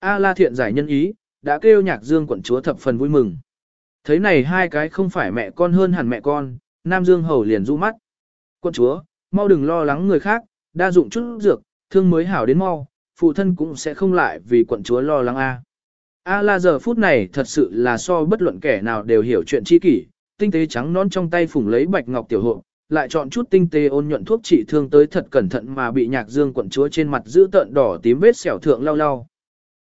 A La thiện giải nhân ý, đã kêu nhạc dương quận chúa thập phần vui mừng. Thấy này hai cái không phải mẹ con hơn hẳn mẹ con, Nam Dương Hầu liền du mắt. Quận chúa, mau đừng lo lắng người khác, đa dụng chút dược, thương mới hảo đến mau, phụ thân cũng sẽ không lại vì quận chúa lo lắng A. A la giờ phút này thật sự là so bất luận kẻ nào đều hiểu chuyện chi kỷ, tinh tế trắng non trong tay phủng lấy bạch ngọc tiểu hộ, lại chọn chút tinh tế ôn nhuận thuốc trị thương tới thật cẩn thận mà bị nhạc dương quận chúa trên mặt giữ tợn đỏ tím vết sẹo thượng lau lau.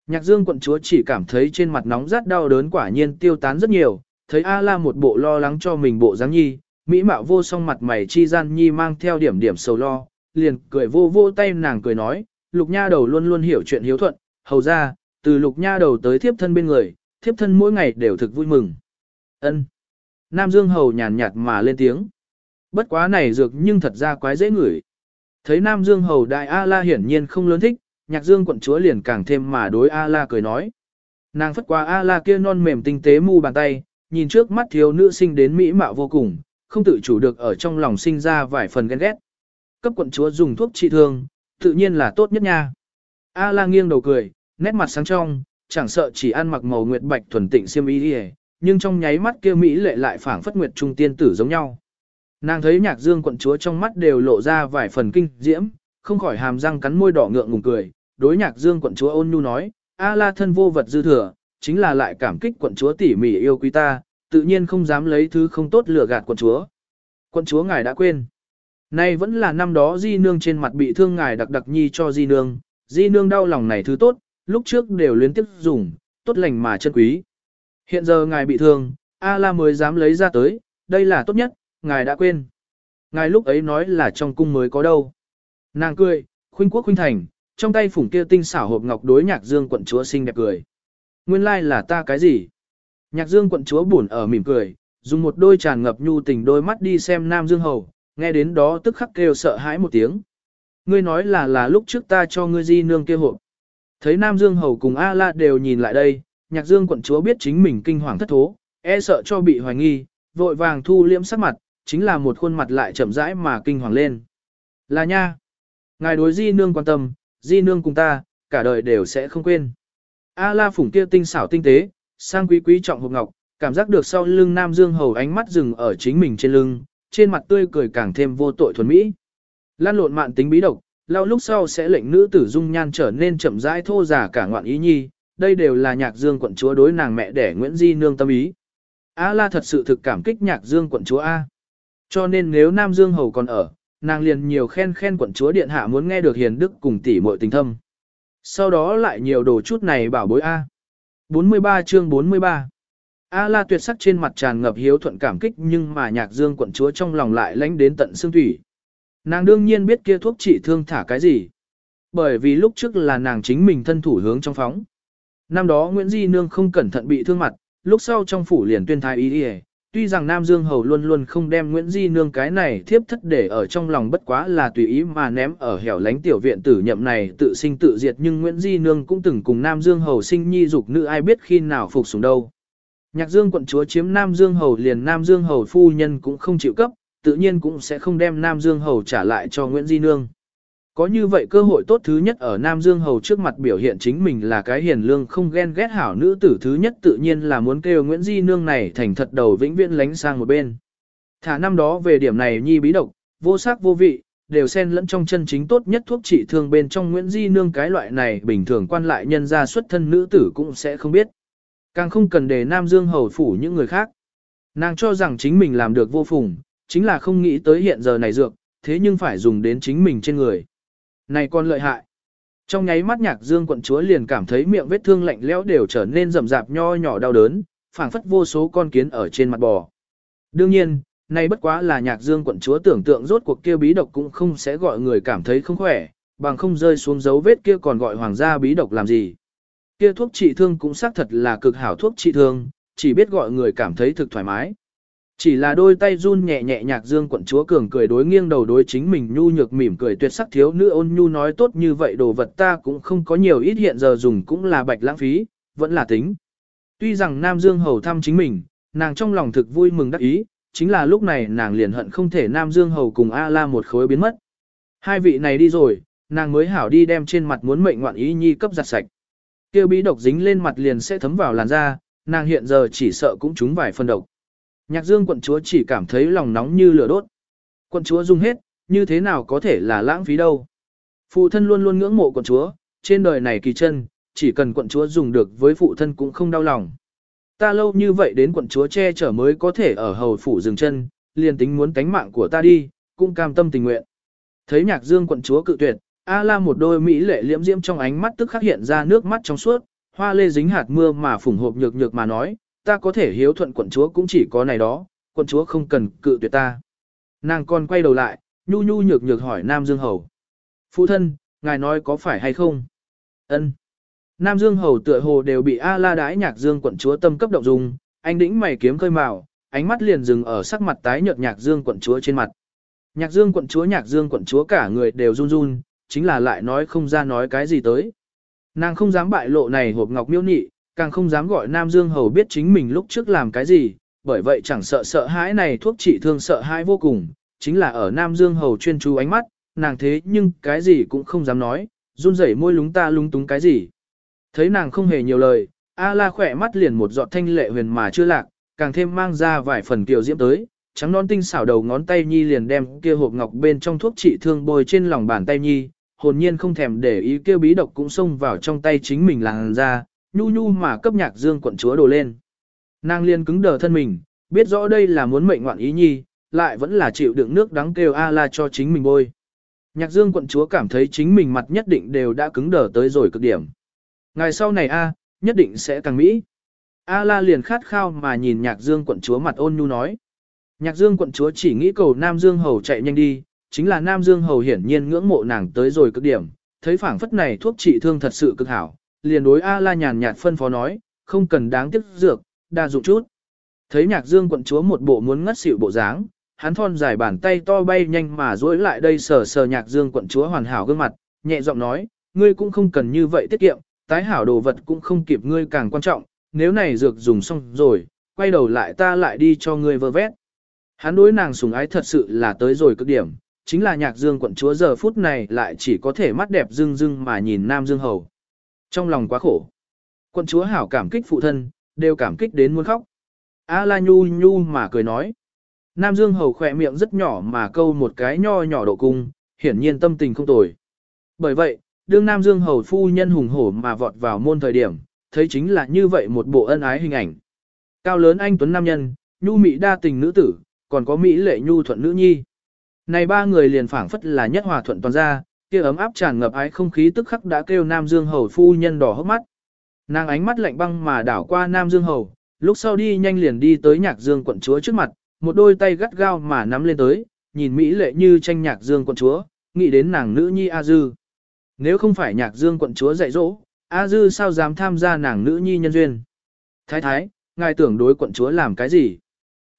Nhạc dương quận chúa chỉ cảm thấy trên mặt nóng rát đau đớn quả nhiên tiêu tán rất nhiều, thấy A la một bộ lo lắng cho mình bộ dáng nhi, mỹ mạo vô song mặt mày chi gian nhi mang theo điểm điểm sầu lo, liền cười vô vô tay nàng cười nói, lục nha đầu luôn luôn hiểu chuyện hiếu thuận, hầu ra, từ lục nha đầu tới thiếp thân bên người, thiếp thân mỗi ngày đều thực vui mừng. ân Nam Dương hầu nhàn nhạt mà lên tiếng. Bất quá này dược nhưng thật ra quái dễ ngửi. Thấy Nam Dương hầu đại A-la hiển nhiên không lớn thích, nhạc dương quận chúa liền càng thêm mà đối A-la cười nói. Nàng phất qua A-la kia non mềm tinh tế mu bàn tay, nhìn trước mắt thiếu nữ sinh đến mỹ mạo vô cùng, không tự chủ được ở trong lòng sinh ra vài phần ghen ghét. Cấp quận chúa dùng thuốc trị thương, tự nhiên là tốt nhất nha. A la nghiêng đầu cười, nét mặt sáng trong, chẳng sợ chỉ ăn mặc màu nguyệt bạch thuần tịnh xiêm y đi nhưng trong nháy mắt kia Mỹ lệ lại phảng phất nguyệt trung tiên tử giống nhau. Nàng thấy nhạc dương quận chúa trong mắt đều lộ ra vài phần kinh diễm, không khỏi hàm răng cắn môi đỏ ngượng ngùng cười, đối nhạc dương quận chúa ôn nhu nói, A la thân vô vật dư thừa, chính là lại cảm kích quận chúa tỉ mỉ yêu quý ta, tự nhiên không dám lấy thứ không tốt lừa gạt quận chúa. Quận chúa ngài đã quên. Nay vẫn là năm đó di nương trên mặt bị thương ngài đặc đặc nhi cho di nương, di nương đau lòng này thứ tốt, lúc trước đều liên tiếp dùng, tốt lành mà chân quý. Hiện giờ ngài bị thương, A la mới dám lấy ra tới, đây là tốt nhất, ngài đã quên. Ngài lúc ấy nói là trong cung mới có đâu. Nàng cười, khuynh quốc khuynh thành, trong tay phủng kia tinh xảo hộp ngọc đối nhạc dương quận chúa xinh đẹp cười. Nguyên lai like là ta cái gì? Nhạc dương quận chúa buồn ở mỉm cười, dùng một đôi tràn ngập nhu tình đôi mắt đi xem Nam Dương Hầu, nghe đến đó tức khắc kêu sợ hãi một tiếng. Ngươi nói là là lúc trước ta cho ngươi di nương kia hộp. Thấy Nam Dương Hầu cùng A La đều nhìn lại đây, nhạc dương quận chúa biết chính mình kinh hoàng thất thố, e sợ cho bị hoài nghi, vội vàng thu liễm sắc mặt, chính là một khuôn mặt lại chậm rãi mà kinh hoàng lên. Là nha. Ngài đối di nương quan tâm, di nương cùng ta, cả đời đều sẽ không quên. A la phủng kia tinh xảo tinh tế, sang quý quý trọng hộp ngọc, cảm giác được sau lưng Nam Dương Hầu ánh mắt dừng ở chính mình trên lưng, trên mặt tươi cười càng thêm vô tội thuần mỹ. Lan lộn mạn tính bí độc, lao lúc sau sẽ lệnh nữ tử dung nhan trở nên chậm rãi thô giả cả ngoạn ý nhi, đây đều là nhạc dương quận chúa đối nàng mẹ đẻ Nguyễn Di nương tâm ý. A la thật sự thực cảm kích nhạc dương quận chúa A. Cho nên nếu Nam Dương Hầu còn ở, nàng liền nhiều khen khen quận chúa điện hạ muốn nghe được hiền đức cùng tỷ muội tình thâm. Sau đó lại nhiều đồ chút này bảo bối A. 43 chương 43 A la tuyệt sắc trên mặt tràn ngập hiếu thuận cảm kích nhưng mà nhạc dương quận chúa trong lòng lại lánh đến tận xương thủy. Nàng đương nhiên biết kia thuốc trị thương thả cái gì. Bởi vì lúc trước là nàng chính mình thân thủ hướng trong phóng. Năm đó Nguyễn Di Nương không cẩn thận bị thương mặt, lúc sau trong phủ liền tuyên thái ý đi Tuy rằng Nam Dương Hầu luôn luôn không đem Nguyễn Di Nương cái này thiếp thất để ở trong lòng bất quá là tùy ý mà ném ở hẻo lánh tiểu viện tử nhậm này tự sinh tự diệt nhưng Nguyễn Di Nương cũng từng cùng Nam Dương Hầu sinh nhi dục nữ ai biết khi nào phục sủng đâu. Nhạc Dương quận chúa chiếm Nam Dương Hầu liền Nam Dương Hầu phu nhân cũng không chịu cấp, tự nhiên cũng sẽ không đem Nam Dương Hầu trả lại cho Nguyễn Di Nương. Có như vậy cơ hội tốt thứ nhất ở Nam Dương Hầu trước mặt biểu hiện chính mình là cái hiền lương không ghen ghét hảo nữ tử thứ nhất tự nhiên là muốn kêu Nguyễn Di Nương này thành thật đầu vĩnh viễn lánh sang một bên. Thả năm đó về điểm này nhi bí độc, vô sắc vô vị, đều xen lẫn trong chân chính tốt nhất thuốc trị thương bên trong Nguyễn Di Nương cái loại này bình thường quan lại nhân gia xuất thân nữ tử cũng sẽ không biết. Càng không cần để Nam Dương hầu phủ những người khác. Nàng cho rằng chính mình làm được vô phùng, chính là không nghĩ tới hiện giờ này dược, thế nhưng phải dùng đến chính mình trên người. Này còn lợi hại. Trong nháy mắt nhạc dương quận chúa liền cảm thấy miệng vết thương lạnh lẽo đều trở nên rầm rạp nho nhỏ đau đớn, phảng phất vô số con kiến ở trên mặt bò. Đương nhiên, này bất quá là nhạc dương quận chúa tưởng tượng rốt cuộc kia bí độc cũng không sẽ gọi người cảm thấy không khỏe, bằng không rơi xuống dấu vết kia còn gọi hoàng gia bí độc làm gì. Kia thuốc trị thương cũng xác thật là cực hảo thuốc trị thương, chỉ biết gọi người cảm thấy thực thoải mái. Chỉ là đôi tay run nhẹ nhẹ nhạc dương quận chúa cường cười đối nghiêng đầu đối chính mình nhu nhược mỉm cười tuyệt sắc thiếu nữ ôn nhu nói tốt như vậy đồ vật ta cũng không có nhiều ít hiện giờ dùng cũng là bạch lãng phí, vẫn là tính. Tuy rằng Nam Dương hầu thăm chính mình, nàng trong lòng thực vui mừng đắc ý, chính là lúc này nàng liền hận không thể Nam Dương hầu cùng A La một khối biến mất. Hai vị này đi rồi, nàng mới hảo đi đem trên mặt muốn mệnh ngoạn ý nhi cấp giặt sạch. Kêu bí độc dính lên mặt liền sẽ thấm vào làn da, nàng hiện giờ chỉ sợ cũng trúng vài phân độc. Nhạc dương quận chúa chỉ cảm thấy lòng nóng như lửa đốt. Quận chúa dùng hết, như thế nào có thể là lãng phí đâu. Phụ thân luôn luôn ngưỡng mộ quận chúa, trên đời này kỳ chân, chỉ cần quận chúa dùng được với phụ thân cũng không đau lòng. Ta lâu như vậy đến quận chúa che chở mới có thể ở hầu phủ dừng chân, liền tính muốn cánh mạng của ta đi, cũng cam tâm tình nguyện. Thấy nhạc dương quận chúa cự tuyệt, A la một đôi mỹ lệ liễm diễm trong ánh mắt tức khắc hiện ra nước mắt trong suốt, hoa lê dính hạt mưa mà phủng hộp nhược nhược mà nói, ta có thể hiếu thuận quận chúa cũng chỉ có này đó, quận chúa không cần cự tuyệt ta. Nàng còn quay đầu lại, nhu nhu nhược nhược hỏi Nam Dương Hầu. Phụ thân, ngài nói có phải hay không? Ân. Nam Dương Hầu tựa hồ đều bị A la đái nhạc Dương quận chúa tâm cấp động dung, anh đĩnh mày kiếm khơi mào, ánh mắt liền dừng ở sắc mặt tái nhợt nhạc Dương quận chúa trên mặt. Nhạc Dương quận chúa nhạc Dương quận chúa cả người đều run run, chính là lại nói không ra nói cái gì tới. Nàng không dám bại lộ này hộp ngọc miêu nị, càng không dám gọi Nam Dương Hầu biết chính mình lúc trước làm cái gì, bởi vậy chẳng sợ sợ hãi này thuốc trị thương sợ hãi vô cùng, chính là ở Nam Dương Hầu chuyên chú ánh mắt, nàng thế nhưng cái gì cũng không dám nói, run rẩy môi lúng ta lúng túng cái gì. Thấy nàng không hề nhiều lời, A la khỏe mắt liền một giọt thanh lệ huyền mà chưa lạc, càng thêm mang ra vài phần kiều diễm tới, trắng non tinh xảo đầu ngón tay nhi liền đem kia hộp ngọc bên trong thuốc trị thương bôi trên lòng bàn tay nhi, hồn nhiên không thèm để ý kia bí độc cũng xông vào trong tay chính mình làng ra, nhu nhu mà cấp nhạc dương quận chúa đồ lên. Nàng liên cứng đờ thân mình, biết rõ đây là muốn mệnh ngoạn ý nhi, lại vẫn là chịu đựng nước đắng kêu a la cho chính mình bôi. Nhạc dương quận chúa cảm thấy chính mình mặt nhất định đều đã cứng đờ tới rồi cực điểm. Ngày sau này a, nhất định sẽ càng mỹ. A la liền khát khao mà nhìn nhạc dương quận chúa mặt ôn nhu nói. Nhạc dương quận chúa chỉ nghĩ cầu Nam Dương Hầu chạy nhanh đi, chính là Nam Dương Hầu hiển nhiên ngưỡng mộ nàng tới rồi cực điểm, thấy phảng phất này thuốc trị thương thật sự cực hảo, liền đối A La nhàn nhạt phân phó nói, không cần đáng tiếc dược, đa dụng chút. Thấy nhạc dương quận chúa một bộ muốn ngất xỉu bộ dáng, hắn thon dài bàn tay to bay nhanh mà duỗi lại đây sờ sờ nhạc dương quận chúa hoàn hảo gương mặt, nhẹ giọng nói, ngươi cũng không cần như vậy tiết kiệm, tái hảo đồ vật cũng không kịp ngươi càng quan trọng, nếu này dược dùng xong rồi, quay đầu lại ta lại đi cho ngươi vơ vét. Hắn đối nàng sủng ái thật sự là tới rồi cực điểm, chính là nhạc dương quận chúa giờ phút này lại chỉ có thể mắt đẹp dưng dưng mà nhìn nam dương hầu. Trong lòng quá khổ. quân chúa hảo cảm kích phụ thân, đều cảm kích đến muốn khóc. A la nhu nhu mà cười nói. Nam dương hầu khỏe miệng rất nhỏ mà câu một cái nho nhỏ độ cung, hiển nhiên tâm tình không tồi. Bởi vậy, đương Nam Dương hầu phu nhân hùng hổ mà vọt vào môn thời điểm, thấy chính là như vậy một bộ ân ái hình ảnh. Cao lớn anh tuấn nam nhân, nhu mỹ đa tình nữ tử, còn có mỹ lệ nhu thuận nữ nhi. Này ba người liền phảng phất là nhất hòa thuận toàn gia kia ấm áp tràn ngập ái không khí tức khắc đã kêu Nam Dương hầu phu nhân đỏ hốc mắt. Nàng ánh mắt lạnh băng mà đảo qua Nam Dương hầu, lúc sau đi nhanh liền đi tới Nhạc Dương quận chúa trước mặt, một đôi tay gắt gao mà nắm lên tới, nhìn mỹ lệ như tranh Nhạc Dương quận chúa, nghĩ đến nàng nữ nhi A Dư. Nếu không phải Nhạc Dương quận chúa dạy dỗ, A Dư sao dám tham gia nàng nữ nhi nhân duyên? Thái thái, ngài tưởng đối quận chúa làm cái gì?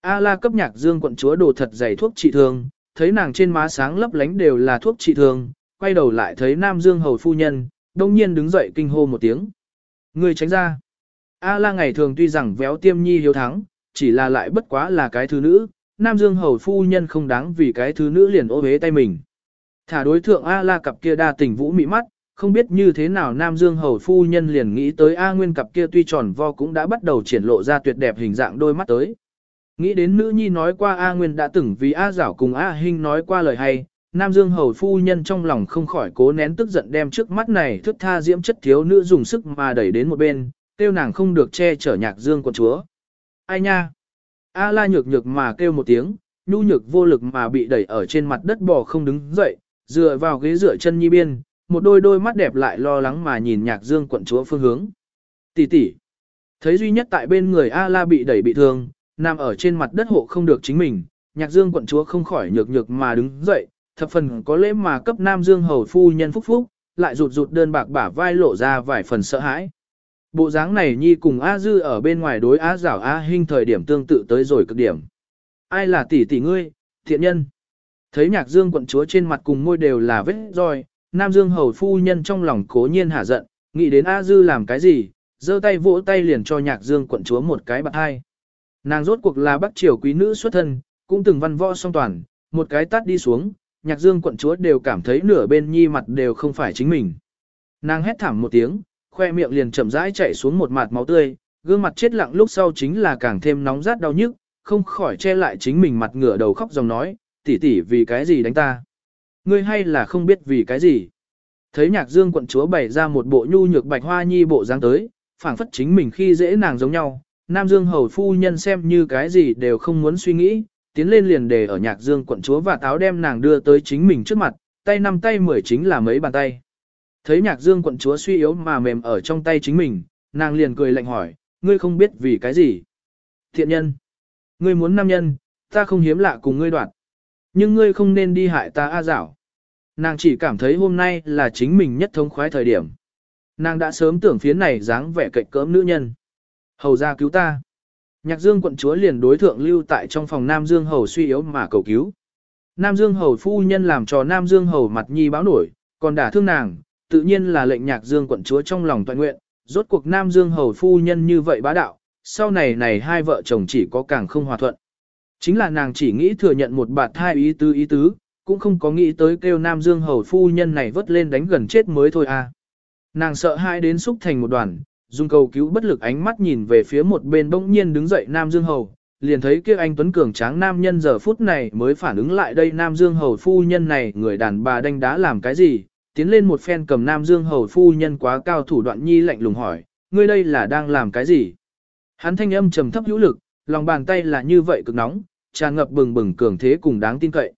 A la cấp nhạc dương quận chúa đồ thật dày thuốc trị thương, thấy nàng trên má sáng lấp lánh đều là thuốc trị thương, quay đầu lại thấy nam dương hầu phu nhân, đông nhiên đứng dậy kinh hô một tiếng. Người tránh ra. A la ngày thường tuy rằng véo tiêm nhi hiếu thắng, chỉ là lại bất quá là cái thứ nữ, nam dương hầu phu nhân không đáng vì cái thứ nữ liền ô bế tay mình. Thả đối thượng A la cặp kia đa tình vũ mị mắt, không biết như thế nào Nam Dương Hầu Phu Nhân liền nghĩ tới A Nguyên cặp kia tuy tròn vo cũng đã bắt đầu triển lộ ra tuyệt đẹp hình dạng đôi mắt tới. Nghĩ đến nữ nhi nói qua A Nguyên đã từng vì A Giảo cùng A Hinh nói qua lời hay, Nam Dương Hầu Phu Nhân trong lòng không khỏi cố nén tức giận đem trước mắt này thức tha diễm chất thiếu nữ dùng sức mà đẩy đến một bên, kêu nàng không được che chở nhạc Dương quận chúa. Ai nha? A la nhược nhược mà kêu một tiếng, nhu nhược vô lực mà bị đẩy ở trên mặt đất bò không đứng dậy, dựa vào ghế dựa chân nhi biên, một đôi đôi mắt đẹp lại lo lắng mà nhìn nhạc dương quận chúa phương hướng. Tỷ tỷ, thấy duy nhất tại bên người A la bị đẩy bị thương, nằm ở trên mặt đất hộ không được chính mình, nhạc dương quận chúa không khỏi nhược nhược mà đứng dậy, thập phần có lễ mà cấp nam dương hầu phu nhân phúc phúc, lại rụt rụt đơn bạc bả vai lộ ra vài phần sợ hãi. Bộ dáng này nhi cùng A dư ở bên ngoài đối Á giảo A hình thời điểm tương tự tới rồi cực điểm. Ai là tỷ tỷ ngươi, thiện nhân? Thấy nhạc dương quận chúa trên mặt cùng môi đều là vết roi, Nam Dương hầu phu nhân trong lòng cố nhiên hả giận, nghĩ đến A Dư làm cái gì, giơ tay vỗ tay liền cho nhạc dương quận chúa một cái bạc hai. Nàng rốt cuộc là bắc triều quý nữ xuất thân, cũng từng văn võ song toàn, một cái tát đi xuống, nhạc dương quận chúa đều cảm thấy nửa bên nhi mặt đều không phải chính mình. Nàng hét thảm một tiếng, khoe miệng liền chậm rãi chạy xuống một mạt máu tươi, gương mặt chết lặng lúc sau chính là càng thêm nóng rát đau nhức, không khỏi che lại chính mình mặt ngửa đầu khóc dòng nói, tỷ tỷ vì cái gì đánh ta? Ngươi hay là không biết vì cái gì? Thấy nhạc dương quận chúa bày ra một bộ nhu nhược bạch hoa nhi bộ dáng tới, phảng phất chính mình khi dễ nàng giống nhau, Nam Dương hầu phu nhân xem như cái gì đều không muốn suy nghĩ, tiến lên liền để ở nhạc dương quận chúa và táo đem nàng đưa tới chính mình trước mặt, tay năm tay mười chính là mấy bàn tay. Thấy nhạc dương quận chúa suy yếu mà mềm ở trong tay chính mình, nàng liền cười lạnh hỏi, ngươi không biết vì cái gì. Thiện nhân, ngươi muốn nam nhân, ta không hiếm lạ cùng ngươi đoạt. Nhưng ngươi không nên đi hại ta a dảo. Nàng chỉ cảm thấy hôm nay là chính mình nhất thống khoái thời điểm. Nàng đã sớm tưởng phiến này dáng vẻ cạnh cỡm nữ nhân. Hầu ra cứu ta. Nhạc dương quận chúa liền đối thượng lưu tại trong phòng Nam Dương Hầu suy yếu mà cầu cứu. Nam Dương Hầu phu nhân làm cho Nam Dương Hầu mặt nhi báo nổi, còn đả thương nàng, tự nhiên là lệnh nhạc dương quận chúa trong lòng toàn nguyện, rốt cuộc Nam Dương Hầu phu nhân như vậy bá đạo, sau này này hai vợ chồng chỉ có càng không hòa thuận. Chính là nàng chỉ nghĩ thừa nhận một bạt hai ý tứ ý tứ, cũng không có nghĩ tới kêu Nam Dương Hầu phu nhân này vớt lên đánh gần chết mới thôi à. Nàng sợ hai đến xúc thành một đoàn, dùng cầu cứu bất lực ánh mắt nhìn về phía một bên bỗng nhiên đứng dậy Nam Dương Hầu, liền thấy kia anh Tuấn Cường tráng nam nhân giờ phút này mới phản ứng lại đây Nam Dương Hầu phu nhân này người đàn bà đánh đá làm cái gì, tiến lên một phen cầm Nam Dương Hầu phu nhân quá cao thủ đoạn nhi lạnh lùng hỏi, ngươi đây là đang làm cái gì? Hắn thanh âm trầm thấp hữu lực, lòng bàn tay là như vậy cực nóng, tràn ngập bừng bừng cường thế cùng đáng tin cậy.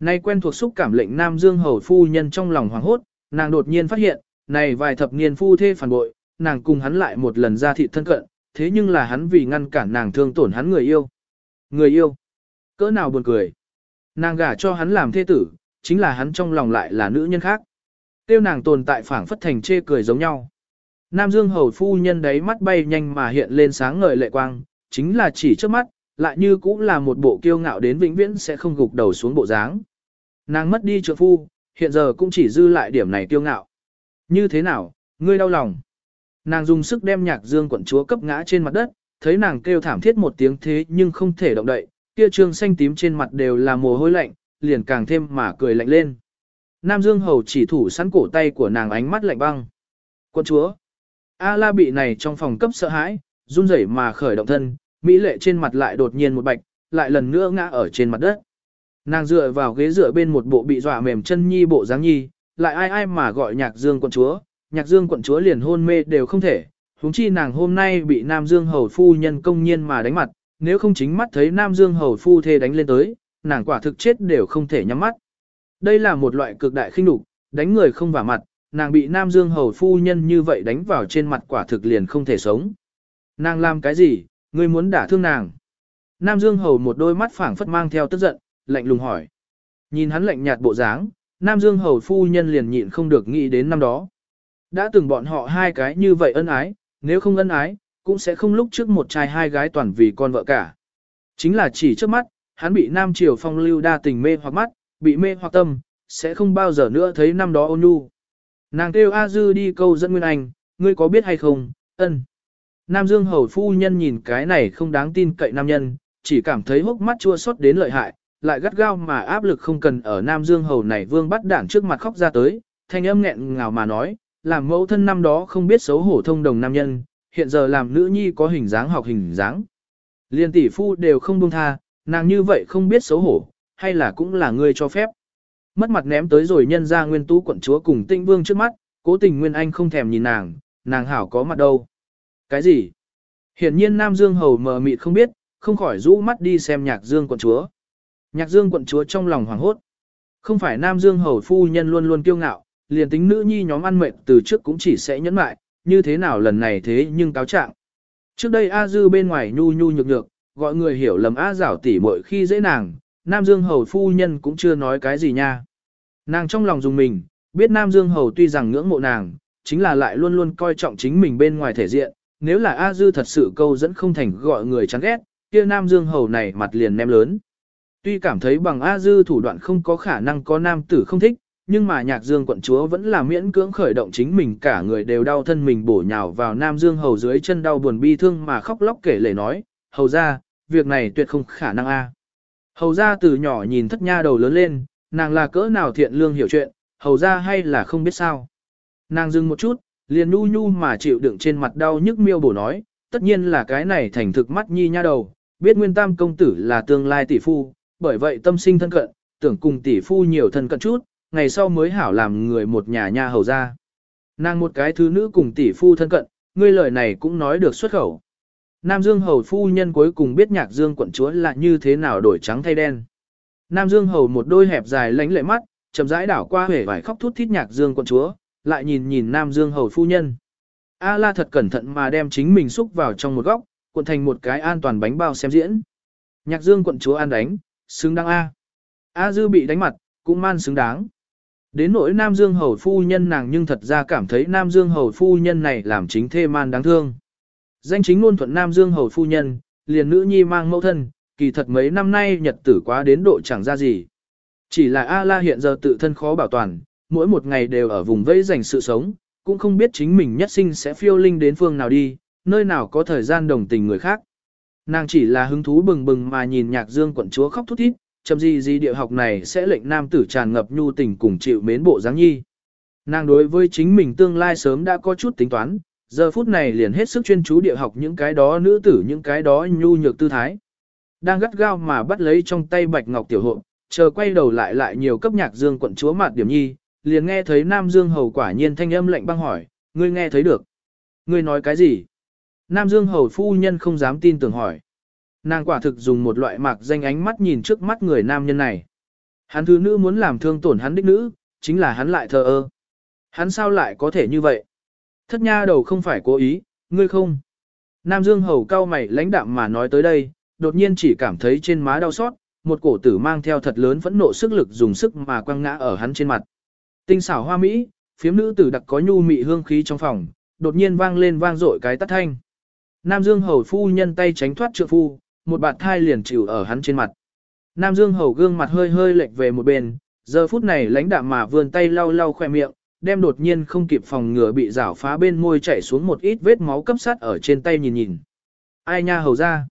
Nay quen thuộc xúc cảm lệnh Nam Dương Hầu phu nhân trong lòng hoảng hốt, nàng đột nhiên phát hiện, này vài thập niên phu thê phản bội, nàng cùng hắn lại một lần ra thị thân cận, thế nhưng là hắn vì ngăn cản nàng thương tổn hắn người yêu. Người yêu? Cỡ nào buồn cười? Nàng gả cho hắn làm thê tử, chính là hắn trong lòng lại là nữ nhân khác. Tiêu nàng tồn tại phảng phất thành chê cười giống nhau. Nam Dương hầu phu nhân đấy mắt bay nhanh mà hiện lên sáng ngời lệ quang, chính là chỉ trước mắt, lại như cũng là một bộ kiêu ngạo đến vĩnh viễn sẽ không gục đầu xuống bộ dáng. Nàng mất đi trượng phu, hiện giờ cũng chỉ dư lại điểm này kiêu ngạo. Như thế nào, ngươi đau lòng. Nàng dùng sức đem nhạc dương quận chúa cấp ngã trên mặt đất, thấy nàng kêu thảm thiết một tiếng thế nhưng không thể động đậy, kia trương xanh tím trên mặt đều là mồ hôi lạnh, liền càng thêm mà cười lạnh lên. Nam Dương Hầu chỉ thủ sẵn cổ tay của nàng ánh mắt lạnh băng. Quận chúa. A la bị này trong phòng cấp sợ hãi, run rẩy mà khởi động thân, Mỹ lệ trên mặt lại đột nhiên một bạch, lại lần nữa ngã ở trên mặt đất. Nàng dựa vào ghế dựa bên một bộ bị dọa mềm chân nhi bộ dáng nhi, lại ai ai mà gọi nhạc dương quận chúa, nhạc dương quận chúa liền hôn mê đều không thể, huống chi nàng hôm nay bị Nam Dương hầu phu nhân công nhiên mà đánh mặt, nếu không chính mắt thấy Nam Dương hầu phu thê đánh lên tới, nàng quả thực chết đều không thể nhắm mắt. Đây là một loại cực đại khinh đục, đánh người không vào mặt, nàng bị Nam Dương hầu phu nhân như vậy đánh vào trên mặt quả thực liền không thể sống. Nàng làm cái gì, ngươi muốn đả thương nàng? Nam Dương hầu một đôi mắt phảng phất mang theo tức giận, lạnh lùng hỏi. Nhìn hắn lạnh nhạt bộ dáng, Nam Dương hầu phu nhân liền nhịn không được nghĩ đến năm đó. Đã từng bọn họ hai cái như vậy ân ái, nếu không ân ái, cũng sẽ không lúc trước một trai hai gái toàn vì con vợ cả. Chính là chỉ trước mắt, hắn bị Nam Triều phong lưu đa tình mê hoặc mắt, bị mê hoặc tâm, sẽ không bao giờ nữa thấy năm đó ôn nhu. Nàng kêu A Dư đi câu dẫn Nguyên Anh, ngươi có biết hay không, ân. Nam Dương Hầu Phu Nhân nhìn cái này không đáng tin cậy nam nhân, chỉ cảm thấy hốc mắt chua xót đến lợi hại, lại gắt gao mà áp lực không cần ở Nam Dương Hầu này vương bắt đảng trước mặt khóc ra tới, thanh âm nghẹn ngào mà nói, làm mẫu thân năm đó không biết xấu hổ thông đồng nam nhân, hiện giờ làm nữ nhi có hình dáng học hình dáng. Liên tỷ phu đều không buông tha, nàng như vậy không biết xấu hổ, hay là cũng là ngươi cho phép. Mất mặt ném tới rồi nhân ra nguyên tú quận chúa cùng tinh vương trước mắt, cố tình nguyên anh không thèm nhìn nàng, nàng hảo có mặt đâu. Cái gì? Hiển nhiên Nam Dương hầu mờ mịt không biết, không khỏi rũ mắt đi xem nhạc Dương quận chúa. Nhạc Dương quận chúa trong lòng hoảng hốt. Không phải Nam Dương hầu phu nhân luôn luôn kiêu ngạo, liền tính nữ nhi nhóm ăn mệt từ trước cũng chỉ sẽ nhẫn mại, như thế nào lần này thế nhưng cáo trạng. Trước đây A Dư bên ngoài nhu nhu nhược nhược, gọi người hiểu lầm A giảo tỉ mội khi dễ nàng, Nam Dương Hầu phu nhân cũng chưa nói cái gì nha. Nàng trong lòng dùng mình, biết Nam Dương Hầu tuy rằng ngưỡng mộ nàng, chính là lại luôn luôn coi trọng chính mình bên ngoài thể diện, nếu là A Dư thật sự câu dẫn không thành gọi người chán ghét, kia Nam Dương Hầu này mặt liền nem lớn. Tuy cảm thấy bằng A Dư thủ đoạn không có khả năng có nam tử không thích, nhưng mà nhạc dương quận chúa vẫn là miễn cưỡng khởi động chính mình cả người đều đau thân mình bổ nhào vào nam dương hầu dưới chân đau buồn bi thương mà khóc lóc kể lể nói, hầu ra, việc này tuyệt không khả năng a. Hầu ra từ nhỏ nhìn thất nha đầu lớn lên, nàng là cỡ nào thiện lương hiểu chuyện, hầu ra hay là không biết sao. Nàng dừng một chút, Liền nu nhu mà chịu đựng trên mặt đau nhức miêu bổ nói, tất nhiên là cái này thành thực mắt nhi nha đầu, biết nguyên tam công tử là tương lai tỷ phu, bởi vậy tâm sinh thân cận, tưởng cùng tỷ phu nhiều thân cận chút, ngày sau mới hảo làm người một nhà nha hầu ra. Nàng một cái thứ nữ cùng tỷ phu thân cận, ngươi lời này cũng nói được xuất khẩu. Nam Dương hầu phu nhân cuối cùng biết nhạc Dương quận chúa là như thế nào đổi trắng thay đen. Nam Dương hầu một đôi hẹp dài lánh lệ mắt, chậm rãi đảo qua hể vải khóc thút thít nhạc Dương quận chúa, lại nhìn nhìn Nam Dương hầu phu nhân. A la thật cẩn thận mà đem chính mình xúc vào trong một góc, cuộn thành một cái an toàn bánh bao xem diễn. Nhạc Dương quận chúa an đánh, xứng đáng A. A dư bị đánh mặt, cũng man xứng đáng. Đến nỗi Nam Dương hầu phu nhân nàng nhưng thật ra cảm thấy Nam Dương hầu phu nhân này làm chính thê man đáng thương. Danh chính luôn thuận Nam Dương hầu phu nhân, liền nữ nhi mang mẫu thân, kỳ thật mấy năm nay nhật tử quá đến độ chẳng ra gì. Chỉ là A-la hiện giờ tự thân khó bảo toàn, mỗi một ngày đều ở vùng vẫy dành sự sống, cũng không biết chính mình nhất sinh sẽ phiêu linh đến phương nào đi, nơi nào có thời gian đồng tình người khác. Nàng chỉ là hứng thú bừng bừng mà nhìn nhạc dương quận chúa khóc thút thít, chậm gì gì địa học này sẽ lệnh nam tử tràn ngập nhu tình cùng chịu mến bộ dáng nhi. Nàng đối với chính mình tương lai sớm đã có chút tính toán, giờ phút này liền hết sức chuyên chú địa học những cái đó nữ tử những cái đó nhu nhược tư thái. Đang gắt gao mà bắt lấy trong tay bạch ngọc tiểu hộ, chờ quay đầu lại lại nhiều cấp nhạc dương quận chúa mạt điểm nhi, liền nghe thấy Nam Dương hầu quả nhiên thanh âm lệnh băng hỏi, ngươi nghe thấy được. Ngươi nói cái gì? Nam Dương hầu phu nhân không dám tin tưởng hỏi. Nàng quả thực dùng một loại mạc danh ánh mắt nhìn trước mắt người nam nhân này. Hắn thứ nữ muốn làm thương tổn hắn đích nữ, chính là hắn lại thờ ơ. Hắn sao lại có thể như vậy? Thất nha đầu không phải cố ý, ngươi không. Nam Dương hầu cao mày lãnh đạm mà nói tới đây, đột nhiên chỉ cảm thấy trên má đau xót, một cổ tử mang theo thật lớn phẫn nộ sức lực dùng sức mà quăng ngã ở hắn trên mặt. Tinh xảo hoa mỹ, phiếm nữ tử đặc có nhu mị hương khí trong phòng, đột nhiên vang lên vang dội cái tắt thanh. Nam Dương hầu phu nhân tay tránh thoát trượng phu, một bạt thai liền chịu ở hắn trên mặt. Nam Dương hầu gương mặt hơi hơi lệch về một bên, giờ phút này lãnh đạm mà vươn tay lau lau khoe miệng, đem đột nhiên không kịp phòng ngừa bị rảo phá bên môi chảy xuống một ít vết máu cấp sắt ở trên tay nhìn nhìn. Ai nha hầu ra.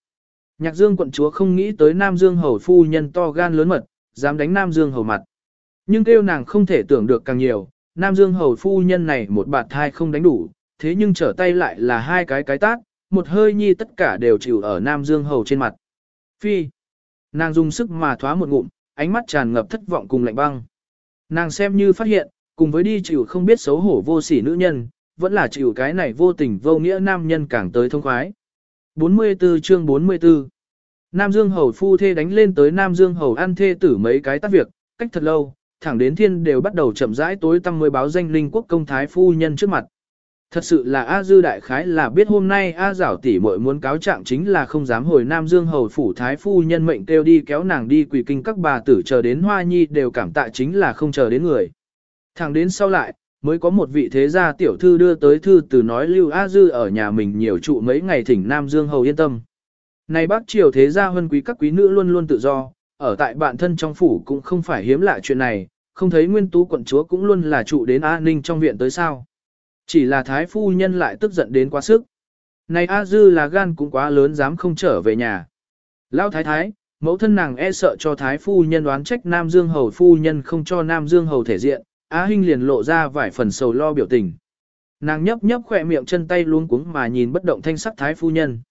Nhạc Dương quận chúa không nghĩ tới Nam Dương hầu phu nhân to gan lớn mật, dám đánh Nam Dương hầu mặt. Nhưng kêu nàng không thể tưởng được càng nhiều, Nam Dương hầu phu nhân này một bạt thai không đánh đủ, thế nhưng trở tay lại là hai cái cái tát, một hơi nhi tất cả đều chịu ở Nam Dương hầu trên mặt. Phi. Nàng dùng sức mà thoá một ngụm, ánh mắt tràn ngập thất vọng cùng lạnh băng. Nàng xem như phát hiện, cùng với đi chịu không biết xấu hổ vô sỉ nữ nhân, vẫn là chịu cái này vô tình vô nghĩa nam nhân càng tới thông khoái. 44 chương 44 Nam Dương Hầu phu thê đánh lên tới Nam Dương Hầu ăn thê tử mấy cái tác việc, cách thật lâu, thẳng đến thiên đều bắt đầu chậm rãi tối tăm mới báo danh linh quốc công thái phu nhân trước mặt. Thật sự là A Dư Đại Khái là biết hôm nay A Giảo tỷ muội muốn cáo trạng chính là không dám hồi Nam Dương Hầu phủ thái phu nhân mệnh kêu đi kéo nàng đi quỳ kinh các bà tử chờ đến Hoa Nhi đều cảm tạ chính là không chờ đến người. Thẳng đến sau lại, mới có một vị thế gia tiểu thư đưa tới thư từ nói Lưu A Dư ở nhà mình nhiều trụ mấy ngày thỉnh Nam Dương Hầu yên tâm. Này bác triều thế gia huân quý các quý nữ luôn luôn tự do, ở tại bạn thân trong phủ cũng không phải hiếm lạ chuyện này, không thấy nguyên tú quận chúa cũng luôn là trụ đến an ninh trong viện tới sao. Chỉ là thái phu nhân lại tức giận đến quá sức. Này A Dư là gan cũng quá lớn dám không trở về nhà. Lão thái thái, mẫu thân nàng e sợ cho thái phu nhân đoán trách Nam Dương Hầu phu nhân không cho Nam Dương Hầu thể diện, Á Hinh liền lộ ra vài phần sầu lo biểu tình. Nàng nhấp nhấp khỏe miệng chân tay luôn cuống mà nhìn bất động thanh sắc thái phu nhân.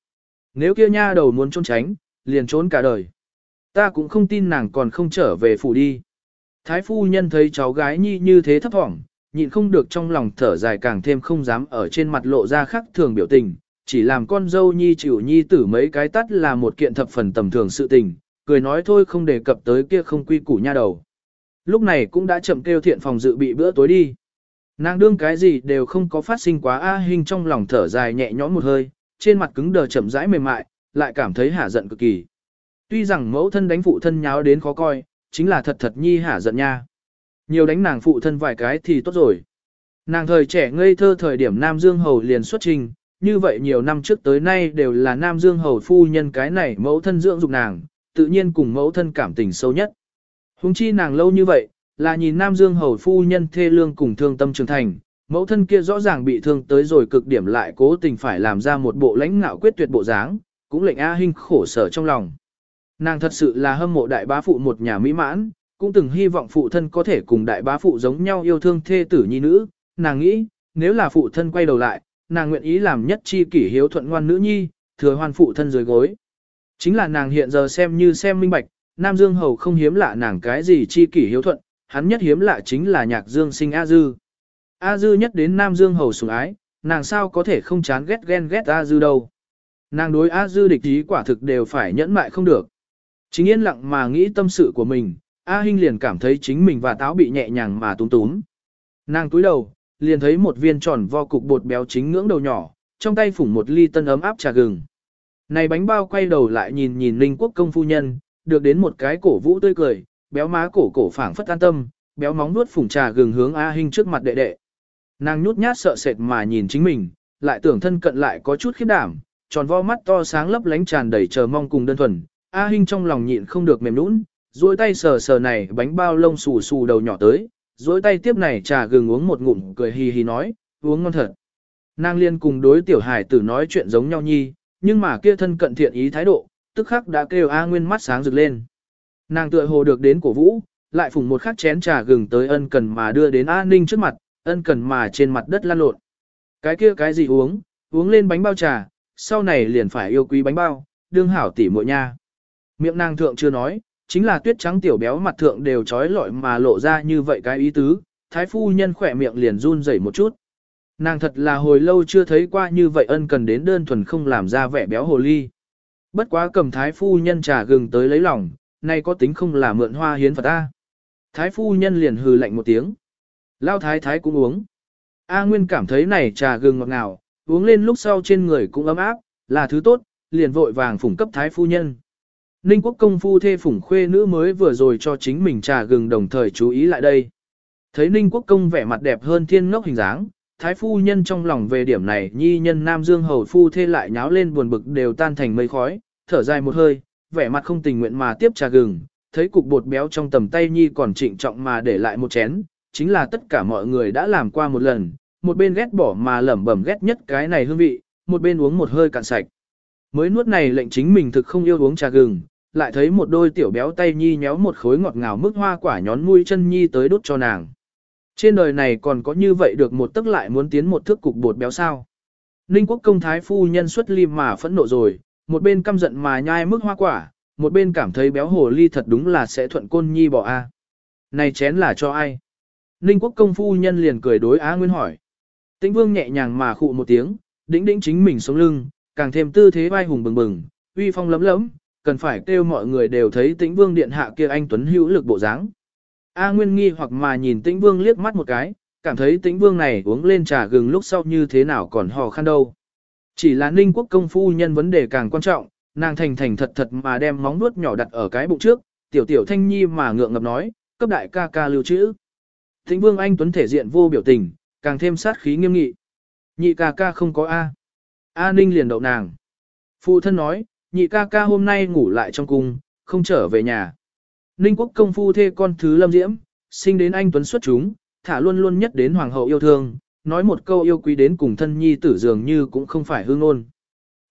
Nếu kia nha đầu muốn trốn tránh, liền trốn cả đời. Ta cũng không tin nàng còn không trở về phủ đi. Thái phu nhân thấy cháu gái nhi như thế thấp thỏm, nhịn không được trong lòng thở dài càng thêm không dám ở trên mặt lộ ra khắc thường biểu tình, chỉ làm con dâu nhi chịu nhi tử mấy cái tắt là một kiện thập phần tầm thường sự tình, cười nói thôi không đề cập tới kia không quy củ nha đầu. Lúc này cũng đã chậm kêu thiện phòng dự bị bữa tối đi. Nàng đương cái gì đều không có phát sinh quá A hình trong lòng thở dài nhẹ nhõm một hơi, trên mặt cứng đờ chậm rãi mềm mại, lại cảm thấy hả giận cực kỳ. Tuy rằng mẫu thân đánh phụ thân nháo đến khó coi, chính là thật thật nhi hả giận nha. Nhiều đánh nàng phụ thân vài cái thì tốt rồi. Nàng thời trẻ ngây thơ thời điểm Nam Dương Hầu liền xuất trình, như vậy nhiều năm trước tới nay đều là Nam Dương Hầu phu nhân cái này mẫu thân dưỡng dục nàng, tự nhiên cùng mẫu thân cảm tình sâu nhất. Hùng chi nàng lâu như vậy, là nhìn Nam Dương Hầu phu nhân thê lương cùng thương tâm trưởng thành, mẫu thân kia rõ ràng bị thương tới rồi cực điểm lại cố tình phải làm ra một bộ lãnh ngạo quyết tuyệt bộ dáng, cũng lệnh A Hinh khổ sở trong lòng. Nàng thật sự là hâm mộ đại bá phụ một nhà mỹ mãn, cũng từng hy vọng phụ thân có thể cùng đại bá phụ giống nhau yêu thương thê tử nhi nữ, nàng nghĩ, nếu là phụ thân quay đầu lại, nàng nguyện ý làm nhất chi kỷ hiếu thuận ngoan nữ nhi, thừa hoan phụ thân dưới gối. Chính là nàng hiện giờ xem như xem minh bạch, Nam Dương Hầu không hiếm lạ nàng cái gì chi kỷ hiếu thuận, hắn nhất hiếm lạ chính là nhạc Dương sinh A Dư. A Dư nhất đến Nam Dương Hầu sủng ái, nàng sao có thể không chán ghét ghen ghét A Dư đâu. Nàng đối A Dư địch ý quả thực đều phải nhẫn mại không được. Chính yên lặng mà nghĩ tâm sự của mình, A Hinh liền cảm thấy chính mình và táo bị nhẹ nhàng mà túm túm. Nàng túi đầu, liền thấy một viên tròn vo cục bột béo chính ngưỡng đầu nhỏ, trong tay phủng một ly tân ấm áp trà gừng. Này bánh bao quay đầu lại nhìn nhìn Linh Quốc công phu nhân, được đến một cái cổ vũ tươi cười, béo má cổ cổ phảng phất an tâm, béo móng nuốt phủng trà gừng hướng A Hinh trước mặt đệ đệ. Nàng nhút nhát sợ sệt mà nhìn chính mình, lại tưởng thân cận lại có chút khiếp đảm, tròn vo mắt to sáng lấp lánh tràn đầy chờ mong cùng đơn thuần. A Hinh trong lòng nhịn không được mềm nũng, duỗi tay sờ sờ này bánh bao lông xù xù đầu nhỏ tới, duỗi tay tiếp này trà gừng uống một ngụm cười hì hì nói, uống ngon thật. Nàng liên cùng đối tiểu hải tử nói chuyện giống nhau nhi, nhưng mà kia thân cận thiện ý thái độ, tức khắc đã kêu A Nguyên mắt sáng rực lên. Nàng tựa hồ được đến cổ vũ, lại phùng một khắc chén trà gừng tới ân cần mà đưa đến A Ninh trước mặt, ân cần mà trên mặt đất lan lộn. Cái kia cái gì uống, uống lên bánh bao trà, sau này liền phải yêu quý bánh bao, đương hảo tỉ muội nha. Miệng nàng thượng chưa nói, chính là tuyết trắng tiểu béo mặt thượng đều trói lọi mà lộ ra như vậy cái ý tứ, thái phu nhân khỏe miệng liền run rẩy một chút. Nàng thật là hồi lâu chưa thấy qua như vậy ân cần đến đơn thuần không làm ra vẻ béo hồ ly. Bất quá cầm thái phu nhân trà gừng tới lấy lòng, nay có tính không là mượn hoa hiến Phật ta. Thái phu nhân liền hừ lạnh một tiếng. Lao thái thái cũng uống. A Nguyên cảm thấy này trà gừng ngọt ngào, uống lên lúc sau trên người cũng ấm áp, là thứ tốt, liền vội vàng phủng cấp thái phu nhân. Ninh quốc công phu thê phủng khuê nữ mới vừa rồi cho chính mình trà gừng đồng thời chú ý lại đây. Thấy Ninh quốc công vẻ mặt đẹp hơn thiên ngốc hình dáng, thái phu nhân trong lòng về điểm này nhi nhân nam dương hầu phu thê lại nháo lên buồn bực đều tan thành mây khói, thở dài một hơi, vẻ mặt không tình nguyện mà tiếp trà gừng, thấy cục bột béo trong tầm tay nhi còn trịnh trọng mà để lại một chén, chính là tất cả mọi người đã làm qua một lần, một bên ghét bỏ mà lẩm bẩm ghét nhất cái này hương vị, một bên uống một hơi cạn sạch. Mới nuốt này lệnh chính mình thực không yêu uống trà gừng, lại thấy một đôi tiểu béo tay nhi nhéo một khối ngọt ngào mức hoa quả nhón mũi chân nhi tới đốt cho nàng. Trên đời này còn có như vậy được một tức lại muốn tiến một thước cục bột béo sao. Ninh quốc công thái phu nhân xuất ly mà phẫn nộ rồi, một bên căm giận mà nhai mức hoa quả, một bên cảm thấy béo hồ ly thật đúng là sẽ thuận côn nhi bỏ a. Này chén là cho ai? Ninh quốc công phu nhân liền cười đối Á Nguyên hỏi. Tĩnh vương nhẹ nhàng mà khụ một tiếng, đĩnh đĩnh chính mình sống lưng, càng thêm tư thế vai hùng bừng bừng, uy phong lấm lấm, cần phải kêu mọi người đều thấy tĩnh vương điện hạ kia anh Tuấn hữu lực bộ dáng. A Nguyên nghi hoặc mà nhìn tĩnh vương liếc mắt một cái, cảm thấy tĩnh vương này uống lên trà gừng lúc sau như thế nào còn hò khăn đâu. Chỉ là ninh quốc công phu nhân vấn đề càng quan trọng, nàng thành thành thật thật mà đem móng nuốt nhỏ đặt ở cái bụng trước, tiểu tiểu thanh nhi mà ngượng ngập nói, cấp đại ca ca lưu trữ. Tĩnh vương anh tuấn thể diện vô biểu tình, càng thêm sát khí nghiêm nghị. Nhị ca ca không có A. A ninh liền đậu nàng. Phụ thân nói, nhị ca ca hôm nay ngủ lại trong cung, không trở về nhà. Ninh quốc công phu thê con thứ lâm diễm, sinh đến anh tuấn xuất chúng, thả luôn luôn nhất đến hoàng hậu yêu thương, nói một câu yêu quý đến cùng thân nhi tử dường như cũng không phải hương ôn.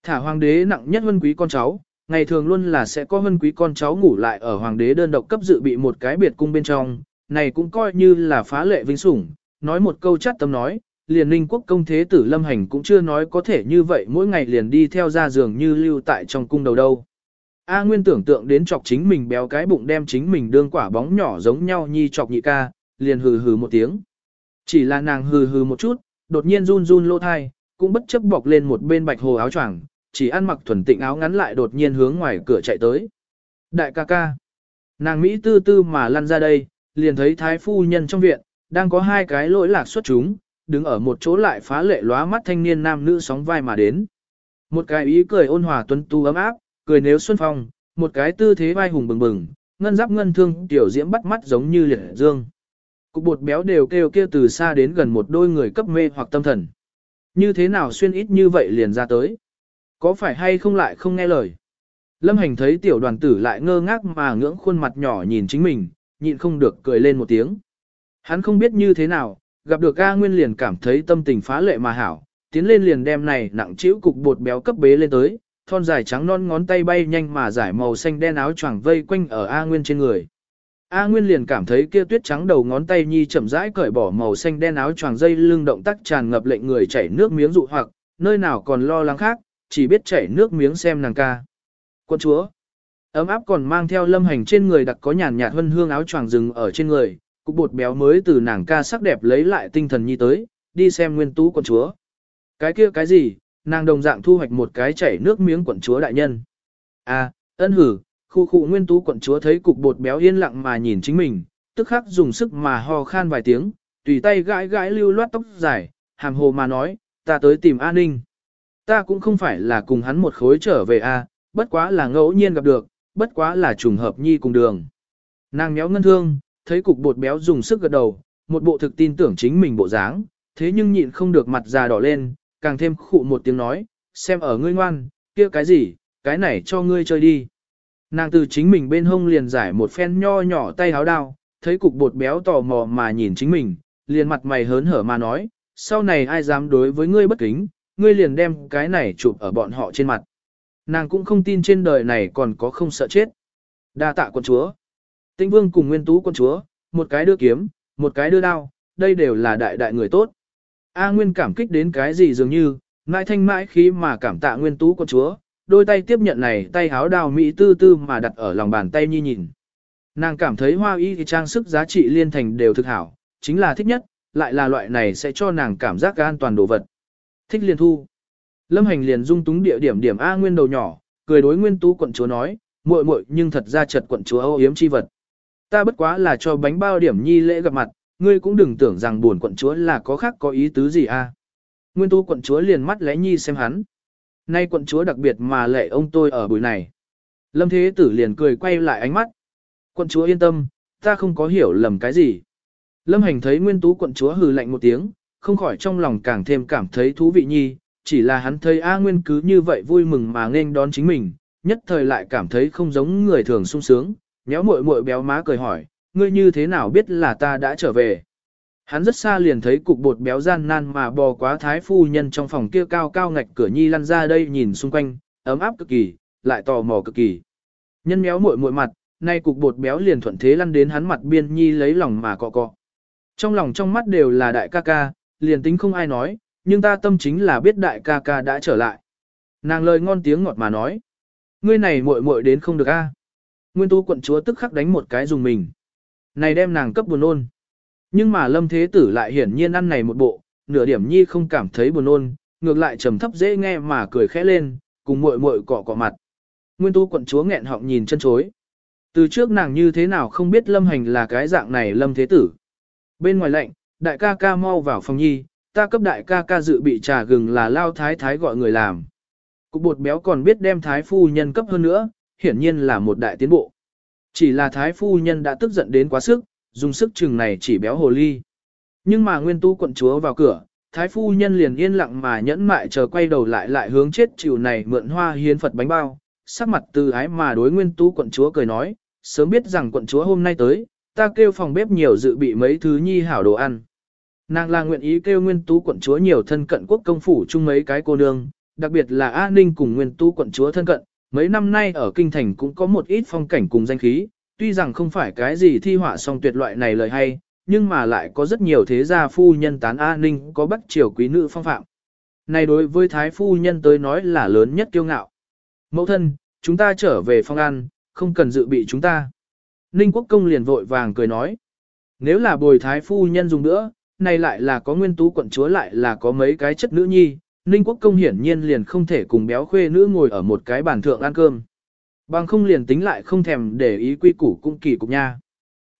Thả hoàng đế nặng nhất hân quý con cháu, ngày thường luôn là sẽ có hân quý con cháu ngủ lại ở hoàng đế đơn độc cấp dự bị một cái biệt cung bên trong, này cũng coi như là phá lệ vinh sủng, nói một câu chắt tâm nói, liền ninh quốc công thế tử lâm hành cũng chưa nói có thể như vậy mỗi ngày liền đi theo ra giường như lưu tại trong cung đầu đâu. A Nguyên tưởng tượng đến chọc chính mình béo cái bụng đem chính mình đương quả bóng nhỏ giống nhau nhi chọc nhị ca, liền hừ hừ một tiếng. Chỉ là nàng hừ hừ một chút, đột nhiên run run lô thai, cũng bất chấp bọc lên một bên bạch hồ áo choàng, chỉ ăn mặc thuần tịnh áo ngắn lại đột nhiên hướng ngoài cửa chạy tới. Đại ca ca. Nàng Mỹ tư tư mà lăn ra đây, liền thấy thái phu nhân trong viện, đang có hai cái lỗi lạc xuất chúng, đứng ở một chỗ lại phá lệ lóa mắt thanh niên nam nữ sóng vai mà đến. Một cái ý cười ôn hòa tuấn tu ấm áp, cười nếu xuân phong, một cái tư thế vai hùng bừng bừng, ngân giáp ngân thương tiểu diễm bắt mắt giống như liệt dương. Cục bột béo đều kêu kia từ xa đến gần một đôi người cấp mê hoặc tâm thần. Như thế nào xuyên ít như vậy liền ra tới? Có phải hay không lại không nghe lời? Lâm hành thấy tiểu đoàn tử lại ngơ ngác mà ngưỡng khuôn mặt nhỏ nhìn chính mình, nhịn không được cười lên một tiếng. Hắn không biết như thế nào, gặp được A Nguyên liền cảm thấy tâm tình phá lệ mà hảo, tiến lên liền đem này nặng chịu cục bột béo cấp bế lên tới, thon dài trắng non ngón tay bay nhanh mà giải màu xanh đen áo choàng vây quanh ở A Nguyên trên người. A Nguyên liền cảm thấy kia tuyết trắng đầu ngón tay nhi chậm rãi cởi bỏ màu xanh đen áo choàng dây lưng động tác tràn ngập lệnh người chảy nước miếng dụ hoặc, nơi nào còn lo lắng khác, chỉ biết chảy nước miếng xem nàng ca. Quân chúa, ấm áp còn mang theo lâm hành trên người đặc có nhàn nhạt hân hương áo choàng rừng ở trên người, cục bột béo mới từ nàng ca sắc đẹp lấy lại tinh thần nhi tới, đi xem nguyên tú quân chúa. Cái kia cái gì, nàng đồng dạng thu hoạch một cái chảy nước miếng quận chúa đại nhân. À, ân hử, khu khu nguyên tú quận chúa thấy cục bột béo yên lặng mà nhìn chính mình, tức khắc dùng sức mà ho khan vài tiếng, tùy tay gãi gãi lưu loát tóc dài, hàm hồ mà nói, ta tới tìm an ninh. Ta cũng không phải là cùng hắn một khối trở về a, bất quá là ngẫu nhiên gặp được, bất quá là trùng hợp nhi cùng đường. Nàng méo ngân thương, thấy cục bột béo dùng sức gật đầu, một bộ thực tin tưởng chính mình bộ dáng, thế nhưng nhịn không được mặt già đỏ lên, càng thêm khụ một tiếng nói, xem ở ngươi ngoan, kia cái gì, cái này cho ngươi chơi đi. Nàng từ chính mình bên hông liền giải một phen nho nhỏ tay háo đao, thấy cục bột béo tò mò mà nhìn chính mình, liền mặt mày hớn hở mà nói, sau này ai dám đối với ngươi bất kính, ngươi liền đem cái này chụp ở bọn họ trên mặt. Nàng cũng không tin trên đời này còn có không sợ chết. Đa tạ quân chúa. Tĩnh vương cùng nguyên tú quân chúa, một cái đưa kiếm, một cái đưa đao, đây đều là đại đại người tốt. A Nguyên cảm kích đến cái gì dường như, mãi thanh mãi khí mà cảm tạ nguyên tú quân chúa, đôi tay tiếp nhận này tay háo đào mỹ tư tư mà đặt ở lòng bàn tay nhi nhìn. Nàng cảm thấy hoa y thì trang sức giá trị liên thành đều thực hảo, chính là thích nhất, lại là loại này sẽ cho nàng cảm giác an toàn đồ vật. Thích liền thu. Lâm hành liền dung túng địa điểm điểm A nguyên đầu nhỏ, cười đối nguyên tú quận chúa nói, muội muội nhưng thật ra chật quận chúa âu yếm chi vật. Ta bất quá là cho bánh bao điểm nhi lễ gặp mặt, ngươi cũng đừng tưởng rằng buồn quận chúa là có khác có ý tứ gì a. Nguyên tu quận chúa liền mắt lẽ nhi xem hắn. Nay quận chúa đặc biệt mà lệ ông tôi ở buổi này. Lâm Thế Tử liền cười quay lại ánh mắt. Quận chúa yên tâm, ta không có hiểu lầm cái gì. Lâm Hành thấy Nguyên Tú quận chúa hừ lạnh một tiếng, không khỏi trong lòng càng thêm cảm thấy thú vị nhi, chỉ là hắn thấy A Nguyên cứ như vậy vui mừng mà nên đón chính mình, nhất thời lại cảm thấy không giống người thường sung sướng, nhéo muội muội béo má cười hỏi, ngươi như thế nào biết là ta đã trở về. Hắn rất xa liền thấy cục bột béo gian nan mà bò quá thái phu nhân trong phòng kia cao cao ngạch cửa nhi lăn ra đây nhìn xung quanh, ấm áp cực kỳ, lại tò mò cực kỳ. Nhân méo muội muội mặt, nay cục bột béo liền thuận thế lăn đến hắn mặt biên nhi lấy lòng mà cọ cọ. Trong lòng trong mắt đều là đại ca ca, liền tính không ai nói, nhưng ta tâm chính là biết đại ca ca đã trở lại. Nàng lời ngon tiếng ngọt mà nói. Ngươi này muội muội đến không được a. Nguyên tú quận chúa tức khắc đánh một cái dùng mình. Này đem nàng cấp buồn ôn. Nhưng mà lâm thế tử lại hiển nhiên ăn này một bộ, nửa điểm nhi không cảm thấy buồn ôn, ngược lại trầm thấp dễ nghe mà cười khẽ lên, cùng muội muội cọ cọ mặt. Nguyên tú quận chúa nghẹn họng nhìn chân chối. Từ trước nàng như thế nào không biết lâm hành là cái dạng này lâm thế tử. Bên ngoài lạnh, đại ca ca mau vào phòng nhi, ta cấp đại ca ca dự bị trà gừng là lao thái thái gọi người làm. Cục bột béo còn biết đem thái phu nhân cấp hơn nữa, hiển nhiên là một đại tiến bộ. Chỉ là thái phu nhân đã tức giận đến quá sức, dùng sức chừng này chỉ béo hồ ly. Nhưng mà nguyên tu quận chúa vào cửa, thái phu nhân liền yên lặng mà nhẫn mại chờ quay đầu lại lại hướng chết chịu này mượn hoa hiến Phật bánh bao, sắc mặt từ ái mà đối nguyên tu quận chúa cười nói, sớm biết rằng quận chúa hôm nay tới, ta kêu phòng bếp nhiều dự bị mấy thứ nhi hảo đồ ăn. Nàng là nguyện ý kêu nguyên tú quận chúa nhiều thân cận quốc công phủ chung mấy cái cô nương, đặc biệt là A Ninh cùng nguyên tú quận chúa thân cận, mấy năm nay ở kinh thành cũng có một ít phong cảnh cùng danh khí, tuy rằng không phải cái gì thi họa song tuyệt loại này lời hay, nhưng mà lại có rất nhiều thế gia phu nhân tán A Ninh có bắt triều quý nữ phong phạm. Này đối với thái phu nhân tới nói là lớn nhất kiêu ngạo. Mẫu thân, chúng ta trở về phong an, không cần dự bị chúng ta. Ninh quốc công liền vội vàng cười nói. Nếu là bồi thái phu nhân dùng nữa, này lại là có nguyên tú quận chúa lại là có mấy cái chất nữ nhi, Ninh quốc công hiển nhiên liền không thể cùng béo khuê nữ ngồi ở một cái bàn thượng ăn cơm. Bằng không liền tính lại không thèm để ý quy củ cũng kỳ cục nha.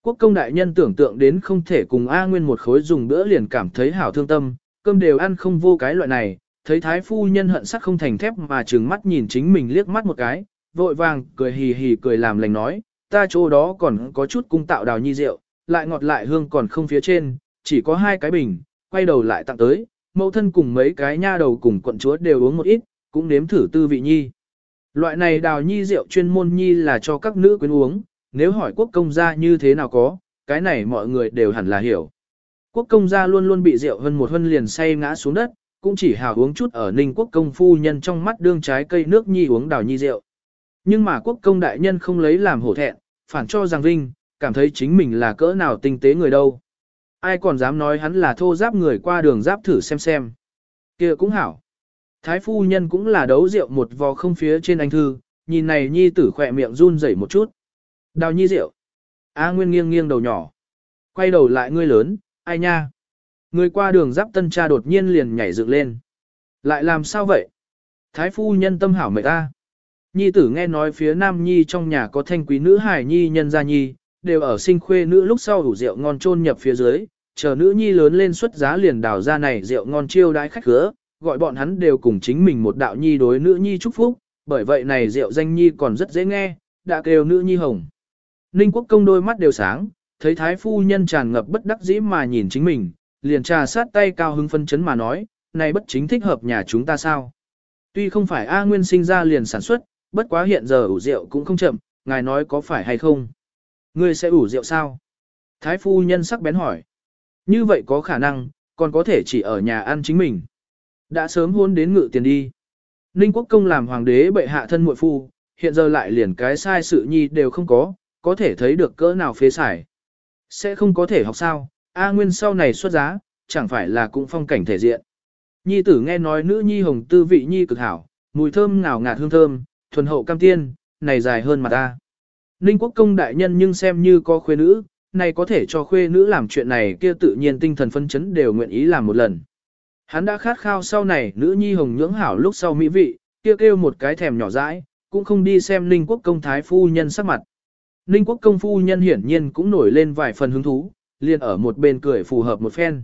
Quốc công đại nhân tưởng tượng đến không thể cùng A Nguyên một khối dùng bữa liền cảm thấy hảo thương tâm, cơm đều ăn không vô cái loại này, thấy thái phu nhân hận sắc không thành thép mà trừng mắt nhìn chính mình liếc mắt một cái, vội vàng cười hì hì cười làm lành nói, ta chỗ đó còn có chút cung tạo đào nhi rượu, lại ngọt lại hương còn không phía trên, chỉ có hai cái bình, quay đầu lại tặng tới, mẫu thân cùng mấy cái nha đầu cùng quận chúa đều uống một ít, cũng nếm thử tư vị nhi. Loại này đào nhi rượu chuyên môn nhi là cho các nữ quyến uống, nếu hỏi quốc công gia như thế nào có, cái này mọi người đều hẳn là hiểu. Quốc công gia luôn luôn bị rượu hơn một hân liền say ngã xuống đất, cũng chỉ hào uống chút ở ninh quốc công phu nhân trong mắt đương trái cây nước nhi uống đào nhi rượu. Nhưng mà quốc công đại nhân không lấy làm hổ thẹn, phản cho rằng vinh, cảm thấy chính mình là cỡ nào tinh tế người đâu. Ai còn dám nói hắn là thô giáp người qua đường giáp thử xem xem. kia cũng hảo. Thái phu nhân cũng là đấu rượu một vò không phía trên anh thư, nhìn này nhi tử khỏe miệng run rẩy một chút. Đào nhi rượu. A Nguyên nghiêng nghiêng đầu nhỏ. Quay đầu lại ngươi lớn, ai nha. Người qua đường giáp tân cha đột nhiên liền nhảy dựng lên. Lại làm sao vậy? Thái phu nhân tâm hảo mệt ta. Nhi tử nghe nói phía nam nhi trong nhà có thanh quý nữ hải nhi nhân gia nhi, đều ở sinh khuê nữ lúc sau đủ rượu ngon trôn nhập phía dưới, chờ nữ nhi lớn lên xuất giá liền đào ra này rượu ngon chiêu đãi khách khứa, gọi bọn hắn đều cùng chính mình một đạo nhi đối nữ nhi chúc phúc, bởi vậy này rượu danh nhi còn rất dễ nghe, đã kêu nữ nhi hồng. Ninh quốc công đôi mắt đều sáng, thấy thái phu nhân tràn ngập bất đắc dĩ mà nhìn chính mình, liền trà sát tay cao hưng phân chấn mà nói, này bất chính thích hợp nhà chúng ta sao. Tuy không phải A Nguyên sinh ra liền sản xuất, bất quá hiện giờ ủ rượu cũng không chậm, ngài nói có phải hay không. Ngươi sẽ ủ rượu sao? Thái phu nhân sắc bén hỏi. Như vậy có khả năng, còn có thể chỉ ở nhà ăn chính mình. Đã sớm hôn đến ngự tiền đi. Ninh quốc công làm hoàng đế bệ hạ thân muội phu, hiện giờ lại liền cái sai sự nhi đều không có, có thể thấy được cỡ nào phế xài. Sẽ không có thể học sao, A Nguyên sau này xuất giá, chẳng phải là cũng phong cảnh thể diện. Nhi tử nghe nói nữ nhi hồng tư vị nhi cực hảo, mùi thơm ngào ngạt hương thơm, thuần hậu cam tiên, này dài hơn mà ta. Ninh quốc công đại nhân nhưng xem như có khuê nữ, này có thể cho khuê nữ làm chuyện này kia tự nhiên tinh thần phân chấn đều nguyện ý làm một lần. Hắn đã khát khao sau này nữ nhi hồng nhưỡng hảo lúc sau mỹ vị, kia kêu một cái thèm nhỏ dãi, cũng không đi xem Ninh quốc công thái phu nhân sắc mặt. Ninh quốc công phu nhân hiển nhiên cũng nổi lên vài phần hứng thú, liền ở một bên cười phù hợp một phen.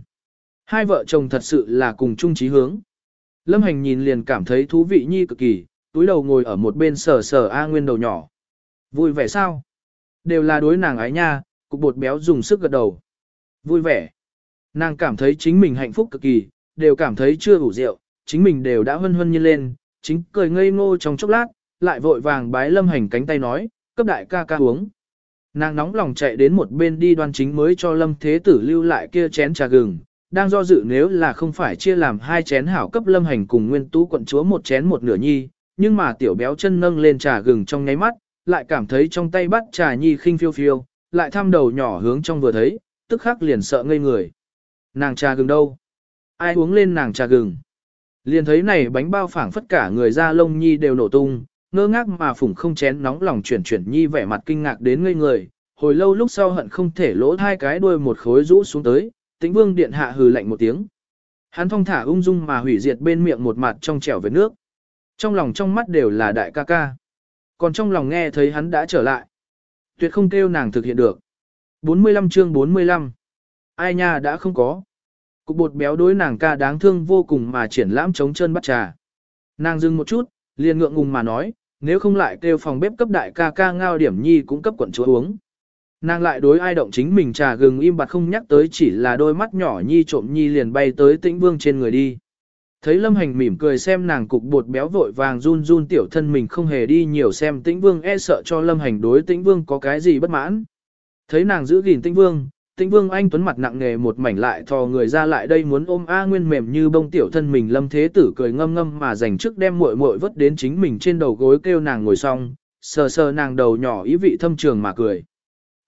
Hai vợ chồng thật sự là cùng chung chí hướng. Lâm hành nhìn liền cảm thấy thú vị nhi cực kỳ, túi đầu ngồi ở một bên sờ sờ A Nguyên đầu nhỏ. Vui vẻ sao? Đều là đối nàng ái nha, cục bột béo dùng sức gật đầu. Vui vẻ. Nàng cảm thấy chính mình hạnh phúc cực kỳ, đều cảm thấy chưa đủ rượu, chính mình đều đã hân hân nhiên lên, chính cười ngây ngô trong chốc lát, lại vội vàng bái lâm hành cánh tay nói, cấp đại ca ca uống. Nàng nóng lòng chạy đến một bên đi đoan chính mới cho lâm thế tử lưu lại kia chén trà gừng, đang do dự nếu là không phải chia làm hai chén hảo cấp lâm hành cùng nguyên tú quận chúa một chén một nửa nhi, nhưng mà tiểu béo chân nâng lên trà gừng trong nháy mắt, lại cảm thấy trong tay bắt trà nhi khinh phiêu phiêu, lại thăm đầu nhỏ hướng trong vừa thấy, tức khắc liền sợ ngây người. Nàng trà gừng đâu? Ai uống lên nàng trà gừng? Liền thấy này bánh bao phảng phất cả người da lông nhi đều nổ tung, ngơ ngác mà phủng không chén nóng lòng chuyển chuyển nhi vẻ mặt kinh ngạc đến ngây người, hồi lâu lúc sau hận không thể lỗ hai cái đuôi một khối rũ xuống tới, tĩnh vương điện hạ hừ lạnh một tiếng. Hắn thong thả ung dung mà hủy diệt bên miệng một mặt trong trẻo với nước. Trong lòng trong mắt đều là đại ca ca. Còn trong lòng nghe thấy hắn đã trở lại. Tuyệt không kêu nàng thực hiện được. 45 chương 45. Ai nha đã không có. Cục bột béo đối nàng ca đáng thương vô cùng mà triển lãm chống chân bắt trà. Nàng dừng một chút, liền ngượng ngùng mà nói, nếu không lại kêu phòng bếp cấp đại ca ca ngao điểm nhi cũng cấp quận chúa uống. Nàng lại đối ai động chính mình trà gừng im bặt không nhắc tới chỉ là đôi mắt nhỏ nhi trộm nhi liền bay tới tĩnh vương trên người đi. Thấy lâm hành mỉm cười xem nàng cục bột béo vội vàng run run tiểu thân mình không hề đi nhiều xem tĩnh vương e sợ cho lâm hành đối tĩnh vương có cái gì bất mãn. Thấy nàng giữ gìn tĩnh vương, tĩnh vương anh tuấn mặt nặng nề một mảnh lại thò người ra lại đây muốn ôm A Nguyên mềm như bông tiểu thân mình lâm thế tử cười ngâm ngâm mà dành trước đem muội muội vớt đến chính mình trên đầu gối kêu nàng ngồi xong, sờ sờ nàng đầu nhỏ ý vị thâm trường mà cười.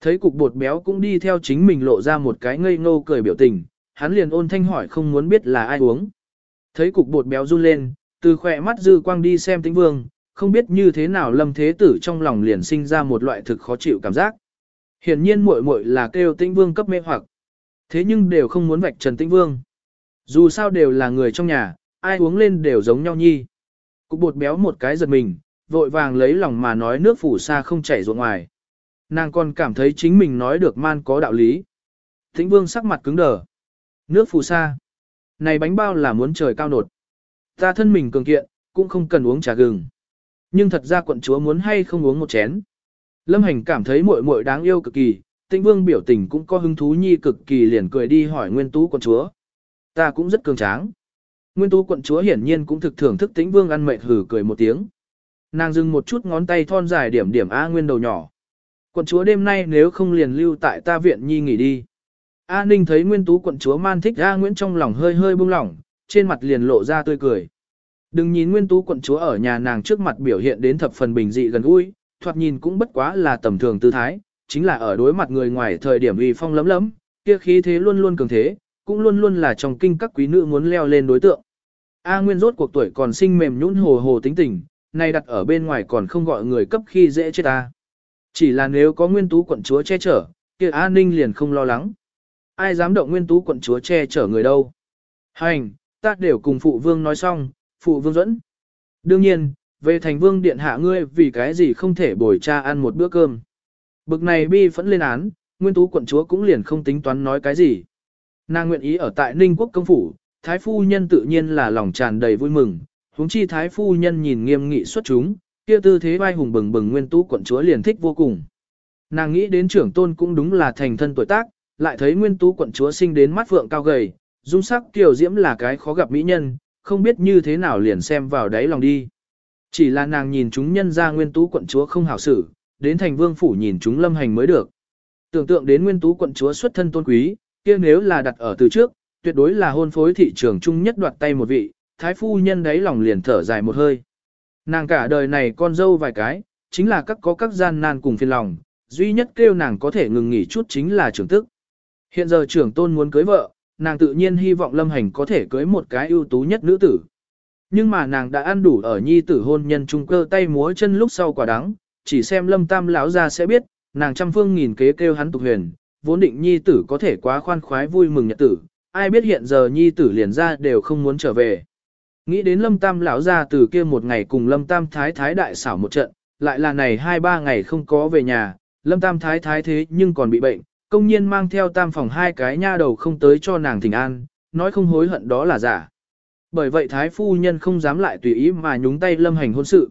Thấy cục bột béo cũng đi theo chính mình lộ ra một cái ngây ngô cười biểu tình, hắn liền ôn thanh hỏi không muốn biết là ai uống. Thấy cục bột béo run lên, từ khỏe mắt dư quang đi xem tĩnh vương, không biết như thế nào lâm thế tử trong lòng liền sinh ra một loại thực khó chịu cảm giác. Hiển nhiên muội muội là kêu tĩnh vương cấp mê hoặc. Thế nhưng đều không muốn vạch trần tĩnh vương. Dù sao đều là người trong nhà, ai uống lên đều giống nhau nhi. Cục bột béo một cái giật mình, vội vàng lấy lòng mà nói nước phủ xa không chảy ruộng ngoài. Nàng còn cảm thấy chính mình nói được man có đạo lý. Tĩnh vương sắc mặt cứng đờ. Nước phù sa. Này bánh bao là muốn trời cao nột. Ta thân mình cường kiện, cũng không cần uống trà gừng. Nhưng thật ra quận chúa muốn hay không uống một chén. Lâm hành cảm thấy muội muội đáng yêu cực kỳ, tĩnh vương biểu tình cũng có hứng thú nhi cực kỳ liền cười đi hỏi nguyên tú quận chúa. Ta cũng rất cường tráng. Nguyên tú quận chúa hiển nhiên cũng thực thưởng thức tĩnh vương ăn mệt hử cười một tiếng. Nàng dừng một chút ngón tay thon dài điểm điểm A nguyên đầu nhỏ. Quận chúa đêm nay nếu không liền lưu tại ta viện nhi nghỉ đi. A Ninh thấy nguyên tú quận chúa man thích A Nguyễn trong lòng hơi hơi buông lỏng, trên mặt liền lộ ra tươi cười. Đừng nhìn nguyên tú quận chúa ở nhà nàng trước mặt biểu hiện đến thập phần bình dị gần gũi, thoạt nhìn cũng bất quá là tầm thường tư thái, chính là ở đối mặt người ngoài thời điểm uy phong lấm lấm, kia khí thế luôn luôn cường thế, cũng luôn luôn là trong kinh các quý nữ muốn leo lên đối tượng. A Nguyên rốt cuộc tuổi còn sinh mềm nhũn hồ hồ tính tình, nay đặt ở bên ngoài còn không gọi người cấp khi dễ chết ta. Chỉ là nếu có nguyên tú quận chúa che chở, kia A Ninh liền không lo lắng. Ai dám động nguyên tú quận chúa che chở người đâu. Hành, ta đều cùng phụ vương nói xong, phụ vương dẫn. Đương nhiên, về thành vương điện hạ ngươi vì cái gì không thể bồi cha ăn một bữa cơm. Bực này bi phẫn lên án, nguyên tú quận chúa cũng liền không tính toán nói cái gì. Nàng nguyện ý ở tại Ninh quốc công phủ, thái phu nhân tự nhiên là lòng tràn đầy vui mừng, huống chi thái phu nhân nhìn nghiêm nghị xuất chúng, kia tư thế vai hùng bừng bừng nguyên tú quận chúa liền thích vô cùng. Nàng nghĩ đến trưởng tôn cũng đúng là thành thân tuổi tác, lại thấy nguyên tú quận chúa sinh đến mắt vượng cao gầy, dung sắc tiểu diễm là cái khó gặp mỹ nhân, không biết như thế nào liền xem vào đáy lòng đi. Chỉ là nàng nhìn chúng nhân ra nguyên tú quận chúa không hảo xử, đến thành vương phủ nhìn chúng lâm hành mới được. Tưởng tượng đến nguyên tú quận chúa xuất thân tôn quý, kia nếu là đặt ở từ trước, tuyệt đối là hôn phối thị trường chung nhất đoạt tay một vị, thái phu nhân đấy lòng liền thở dài một hơi. Nàng cả đời này con dâu vài cái, chính là các có các gian nan cùng phiền lòng, duy nhất kêu nàng có thể ngừng nghỉ chút chính là trưởng tức. Hiện giờ trưởng tôn muốn cưới vợ, nàng tự nhiên hy vọng lâm hành có thể cưới một cái ưu tú nhất nữ tử. Nhưng mà nàng đã ăn đủ ở nhi tử hôn nhân trung cơ tay múa chân lúc sau quả đắng, chỉ xem lâm tam lão ra sẽ biết, nàng trăm phương nghìn kế kêu hắn tục huyền, vốn định nhi tử có thể quá khoan khoái vui mừng nhật tử, ai biết hiện giờ nhi tử liền ra đều không muốn trở về. Nghĩ đến lâm tam lão ra từ kia một ngày cùng lâm tam thái thái đại xảo một trận, lại là này hai ba ngày không có về nhà, lâm tam thái thái thế nhưng còn bị bệnh, công nhiên mang theo tam phòng hai cái nha đầu không tới cho nàng thỉnh an, nói không hối hận đó là giả. Bởi vậy thái phu nhân không dám lại tùy ý mà nhúng tay lâm hành hôn sự.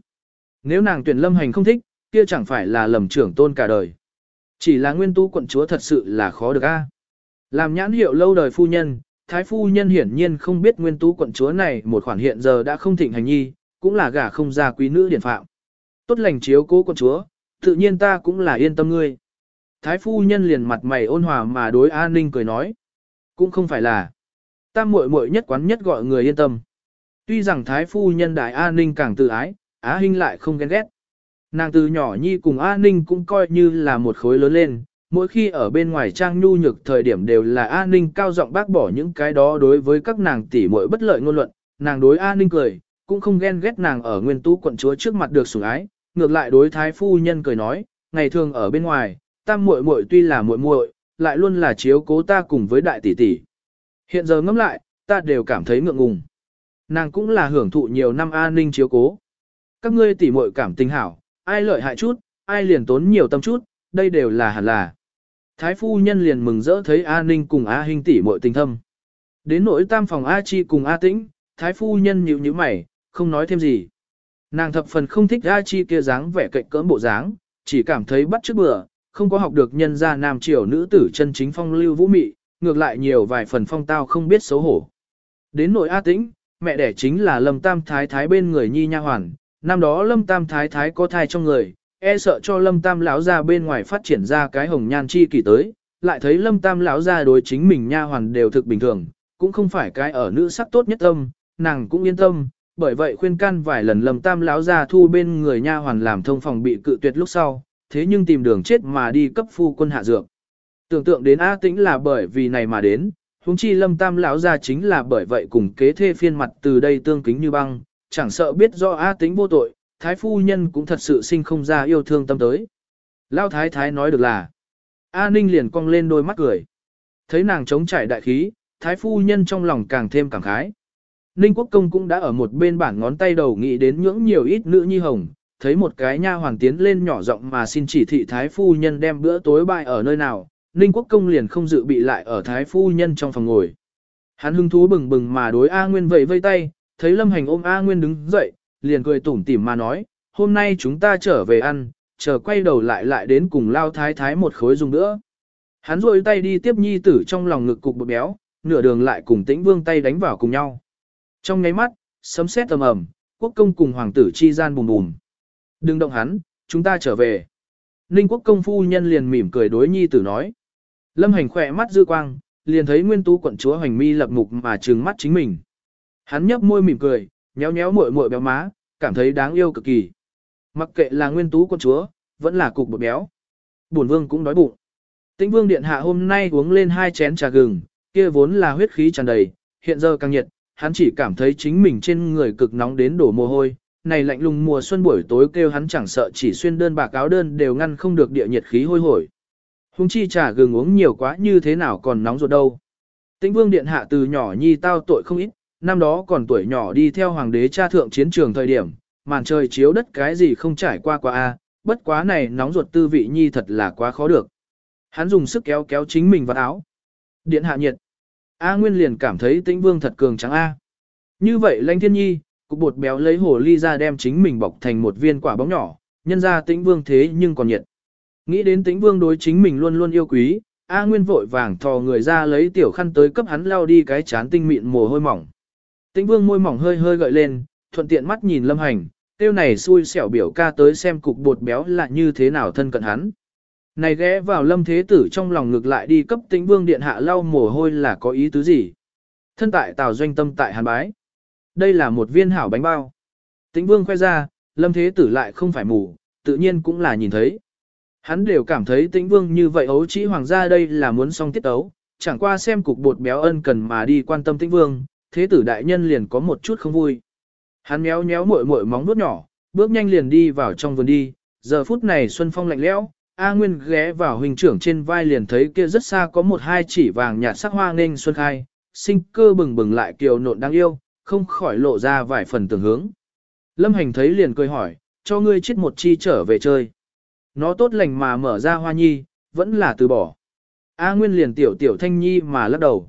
Nếu nàng tuyển lâm hành không thích, kia chẳng phải là lầm trưởng tôn cả đời. Chỉ là nguyên tu quận chúa thật sự là khó được a. Làm nhãn hiệu lâu đời phu nhân, thái phu nhân hiển nhiên không biết nguyên tú quận chúa này một khoản hiện giờ đã không thịnh hành nhi, cũng là gả không ra quý nữ điển phạm. Tốt lành chiếu cố quận chúa, tự nhiên ta cũng là yên tâm ngươi. Thái phu nhân liền mặt mày ôn hòa mà đối an ninh cười nói. Cũng không phải là. Tam muội muội nhất quán nhất gọi người yên tâm. Tuy rằng thái phu nhân đại an ninh càng tự ái, á Hinh lại không ghen ghét. Nàng từ nhỏ nhi cùng an ninh cũng coi như là một khối lớn lên, mỗi khi ở bên ngoài trang nhu nhược thời điểm đều là an ninh cao giọng bác bỏ những cái đó đối với các nàng tỷ muội bất lợi ngôn luận, nàng đối an ninh cười, cũng không ghen ghét nàng ở nguyên tú quận chúa trước mặt được sủng ái, ngược lại đối thái phu nhân cười nói, ngày thường ở bên ngoài, tam muội muội tuy là muội muội, lại luôn là chiếu cố ta cùng với đại tỷ tỷ. Hiện giờ ngẫm lại, ta đều cảm thấy ngượng ngùng. Nàng cũng là hưởng thụ nhiều năm an ninh chiếu cố. Các ngươi tỷ muội cảm tình hảo, ai lợi hại chút, ai liền tốn nhiều tâm chút, đây đều là hẳn là. Thái phu nhân liền mừng rỡ thấy A Ninh cùng A Hinh tỷ muội tình thâm. Đến nỗi tam phòng A Chi cùng A Tĩnh, Thái phu nhân nhíu nhíu mày, không nói thêm gì. Nàng thập phần không thích A Chi kia dáng vẻ cạnh cỡm bộ dáng, chỉ cảm thấy bắt trước bữa, không có học được nhân gia nam triều nữ tử chân chính phong lưu vũ mị, ngược lại nhiều vài phần phong tao không biết xấu hổ. Đến nội A Tĩnh, mẹ đẻ chính là Lâm Tam Thái Thái bên người nhi nha hoàn, năm đó Lâm Tam Thái Thái có thai trong người, e sợ cho Lâm Tam lão ra bên ngoài phát triển ra cái hồng nhan chi kỳ tới, lại thấy Lâm Tam lão ra đối chính mình nha hoàn đều thực bình thường, cũng không phải cái ở nữ sắc tốt nhất tâm, nàng cũng yên tâm, bởi vậy khuyên can vài lần Lâm Tam lão ra thu bên người nha hoàn làm thông phòng bị cự tuyệt lúc sau, thế nhưng tìm đường chết mà đi cấp phu quân hạ dược. Tưởng tượng đến A Tĩnh là bởi vì này mà đến, huống chi Lâm Tam lão gia chính là bởi vậy cùng kế thê phiên mặt từ đây tương kính như băng, chẳng sợ biết do A Tĩnh vô tội, thái phu nhân cũng thật sự sinh không ra yêu thương tâm tới. lão thái thái nói được là, A Ninh liền cong lên đôi mắt cười. Thấy nàng chống trải đại khí, thái phu nhân trong lòng càng thêm cảm khái. Ninh quốc công cũng đã ở một bên bản ngón tay đầu nghĩ đến những nhiều ít nữ nhi hồng, thấy một cái nha hoàng tiến lên nhỏ giọng mà xin chỉ thị thái phu nhân đem bữa tối bại ở nơi nào, Ninh quốc công liền không dự bị lại ở thái phu nhân trong phòng ngồi. Hắn hưng thú bừng bừng mà đối A Nguyên vẫy vây tay, thấy Lâm Hành ôm A Nguyên đứng dậy, liền cười tủm tỉm mà nói, hôm nay chúng ta trở về ăn, chờ quay đầu lại lại đến cùng lao thái thái một khối dùng nữa. Hắn rôi tay đi tiếp nhi tử trong lòng ngực cục bột béo, nửa đường lại cùng tĩnh vương tay đánh vào cùng nhau. Trong nháy mắt, sấm sét tầm ầm, quốc công cùng hoàng tử chi gian bùm bùm. Đừng động hắn, chúng ta trở về. Ninh quốc công phu nhân liền mỉm cười đối nhi tử nói. Lâm hành khỏe mắt dư quang, liền thấy nguyên tú quận chúa hành mi lập mục mà trừng mắt chính mình. Hắn nhấp môi mỉm cười, nhéo nhéo muội muội béo má, cảm thấy đáng yêu cực kỳ. Mặc kệ là nguyên tú quận chúa, vẫn là cục bột béo. bổn vương cũng đói bụng. Tĩnh vương điện hạ hôm nay uống lên hai chén trà gừng, kia vốn là huyết khí tràn đầy, hiện giờ càng nhiệt, hắn chỉ cảm thấy chính mình trên người cực nóng đến đổ mồ hôi. Này lạnh lùng mùa xuân buổi tối kêu hắn chẳng sợ chỉ xuyên đơn bạc áo đơn đều ngăn không được địa nhiệt khí hôi hổi. Hùng chi trà gừng uống nhiều quá như thế nào còn nóng ruột đâu. Tĩnh vương điện hạ từ nhỏ nhi tao tội không ít, năm đó còn tuổi nhỏ đi theo hoàng đế cha thượng chiến trường thời điểm, màn trời chiếu đất cái gì không trải qua qua a, bất quá này nóng ruột tư vị nhi thật là quá khó được. Hắn dùng sức kéo kéo chính mình vào áo. Điện hạ nhiệt. A Nguyên liền cảm thấy tĩnh vương thật cường trắng A. Như vậy lãnh thiên nhi, cục bột béo lấy hồ ly ra đem chính mình bọc thành một viên quả bóng nhỏ, nhân ra tĩnh vương thế nhưng còn nhiệt. Nghĩ đến tĩnh vương đối chính mình luôn luôn yêu quý, A Nguyên vội vàng thò người ra lấy tiểu khăn tới cấp hắn lao đi cái chán tinh mịn mồ hôi mỏng. Tĩnh vương môi mỏng hơi hơi gợi lên, thuận tiện mắt nhìn lâm hành, tiêu này xui xẻo biểu ca tới xem cục bột béo là như thế nào thân cận hắn. Này ghé vào lâm thế tử trong lòng ngược lại đi cấp tĩnh vương điện hạ lau mồ hôi là có ý tứ gì. Thân tại tào doanh tâm tại hàn bái. Đây là một viên hảo bánh bao. Tĩnh vương khoe ra, lâm thế tử lại không phải mù, tự nhiên cũng là nhìn thấy. Hắn đều cảm thấy tĩnh vương như vậy ấu chỉ hoàng gia đây là muốn xong tiết ấu, chẳng qua xem cục bột béo ân cần mà đi quan tâm tĩnh vương, thế tử đại nhân liền có một chút không vui. Hắn méo méo muội muội móng vuốt nhỏ, bước nhanh liền đi vào trong vườn đi, giờ phút này xuân phong lạnh lẽo, A Nguyên ghé vào huynh trưởng trên vai liền thấy kia rất xa có một hai chỉ vàng nhạt sắc hoa nên xuân khai, sinh cơ bừng bừng lại kiều nộn đáng yêu, không khỏi lộ ra vài phần tưởng hướng. Lâm Hành thấy liền cười hỏi, cho ngươi chết một chi trở về chơi. Nó tốt lành mà mở ra hoa nhi, vẫn là từ bỏ. A Nguyên liền tiểu tiểu thanh nhi mà lắc đầu.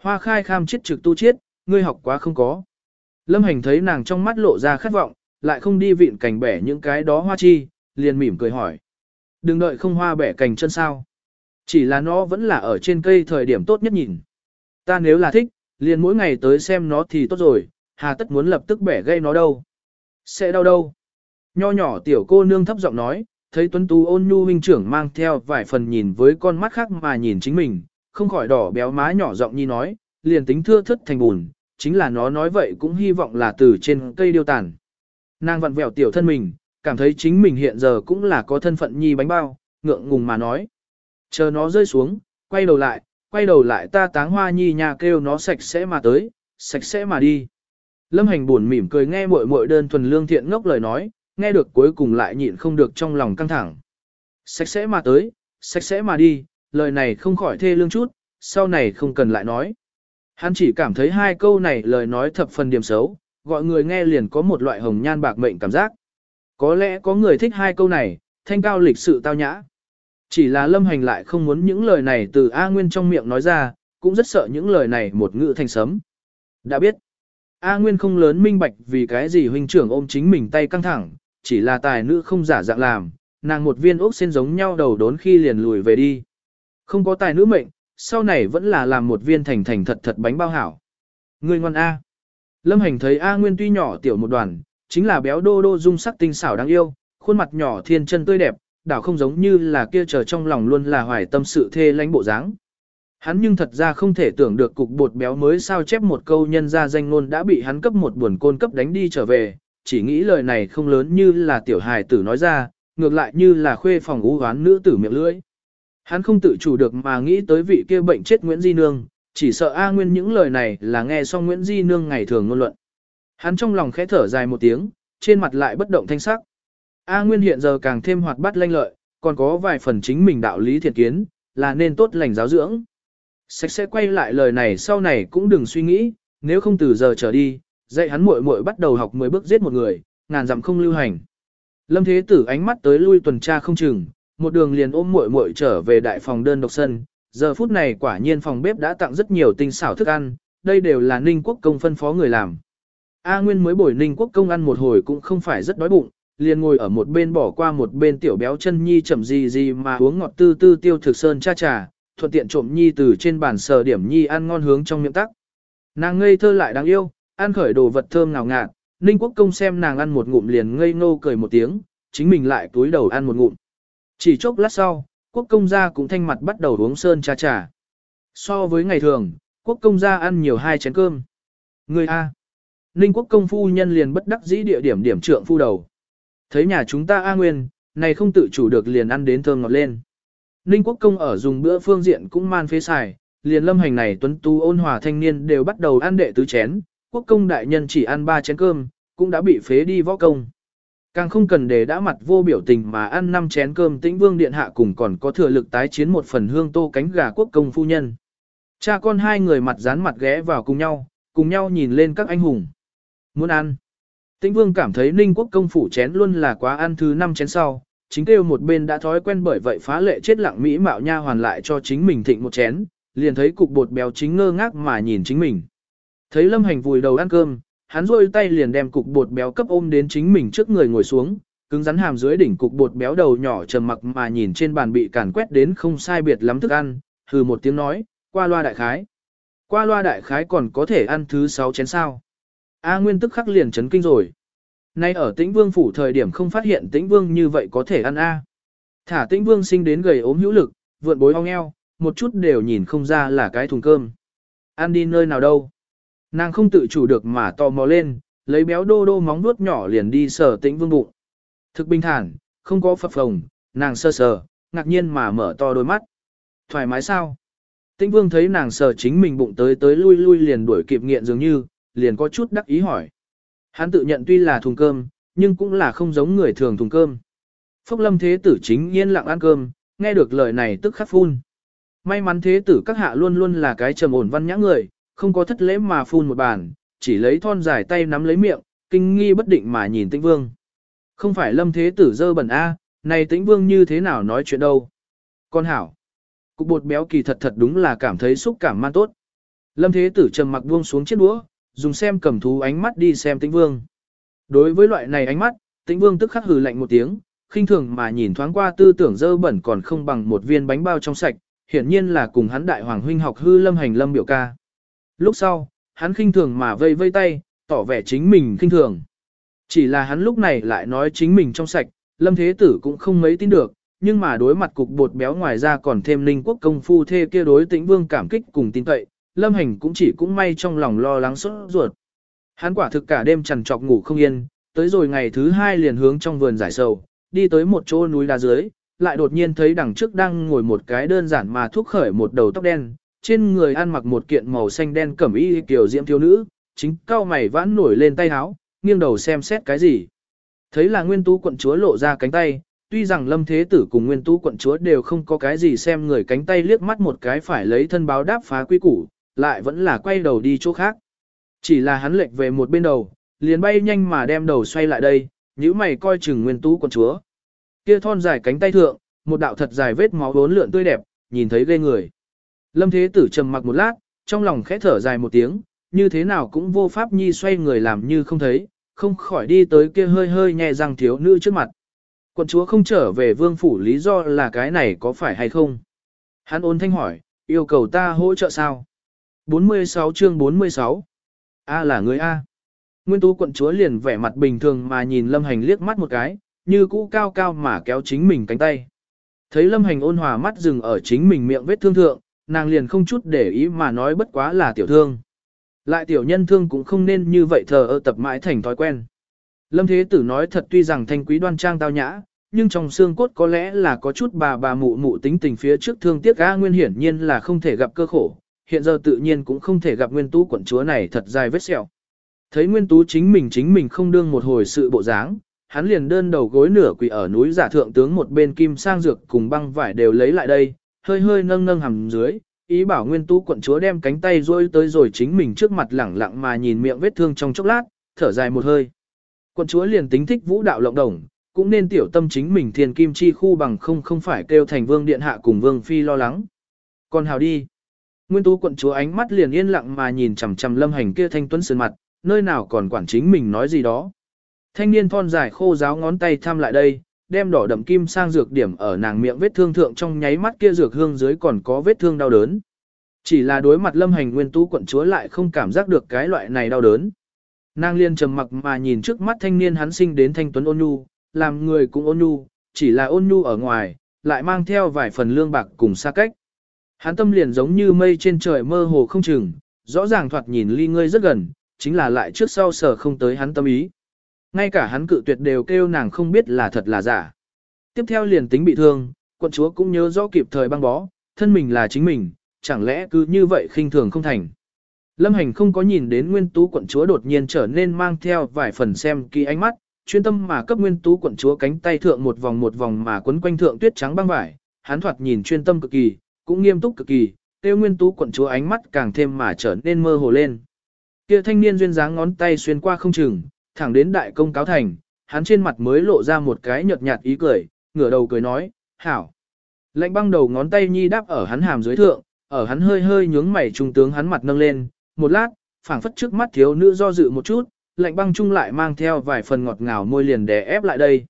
Hoa khai kham chết trực tu chết, ngươi học quá không có. Lâm Hành thấy nàng trong mắt lộ ra khát vọng, lại không đi vịn cành bẻ những cái đó hoa chi, liền mỉm cười hỏi. Đừng đợi không hoa bẻ cành chân sao. Chỉ là nó vẫn là ở trên cây thời điểm tốt nhất nhìn. Ta nếu là thích, liền mỗi ngày tới xem nó thì tốt rồi, hà tất muốn lập tức bẻ gây nó đâu. Sẽ đau đâu. Nho nhỏ tiểu cô nương thấp giọng nói, thấy tuấn tú ôn nhu huynh trưởng mang theo vài phần nhìn với con mắt khác mà nhìn chính mình, không khỏi đỏ béo má nhỏ giọng nhi nói, liền tính thưa thất thành bùn, chính là nó nói vậy cũng hy vọng là từ trên cây điêu tàn. Nàng vặn vẹo tiểu thân mình, cảm thấy chính mình hiện giờ cũng là có thân phận nhi bánh bao, ngượng ngùng mà nói. Chờ nó rơi xuống, quay đầu lại, quay đầu lại ta táng hoa nhi nhà kêu nó sạch sẽ mà tới, sạch sẽ mà đi. Lâm hành buồn mỉm cười nghe muội muội đơn thuần lương thiện ngốc lời nói, nghe được cuối cùng lại nhịn không được trong lòng căng thẳng. Sạch sẽ mà tới, sạch sẽ mà đi, lời này không khỏi thê lương chút, sau này không cần lại nói. Hắn chỉ cảm thấy hai câu này lời nói thập phần điểm xấu, gọi người nghe liền có một loại hồng nhan bạc mệnh cảm giác. Có lẽ có người thích hai câu này, thanh cao lịch sự tao nhã. Chỉ là lâm hành lại không muốn những lời này từ A Nguyên trong miệng nói ra, cũng rất sợ những lời này một ngữ thành sấm. Đã biết, A Nguyên không lớn minh bạch vì cái gì huynh trưởng ôm chính mình tay căng thẳng, chỉ là tài nữ không giả dạng làm, nàng một viên ốc sen giống nhau đầu đốn khi liền lùi về đi. Không có tài nữ mệnh, sau này vẫn là làm một viên thành thành thật thật bánh bao hảo. Người ngoan A. Lâm hành thấy A Nguyên tuy nhỏ tiểu một đoàn, chính là béo đô đô dung sắc tinh xảo đáng yêu, khuôn mặt nhỏ thiên chân tươi đẹp, đảo không giống như là kia chờ trong lòng luôn là hoài tâm sự thê lãnh bộ dáng. Hắn nhưng thật ra không thể tưởng được cục bột béo mới sao chép một câu nhân ra danh ngôn đã bị hắn cấp một buồn côn cấp đánh đi trở về, chỉ nghĩ lời này không lớn như là tiểu hài tử nói ra, ngược lại như là khuê phòng ú hoán nữ tử miệng lưỡi. Hắn không tự chủ được mà nghĩ tới vị kia bệnh chết Nguyễn Di Nương, chỉ sợ A Nguyên những lời này là nghe xong Nguyễn Di Nương ngày thường ngôn luận. Hắn trong lòng khẽ thở dài một tiếng, trên mặt lại bất động thanh sắc. A Nguyên hiện giờ càng thêm hoạt bát lanh lợi, còn có vài phần chính mình đạo lý thiện kiến, là nên tốt lành giáo dưỡng. Sạch sẽ quay lại lời này sau này cũng đừng suy nghĩ, nếu không từ giờ trở đi, dạy hắn muội muội bắt đầu học 10 bước giết một người, ngàn dặm không lưu hành. Lâm Thế Tử ánh mắt tới lui tuần tra không chừng, một đường liền ôm muội muội trở về đại phòng đơn độc sân. Giờ phút này quả nhiên phòng bếp đã tặng rất nhiều tinh xảo thức ăn, đây đều là Ninh Quốc công phân phó người làm. A Nguyên mới bồi Ninh Quốc công ăn một hồi cũng không phải rất đói bụng, liền ngồi ở một bên bỏ qua một bên tiểu béo chân nhi chậm gì gì mà uống ngọt tư tư tiêu thực sơn cha trà, thuận tiện trộm nhi từ trên bàn sờ điểm nhi ăn ngon hướng trong miệng tắc. Nàng ngây thơ lại đáng yêu, ăn khởi đồ vật thơm ngào ngạt, Ninh Quốc công xem nàng ăn một ngụm liền ngây ngô cười một tiếng, chính mình lại túi đầu ăn một ngụm. Chỉ chốc lát sau, quốc công gia cũng thanh mặt bắt đầu uống sơn cha trà. So với ngày thường, quốc công gia ăn nhiều hai chén cơm. Người A. Ninh quốc công phu nhân liền bất đắc dĩ địa điểm điểm trượng phu đầu. Thấy nhà chúng ta A Nguyên, này không tự chủ được liền ăn đến thơm ngọt lên. Ninh Quốc Công ở dùng bữa phương diện cũng man phế xài, liền lâm hành này tuấn tu ôn hòa thanh niên đều bắt đầu ăn đệ tứ chén, Quốc Công đại nhân chỉ ăn ba chén cơm, cũng đã bị phế đi võ công. Càng không cần để đã mặt vô biểu tình mà ăn năm chén cơm tĩnh vương điện hạ cùng còn có thừa lực tái chiến một phần hương tô cánh gà quốc công phu nhân. Cha con hai người mặt dán mặt ghé vào cùng nhau, cùng nhau nhìn lên các anh hùng. Muốn ăn. Tĩnh vương cảm thấy ninh quốc công phủ chén luôn là quá ăn thứ năm chén sau, chính kêu một bên đã thói quen bởi vậy phá lệ chết lặng mỹ mạo nha hoàn lại cho chính mình thịnh một chén, liền thấy cục bột béo chính ngơ ngác mà nhìn chính mình. Thấy lâm hành vùi đầu ăn cơm, hắn rôi tay liền đem cục bột béo cấp ôm đến chính mình trước người ngồi xuống, cứng rắn hàm dưới đỉnh cục bột béo đầu nhỏ trầm mặc mà nhìn trên bàn bị càn quét đến không sai biệt lắm thức ăn, hừ một tiếng nói, qua loa đại khái. Qua loa đại khái còn có thể ăn thứ sáu chén sao. A Nguyên tức khắc liền chấn kinh rồi. Nay ở tĩnh vương phủ thời điểm không phát hiện tĩnh vương như vậy có thể ăn A. Thả tĩnh vương sinh đến gầy ốm hữu lực, vượn bối ong eo, một chút đều nhìn không ra là cái thùng cơm. Ăn đi nơi nào đâu. Nàng không tự chủ được mà to mò lên, lấy béo đô đô móng vuốt nhỏ liền đi sờ tĩnh vương bụng. Thực bình thản, không có phập phồng, nàng sơ sờ, ngạc nhiên mà mở to đôi mắt. Thoải mái sao? Tĩnh vương thấy nàng sờ chính mình bụng tới tới lui lui liền đuổi kịp nghiện dường như, liền có chút đắc ý hỏi. Hắn tự nhận tuy là thùng cơm, nhưng cũng là không giống người thường thùng cơm. Phúc lâm thế tử chính yên lặng ăn cơm, nghe được lời này tức khắc phun. May mắn thế tử các hạ luôn luôn là cái trầm ổn văn nhã người, không có thất lễ mà phun một bàn, chỉ lấy thon dài tay nắm lấy miệng, kinh nghi bất định mà nhìn tĩnh vương. Không phải lâm thế tử dơ bẩn A, này tĩnh vương như thế nào nói chuyện đâu. Con hảo, cục bột béo kỳ thật thật đúng là cảm thấy xúc cảm man tốt. Lâm thế tử trầm mặc buông xuống chiếc đũa, dùng xem cầm thú ánh mắt đi xem tĩnh vương. Đối với loại này ánh mắt, tĩnh vương tức khắc hừ lạnh một tiếng, khinh thường mà nhìn thoáng qua tư tưởng dơ bẩn còn không bằng một viên bánh bao trong sạch, hiển nhiên là cùng hắn đại hoàng huynh học hư lâm hành lâm biểu ca. Lúc sau, hắn khinh thường mà vây vây tay, tỏ vẻ chính mình khinh thường. Chỉ là hắn lúc này lại nói chính mình trong sạch, lâm thế tử cũng không mấy tin được, nhưng mà đối mặt cục bột béo ngoài ra còn thêm linh quốc công phu thê kia đối tĩnh vương cảm kích cùng tin cậy, lâm hành cũng chỉ cũng may trong lòng lo lắng sốt ruột. Hắn quả thực cả đêm trằn trọc ngủ không yên, tới rồi ngày thứ hai liền hướng trong vườn giải sầu, đi tới một chỗ núi đá dưới, lại đột nhiên thấy đằng trước đang ngồi một cái đơn giản mà thúc khởi một đầu tóc đen, trên người ăn mặc một kiện màu xanh đen cẩm y kiểu diễm thiếu nữ, chính cao mày vãn nổi lên tay áo, nghiêng đầu xem xét cái gì. Thấy là nguyên tú quận chúa lộ ra cánh tay, tuy rằng lâm thế tử cùng nguyên tú quận chúa đều không có cái gì xem người cánh tay liếc mắt một cái phải lấy thân báo đáp phá quy củ, lại vẫn là quay đầu đi chỗ khác. Chỉ là hắn lệch về một bên đầu, liền bay nhanh mà đem đầu xoay lại đây, nhíu mày coi chừng nguyên tú con chúa. Kia thon dài cánh tay thượng, một đạo thật dài vết máu bốn lượn tươi đẹp, nhìn thấy ghê người. Lâm Thế Tử trầm mặc một lát, trong lòng khẽ thở dài một tiếng, như thế nào cũng vô pháp nhi xoay người làm như không thấy, không khỏi đi tới kia hơi hơi nhẹ răng thiếu nữ trước mặt. Quận chúa không trở về vương phủ lý do là cái này có phải hay không? Hắn ôn thanh hỏi, yêu cầu ta hỗ trợ sao? 46 chương 46 A là người A. Nguyên tú quận chúa liền vẻ mặt bình thường mà nhìn lâm hành liếc mắt một cái, như cũ cao cao mà kéo chính mình cánh tay. Thấy lâm hành ôn hòa mắt dừng ở chính mình miệng vết thương thượng, nàng liền không chút để ý mà nói bất quá là tiểu thương. Lại tiểu nhân thương cũng không nên như vậy thờ ơ tập mãi thành thói quen. Lâm Thế Tử nói thật tuy rằng thanh quý đoan trang tao nhã, nhưng trong xương cốt có lẽ là có chút bà bà mụ mụ tính tình phía trước thương tiếc A Nguyên hiển nhiên là không thể gặp cơ khổ, hiện giờ tự nhiên cũng không thể gặp Nguyên Tú quận chúa này thật dài vết sẹo. Thấy Nguyên Tú chính mình chính mình không đương một hồi sự bộ dáng, hắn liền đơn đầu gối nửa quỳ ở núi giả thượng tướng một bên kim sang dược cùng băng vải đều lấy lại đây, hơi hơi nâng nâng hầm dưới, ý bảo nguyên tú quận chúa đem cánh tay rôi tới rồi chính mình trước mặt lẳng lặng mà nhìn miệng vết thương trong chốc lát, thở dài một hơi. Quận chúa liền tính thích vũ đạo lộng đồng, cũng nên tiểu tâm chính mình thiền kim chi khu bằng không không phải kêu thành vương điện hạ cùng vương phi lo lắng. Còn hào đi. Nguyên tú quận chúa ánh mắt liền yên lặng mà nhìn chằm chằm lâm hành kia thanh tuấn sơn mặt, nơi nào còn quản chính mình nói gì đó. Thanh niên thon dài khô giáo ngón tay thăm lại đây, đem đỏ đậm kim sang dược điểm ở nàng miệng vết thương thượng trong nháy mắt kia dược hương dưới còn có vết thương đau đớn. Chỉ là đối mặt lâm hành nguyên tú quận chúa lại không cảm giác được cái loại này đau đớn. Nàng liên trầm mặc mà nhìn trước mắt thanh niên hắn sinh đến thanh tuấn ôn nhu, làm người cũng ôn nhu, chỉ là ôn nhu ở ngoài, lại mang theo vài phần lương bạc cùng xa cách. Hắn tâm liền giống như mây trên trời mơ hồ không chừng, rõ ràng thoạt nhìn ly ngươi rất gần, chính là lại trước sau sở không tới hắn tâm ý. Ngay cả hắn cự tuyệt đều kêu nàng không biết là thật là giả. Tiếp theo liền tính bị thương, quận chúa cũng nhớ rõ kịp thời băng bó, thân mình là chính mình, chẳng lẽ cứ như vậy khinh thường không thành. Lâm Hành không có nhìn đến Nguyên Tú quận chúa đột nhiên trở nên mang theo vài phần xem kỳ ánh mắt, chuyên tâm mà cấp Nguyên Tú quận chúa cánh tay thượng một vòng một vòng mà quấn quanh thượng tuyết trắng băng vải, hắn thoạt nhìn chuyên tâm cực kỳ, cũng nghiêm túc cực kỳ, tiêu Nguyên Tú quận chúa ánh mắt càng thêm mà trở nên mơ hồ lên. Kia thanh niên duyên dáng ngón tay xuyên qua không chừng, thẳng đến đại công cáo thành, hắn trên mặt mới lộ ra một cái nhợt nhạt ý cười, ngửa đầu cười nói, hảo. Lạnh băng đầu ngón tay nhi đáp ở hắn hàm dưới thượng, ở hắn hơi hơi nhướng mày trung tướng hắn mặt nâng lên, một lát, phảng phất trước mắt thiếu nữ do dự một chút, lạnh băng trung lại mang theo vài phần ngọt ngào môi liền đè ép lại đây.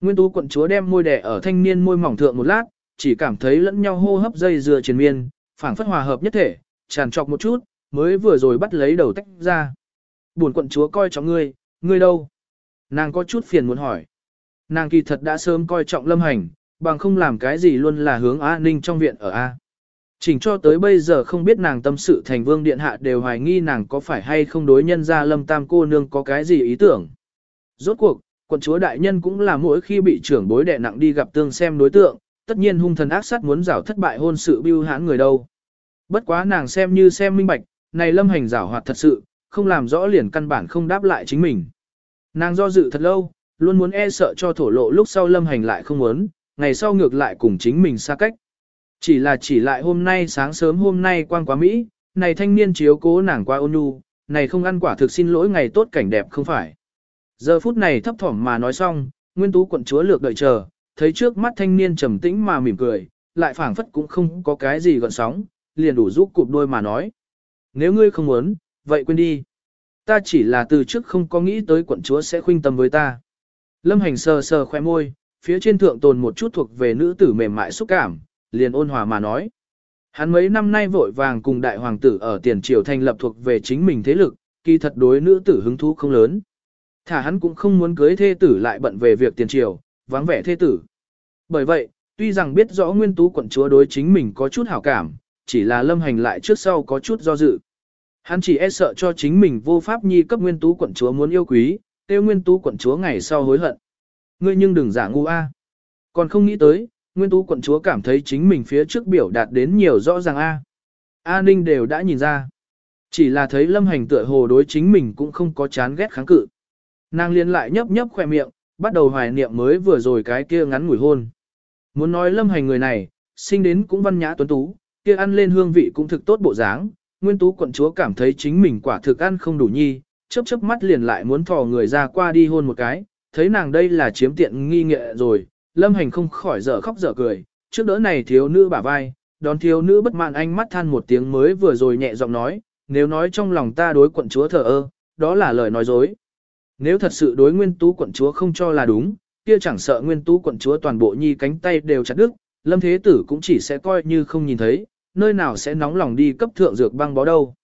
Nguyên tú quận chúa đem môi đè ở thanh niên môi mỏng thượng một lát, chỉ cảm thấy lẫn nhau hô hấp dây dưa triền miên, phảng phất hòa hợp nhất thể, tràn trọc một chút, mới vừa rồi bắt lấy đầu tách ra. Buồn quận chúa coi trọng ngươi, ngươi đâu? Nàng có chút phiền muốn hỏi. Nàng kỳ thật đã sớm coi trọng lâm hành, bằng không làm cái gì luôn là hướng A Ninh trong viện ở A. Chỉnh cho tới bây giờ không biết nàng tâm sự thành vương điện hạ đều hoài nghi nàng có phải hay không đối nhân ra lâm tam cô nương có cái gì ý tưởng. Rốt cuộc, quận chúa đại nhân cũng là mỗi khi bị trưởng bối đệ nặng đi gặp tương xem đối tượng, tất nhiên hung thần ác sát muốn rảo thất bại hôn sự bưu hãn người đâu. Bất quá nàng xem như xem minh bạch, này lâm hành rảo hoạt thật sự, không làm rõ liền căn bản không đáp lại chính mình. Nàng do dự thật lâu, luôn muốn e sợ cho thổ lộ lúc sau lâm hành lại không muốn, ngày sau ngược lại cùng chính mình xa cách. Chỉ là chỉ lại hôm nay sáng sớm hôm nay quang quá Mỹ, này thanh niên chiếu cố nàng qua ôn nhu, này không ăn quả thực xin lỗi ngày tốt cảnh đẹp không phải. Giờ phút này thấp thỏm mà nói xong, nguyên tú quận chúa lược đợi chờ, thấy trước mắt thanh niên trầm tĩnh mà mỉm cười, lại phảng phất cũng không có cái gì gọn sóng, liền đủ giúp cụp đôi mà nói. Nếu ngươi không muốn, vậy quên đi. Ta chỉ là từ trước không có nghĩ tới quận chúa sẽ khuynh tâm với ta. Lâm hành sờ sờ khoe môi, phía trên thượng tồn một chút thuộc về nữ tử mềm mại xúc cảm, liền ôn hòa mà nói. Hắn mấy năm nay vội vàng cùng đại hoàng tử ở tiền triều thành lập thuộc về chính mình thế lực, kỳ thật đối nữ tử hứng thú không lớn. Thả hắn cũng không muốn cưới thê tử lại bận về việc tiền triều, vắng vẻ thê tử. Bởi vậy, tuy rằng biết rõ nguyên tú quận chúa đối chính mình có chút hảo cảm, chỉ là lâm hành lại trước sau có chút do dự. Hắn chỉ e sợ cho chính mình vô pháp nhi cấp nguyên tú quận chúa muốn yêu quý, tiêu nguyên tú quận chúa ngày sau hối hận. Ngươi nhưng đừng giả ngu a. Còn không nghĩ tới, nguyên tú quận chúa cảm thấy chính mình phía trước biểu đạt đến nhiều rõ ràng a. A Ninh đều đã nhìn ra. Chỉ là thấy lâm hành tựa hồ đối chính mình cũng không có chán ghét kháng cự. Nàng liên lại nhấp nhấp khoe miệng, bắt đầu hoài niệm mới vừa rồi cái kia ngắn ngủi hôn. Muốn nói lâm hành người này, sinh đến cũng văn nhã tuấn tú, kia ăn lên hương vị cũng thực tốt bộ dáng, nguyên tú quận chúa cảm thấy chính mình quả thực ăn không đủ nhi, chớp chớp mắt liền lại muốn thò người ra qua đi hôn một cái, thấy nàng đây là chiếm tiện nghi nghệ rồi, lâm hành không khỏi dở khóc dở cười, trước đỡ này thiếu nữ bả vai, đón thiếu nữ bất mãn anh mắt than một tiếng mới vừa rồi nhẹ giọng nói, nếu nói trong lòng ta đối quận chúa thờ ơ, đó là lời nói dối. Nếu thật sự đối nguyên tú quận chúa không cho là đúng, kia chẳng sợ nguyên tú quận chúa toàn bộ nhi cánh tay đều chặt đứt, lâm thế tử cũng chỉ sẽ coi như không nhìn thấy, nơi nào sẽ nóng lòng đi cấp thượng dược băng bó đâu.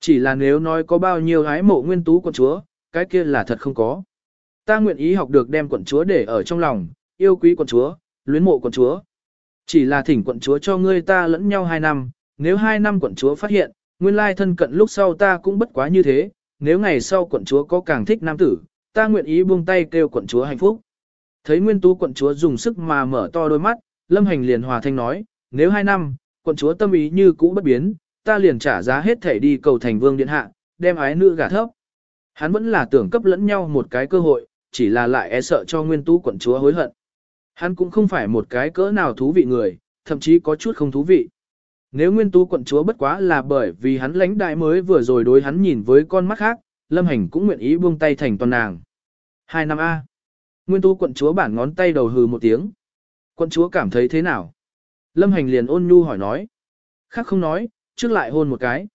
Chỉ là nếu nói có bao nhiêu hái mộ nguyên tú quận chúa, cái kia là thật không có. Ta nguyện ý học được đem quận chúa để ở trong lòng, yêu quý quận chúa, luyến mộ quận chúa. Chỉ là thỉnh quận chúa cho ngươi ta lẫn nhau hai năm, nếu hai năm quận chúa phát hiện, nguyên lai thân cận lúc sau ta cũng bất quá như thế, nếu ngày sau quận chúa có càng thích nam tử, ta nguyện ý buông tay kêu quận chúa hạnh phúc. Thấy nguyên tú quận chúa dùng sức mà mở to đôi mắt, lâm hành liền hòa thanh nói, nếu hai năm, quận chúa tâm ý như cũ bất biến, ta liền trả giá hết thể đi cầu thành vương điện hạ, đem ái nữ gả thấp. Hắn vẫn là tưởng cấp lẫn nhau một cái cơ hội, chỉ là lại e sợ cho nguyên tú quận chúa hối hận. Hắn cũng không phải một cái cỡ nào thú vị người, thậm chí có chút không thú vị. Nếu nguyên tú quận chúa bất quá là bởi vì hắn lãnh đại mới vừa rồi đối hắn nhìn với con mắt khác, lâm hành cũng nguyện ý buông tay thành toàn nàng. Hai năm A. Nguyên tú quận chúa bản ngón tay đầu hừ một tiếng. Quận chúa cảm thấy thế nào? Lâm hành liền ôn nhu hỏi nói. Khác không nói, trước lại hôn một cái.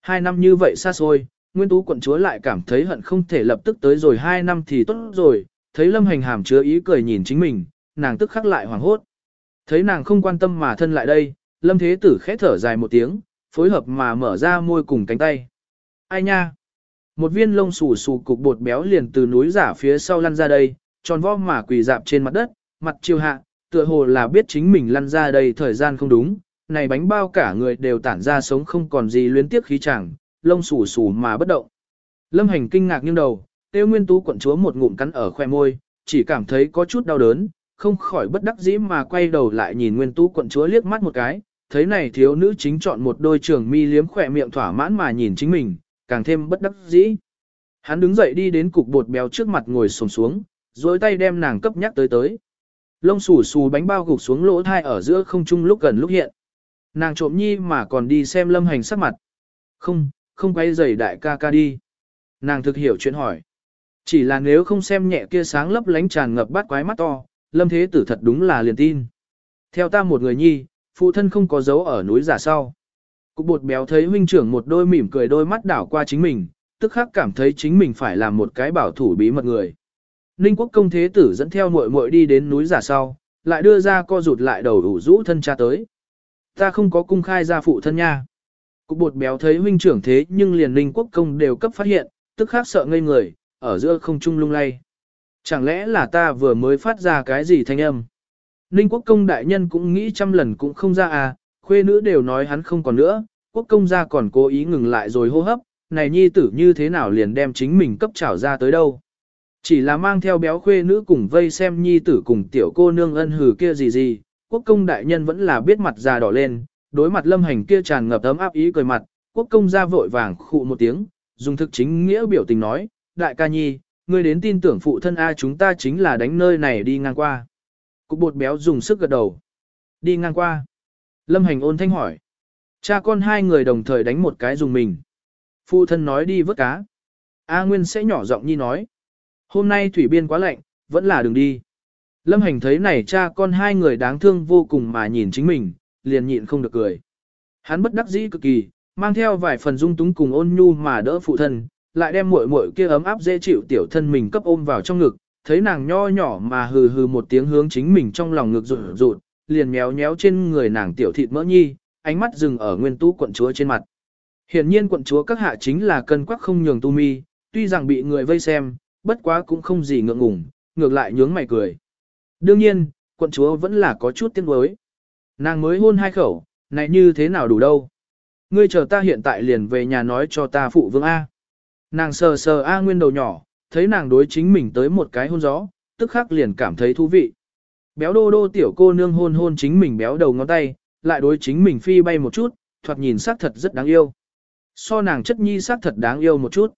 Hai năm như vậy xa xôi, nguyên tú quận chúa lại cảm thấy hận không thể lập tức tới rồi hai năm thì tốt rồi, thấy lâm hành hàm chứa ý cười nhìn chính mình, nàng tức khắc lại hoảng hốt. Thấy nàng không quan tâm mà thân lại đây, lâm thế tử khẽ thở dài một tiếng, phối hợp mà mở ra môi cùng cánh tay. Ai nha? Một viên lông xù xù cục bột béo liền từ núi giả phía sau lăn ra đây, tròn vo mà quỳ dạp trên mặt đất, mặt chiều hạ, tựa hồ là biết chính mình lăn ra đây thời gian không đúng, này bánh bao cả người đều tản ra sống không còn gì luyến tiếc khí chẳng, lông xù xù mà bất động. Lâm hành kinh ngạc nghiêng đầu, tiêu nguyên tú quận chúa một ngụm cắn ở khoe môi, chỉ cảm thấy có chút đau đớn, không khỏi bất đắc dĩ mà quay đầu lại nhìn nguyên tú quận chúa liếc mắt một cái, thấy này thiếu nữ chính chọn một đôi trường mi liếm khỏe miệng thỏa mãn mà nhìn chính mình, càng thêm bất đắc dĩ. Hắn đứng dậy đi đến cục bột béo trước mặt ngồi xổm xuống, duỗi tay đem nàng cấp nhắc tới tới. Lông xù xù bánh bao gục xuống lỗ thai ở giữa không trung lúc gần lúc hiện. Nàng trộm nhi mà còn đi xem lâm hành sắc mặt. Không, không quay giày đại ca ca đi. Nàng thực hiểu chuyện hỏi. Chỉ là nếu không xem nhẹ kia sáng lấp lánh tràn ngập bát quái mắt to, lâm thế tử thật đúng là liền tin. Theo ta một người nhi, phụ thân không có dấu ở núi giả sau. Cục bột béo thấy huynh trưởng một đôi mỉm cười đôi mắt đảo qua chính mình, tức khắc cảm thấy chính mình phải làm một cái bảo thủ bí mật người. Ninh quốc công thế tử dẫn theo muội muội đi đến núi giả sau, lại đưa ra co rụt lại đầu đủ rũ thân cha tới. Ta không có cung khai ra phụ thân nha. Cục bột béo thấy huynh trưởng thế nhưng liền Ninh quốc công đều cấp phát hiện, tức khắc sợ ngây người, ở giữa không trung lung lay. Chẳng lẽ là ta vừa mới phát ra cái gì thanh âm? Ninh quốc công đại nhân cũng nghĩ trăm lần cũng không ra à, khuê nữ đều nói hắn không còn nữa, quốc công gia còn cố ý ngừng lại rồi hô hấp, này nhi tử như thế nào liền đem chính mình cấp trảo ra tới đâu. Chỉ là mang theo béo khuê nữ cùng vây xem nhi tử cùng tiểu cô nương ân hử kia gì gì, quốc công đại nhân vẫn là biết mặt già đỏ lên, đối mặt lâm hành kia tràn ngập ấm áp ý cười mặt, quốc công ra vội vàng khụ một tiếng, dùng thực chính nghĩa biểu tình nói, đại ca nhi, ngươi đến tin tưởng phụ thân A chúng ta chính là đánh nơi này đi ngang qua. Cục bột béo dùng sức gật đầu. Đi ngang qua. Lâm hành ôn thanh hỏi. Cha con hai người đồng thời đánh một cái dùng mình. Phụ thân nói đi vớt cá. A Nguyên sẽ nhỏ giọng nhi nói. Hôm nay thủy biên quá lạnh, vẫn là đường đi. Lâm hành thấy này cha con hai người đáng thương vô cùng mà nhìn chính mình, liền nhịn không được cười. Hắn bất đắc dĩ cực kỳ, mang theo vài phần dung túng cùng ôn nhu mà đỡ phụ thân, lại đem muội muội kia ấm áp dễ chịu tiểu thân mình cấp ôm vào trong ngực, thấy nàng nho nhỏ mà hừ hừ một tiếng hướng chính mình trong lòng ngực rụt rụt, liền méo méo trên người nàng tiểu thịt mỡ nhi, ánh mắt dừng ở nguyên tú quận chúa trên mặt. Hiển nhiên quận chúa các hạ chính là cân quắc không nhường tu mi, tuy rằng bị người vây xem, bất quá cũng không gì ngượng ngùng, ngược lại nhướng mày cười. Đương nhiên, quận chúa vẫn là có chút tiếng đối. Nàng mới hôn hai khẩu, này như thế nào đủ đâu. Ngươi chờ ta hiện tại liền về nhà nói cho ta phụ vương A. Nàng sờ sờ A nguyên đầu nhỏ, thấy nàng đối chính mình tới một cái hôn gió, tức khắc liền cảm thấy thú vị. Béo đô đô tiểu cô nương hôn hôn chính mình béo đầu ngón tay, lại đối chính mình phi bay một chút, thoạt nhìn sắc thật rất đáng yêu. So nàng chất nhi sắc thật đáng yêu một chút.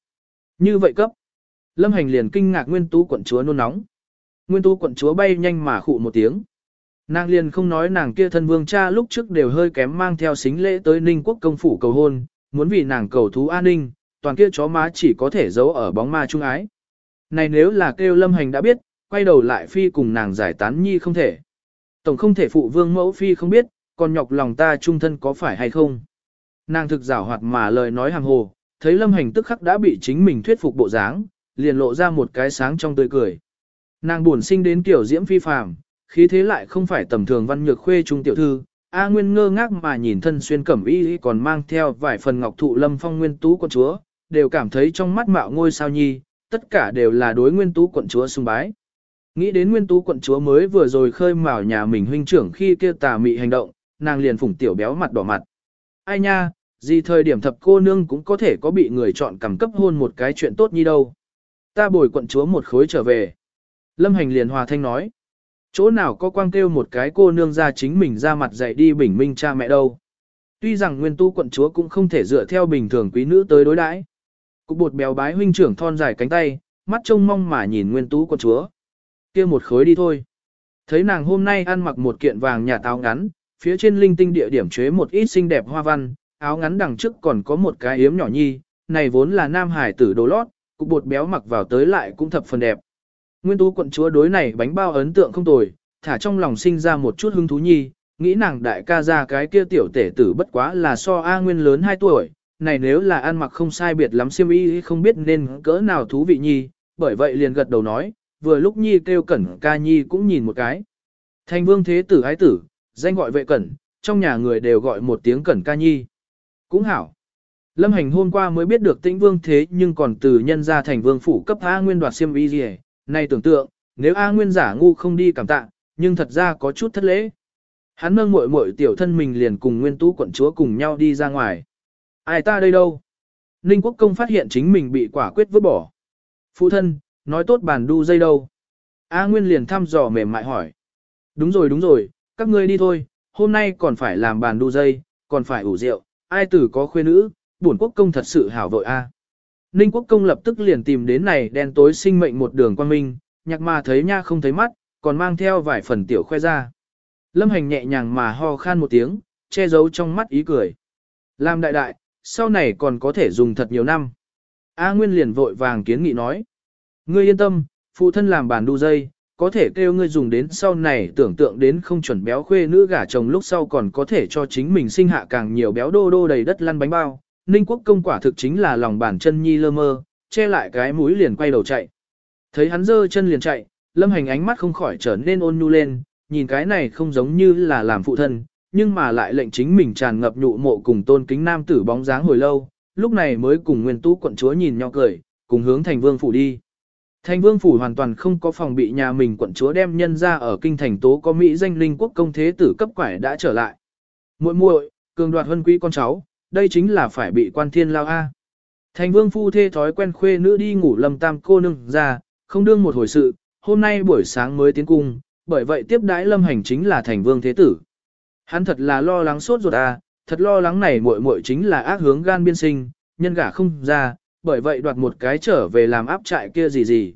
Như vậy cấp. Lâm hành liền kinh ngạc nguyên tú quận chúa nôn nóng. Nguyên tú quận chúa bay nhanh mà khụ một tiếng. Nàng liền không nói nàng kia thân vương cha lúc trước đều hơi kém mang theo xính lễ tới ninh quốc công phủ cầu hôn, muốn vì nàng cầu thú an ninh, toàn kia chó má chỉ có thể giấu ở bóng ma trung ái. Này nếu là kêu lâm hành đã biết, quay đầu lại phi cùng nàng giải tán nhi không thể. Tổng không thể phụ vương mẫu phi không biết, còn nhọc lòng ta trung thân có phải hay không. Nàng thực giảo hoạt mà lời nói hàng hồ, thấy lâm hành tức khắc đã bị chính mình thuyết phục bộ dáng, liền lộ ra một cái sáng trong tươi cười. Nàng buồn sinh đến kiểu diễm phi phàm, khí thế lại không phải tầm thường văn nhược khuê trung tiểu thư. A Nguyên ngơ ngác mà nhìn thân xuyên cẩm y còn mang theo vài phần ngọc thụ lâm phong nguyên tú con chúa, đều cảm thấy trong mắt mạo ngôi sao nhi, tất cả đều là đối nguyên tú quận chúa sung bái. Nghĩ đến nguyên tú quận chúa mới vừa rồi khơi mào nhà mình huynh trưởng khi kia tà mị hành động, nàng liền phủng tiểu béo mặt đỏ mặt. Ai nha, gì thời điểm thập cô nương cũng có thể có bị người chọn cầm cấp hôn một cái chuyện tốt như đâu. Ta bồi quận chúa một khối trở về. Lâm hành liền hòa thanh nói. Chỗ nào có quang kêu một cái cô nương ra chính mình ra mặt dạy đi bình minh cha mẹ đâu. Tuy rằng nguyên tu quận chúa cũng không thể dựa theo bình thường quý nữ tới đối đãi. Cục bột béo bái huynh trưởng thon dài cánh tay, mắt trông mong mà nhìn nguyên tú quận chúa. kia một khối đi thôi. Thấy nàng hôm nay ăn mặc một kiện vàng nhà táo ngắn, phía trên linh tinh địa điểm chế một ít xinh đẹp hoa văn, áo ngắn đằng trước còn có một cái yếm nhỏ nhi, này vốn là nam hải tử đồ lót, cục bột béo mặc vào tới lại cũng thập phần đẹp. Nguyên tú quận chúa đối này bánh bao ấn tượng không tồi, thả trong lòng sinh ra một chút hứng thú nhi, nghĩ nàng đại ca ra cái kia tiểu tể tử bất quá là so A Nguyên lớn 2 tuổi, này nếu là ăn mặc không sai biệt lắm siêm y không biết nên cỡ nào thú vị nhi, bởi vậy liền gật đầu nói, vừa lúc nhi kêu cẩn ca nhi cũng nhìn một cái. Thành vương thế tử ái tử, danh gọi vệ cẩn, trong nhà người đều gọi một tiếng cẩn ca nhi. Cũng hảo. Lâm hành hôm qua mới biết được tĩnh vương thế nhưng còn từ nhân ra thành vương phủ cấp A Nguyên đoạt xiêm y gì Này tưởng tượng, nếu A Nguyên giả ngu không đi cảm tạ, nhưng thật ra có chút thất lễ. Hắn nâng muội muội tiểu thân mình liền cùng nguyên tú quận chúa cùng nhau đi ra ngoài. Ai ta đây đâu? Ninh quốc công phát hiện chính mình bị quả quyết vứt bỏ. Phụ thân, nói tốt bàn đu dây đâu? A Nguyên liền thăm dò mềm mại hỏi. Đúng rồi đúng rồi, các ngươi đi thôi, hôm nay còn phải làm bàn đu dây, còn phải ủ rượu, ai tử có khuê nữ, bổn quốc công thật sự hảo vội a. Ninh quốc công lập tức liền tìm đến này đen tối sinh mệnh một đường quan minh, nhạc mà thấy nha không thấy mắt, còn mang theo vài phần tiểu khoe ra. Lâm hành nhẹ nhàng mà ho khan một tiếng, che giấu trong mắt ý cười. Làm đại đại, sau này còn có thể dùng thật nhiều năm. A Nguyên liền vội vàng kiến nghị nói. Ngươi yên tâm, phụ thân làm bàn đu dây, có thể kêu ngươi dùng đến sau này tưởng tượng đến không chuẩn béo khuê nữ gả chồng lúc sau còn có thể cho chính mình sinh hạ càng nhiều béo đô đô đầy đất lăn bánh bao. Ninh quốc công quả thực chính là lòng bàn chân nhi lơ mơ, che lại cái mũi liền quay đầu chạy. Thấy hắn dơ chân liền chạy, lâm hành ánh mắt không khỏi trở nên ôn nhu lên, nhìn cái này không giống như là làm phụ thân, nhưng mà lại lệnh chính mình tràn ngập nhụ mộ cùng tôn kính nam tử bóng dáng hồi lâu, lúc này mới cùng nguyên tú quận chúa nhìn nhau cười, cùng hướng thành vương phủ đi. Thành vương phủ hoàn toàn không có phòng bị nhà mình quận chúa đem nhân ra ở kinh thành tố có Mỹ danh linh quốc công thế tử cấp quải đã trở lại. muội muội cường đoạt hân quý con cháu, đây chính là phải bị quan thiên lao A. Thành vương phu thê thói quen khuê nữ đi ngủ lầm tam cô nương ra, không đương một hồi sự, hôm nay buổi sáng mới tiến cung, bởi vậy tiếp đãi lâm hành chính là thành vương thế tử. Hắn thật là lo lắng sốt ruột à, thật lo lắng này muội muội chính là ác hướng gan biên sinh, nhân gả không ra, bởi vậy đoạt một cái trở về làm áp trại kia gì gì.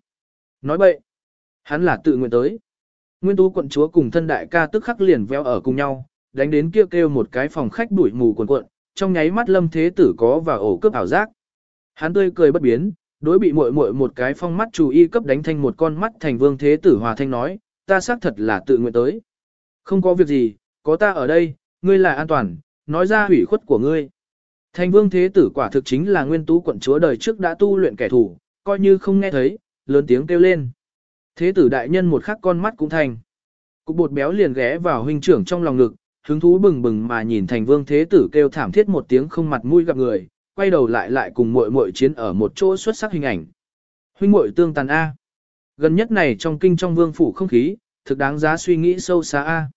Nói bậy, hắn là tự nguyện tới. Nguyên tú quận chúa cùng thân đại ca tức khắc liền véo ở cùng nhau, đánh đến kia kêu, kêu một cái phòng khách đuổi mù quần cuộn, trong nháy mắt lâm thế tử có và ổ cướp ảo giác. Hắn tươi cười bất biến, đối bị muội muội một cái phong mắt chủ y cấp đánh thanh một con mắt thành vương thế tử hòa thanh nói, ta xác thật là tự nguyện tới. Không có việc gì, có ta ở đây, ngươi là an toàn, nói ra hủy khuất của ngươi. Thành vương thế tử quả thực chính là nguyên tú quận chúa đời trước đã tu luyện kẻ thù, coi như không nghe thấy, lớn tiếng kêu lên. Thế tử đại nhân một khắc con mắt cũng thành. Cục bột béo liền ghé vào huynh trưởng trong lòng ngực, hứng thú bừng bừng mà nhìn thành vương thế tử kêu thảm thiết một tiếng không mặt mũi gặp người, quay đầu lại lại cùng muội muội chiến ở một chỗ xuất sắc hình ảnh. Huynh muội tương tàn A. Gần nhất này trong kinh trong vương phủ không khí, thực đáng giá suy nghĩ sâu xa A.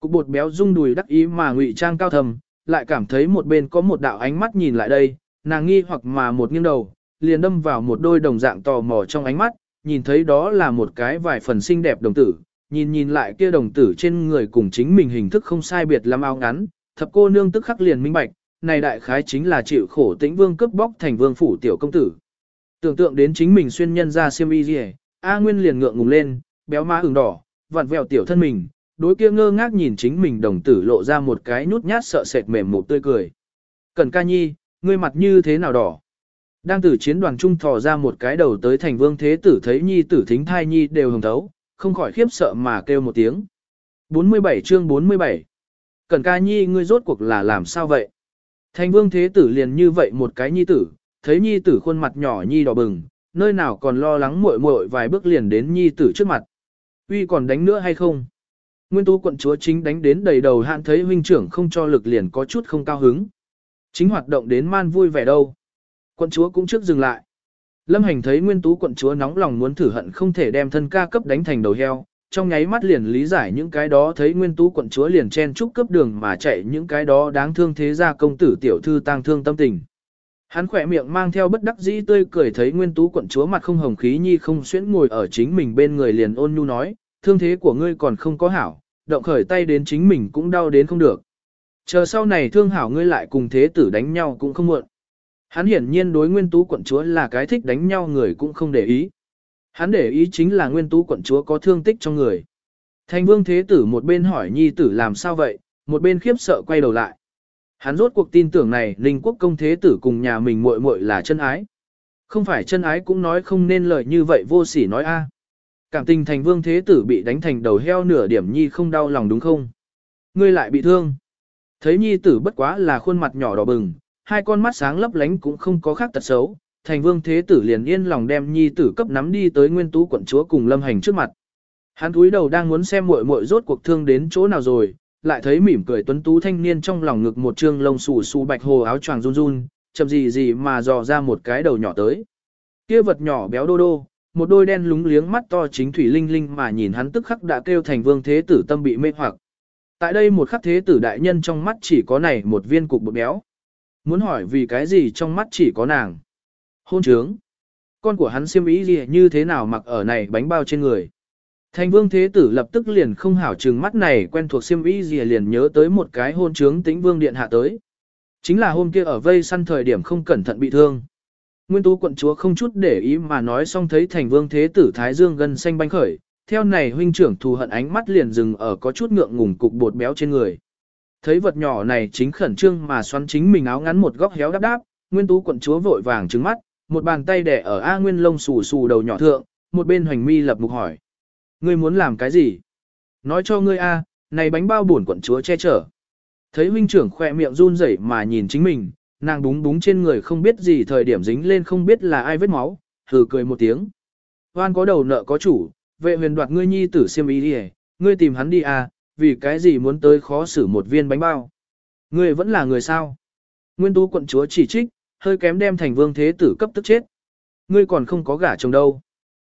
Cục bột béo rung đùi đắc ý mà ngụy trang cao thầm, lại cảm thấy một bên có một đạo ánh mắt nhìn lại đây, nàng nghi hoặc mà một nghiêng đầu, liền đâm vào một đôi đồng dạng tò mò trong ánh mắt, nhìn thấy đó là một cái vài phần xinh đẹp đồng tử, nhìn nhìn lại kia đồng tử trên người cùng chính mình hình thức không sai biệt lắm áo ngắn, thập cô nương tức khắc liền minh bạch, này đại khái chính là chịu khổ tĩnh vương cướp bóc thành vương phủ tiểu công tử. Tưởng tượng đến chính mình xuyên nhân ra xiêm y gì A Nguyên liền ngượng ngùng lên, béo má ửng đỏ, vặn vẹo tiểu thân mình, đối kia ngơ ngác nhìn chính mình đồng tử lộ ra một cái nhút nhát sợ sệt mềm một tươi cười. Cẩn ca nhi, ngươi mặt như thế nào đỏ? Đang từ chiến đoàn trung thò ra một cái đầu tới thành vương thế tử thấy nhi tử thính thai nhi đều hồng thấu, không khỏi khiếp sợ mà kêu một tiếng. 47 chương 47 Cẩn ca nhi ngươi rốt cuộc là làm sao vậy? Thành vương thế tử liền như vậy một cái nhi tử, thấy nhi tử khuôn mặt nhỏ nhi đỏ bừng, nơi nào còn lo lắng muội muội vài bước liền đến nhi tử trước mặt. Uy còn đánh nữa hay không? Nguyên tú quận chúa chính đánh đến đầy đầu hạn thấy huynh trưởng không cho lực liền có chút không cao hứng. Chính hoạt động đến man vui vẻ đâu. Quận chúa cũng trước dừng lại. Lâm hành thấy nguyên tú quận chúa nóng lòng muốn thử hận không thể đem thân ca cấp đánh thành đầu heo, trong nháy mắt liền lý giải những cái đó thấy nguyên tú quận chúa liền chen chúc cấp đường mà chạy những cái đó đáng thương thế gia công tử tiểu thư tang thương tâm tình. Hắn khỏe miệng mang theo bất đắc dĩ tươi cười thấy nguyên tú quận chúa mặt không hồng khí nhi không xuyễn ngồi ở chính mình bên người liền ôn nhu nói, thương thế của ngươi còn không có hảo, động khởi tay đến chính mình cũng đau đến không được. Chờ sau này thương hảo ngươi lại cùng thế tử đánh nhau cũng không muộn. Hắn hiển nhiên đối nguyên tú quận chúa là cái thích đánh nhau người cũng không để ý. Hắn để ý chính là nguyên tú quận chúa có thương tích trong người. Thành vương thế tử một bên hỏi nhi tử làm sao vậy, một bên khiếp sợ quay đầu lại. Hắn rốt cuộc tin tưởng này linh quốc công thế tử cùng nhà mình muội muội là chân ái. Không phải chân ái cũng nói không nên lời như vậy vô sỉ nói a. Cảm tình thành vương thế tử bị đánh thành đầu heo nửa điểm nhi không đau lòng đúng không? Ngươi lại bị thương. Thấy nhi tử bất quá là khuôn mặt nhỏ đỏ bừng, hai con mắt sáng lấp lánh cũng không có khác tật xấu. Thành vương thế tử liền yên lòng đem nhi tử cấp nắm đi tới nguyên tú quận chúa cùng lâm hành trước mặt. Hắn cúi đầu đang muốn xem muội muội rốt cuộc thương đến chỗ nào rồi, lại thấy mỉm cười tuấn tú thanh niên trong lòng ngực một trương lông xù xù bạch hồ áo choàng run run, chậm gì gì mà dò ra một cái đầu nhỏ tới. Kia vật nhỏ béo đô đô, một đôi đen lúng liếng mắt to chính thủy linh linh mà nhìn hắn tức khắc đã kêu thành vương thế tử tâm bị mê hoặc. Tại đây một khắc thế tử đại nhân trong mắt chỉ có này một viên cục bột béo. Muốn hỏi vì cái gì trong mắt chỉ có nàng. Hôn trướng. Con của hắn siêm ý gì như thế nào mặc ở này bánh bao trên người. Thành vương thế tử lập tức liền không hảo trừng mắt này quen thuộc siêm y gì liền nhớ tới một cái hôn trướng tĩnh vương điện hạ tới. Chính là hôm kia ở vây săn thời điểm không cẩn thận bị thương. Nguyên tú quận chúa không chút để ý mà nói xong thấy thành vương thế tử Thái Dương gần xanh banh khởi, theo này huynh trưởng thù hận ánh mắt liền dừng ở có chút ngượng ngùng cục bột béo trên người. Thấy vật nhỏ này chính khẩn trương mà xoắn chính mình áo ngắn một góc héo đáp đáp, Nguyên tú quận chúa vội vàng trứng mắt, một bàn tay đẻ ở A Nguyên lông xù xù đầu nhỏ thượng, một bên hoành mi lập mục hỏi. Ngươi muốn làm cái gì? Nói cho ngươi A, này bánh bao buồn quận chúa che chở. Thấy huynh trưởng khỏe miệng run rẩy mà nhìn chính mình, nàng búng búng trên người không biết gì thời điểm dính lên không biết là ai vết máu, thử cười một tiếng. Hoan có đầu nợ có chủ, vệ huyền đoạt ngươi nhi tử siêm ý đi ngươi tìm hắn đi à, vì cái gì muốn tới khó xử một viên bánh bao. Ngươi vẫn là người sao. Nguyên tú quận chúa chỉ trích, hơi kém đem thành vương thế tử cấp tức chết. Ngươi còn không có gả chồng đâu.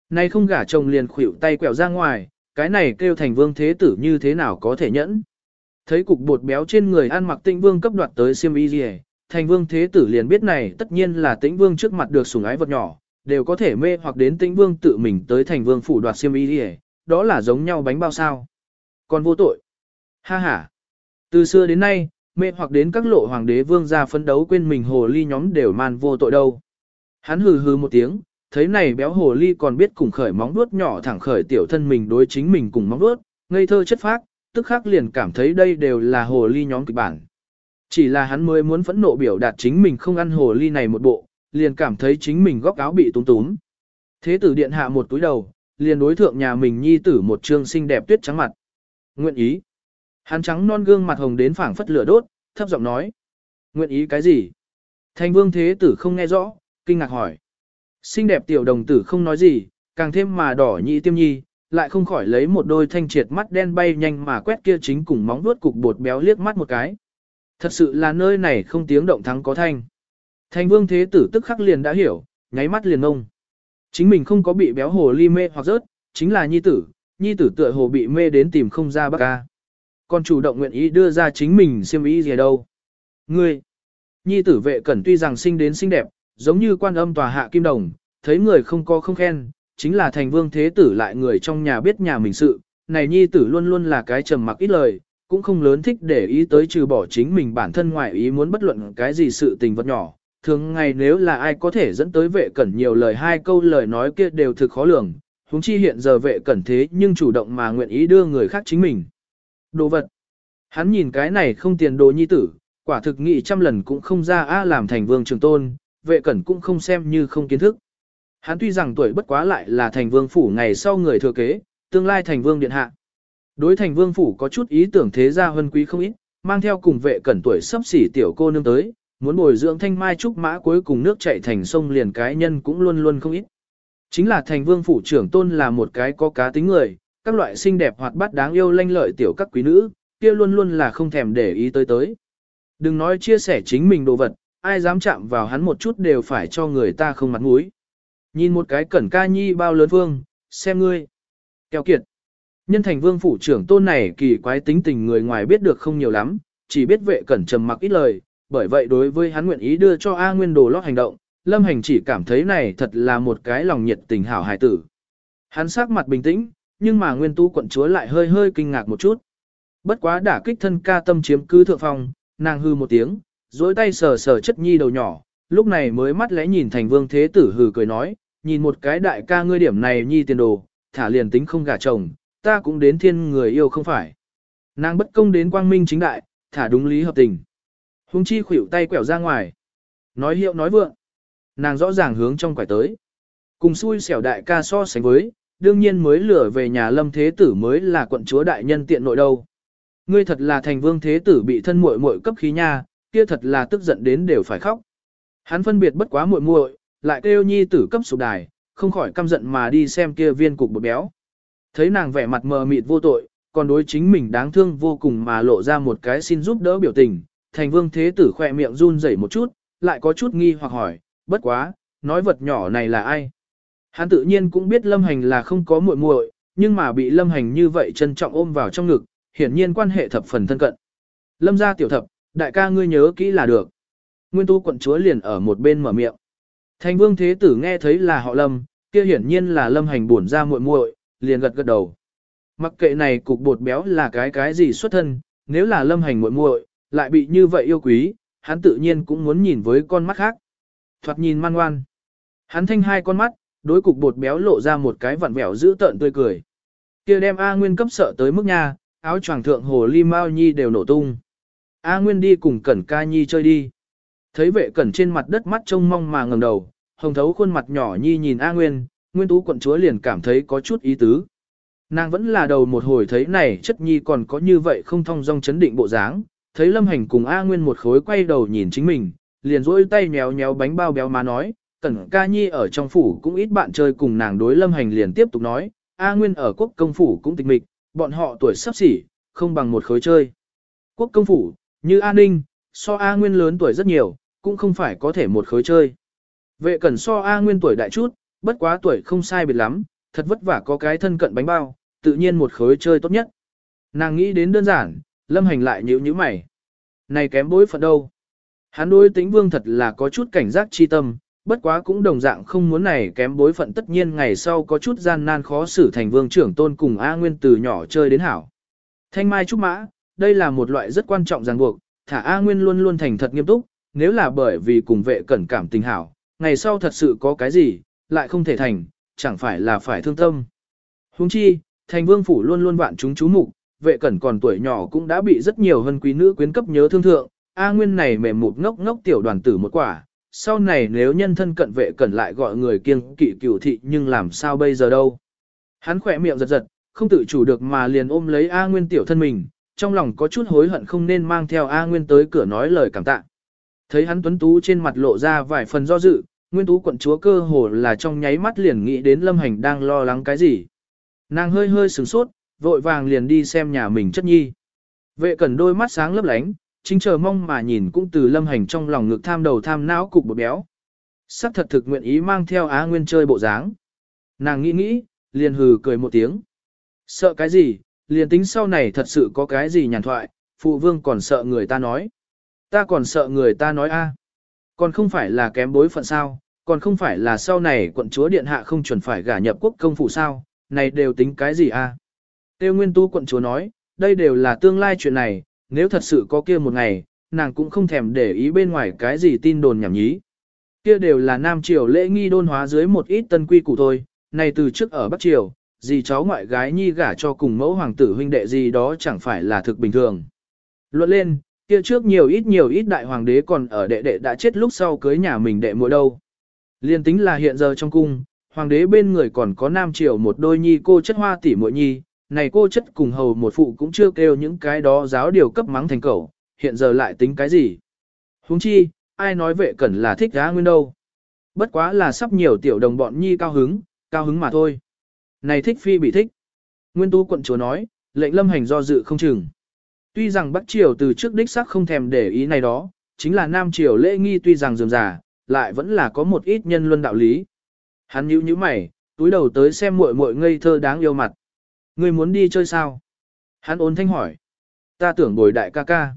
Nay không gả chồng liền khuỷu tay quẹo ra ngoài, cái này kêu thành vương thế tử như thế nào có thể nhẫn. Thấy cục bột béo trên người ăn mặc tĩnh vương cấp đoạt tới siêm y gì thành vương thế tử liền biết này tất nhiên là tĩnh vương trước mặt được sủng ái vật nhỏ, đều có thể mê hoặc đến tĩnh vương tự mình tới thành vương phủ đoạt siêm y gì đó là giống nhau bánh bao sao. Còn vô tội. Ha ha. Từ xưa đến nay, mẹ hoặc đến các lộ hoàng đế vương gia phấn đấu quên mình hồ ly nhóm đều man vô tội đâu. Hắn hừ hừ một tiếng, thấy này béo hồ ly còn biết cùng khởi móng vuốt nhỏ thẳng khởi tiểu thân mình đối chính mình cùng móng vuốt, ngây thơ chất phác, tức khắc liền cảm thấy đây đều là hồ ly nhóm kịch bản. Chỉ là hắn mới muốn phẫn nộ biểu đạt chính mình không ăn hồ ly này một bộ, liền cảm thấy chính mình góc áo bị túm túm. Thế tử điện hạ một túi đầu, liền đối thượng nhà mình nhi tử một trương xinh đẹp tuyết trắng mặt. Nguyện ý. Hắn trắng non gương mặt hồng đến phảng phất lửa đốt, thấp giọng nói. Nguyện ý cái gì? Thành vương thế tử không nghe rõ, kinh ngạc hỏi. Xinh đẹp tiểu đồng tử không nói gì, càng thêm mà đỏ nhị tiêm nhi, lại không khỏi lấy một đôi thanh triệt mắt đen bay nhanh mà quét kia chính cùng móng vuốt cục bột béo liếc mắt một cái. Thật sự là nơi này không tiếng động thắng có thanh. Thành vương thế tử tức khắc liền đã hiểu, nháy mắt liền ngông. Chính mình không có bị béo hồ ly mê hoặc rớt, chính là nhi tử, nhi tử tựa hồ bị mê đến tìm không ra bác ca. Còn chủ động nguyện ý đưa ra chính mình xem ý gì đâu. Ngươi, nhi tử vệ cẩn tuy rằng sinh đến xinh đẹp, giống như quan âm tòa hạ kim đồng, thấy người không có không khen, chính là thành vương thế tử lại người trong nhà biết nhà mình sự, này nhi tử luôn luôn là cái trầm mặc ít lời, cũng không lớn thích để ý tới trừ bỏ chính mình bản thân ngoại ý muốn bất luận cái gì sự tình vật nhỏ. Thường ngày nếu là ai có thể dẫn tới vệ cẩn nhiều lời hai câu lời nói kia đều thực khó lường, huống chi hiện giờ vệ cẩn thế nhưng chủ động mà nguyện ý đưa người khác chính mình. Đồ vật. Hắn nhìn cái này không tiền đồ nhi tử, quả thực nghĩ trăm lần cũng không ra a làm thành vương trường tôn, vệ cẩn cũng không xem như không kiến thức. Hắn tuy rằng tuổi bất quá lại là thành vương phủ ngày sau người thừa kế, tương lai thành vương điện hạ. Đối thành vương phủ có chút ý tưởng thế gia huân quý không ít, mang theo cùng vệ cẩn tuổi sắp xỉ tiểu cô nương tới, muốn bồi dưỡng thanh mai trúc mã cuối cùng nước chảy thành sông liền cái nhân cũng luôn luôn không ít. Chính là thành vương phủ trưởng tôn là một cái có cá tính người, các loại xinh đẹp hoạt bát đáng yêu lanh lợi tiểu các quý nữ, kia luôn luôn là không thèm để ý tới tới. Đừng nói chia sẻ chính mình đồ vật, ai dám chạm vào hắn một chút đều phải cho người ta không mặt mũi. Nhìn một cái cẩn ca nhi bao lớn vương, xem ngươi. Kéo kiệt. Nhân thành vương phủ trưởng tôn này kỳ quái tính tình người ngoài biết được không nhiều lắm, chỉ biết vệ cẩn trầm mặc ít lời, bởi vậy đối với hắn nguyện ý đưa cho A Nguyên đồ lót hành động, Lâm Hành chỉ cảm thấy này thật là một cái lòng nhiệt tình hảo hài tử. Hắn sắc mặt bình tĩnh, nhưng mà Nguyên Tu quận chúa lại hơi hơi kinh ngạc một chút. Bất quá đả kích thân ca tâm chiếm cứ thượng phong, nàng hư một tiếng, dối tay sờ sờ chất nhi đầu nhỏ, lúc này mới mắt lẽ nhìn thành vương thế tử hừ cười nói, nhìn một cái đại ca ngươi điểm này nhi tiền đồ, thả liền tính không gả chồng, ta cũng đến thiên người yêu không phải. Nàng bất công đến quang minh chính đại, thả đúng lý hợp tình. Hùng chi khuỷu tay quẹo ra ngoài. Nói hiệu nói vượng. Nàng rõ ràng hướng trong quải tới. Cùng xui xẻo đại ca so sánh với, đương nhiên mới lửa về nhà lâm thế tử mới là quận chúa đại nhân tiện nội đâu. Ngươi thật là thành vương thế tử bị thân muội muội cấp khí nha, kia thật là tức giận đến đều phải khóc. Hắn phân biệt bất quá muội muội, lại kêu nhi tử cấp sụp đài, không khỏi căm giận mà đi xem kia viên cục bột béo. Thấy nàng vẻ mặt mờ mịt vô tội, còn đối chính mình đáng thương vô cùng mà lộ ra một cái xin giúp đỡ biểu tình, thành vương thế tử khỏe miệng run rẩy một chút, lại có chút nghi hoặc hỏi, bất quá, nói vật nhỏ này là ai? Hắn tự nhiên cũng biết lâm hành là không có muội muội, nhưng mà bị lâm hành như vậy trân trọng ôm vào trong ngực, hiển nhiên quan hệ thập phần thân cận. Lâm gia tiểu thập, đại ca ngươi nhớ kỹ là được. Nguyên tu quận chúa liền ở một bên mở miệng. Thành vương thế tử nghe thấy là họ lâm, kia hiển nhiên là lâm hành buồn ra muội muội, liền gật gật đầu, Mặc kệ này cục bột béo là cái cái gì xuất thân, nếu là lâm hành muội muội, lại bị như vậy yêu quý, hắn tự nhiên cũng muốn nhìn với con mắt khác. Thoạt nhìn man ngoan. Hắn thanh hai con mắt, đối cục bột béo lộ ra một cái vặn vẹo giữ tợn tươi cười. Kia đem A Nguyên cấp sợ tới mức nha, áo choàng thượng hồ ly mao nhi đều nổ tung. A Nguyên đi cùng Cẩn Ca Nhi chơi đi. Thấy vệ Cẩn trên mặt đất mắt trông mong mà ngẩng đầu, hồng thấu khuôn mặt nhỏ nhi nhìn A Nguyên, Nguyên Tú quận chúa liền cảm thấy có chút ý tứ. Nàng vẫn là đầu một hồi thấy này chất nhi còn có như vậy không thông dong chấn định bộ dáng, thấy Lâm Hành cùng A Nguyên một khối quay đầu nhìn chính mình, liền rỗi tay nhéo nhéo bánh bao béo má nói, Tần Ca Nhi ở trong phủ cũng ít bạn chơi cùng nàng đối Lâm Hành liền tiếp tục nói, A Nguyên ở quốc công phủ cũng tịch mịch, bọn họ tuổi sắp xỉ, không bằng một khối chơi. Quốc công phủ, như A Ninh, so A Nguyên lớn tuổi rất nhiều, cũng không phải có thể một khối chơi. Vệ cẩn so A Nguyên tuổi đại chút, bất quá tuổi không sai biệt lắm, thật vất vả có cái thân cận bánh bao, tự nhiên một khối chơi tốt nhất. Nàng nghĩ đến đơn giản, lâm hành lại nhíu nhíu mày. Này kém bối phận đâu. Hắn đối tính vương thật là có chút cảnh giác chi tâm, bất quá cũng đồng dạng không muốn này kém bối phận tất nhiên ngày sau có chút gian nan khó xử thành vương trưởng tôn cùng A Nguyên từ nhỏ chơi đến hảo. Thanh mai trúc mã, đây là một loại rất quan trọng ràng buộc, thả A Nguyên luôn luôn thành thật nghiêm túc, nếu là bởi vì cùng vệ cẩn cảm tình hảo, ngày sau thật sự có cái gì, lại không thể thành, chẳng phải là phải thương tâm. Huống chi, thành vương phủ luôn luôn vạn chúng chú mục, vệ cẩn còn tuổi nhỏ cũng đã bị rất nhiều hân quý nữ quyến cấp nhớ thương thượng, A Nguyên này mềm mụt ngốc ngốc tiểu đoàn tử một quả, sau này nếu nhân thân cận vệ cẩn lại gọi người kiêng kỵ cửu thị nhưng làm sao bây giờ đâu. Hắn khỏe miệng giật giật, không tự chủ được mà liền ôm lấy A Nguyên tiểu thân mình, trong lòng có chút hối hận không nên mang theo A Nguyên tới cửa nói lời cảm tạ. Thấy hắn tuấn tú trên mặt lộ ra vài phần do dự, Nguyên tú quận chúa cơ hồ là trong nháy mắt liền nghĩ đến Lâm Hành đang lo lắng cái gì. Nàng hơi hơi sửng sốt, vội vàng liền đi xem nhà mình chất nhi. Vệ cẩn đôi mắt sáng lấp lánh, chính chờ mong mà nhìn cũng từ Lâm Hành trong lòng ngực tham đầu tham não cục bột béo. Sắc thật thực nguyện ý mang theo Á Nguyên chơi bộ dáng. Nàng nghĩ nghĩ, liền hừ cười một tiếng. Sợ cái gì, liền tính sau này thật sự có cái gì nhàn thoại, phụ vương còn sợ người ta nói. Ta còn sợ người ta nói a, Còn không phải là kém bối phận sao, còn không phải là sau này quận chúa điện hạ không chuẩn phải gả nhập quốc công phủ sao, này đều tính cái gì a? Tiêu Nguyên Tu quận chúa nói, đây đều là tương lai chuyện này, nếu thật sự có kia một ngày, nàng cũng không thèm để ý bên ngoài cái gì tin đồn nhảm nhí. Kia đều là Nam Triều lễ nghi đôn hóa dưới một ít tân quy củ thôi, này từ trước ở Bắc Triều, gì cháu ngoại gái nhi gả cho cùng mẫu hoàng tử huynh đệ gì đó chẳng phải là thực bình thường. Luận lên, kia trước nhiều ít nhiều ít đại hoàng đế còn ở đệ đệ đã chết lúc sau cưới nhà mình đệ muội đâu. Liên tính là hiện giờ trong cung, hoàng đế bên người còn có nam triều một đôi nhi cô chất hoa tỷ muội nhi, này cô chất cùng hầu một phụ cũng chưa kêu những cái đó giáo điều cấp mắng thành cầu, hiện giờ lại tính cái gì. Huống chi, ai nói vệ cẩn là thích gá nguyên đâu. Bất quá là sắp nhiều tiểu đồng bọn nhi cao hứng, cao hứng mà thôi. Này thích phi bị thích. Nguyên tú quận chúa nói, lệnh lâm hành do dự không chừng. Tuy rằng Bắc Triều từ trước đích sắc không thèm để ý này đó, chính là Nam Triều lễ nghi tuy rằng dườm giả, lại vẫn là có một ít nhân luân đạo lý. Hắn nhíu nhíu mày, túi đầu tới xem muội muội ngây thơ đáng yêu mặt. Ngươi muốn đi chơi sao? Hắn ôn thanh hỏi. Ta tưởng bồi đại ca ca.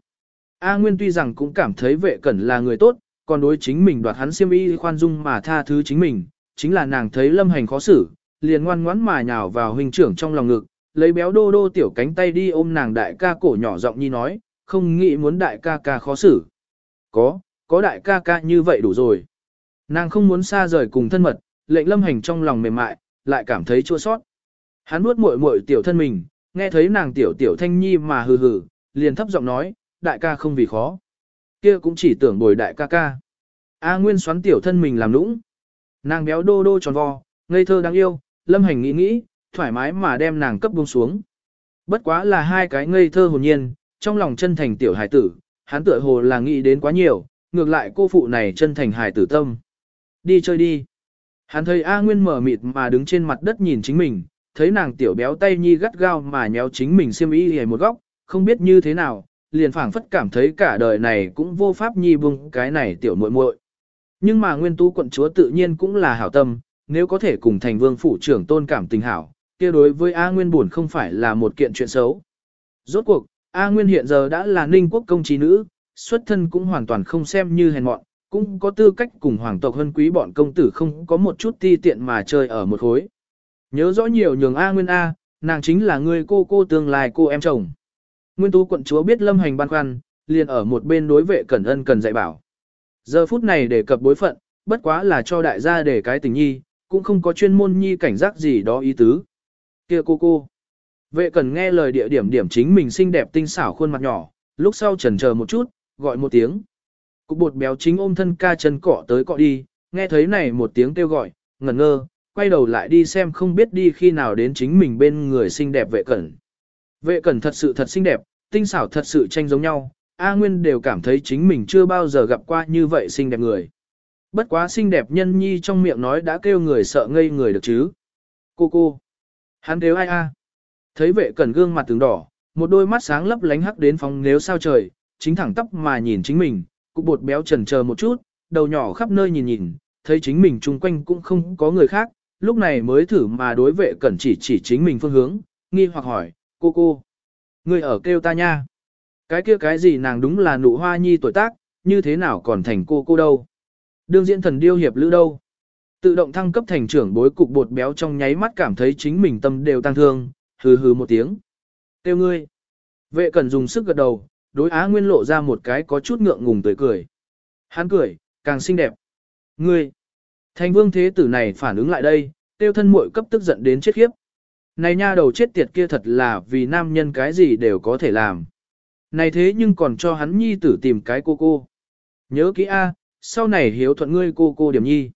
A Nguyên tuy rằng cũng cảm thấy vệ cẩn là người tốt, còn đối chính mình đoạt hắn siêm y khoan dung mà tha thứ chính mình, chính là nàng thấy lâm hành khó xử, liền ngoan ngoãn mà nhào vào huynh trưởng trong lòng ngực, lấy béo đô đô tiểu cánh tay đi ôm nàng đại ca cổ nhỏ giọng nhi nói, không nghĩ muốn đại ca ca khó xử. Có, có đại ca ca như vậy đủ rồi. Nàng không muốn xa rời cùng thân mật, lệnh lâm hành trong lòng mềm mại, lại cảm thấy chua sót. Hắn nuốt muội muội tiểu thân mình, nghe thấy nàng tiểu tiểu thanh nhi mà hừ hừ, liền thấp giọng nói, đại ca không vì khó. Kia cũng chỉ tưởng bồi đại ca ca. A Nguyên xoắn tiểu thân mình làm nũng. Nàng béo đô đô tròn vo, ngây thơ đáng yêu, lâm hành nghĩ nghĩ, thoải mái mà đem nàng cấp buông xuống. Bất quá là hai cái ngây thơ hồn nhiên, trong lòng chân thành tiểu hải tử, hắn tựa hồ là nghĩ đến quá nhiều, ngược lại cô phụ này chân thành hải tử tâm. Đi chơi đi. Hắn thấy A Nguyên mở mịt mà đứng trên mặt đất nhìn chính mình, thấy nàng tiểu béo tay nhi gắt gao mà nhéo chính mình xiêm y hề một góc, không biết như thế nào, liền phảng phất cảm thấy cả đời này cũng vô pháp nhi buông cái này tiểu muội muội. Nhưng mà Nguyên Tú quận chúa tự nhiên cũng là hảo tâm, nếu có thể cùng thành vương phủ trưởng tôn cảm tình hảo, kia đối với A Nguyên buồn không phải là một kiện chuyện xấu. Rốt cuộc, A Nguyên hiện giờ đã là ninh quốc công trí nữ, xuất thân cũng hoàn toàn không xem như hèn mọn, cũng có tư cách cùng hoàng tộc hân quý bọn công tử không có một chút ti tiện mà chơi ở một khối. Nhớ rõ nhiều nhường A Nguyên A, nàng chính là người cô cô tương lai cô em chồng. Nguyên tú quận chúa biết lâm hành băn khoăn, liền ở một bên đối vệ cẩn ân cần dạy bảo. Giờ phút này để cập bối phận, bất quá là cho đại gia để cái tình nhi, cũng không có chuyên môn nhi cảnh giác gì đó ý tứ. kia cô cô. Vệ cần nghe lời địa điểm điểm chính mình xinh đẹp tinh xảo khuôn mặt nhỏ, lúc sau chần chờ một chút, gọi một tiếng. Cục bột béo chính ôm thân ca chân cỏ tới cọ đi, nghe thấy này một tiếng kêu gọi, ngẩn ngơ, quay đầu lại đi xem không biết đi khi nào đến chính mình bên người xinh đẹp vệ cẩn. Vệ cẩn thật sự thật xinh đẹp, tinh xảo thật sự tranh giống nhau, A Nguyên đều cảm thấy chính mình chưa bao giờ gặp qua như vậy xinh đẹp người. Bất quá xinh đẹp nhân nhi trong miệng nói đã kêu người sợ ngây người được chứ. Cô cô. Hắn kêu ai a? Thấy vệ cẩn gương mặt tướng đỏ, một đôi mắt sáng lấp lánh hắc đến phóng nếu sao trời, chính thẳng tóc mà nhìn chính mình, cục bột béo trần chờ một chút, đầu nhỏ khắp nơi nhìn nhìn, thấy chính mình chung quanh cũng không có người khác, lúc này mới thử mà đối vệ cẩn chỉ chỉ chính mình phương hướng, nghi hoặc hỏi, cô cô, người ở kêu ta nha. Cái kia cái gì nàng đúng là nụ hoa nhi tuổi tác, như thế nào còn thành cô cô đâu. Đương diễn thần điêu hiệp lữ đâu. Tự động thăng cấp thành trưởng bối cục bột béo trong nháy mắt cảm thấy chính mình tâm đều tăng thương, hừ hừ một tiếng. Tiêu ngươi. Vệ cần dùng sức gật đầu, đối Á Nguyên lộ ra một cái có chút ngượng ngùng tươi cười. Hắn cười, càng xinh đẹp. Ngươi. Thành vương thế tử này phản ứng lại đây, tiêu thân muội cấp tức giận đến chết khiếp. Này nha đầu chết tiệt kia thật là vì nam nhân cái gì đều có thể làm. Này thế nhưng còn cho hắn nhi tử tìm cái cô cô. Nhớ kỹ A, sau này hiếu thuận ngươi cô cô điểm nhi.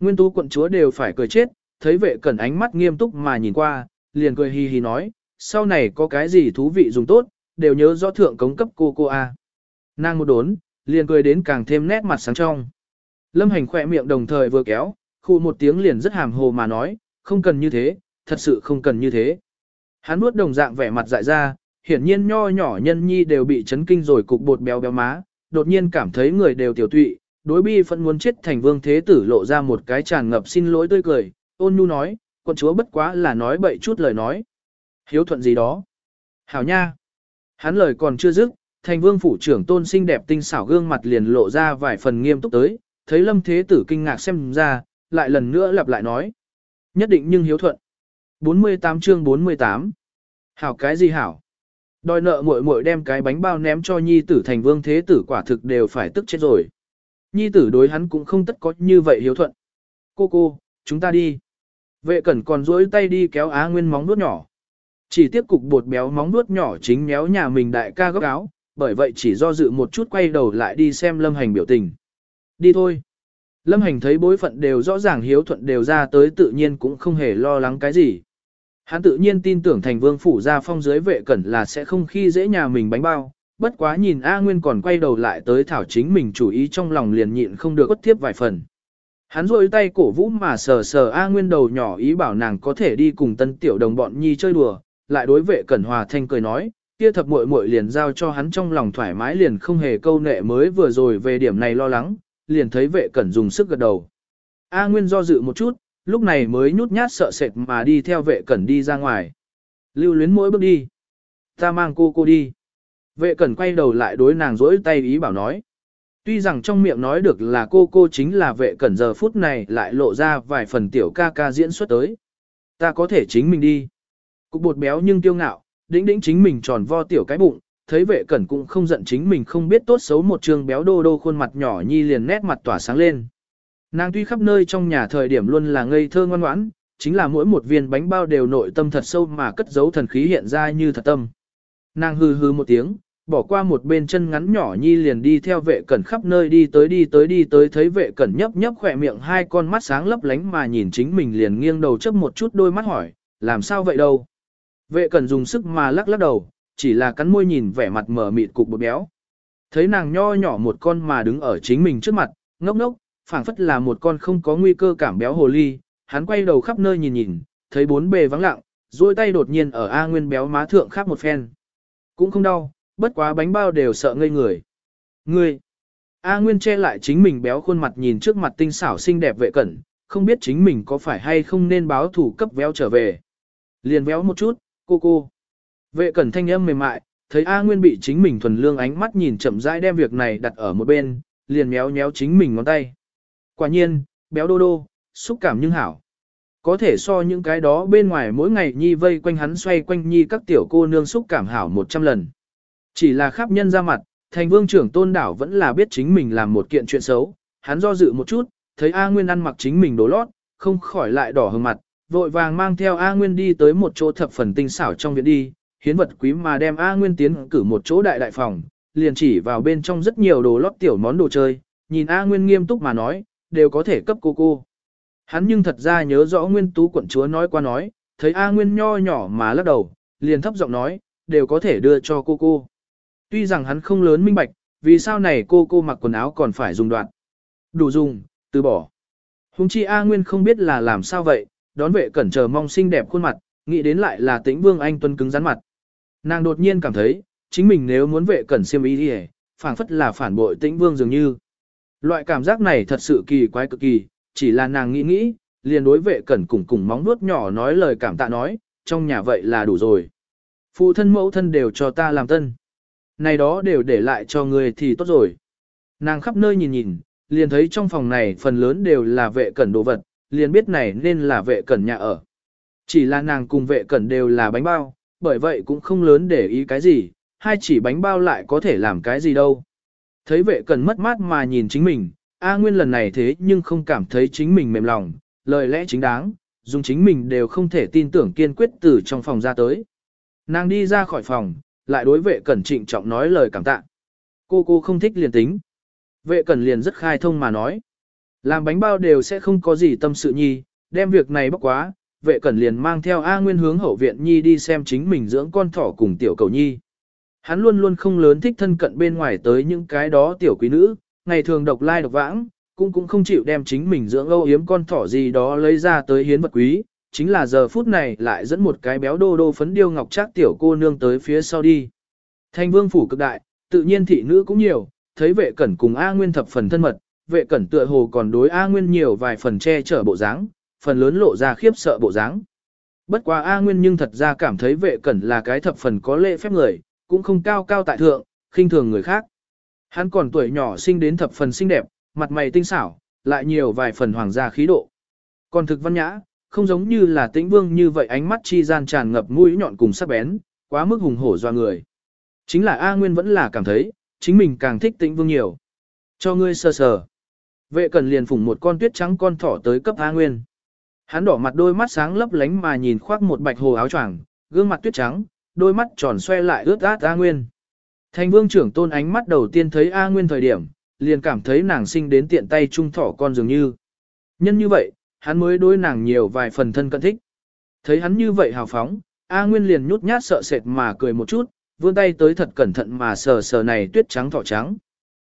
Nguyên tú quận chúa đều phải cười chết, thấy vệ cẩn ánh mắt nghiêm túc mà nhìn qua, liền cười hì hì nói, sau này có cái gì thú vị dùng tốt, đều nhớ rõ thượng cống cấp cô cô A. Nàng một đốn, liền cười đến càng thêm nét mặt sáng trong. Lâm hành khỏe miệng đồng thời vừa kéo, khu một tiếng liền rất hàm hồ mà nói, không cần như thế, thật sự không cần như thế. Hắn nuốt đồng dạng vẻ mặt dại ra, hiển nhiên nho nhỏ nhân nhi đều bị chấn kinh rồi cục bột béo béo má, đột nhiên cảm thấy người đều tiểu tụy, đối bi phẫn muốn chết thành vương thế tử lộ ra một cái tràn ngập xin lỗi tươi cười, ôn nhu nói, con chúa bất quá là nói bậy chút lời nói. Hiếu thuận gì đó? Hảo nha! Hắn lời còn chưa dứt, thành vương phủ trưởng tôn xinh đẹp tinh xảo gương mặt liền lộ ra vài phần nghiêm túc tới, thấy lâm thế tử kinh ngạc xem ra, lại lần nữa lặp lại nói. Nhất định nhưng hiếu thuận. 48 chương 48 Hảo cái gì hảo? Đòi nợ muội muội đem cái bánh bao ném cho nhi tử thành vương thế tử quả thực đều phải tức chết rồi. Nhi tử đối hắn cũng không tất có như vậy hiếu thuận. Cô cô, chúng ta đi. Vệ cẩn còn duỗi tay đi kéo Á Nguyên móng nuốt nhỏ. Chỉ tiếp cục bột béo móng nuốt nhỏ chính méo nhà mình đại ca góc áo, bởi vậy chỉ do dự một chút quay đầu lại đi xem lâm hành biểu tình. Đi thôi. Lâm hành thấy bối phận đều rõ ràng hiếu thuận đều ra tới tự nhiên cũng không hề lo lắng cái gì. Hắn tự nhiên tin tưởng thành vương phủ ra phong dưới vệ cẩn là sẽ không khi dễ nhà mình bánh bao, bất quá nhìn A Nguyên còn quay đầu lại tới thảo chính mình chủ ý trong lòng liền nhịn không được bất tiếp vài phần. Hắn rôi tay cổ vũ mà sờ sờ A Nguyên đầu nhỏ ý bảo nàng có thể đi cùng tân tiểu đồng bọn nhi chơi đùa, lại đối vệ cẩn hòa thanh cười nói, kia thập muội muội liền giao cho hắn trong lòng thoải mái liền không hề câu nệ mới vừa rồi về điểm này lo lắng, liền thấy vệ cẩn dùng sức gật đầu. A Nguyên do dự một chút, lúc này mới nhút nhát sợ sệt mà đi theo vệ cẩn đi ra ngoài. Lưu luyến mỗi bước đi. Ta mang cô cô đi. Vệ cẩn quay đầu lại đối nàng rỗi tay ý bảo nói. Tuy rằng trong miệng nói được là cô cô chính là vệ cẩn giờ phút này lại lộ ra vài phần tiểu ca ca diễn xuất tới. Ta có thể chính mình đi. Cục bột béo nhưng tiêu ngạo, đĩnh đĩnh chính mình tròn vo tiểu cái bụng, thấy vệ cẩn cũng không giận chính mình không biết tốt xấu một trường béo đô đô khuôn mặt nhỏ nhi liền nét mặt tỏa sáng lên. Nàng tuy khắp nơi trong nhà thời điểm luôn là ngây thơ ngoan ngoãn, chính là mỗi một viên bánh bao đều nội tâm thật sâu mà cất giấu thần khí hiện ra như thật tâm. Nàng hừ hừ một tiếng, bỏ qua một bên chân ngắn nhỏ nhi liền đi theo vệ cẩn khắp nơi đi tới đi tới đi tới thấy vệ cẩn nhấp nhấp khỏe miệng hai con mắt sáng lấp lánh mà nhìn chính mình liền nghiêng đầu chấp một chút đôi mắt hỏi, làm sao vậy đâu. Vệ cẩn dùng sức mà lắc lắc đầu, chỉ là cắn môi nhìn vẻ mặt mờ mịt cục bột béo. Thấy nàng nho nhỏ một con mà đứng ở chính mình trước mặt, ngốc ngốc, phảng phất là một con không có nguy cơ cảm béo hồ ly, hắn quay đầu khắp nơi nhìn nhìn, thấy bốn bề vắng lặng, duỗi tay đột nhiên ở A Nguyên béo má thượng khắp một phen. Cũng không đau, bất quá bánh bao đều sợ ngây người. Ngươi! A Nguyên che lại chính mình béo khuôn mặt nhìn trước mặt tinh xảo xinh đẹp vệ cẩn, không biết chính mình có phải hay không nên báo thủ cấp véo trở về. Liền véo một chút, cô cô. Vệ cẩn thanh âm mềm mại, thấy A Nguyên bị chính mình thuần lương ánh mắt nhìn chậm rãi đem việc này đặt ở một bên, liền méo méo chính mình ngón tay. Quả nhiên, béo đô đô, xúc cảm nhưng hảo. Có thể so những cái đó bên ngoài mỗi ngày nhi vây quanh hắn xoay quanh nhi các tiểu cô nương xúc cảm hảo một trăm lần. Chỉ là khắp nhân ra mặt, thành vương trưởng tôn đảo vẫn là biết chính mình làm một kiện chuyện xấu, hắn do dự một chút, thấy A Nguyên ăn mặc chính mình đồ lót, không khỏi lại đỏ hừng mặt, vội vàng mang theo A Nguyên đi tới một chỗ thập phần tinh xảo trong viện đi, hiến vật quý mà đem A Nguyên tiến cử một chỗ đại đại phòng, liền chỉ vào bên trong rất nhiều đồ lót tiểu món đồ chơi, nhìn A Nguyên nghiêm túc mà nói, đều có thể cấp cô cô. Hắn nhưng thật ra nhớ rõ Nguyên Tú quận chúa nói qua nói, thấy A Nguyên nho nhỏ mà lắc đầu, liền thấp giọng nói, đều có thể đưa cho cô cô. Tuy rằng hắn không lớn minh bạch, vì sao này cô cô mặc quần áo còn phải dùng đoạn. Đủ dùng, từ bỏ. Hùng chi A Nguyên không biết là làm sao vậy, đón vệ cẩn chờ mong xinh đẹp khuôn mặt, nghĩ đến lại là tĩnh vương anh tuân cứng rắn mặt. Nàng đột nhiên cảm thấy, chính mình nếu muốn vệ cẩn siêm ý đi phảng phất là phản bội tĩnh vương dường như. Loại cảm giác này thật sự kỳ quái cực kỳ, chỉ là nàng nghĩ nghĩ, liền đối vệ cẩn cùng cùng móng nuốt nhỏ nói lời cảm tạ nói, trong nhà vậy là đủ rồi. Phụ thân mẫu thân đều cho ta làm tân. Này đó đều để lại cho người thì tốt rồi. Nàng khắp nơi nhìn nhìn, liền thấy trong phòng này phần lớn đều là vệ cẩn đồ vật, liền biết này nên là vệ cẩn nhà ở. Chỉ là nàng cùng vệ cẩn đều là bánh bao, bởi vậy cũng không lớn để ý cái gì, hai chỉ bánh bao lại có thể làm cái gì đâu. Thấy vệ cần mất mát mà nhìn chính mình, A Nguyên lần này thế nhưng không cảm thấy chính mình mềm lòng, lời lẽ chính đáng, dùng chính mình đều không thể tin tưởng kiên quyết từ trong phòng ra tới. Nàng đi ra khỏi phòng, lại đối vệ cẩn trịnh trọng nói lời cảm tạ. Cô cô không thích liền tính. Vệ cẩn liền rất khai thông mà nói. Làm bánh bao đều sẽ không có gì tâm sự nhi, đem việc này bóc quá, vệ cẩn liền mang theo A Nguyên hướng hậu viện nhi đi xem chính mình dưỡng con thỏ cùng tiểu cầu nhi. Hắn luôn luôn không lớn thích thân cận bên ngoài tới những cái đó tiểu quý nữ, ngày thường độc lai độc vãng, cũng cũng không chịu đem chính mình dưỡng âu yếm con thỏ gì đó lấy ra tới hiến vật quý, chính là giờ phút này lại dẫn một cái béo đô đô phấn điêu ngọc trác tiểu cô nương tới phía sau đi. Thanh vương phủ cực đại, tự nhiên thị nữ cũng nhiều, thấy vệ cẩn cùng A Nguyên thập phần thân mật, vệ cẩn tựa hồ còn đối A Nguyên nhiều vài phần che chở bộ dáng, phần lớn lộ ra khiếp sợ bộ dáng. Bất quá A Nguyên nhưng thật ra cảm thấy vệ cẩn là cái thập phần có lễ phép người, cũng không cao cao tại thượng, khinh thường người khác. Hắn còn tuổi nhỏ sinh đến thập phần xinh đẹp, mặt mày tinh xảo, lại nhiều vài phần hoàng gia khí độ. Còn thực văn nhã, không giống như là tĩnh vương như vậy ánh mắt chi gian tràn ngập mũi nhọn cùng sắc bén, quá mức hùng hổ doa người. Chính là A Nguyên vẫn là cảm thấy, chính mình càng thích tĩnh vương nhiều. Cho ngươi sơ sờ. Vệ cần liền phủng một con tuyết trắng con thỏ tới cấp A Nguyên. Hắn đỏ mặt đôi mắt sáng lấp lánh mà nhìn khoác một bạch hồ áo choàng, gương mặt tuyết trắng, đôi mắt tròn xoe lại ướt át A Nguyên. Thành vương trưởng tôn ánh mắt đầu tiên thấy A Nguyên thời điểm, liền cảm thấy nàng sinh đến tiện tay trung thỏ con dường như. Nhân như vậy, hắn mới đối nàng nhiều vài phần thân cận thích. Thấy hắn như vậy hào phóng, A Nguyên liền nhút nhát sợ sệt mà cười một chút, vươn tay tới thật cẩn thận mà sờ sờ này tuyết trắng thỏ trắng.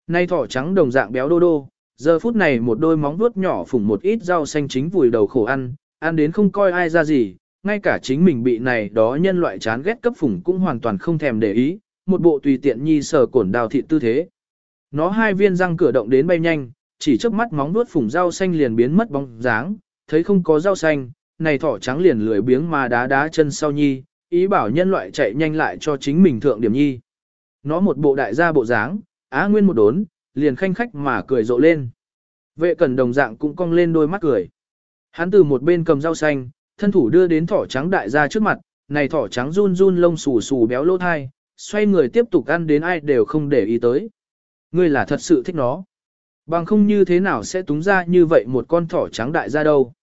Nay thỏ trắng đồng dạng béo đô đô, giờ phút này một đôi móng vuốt nhỏ phủng một ít rau xanh chính vùi đầu khổ ăn, ăn đến không coi ai ra gì, ngay cả chính mình bị này đó nhân loại chán ghét cấp phủng cũng hoàn toàn không thèm để ý, một bộ tùy tiện nhi sờ cổn đào thị tư thế. Nó hai viên răng cửa động đến bay nhanh, chỉ trước mắt móng vuốt phủng rau xanh liền biến mất bóng dáng, thấy không có rau xanh, này thỏ trắng liền lười biếng mà đá đá chân sau nhi, ý bảo nhân loại chạy nhanh lại cho chính mình thượng điểm nhi. Nó một bộ đại gia bộ dáng, á nguyên một đốn, liền khanh khách mà cười rộ lên. Vệ cẩn đồng dạng cũng cong lên đôi mắt cười. Hắn từ một bên cầm rau xanh, thân thủ đưa đến thỏ trắng đại gia trước mặt, này thỏ trắng run run lông xù xù béo lỗ thai, xoay người tiếp tục ăn đến ai đều không để ý tới. Ngươi là thật sự thích nó. Bằng không như thế nào sẽ túng ra như vậy một con thỏ trắng đại gia đâu.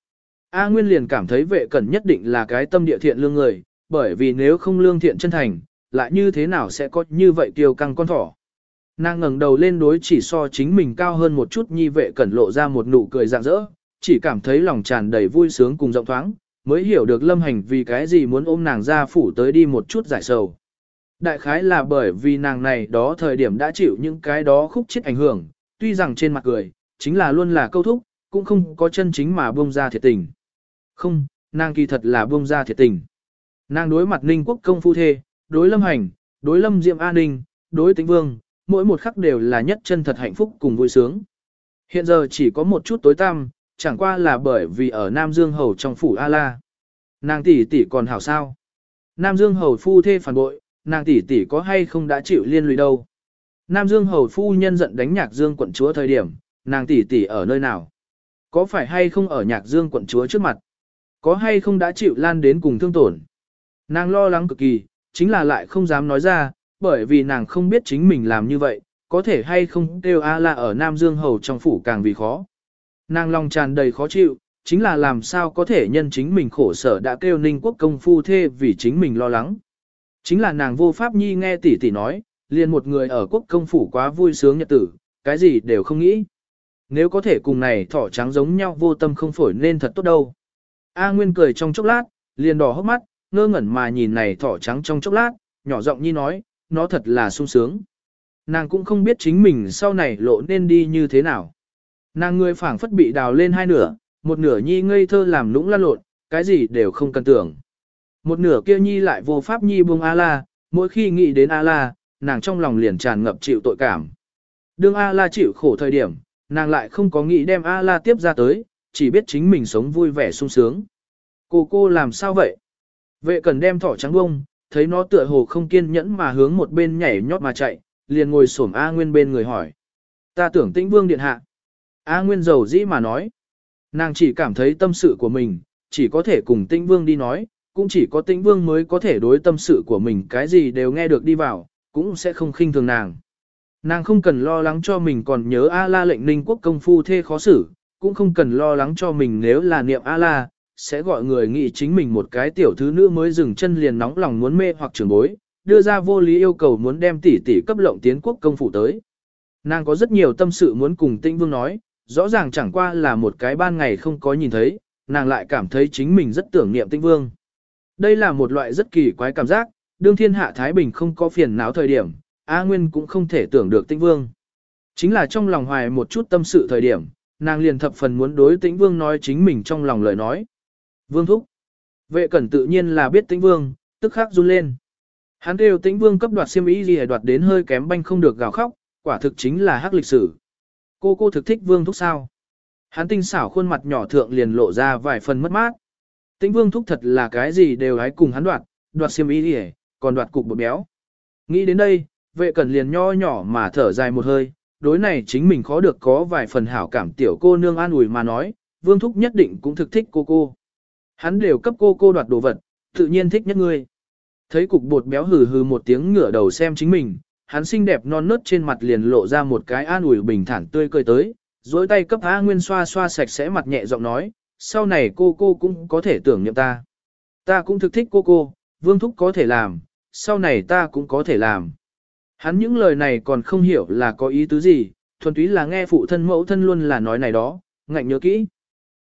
A Nguyên liền cảm thấy vệ cẩn nhất định là cái tâm địa thiện lương người, bởi vì nếu không lương thiện chân thành, lại như thế nào sẽ có như vậy tiêu căng con thỏ. Nàng ngẩng đầu lên đối chỉ so chính mình cao hơn một chút nhi vệ cẩn lộ ra một nụ cười rạng rỡ, chỉ cảm thấy lòng tràn đầy vui sướng cùng rộng thoáng, mới hiểu được lâm hành vì cái gì muốn ôm nàng ra phủ tới đi một chút giải sầu. Đại khái là bởi vì nàng này đó thời điểm đã chịu những cái đó khúc chết ảnh hưởng, tuy rằng trên mặt cười, chính là luôn là câu thúc, cũng không có chân chính mà buông ra thiệt tình. Không, nàng kỳ thật là buông ra thiệt tình. Nàng đối mặt ninh quốc công phu thê, đối lâm hành, đối lâm diệm an ninh, đối tĩnh vương, mỗi một khắc đều là nhất chân thật hạnh phúc cùng vui sướng. Hiện giờ chỉ có một chút tối tăm, chẳng qua là bởi vì ở Nam Dương Hầu trong phủ A-La. Nàng tỷ tỷ còn hảo sao. Nam Dương Hầu phu thê phản bội, nàng tỷ tỷ có hay không đã chịu liên lụy đâu. Nam Dương Hầu phu nhân giận đánh Nhạc Dương quận chúa thời điểm, nàng tỷ tỷ ở nơi nào? Có phải hay không ở Nhạc Dương quận chúa trước mặt? Có hay không đã chịu lan đến cùng thương tổn. Nàng lo lắng cực kỳ, chính là lại không dám nói ra, bởi vì nàng không biết chính mình làm như vậy, có thể hay không kêu A la ở Nam Dương Hầu trong phủ càng vì khó. Nàng lòng tràn đầy khó chịu, chính là làm sao có thể nhân chính mình khổ sở đã kêu ninh quốc công phu thê vì chính mình lo lắng. Chính là nàng vô pháp nhi nghe tỷ tỷ nói, liền một người ở quốc công phủ quá vui sướng nhật tử, cái gì đều không nghĩ. Nếu có thể cùng này thỏ trắng giống nhau vô tâm không phổi nên thật tốt đâu. A Nguyên cười trong chốc lát, liền đỏ hốc mắt, ngơ ngẩn mà nhìn này thỏ trắng trong chốc lát, nhỏ giọng nhi nói, nó thật là sung sướng. Nàng cũng không biết chính mình sau này lộ nên đi như thế nào. Nàng người phảng phất bị đào lên hai nửa, một nửa nhi ngây thơ làm lũng lăn lộn, cái gì đều không cần tưởng. Một nửa kia nhi lại vô pháp nhi buông A-la, mỗi khi nghĩ đến A-la, nàng trong lòng liền tràn ngập chịu tội cảm. Đương A-la chịu khổ thời điểm, nàng lại không có nghĩ đem A-la tiếp ra tới, chỉ biết chính mình sống vui vẻ sung sướng. Cô cô làm sao vậy? Vệ cần đem thỏ trắng bông, thấy nó tựa hồ không kiên nhẫn mà hướng một bên nhảy nhót mà chạy, liền ngồi xổm A Nguyên bên người hỏi. Ta tưởng tĩnh vương điện hạ. A Nguyên giàu dĩ mà nói. Nàng chỉ cảm thấy tâm sự của mình, chỉ có thể cùng tĩnh vương đi nói, cũng chỉ có tĩnh vương mới có thể đối tâm sự của mình cái gì đều nghe được đi vào, cũng sẽ không khinh thường nàng. Nàng không cần lo lắng cho mình còn nhớ A-la lệnh ninh quốc công phu thê khó xử, cũng không cần lo lắng cho mình nếu là niệm A-la, sẽ gọi người nghĩ chính mình một cái tiểu thứ nữ mới dừng chân liền nóng lòng muốn mê hoặc trưởng bối, đưa ra vô lý yêu cầu muốn đem tỷ tỷ cấp lộng tiến quốc công phủ tới. Nàng có rất nhiều tâm sự muốn cùng tĩnh vương nói, rõ ràng chẳng qua là một cái ban ngày không có nhìn thấy, nàng lại cảm thấy chính mình rất tưởng niệm tĩnh vương. Đây là một loại rất kỳ quái cảm giác, đương thiên hạ Thái Bình không có phiền não thời điểm, A Nguyên cũng không thể tưởng được tĩnh vương. Chính là trong lòng hoài một chút tâm sự thời điểm, nàng liền thập phần muốn đối tĩnh vương nói chính mình trong lòng lời nói. Vương thúc. Vệ cẩn tự nhiên là biết tĩnh vương, tức khắc run lên. Hắn kêu tĩnh vương cấp đoạt siêm ý gì đoạt đến hơi kém banh không được gào khóc, quả thực chính là hắc lịch sử. Cô cô thực thích vương thúc sao? Hắn tinh xảo khuôn mặt nhỏ thượng liền lộ ra vài phần mất mát. Tĩnh vương thúc thật là cái gì đều hái cùng hắn đoạt, đoạt siêm ý gì, còn đoạt cục bột béo. Nghĩ đến đây, vệ cẩn liền nho nhỏ mà thở dài một hơi, đối này chính mình khó được có vài phần hảo cảm tiểu cô nương an ủi mà nói, vương thúc nhất định cũng thực thích cô cô. Hắn đều cấp cô cô đoạt đồ vật, tự nhiên thích nhất ngươi. Thấy cục bột béo hừ hừ một tiếng ngửa đầu xem chính mình, hắn xinh đẹp non nớt trên mặt liền lộ ra một cái an ủi bình thản tươi cười tới, dối tay cấp A Nguyên xoa xoa sạch sẽ mặt nhẹ giọng nói, sau này cô cô cũng có thể tưởng niệm ta. Ta cũng thực thích cô cô, vương thúc có thể làm, sau này ta cũng có thể làm. Hắn những lời này còn không hiểu là có ý tứ gì, thuần túy là nghe phụ thân mẫu thân luôn là nói này đó, ngạnh nhớ kỹ.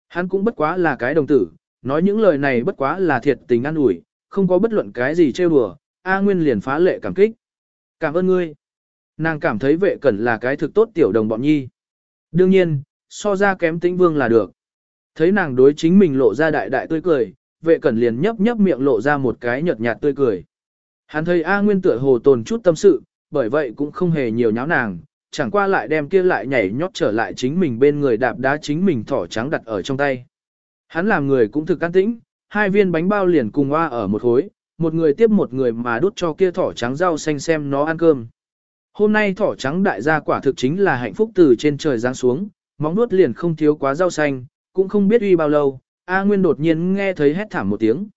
Hắn cũng bất quá là cái đồng tử, nói những lời này bất quá là thiệt tình an ủi, không có bất luận cái gì trêu đùa, A Nguyên liền phá lệ cảm kích. Cảm ơn ngươi. Nàng cảm thấy vệ cẩn là cái thực tốt tiểu đồng bọn nhi. Đương nhiên, so ra kém tĩnh vương là được. Thấy nàng đối chính mình lộ ra đại đại tươi cười, vệ cẩn liền nhấp nhấp miệng lộ ra một cái nhợt nhạt tươi cười. Hắn thấy A Nguyên tựa hồ tồn chút tâm sự, bởi vậy cũng không hề nhiều nháo nàng, chẳng qua lại đem kia lại nhảy nhót trở lại chính mình bên người đạp đá chính mình thỏ trắng đặt ở trong tay. Hắn làm người cũng thực can tĩnh, hai viên bánh bao liền cùng hoa ở một khối, một người tiếp một người mà đút cho kia thỏ trắng rau xanh xem nó ăn cơm. Hôm nay thỏ trắng đại gia quả thực chính là hạnh phúc từ trên trời giáng xuống, móng nuốt liền không thiếu quá rau xanh, cũng không biết uy bao lâu, A Nguyên đột nhiên nghe thấy hét thảm một tiếng.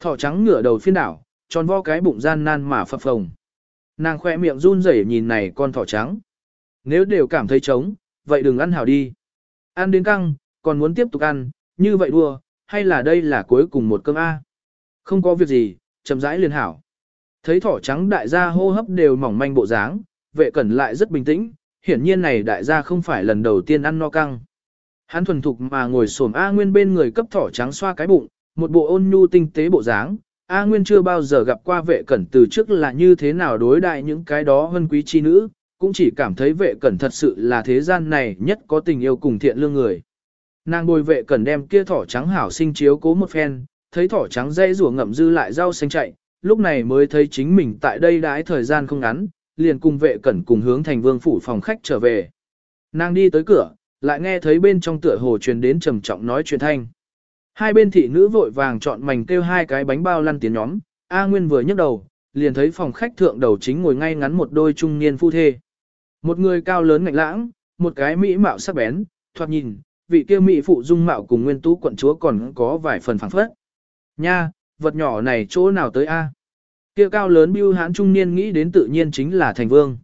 Thỏ trắng ngửa đầu phiên đảo, tròn vo cái bụng gian nan mà phập phồng. Nàng khoe miệng run rẩy nhìn này con thỏ trắng. Nếu đều cảm thấy trống, vậy đừng ăn hảo đi. Ăn đến căng, còn muốn tiếp tục ăn, như vậy đua, hay là đây là cuối cùng một cơm A. Không có việc gì, chậm rãi liền hảo. Thấy thỏ trắng đại gia hô hấp đều mỏng manh bộ dáng, vệ cẩn lại rất bình tĩnh, hiển nhiên này đại gia không phải lần đầu tiên ăn no căng. Hắn thuần thục mà ngồi xổm A Nguyên bên người cấp thỏ trắng xoa cái bụng, một bộ ôn nhu tinh tế bộ dáng, A Nguyên chưa bao giờ gặp qua vệ cẩn từ trước là như thế nào đối đại những cái đó hơn quý chi nữ, cũng chỉ cảm thấy vệ cẩn thật sự là thế gian này nhất có tình yêu cùng thiện lương người. Nàng bồi vệ cần đem kia thỏ trắng hảo sinh chiếu cố một phen, thấy thỏ trắng dây rùa ngậm dư lại rau xanh chạy, lúc này mới thấy chính mình tại đây đãi thời gian không ngắn, liền cùng vệ cẩn cùng hướng thành vương phủ phòng khách trở về. Nàng đi tới cửa, lại nghe thấy bên trong tựa hồ truyền đến trầm trọng nói chuyện thanh. Hai bên thị nữ vội vàng chọn mảnh kêu hai cái bánh bao lăn tiến nhóm, A Nguyên vừa nhấc đầu, liền thấy phòng khách thượng đầu chính ngồi ngay ngắn một đôi trung niên phu thê. Một người cao lớn ngạnh lãng, một cái mỹ mạo sắc bén, thoạt nhìn, vị kia mỹ phụ dung mạo cùng nguyên tú quận chúa còn có vài phần phảng phất. Nha, vật nhỏ này chỗ nào tới a? Kia cao lớn bưu hán trung niên nghĩ đến tự nhiên chính là thành vương.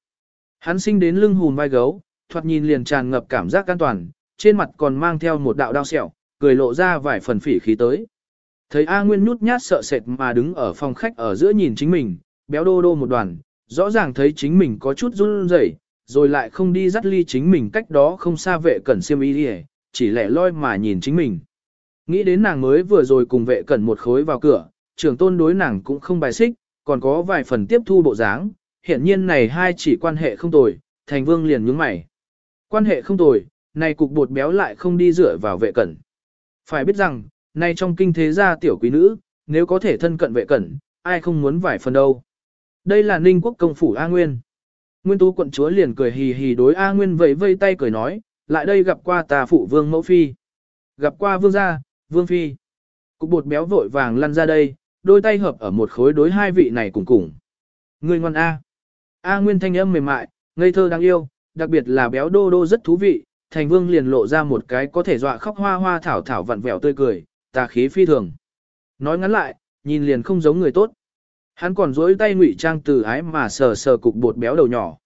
Hắn sinh đến lưng hùn vai gấu, thoạt nhìn liền tràn ngập cảm giác an toàn, trên mặt còn mang theo một đạo đao sẹo, cười lộ ra vài phần phỉ khí tới. Thấy A Nguyên nhút nhát sợ sệt mà đứng ở phòng khách ở giữa nhìn chính mình, béo đô đô một đoàn, rõ ràng thấy chính mình có chút run rẩy, rồi lại không đi dắt ly chính mình cách đó không xa vệ cẩn siêm y đi chỉ lẻ loi mà nhìn chính mình. Nghĩ đến nàng mới vừa rồi cùng vệ cẩn một khối vào cửa, trưởng tôn đối nàng cũng không bài xích, còn có vài phần tiếp thu bộ dáng, hiện nhiên này hai chỉ quan hệ không tồi, thành vương liền nhướng mày. Quan hệ không tồi, này cục bột béo lại không đi dựa vào vệ cẩn. Phải biết rằng, nay trong kinh thế gia tiểu quý nữ, nếu có thể thân cận vệ cẩn, ai không muốn vài phần đâu. Đây là ninh quốc công phủ A Nguyên. Nguyên tú quận chúa liền cười hì hì đối A Nguyên vẫy vây tay cười nói, lại đây gặp qua tà phụ vương mẫu phi. Gặp qua vương gia, vương phi. Cục bột béo vội vàng lăn ra đây, đôi tay hợp ở một khối đối hai vị này cùng cùng. Người ngoan A. A Nguyên thanh âm mềm mại, ngây thơ đáng yêu, đặc biệt là béo đô đô rất thú vị, thành vương liền lộ ra một cái có thể dọa khóc hoa hoa thảo thảo vặn vẹo tươi cười, tà khí phi thường. Nói ngắn lại, nhìn liền không giống người tốt. Hắn còn dối tay ngụy trang từ ái mà sờ sờ cục bột béo đầu nhỏ.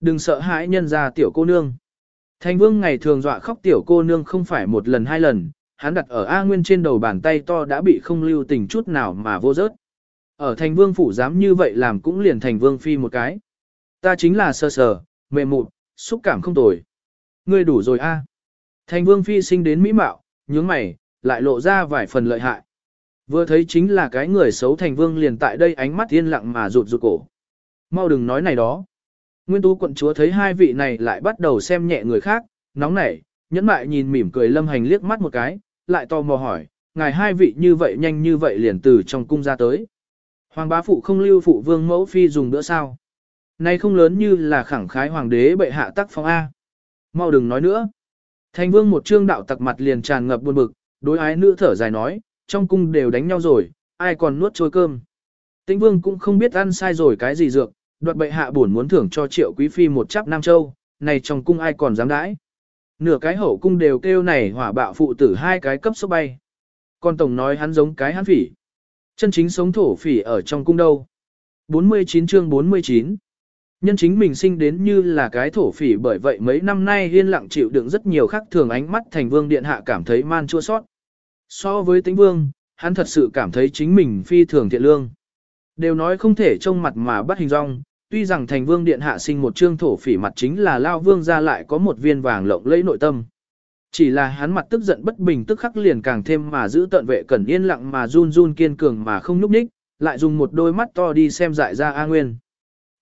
Đừng sợ hãi nhân ra tiểu cô nương. Thành vương ngày thường dọa khóc tiểu cô nương không phải một lần hai lần, hắn đặt ở A Nguyên trên đầu bàn tay to đã bị không lưu tình chút nào mà vô rớt. Ở thành vương phủ dám như vậy làm cũng liền thành vương phi một cái. Ta chính là sơ sờ, mềm mụn, xúc cảm không tồi. Ngươi đủ rồi a. Thành vương phi sinh đến mỹ mạo, nhướng mày, lại lộ ra vài phần lợi hại. Vừa thấy chính là cái người xấu thành vương liền tại đây ánh mắt yên lặng mà rụt rụt cổ. Mau đừng nói này đó. Nguyên tú quận chúa thấy hai vị này lại bắt đầu xem nhẹ người khác, nóng nảy, nhẫn mại nhìn mỉm cười lâm hành liếc mắt một cái, lại tò mò hỏi, ngài hai vị như vậy nhanh như vậy liền từ trong cung ra tới. Hoàng bá phụ không lưu phụ vương mẫu phi dùng nữa sao? Nay không lớn như là khẳng khái hoàng đế bệ hạ tắc phong A. Mau đừng nói nữa. Thành vương một trương đạo tặc mặt liền tràn ngập buồn bực, đối ái nữ thở dài nói, trong cung đều đánh nhau rồi, ai còn nuốt trôi cơm. Tĩnh vương cũng không biết ăn sai rồi cái gì dược, đoạt bệ hạ buồn muốn thưởng cho triệu quý phi một chắp Nam Châu, này trong cung ai còn dám đãi. Nửa cái hậu cung đều kêu này hỏa bạo phụ tử hai cái cấp số bay. Còn tổng nói hắn giống cái hắn phỉ. Chân chính sống thổ phỉ ở trong cung đâu. 49 chương 49 Nhân chính mình sinh đến như là cái thổ phỉ bởi vậy mấy năm nay yên lặng chịu đựng rất nhiều khắc thường ánh mắt thành vương điện hạ cảm thấy man chua sót. So với tính vương, hắn thật sự cảm thấy chính mình phi thường thiện lương. Đều nói không thể trông mặt mà bắt hình rong, tuy rằng thành vương điện hạ sinh một trương thổ phỉ mặt chính là lao vương ra lại có một viên vàng lộng lẫy nội tâm. Chỉ là hắn mặt tức giận bất bình tức khắc liền càng thêm mà giữ tận vệ cẩn yên lặng mà run run kiên cường mà không núp ních, lại dùng một đôi mắt to đi xem dại ra A Nguyên.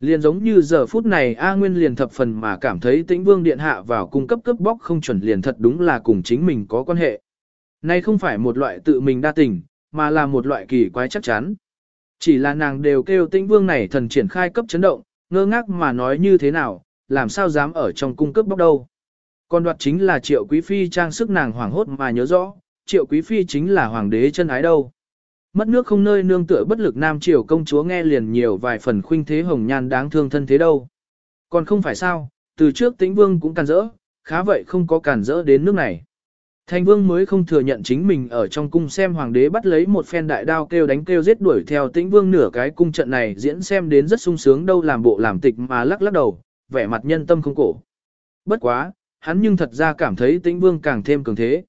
Liền giống như giờ phút này A Nguyên liền thập phần mà cảm thấy tĩnh vương điện hạ vào cung cấp cướp bóc không chuẩn liền thật đúng là cùng chính mình có quan hệ. Này không phải một loại tự mình đa tình, mà là một loại kỳ quái chắc chắn. Chỉ là nàng đều kêu tĩnh vương này thần triển khai cấp chấn động, ngơ ngác mà nói như thế nào, làm sao dám ở trong cung cướp bóc đâu. Còn đoạt chính là triệu quý phi trang sức nàng hoàng hốt mà nhớ rõ, triệu quý phi chính là hoàng đế chân ái đâu. Mất nước không nơi nương tựa bất lực nam triều công chúa nghe liền nhiều vài phần khuynh thế hồng nhan đáng thương thân thế đâu. Còn không phải sao, từ trước tĩnh vương cũng càn rỡ, khá vậy không có càn rỡ đến nước này. Thành vương mới không thừa nhận chính mình ở trong cung xem hoàng đế bắt lấy một phen đại đao kêu đánh kêu giết đuổi theo tĩnh vương nửa cái cung trận này diễn xem đến rất sung sướng đâu làm bộ làm tịch mà lắc lắc đầu, vẻ mặt nhân tâm không cổ. Bất quá, hắn nhưng thật ra cảm thấy tĩnh vương càng thêm cường thế.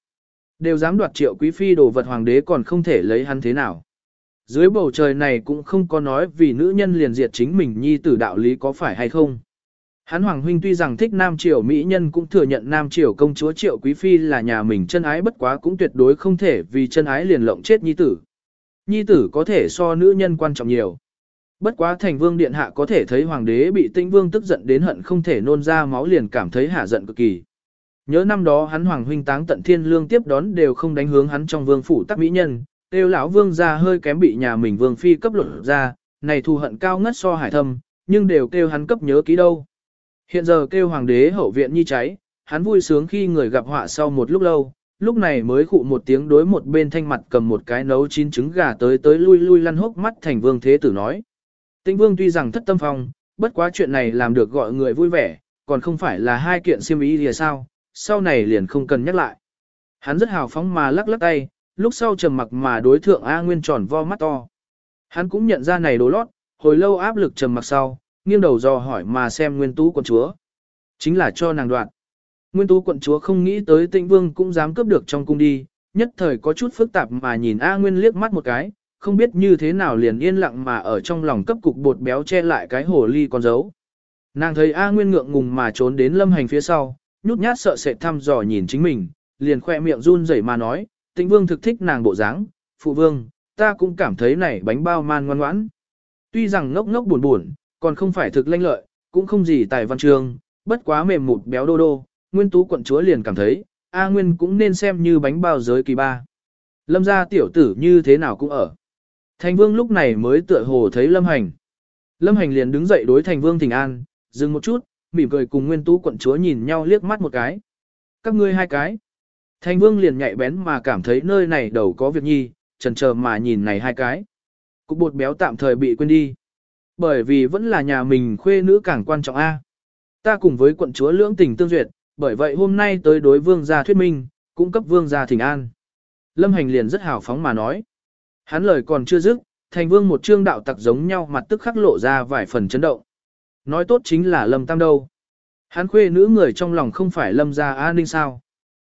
Đều dám đoạt triệu quý phi đồ vật hoàng đế còn không thể lấy hắn thế nào. Dưới bầu trời này cũng không có nói vì nữ nhân liền diệt chính mình nhi tử đạo lý có phải hay không. Hắn Hoàng Huynh tuy rằng thích Nam Triều Mỹ nhân cũng thừa nhận Nam Triều công chúa Triệu Quý Phi là nhà mình chân ái bất quá cũng tuyệt đối không thể vì chân ái liền lộng chết nhi tử. Nhi tử có thể so nữ nhân quan trọng nhiều. Bất quá thành vương điện hạ có thể thấy hoàng đế bị tinh vương tức giận đến hận không thể nôn ra máu liền cảm thấy hạ giận cực kỳ. Nhớ năm đó hắn hoàng huynh táng tận thiên lương tiếp đón đều không đánh hướng hắn trong vương phủ tắc mỹ nhân, đều lão vương ra hơi kém bị nhà mình vương phi cấp luận ra, này thù hận cao ngất so hải thâm, nhưng đều kêu hắn cấp nhớ ký đâu. Hiện giờ kêu hoàng đế hậu viện nhi cháy, hắn vui sướng khi người gặp họa sau một lúc lâu, lúc này mới khụ một tiếng đối một bên thanh mặt cầm một cái nấu chín trứng gà tới tới lui lui lăn hốc mắt thành vương thế tử nói. Tĩnh vương tuy rằng thất tâm phong, bất quá chuyện này làm được gọi người vui vẻ, còn không phải là hai kiện siêm ý thì sao, sau này liền không cần nhắc lại. Hắn rất hào phóng mà lắc lắc tay, lúc sau trầm mặc mà đối thượng A Nguyên tròn vo mắt to. Hắn cũng nhận ra này đồ lót, hồi lâu áp lực trầm mặc sau, nghiêng đầu dò hỏi mà xem Nguyên Tú quận chúa. Chính là cho nàng đoạn. Nguyên Tú quận chúa không nghĩ tới Tĩnh Vương cũng dám cướp được trong cung đi, nhất thời có chút phức tạp mà nhìn A Nguyên liếc mắt một cái, không biết như thế nào liền yên lặng mà ở trong lòng cấp cục bột béo che lại cái hồ ly con dấu. Nàng thấy A Nguyên ngượng ngùng mà trốn đến lâm hành phía sau, nhút nhát sợ sệt thăm dò nhìn chính mình, liền khoe miệng run rẩy mà nói, tĩnh vương thực thích nàng bộ dáng, phụ vương, ta cũng cảm thấy này bánh bao man ngoan ngoãn. Tuy rằng ngốc ngốc buồn buồn, còn không phải thực lanh lợi, cũng không gì tài văn chương, bất quá mềm mụt béo đô đô, nguyên tú quận chúa liền cảm thấy, A Nguyên cũng nên xem như bánh bao giới kỳ ba. Lâm gia tiểu tử như thế nào cũng ở. Thành vương lúc này mới tựa hồ thấy lâm hành. Lâm hành liền đứng dậy đối thành vương thỉnh an, dừng một chút, mỉm cười cùng nguyên tú quận chúa nhìn nhau liếc mắt một cái. Các ngươi hai cái. Thành vương liền nhạy bén mà cảm thấy nơi này đầu có việc nhi, trần chờ mà nhìn này hai cái. Cục bột béo tạm thời bị quên đi. Bởi vì vẫn là nhà mình khuê nữ càng quan trọng A. Ta cùng với quận chúa lưỡng tình tương duyệt, bởi vậy hôm nay tới đối vương gia thuyết minh, cung cấp vương gia thỉnh an. Lâm hành liền rất hào phóng mà nói. Hắn lời còn chưa dứt, thành vương một trương đạo tặc giống nhau mặt tức khắc lộ ra vài phần chấn động. Nói tốt chính là lâm tam đâu. Hắn khuê nữ người trong lòng không phải lâm gia an ninh sao.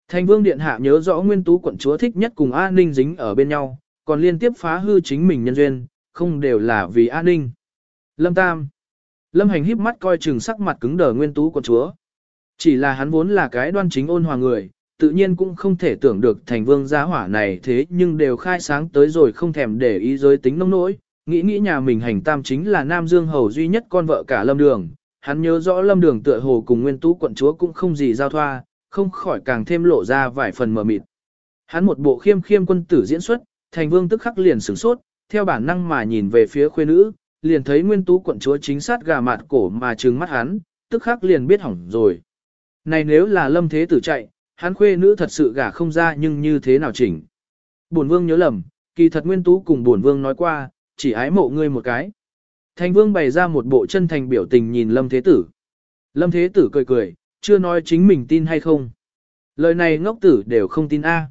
Thành vương điện hạ nhớ rõ nguyên tú quận chúa thích nhất cùng an ninh dính ở bên nhau, còn liên tiếp phá hư chính mình nhân duyên, không đều là vì an ninh. Lâm tam. Lâm hành híp mắt coi chừng sắc mặt cứng đờ nguyên tú của chúa. Chỉ là hắn vốn là cái đoan chính ôn hòa người, tự nhiên cũng không thể tưởng được thành vương gia hỏa này thế nhưng đều khai sáng tới rồi không thèm để ý giới tính nông nỗi, nghĩ nghĩ nhà mình hành tam chính là Nam Dương Hầu duy nhất con vợ cả Lâm Đường, hắn nhớ rõ Lâm Đường tựa hồ cùng Nguyên Tú quận chúa cũng không gì giao thoa, không khỏi càng thêm lộ ra vài phần mờ mịt. Hắn một bộ khiêm khiêm quân tử diễn xuất, thành vương tức khắc liền sửng sốt, theo bản năng mà nhìn về phía khuê nữ, liền thấy Nguyên Tú quận chúa chính sát gà mạt cổ mà trừng mắt hắn, tức khắc liền biết hỏng rồi. Này nếu là Lâm Thế Tử chạy, hắn khuê nữ thật sự gả không ra nhưng như thế nào chỉnh. Bổn vương nhớ lầm, kỳ thật nguyên tú cùng bổn vương nói qua, chỉ ái mộ ngươi một cái. Thành vương bày ra một bộ chân thành biểu tình nhìn lâm thế tử. Lâm thế tử cười cười, chưa nói chính mình tin hay không. Lời này ngốc tử đều không tin A.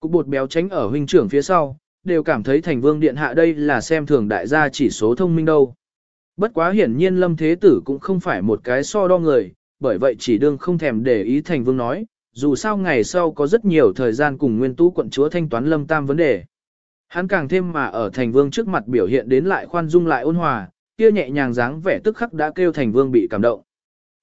Cục bột béo tránh ở huynh trưởng phía sau, đều cảm thấy thành vương điện hạ đây là xem thường đại gia chỉ số thông minh đâu. Bất quá hiển nhiên lâm thế tử cũng không phải một cái so đo người, bởi vậy chỉ đương không thèm để ý thành vương nói, dù sao ngày sau có rất nhiều thời gian cùng nguyên tú quận chúa thanh toán lâm tam vấn đề. Hắn càng thêm mà ở thành vương trước mặt biểu hiện đến lại khoan dung lại ôn hòa, kia nhẹ nhàng dáng vẻ tức khắc đã kêu thành vương bị cảm động.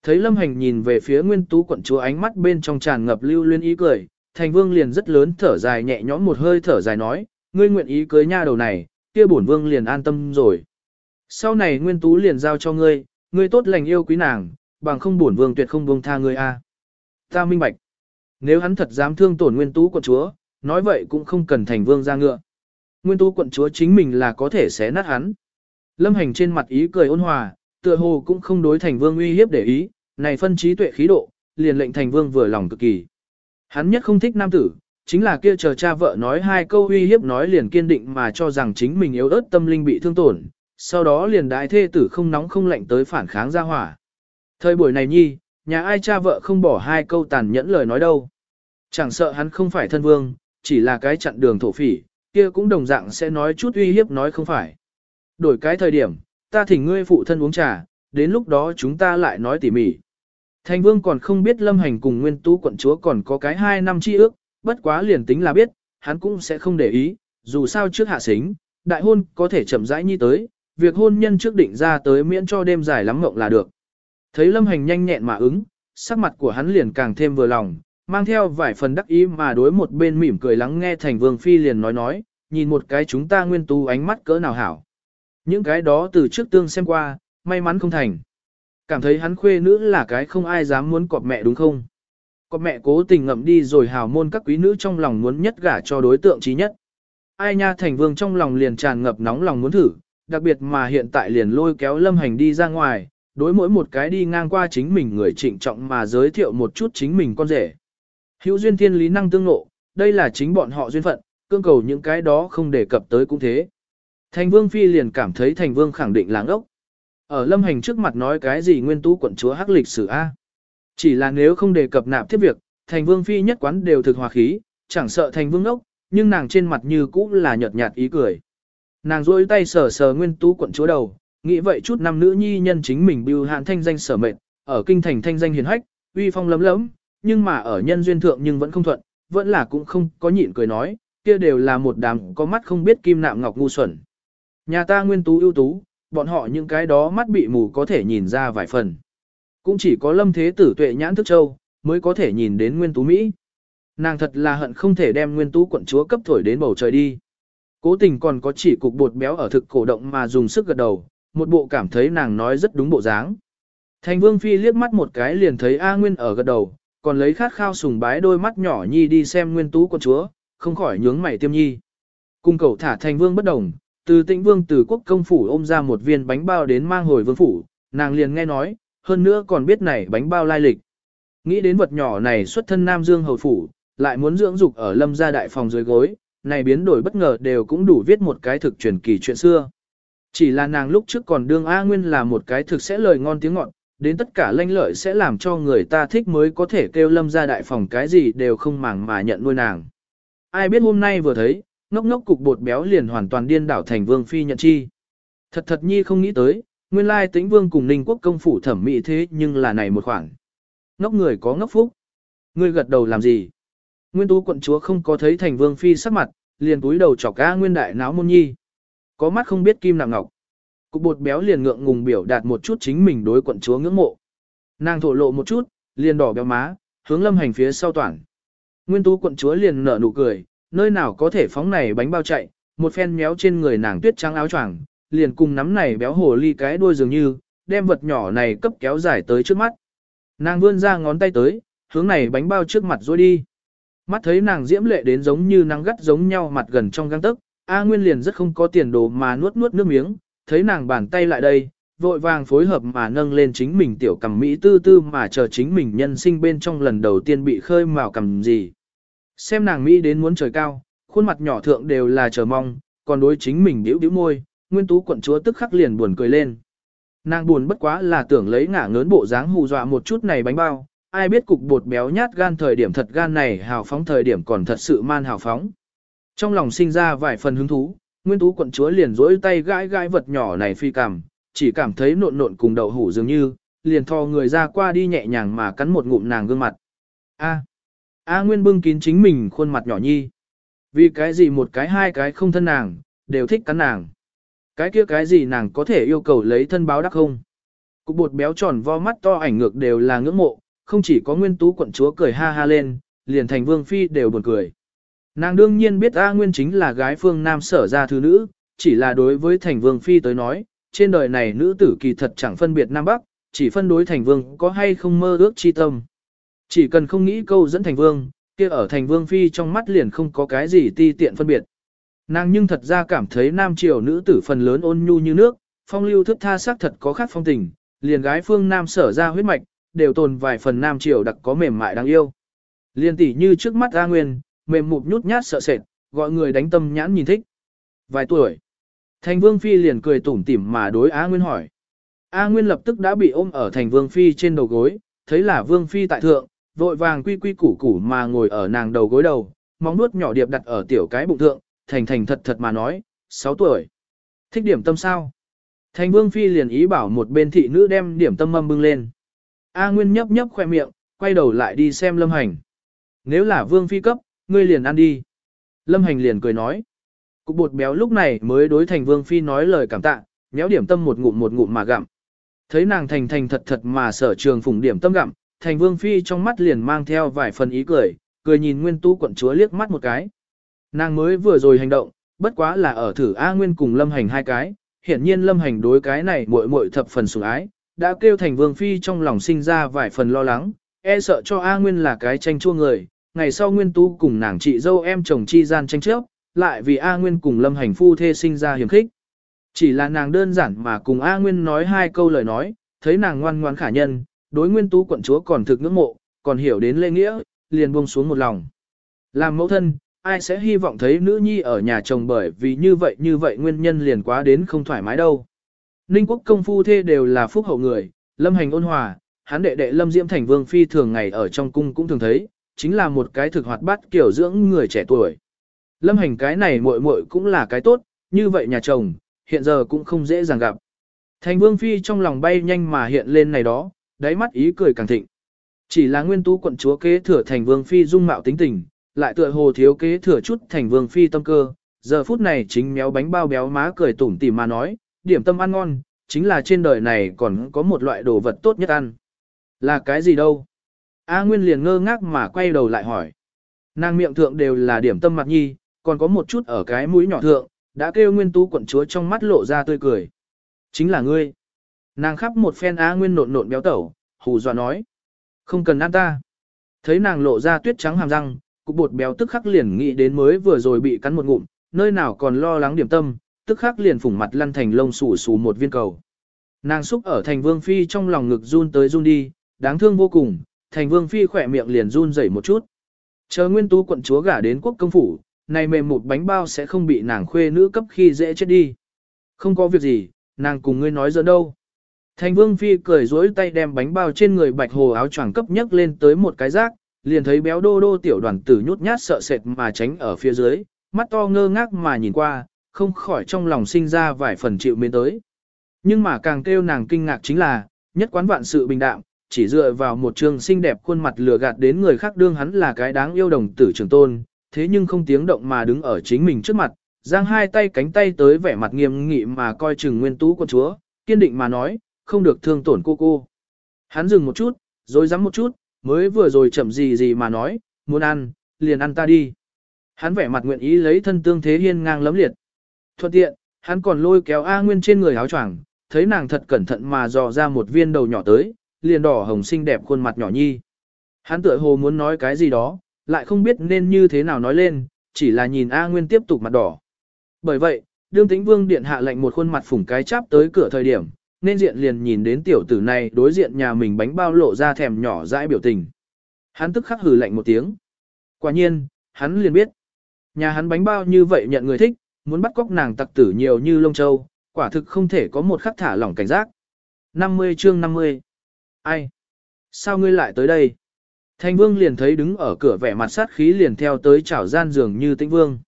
Thấy lâm hành nhìn về phía nguyên tú quận chúa ánh mắt bên trong tràn ngập lưu luyên ý cười, thành vương liền rất lớn thở dài nhẹ nhõm một hơi thở dài nói, ngươi nguyện ý cưới nha đầu này, kia bổn vương liền an tâm rồi. Sau này nguyên tú liền giao cho ngươi, ngươi tốt lành yêu quý nàng, bằng không bổn vương tuyệt không buông tha ngươi a. Ta minh bạch. Nếu hắn thật dám thương tổn nguyên tú quận chúa, nói vậy cũng không cần thành vương ra ngựa. Nguyên tú quận chúa chính mình là có thể xé nát hắn. Lâm hành trên mặt ý cười ôn hòa, tựa hồ cũng không đối thành vương uy hiếp để ý, này phân trí tuệ khí độ, liền lệnh thành vương vừa lòng cực kỳ. Hắn nhất không thích nam tử, chính là kia chờ cha vợ nói hai câu uy hiếp nói liền kiên định mà cho rằng chính mình yếu ớt tâm linh bị thương tổn, sau đó liền đại thê tử không nóng không lạnh tới phản kháng ra hỏa. Thời buổi này nhi, nhà ai cha vợ không bỏ hai câu tàn nhẫn lời nói đâu. Chẳng sợ hắn không phải thân vương, chỉ là cái chặn đường thổ phỉ, kia cũng đồng dạng sẽ nói chút uy hiếp nói không phải. Đổi cái thời điểm, ta thỉnh ngươi phụ thân uống trà, đến lúc đó chúng ta lại nói tỉ mỉ. Thành vương còn không biết lâm hành cùng nguyên tú quận chúa còn có cái hai năm chi ước, bất quá liền tính là biết, hắn cũng sẽ không để ý, dù sao trước hạ xính, đại hôn có thể chậm rãi như tới, việc hôn nhân trước định ra tới miễn cho đêm dài lắm mộng là được. Thấy lâm hành nhanh nhẹn mà ứng, sắc mặt của hắn liền càng thêm vừa lòng, mang theo vài phần đắc ý mà đối một bên mỉm cười lắng nghe thành vương phi liền nói nói, nhìn một cái chúng ta nguyên tu ánh mắt cỡ nào hảo. Những cái đó từ trước tương xem qua, may mắn không thành. Cảm thấy hắn khuê nữ là cái không ai dám muốn cọp mẹ đúng không? Có mẹ cố tình ngậm đi rồi hào môn các quý nữ trong lòng muốn nhất gả cho đối tượng trí nhất. Ai nha thành vương trong lòng liền tràn ngập nóng lòng muốn thử, đặc biệt mà hiện tại liền lôi kéo lâm hành đi ra ngoài, đối mỗi một cái đi ngang qua chính mình người trịnh trọng mà giới thiệu một chút chính mình con rể. Hữu duyên thiên lý năng tương nộ, đây là chính bọn họ duyên phận, cương cầu những cái đó không đề cập tới cũng thế. Thành vương phi liền cảm thấy thành vương khẳng định láng ốc. Ở lâm hành trước mặt nói cái gì nguyên tú quận chúa hắc lịch sử A. Chỉ là nếu không đề cập nạp thiết việc, thành vương phi nhất quán đều thực hòa khí, chẳng sợ thành vương ốc, nhưng nàng trên mặt như cũ là nhợt nhạt ý cười. Nàng rôi tay sờ sờ nguyên tú quận chúa đầu, nghĩ vậy chút năm nữ nhi nhân chính mình bưu hạn thanh danh sở mệnh, ở kinh thành thanh danh hiền hách, uy phong lấm lấm, nhưng mà ở nhân duyên thượng nhưng vẫn không thuận, vẫn là cũng không có nhịn cười nói, kia đều là một đám có mắt không biết kim nạm ngọc ngu xuẩn. Nhà ta nguyên tú ưu tú, bọn họ những cái đó mắt bị mù có thể nhìn ra vài phần. Cũng chỉ có lâm thế tử tuệ nhãn thức châu, mới có thể nhìn đến nguyên tú Mỹ. Nàng thật là hận không thể đem nguyên tú quận chúa cấp thổi đến bầu trời đi. Cố tình còn có chỉ cục bột béo ở thực cổ động mà dùng sức gật đầu, một bộ cảm thấy nàng nói rất đúng bộ dáng. Thành vương phi liếc mắt một cái liền thấy A Nguyên ở gật đầu, còn lấy khát khao sùng bái đôi mắt nhỏ nhi đi xem nguyên tú quận chúa, không khỏi nhướng mày tiêm nhi. Cung cầu thả thành vương bất đồng, từ tĩnh vương từ quốc công phủ ôm ra một viên bánh bao đến mang hồi vương phủ, nàng liền nghe nói, hơn nữa còn biết này bánh bao lai lịch. Nghĩ đến vật nhỏ này xuất thân Nam Dương hầu phủ, lại muốn dưỡng dục ở lâm gia đại phòng dưới gối, này biến đổi bất ngờ đều cũng đủ viết một cái thực truyền kỳ chuyện xưa. Chỉ là nàng lúc trước còn đương A Nguyên là một cái thực sẽ lời ngon tiếng ngọt, đến tất cả lanh lợi sẽ làm cho người ta thích mới có thể kêu lâm gia đại phòng cái gì đều không màng mà nhận nuôi nàng. Ai biết hôm nay vừa thấy, ngốc ngốc cục bột béo liền hoàn toàn điên đảo thành vương phi nhận chi. Thật thật nhi không nghĩ tới, nguyên lai tĩnh vương cùng ninh quốc công phủ thẩm mỹ thế nhưng là này một khoản. Ngốc người có ngốc phúc. Ngươi gật đầu làm gì? Nguyên tú quận chúa không có thấy thành vương phi sắc mặt, liền túi đầu chọc ca nguyên đại náo môn nhi. Có mắt không biết kim nặng ngọc. Cục bột béo liền ngượng ngùng biểu đạt một chút chính mình đối quận chúa ngưỡng mộ. Nàng thổ lộ một chút, liền đỏ béo má, hướng lâm hành phía sau toàn. Nguyên tú quận chúa liền nở nụ cười, nơi nào có thể phóng này bánh bao chạy, một phen méo trên người nàng tuyết trắng áo choàng, liền cùng nắm này béo hồ ly cái đuôi dường như, đem vật nhỏ này cấp kéo dài tới trước mắt. Nàng vươn ra ngón tay tới, hướng này bánh bao trước mặt rồi đi. Mắt thấy nàng diễm lệ đến giống như nắng gắt giống nhau mặt gần trong găng tức, A Nguyên liền rất không có tiền đồ mà nuốt nuốt nước miếng, thấy nàng bàn tay lại đây, vội vàng phối hợp mà nâng lên chính mình tiểu cầm mỹ tư tư mà chờ chính mình nhân sinh bên trong lần đầu tiên bị khơi mào cầm gì. Xem nàng mỹ đến muốn trời cao, khuôn mặt nhỏ thượng đều là chờ mong, còn đối chính mình điếu điếu môi, nguyên tú quận chúa tức khắc liền buồn cười lên. Nàng buồn bất quá là tưởng lấy ngả ngớn bộ dáng hù dọa một chút này bánh bao, ai biết cục bột béo nhát gan thời điểm thật gan này hào phóng thời điểm còn thật sự man hào phóng. Trong lòng sinh ra vài phần hứng thú, nguyên tú quận chúa liền rỗi tay gãi gãi vật nhỏ này phi cảm, chỉ cảm thấy nộn nộn cùng đậu hủ dường như, liền thò người ra qua đi nhẹ nhàng mà cắn một ngụm nàng gương mặt. A. A Nguyên bưng kín chính mình khuôn mặt nhỏ nhi. Vì cái gì một cái hai cái không thân nàng, đều thích cắn nàng. Cái kia cái gì nàng có thể yêu cầu lấy thân báo đắc không? Cục bột béo tròn vo mắt to ảnh ngược đều là ngưỡng mộ, không chỉ có nguyên tú quận chúa cười ha ha lên, liền thành vương phi đều buồn cười. Nàng đương nhiên biết A Nguyên chính là gái phương nam sở ra thứ nữ, chỉ là đối với thành vương phi tới nói, trên đời này nữ tử kỳ thật chẳng phân biệt nam bắc, chỉ phân đối thành vương có hay không mơ ước chi tâm. Chỉ cần không nghĩ câu dẫn thành vương, kia ở thành vương phi trong mắt liền không có cái gì ti tiện phân biệt. Nàng nhưng thật ra cảm thấy nam triều nữ tử phần lớn ôn nhu như nước, phong lưu thức tha sắc thật có khác phong tình, liền gái phương nam sở ra huyết mạch, đều tồn vài phần nam triều đặc có mềm mại đáng yêu. Liên tỷ như trước mắt A Nguyên, mềm mụp nhút nhát sợ sệt, gọi người đánh tâm nhãn nhìn thích. Vài tuổi, thành vương phi liền cười tủm tỉm mà đối A Nguyên hỏi. A Nguyên lập tức đã bị ôm ở thành vương phi trên đầu gối, thấy là vương phi tại thượng, vội vàng quy quy củ củ mà ngồi ở nàng đầu gối đầu, móng nuốt nhỏ điệp đặt ở tiểu cái bụng thượng, thành thành thật thật mà nói, 6 tuổi. Thích điểm tâm sao? Thành vương phi liền ý bảo một bên thị nữ đem điểm tâm mâm bưng lên. A Nguyên nhấp nhấp khoe miệng, quay đầu lại đi xem lâm hành. Nếu là vương phi cấp, ngươi liền ăn đi. Lâm hành liền cười nói. Cục bột béo lúc này mới đối thành vương phi nói lời cảm tạ, nhéo điểm tâm một ngụm một ngụm mà gặm. Thấy nàng thành thành thật thật mà sở trường phủng điểm tâm gặm, thành vương phi trong mắt liền mang theo vài phần ý cười, cười nhìn nguyên tu quận chúa liếc mắt một cái. Nàng mới vừa rồi hành động, bất quá là ở thử A Nguyên cùng lâm hành hai cái, hiển nhiên lâm hành đối cái này muội muội thập phần sủng ái, đã kêu thành vương phi trong lòng sinh ra vài phần lo lắng, e sợ cho A Nguyên là cái tranh chua người, ngày sau Nguyên Tu cùng nàng chị dâu em chồng chi gian tranh chấp, lại vì A Nguyên cùng lâm hành phu thê sinh ra hiểm khích. Chỉ là nàng đơn giản mà cùng A Nguyên nói hai câu lời nói, thấy nàng ngoan ngoãn khả nhân, đối nguyên tú quận chúa còn thực ngưỡng mộ, còn hiểu đến lễ nghĩa, liền buông xuống một lòng. Làm mẫu thân, ai sẽ hy vọng thấy nữ nhi ở nhà chồng bởi vì như vậy như vậy nguyên nhân liền quá đến không thoải mái đâu. Ninh quốc công phu thê đều là phúc hậu người, lâm hành ôn hòa, hắn đệ đệ lâm diễm thành vương phi thường ngày ở trong cung cũng thường thấy, chính là một cái thực hoạt bát kiểu dưỡng người trẻ tuổi. Lâm hành cái này muội muội cũng là cái tốt, như vậy nhà chồng, hiện giờ cũng không dễ dàng gặp. Thành vương phi trong lòng bay nhanh mà hiện lên này đó, đáy mắt ý cười càng thịnh. Chỉ là nguyên tú quận chúa kế thừa thành vương phi dung mạo tính tình, lại tựa hồ thiếu kế thừa chút thành vương phi tâm cơ. Giờ phút này chính méo bánh bao béo má cười tủm tỉm mà nói, điểm tâm ăn ngon, chính là trên đời này còn có một loại đồ vật tốt nhất ăn. Là cái gì đâu? A Nguyên liền ngơ ngác mà quay đầu lại hỏi. Nàng miệng thượng đều là điểm tâm mặt nhi, còn có một chút ở cái mũi nhỏ thượng, đã kêu nguyên tú quận chúa trong mắt lộ ra tươi cười. Chính là ngươi. Nàng khắp một phen A Nguyên nộn nộn béo tẩu, hù dọa nói. Không cần ăn ta. Thấy nàng lộ ra tuyết trắng hàm răng, cục bột béo tức khắc liền nghĩ đến mới vừa rồi bị cắn một ngụm, nơi nào còn lo lắng điểm tâm, tức khắc liền phủng mặt lăn thành lông xù xù một viên cầu. Nàng xúc ở thành vương phi trong lòng ngực run tới run đi, đáng thương vô cùng, thành vương phi khỏe miệng liền run rẩy một chút. Chờ nguyên tú quận chúa gả đến quốc công phủ, này mềm một bánh bao sẽ không bị nàng khuê nữ cấp khi dễ chết đi. Không có việc gì, nàng cùng ngươi nói giờ đâu. Thành vương phi cười dối tay đem bánh bao trên người bạch hồ áo choàng cấp nhấc lên tới một cái rác, liền thấy béo đô đô tiểu đoàn tử nhút nhát sợ sệt mà tránh ở phía dưới, mắt to ngơ ngác mà nhìn qua, không khỏi trong lòng sinh ra vài phần chịu mến tới. Nhưng mà càng kêu nàng kinh ngạc chính là, nhất quán vạn sự bình đạm, chỉ dựa vào một trường xinh đẹp khuôn mặt lừa gạt đến người khác đương hắn là cái đáng yêu đồng tử trường tôn, thế nhưng không tiếng động mà đứng ở chính mình trước mặt, giang hai tay cánh tay tới vẻ mặt nghiêm nghị mà coi chừng nguyên tú con chúa, kiên định mà nói, không được thương tổn cô cô. Hắn dừng một chút, rồi dám một chút, mới vừa rồi chậm gì gì mà nói, muốn ăn, liền ăn ta đi. Hắn vẻ mặt nguyện ý lấy thân tương thế hiên ngang lấm liệt. Thuận tiện, hắn còn lôi kéo A Nguyên trên người áo choàng, thấy nàng thật cẩn thận mà dò ra một viên đầu nhỏ tới, liền đỏ hồng xinh đẹp khuôn mặt nhỏ nhi. Hắn tựa hồ muốn nói cái gì đó, lại không biết nên như thế nào nói lên, chỉ là nhìn A Nguyên tiếp tục mặt đỏ. Bởi vậy, đương tĩnh vương điện hạ lệnh một khuôn mặt phủng cái cháp tới cửa thời điểm, nên diện liền nhìn đến tiểu tử này đối diện nhà mình bánh bao lộ ra thèm nhỏ dãi biểu tình. Hắn tức khắc hừ lạnh một tiếng. Quả nhiên, hắn liền biết. Nhà hắn bánh bao như vậy nhận người thích, muốn bắt cóc nàng tặc tử nhiều như lông châu, quả thực không thể có một khắc thả lỏng cảnh giác. 50 chương 50. Ai? Sao ngươi lại tới đây? Thanh vương liền thấy đứng ở cửa vẻ mặt sát khí liền theo tới chảo gian giường như tĩnh vương.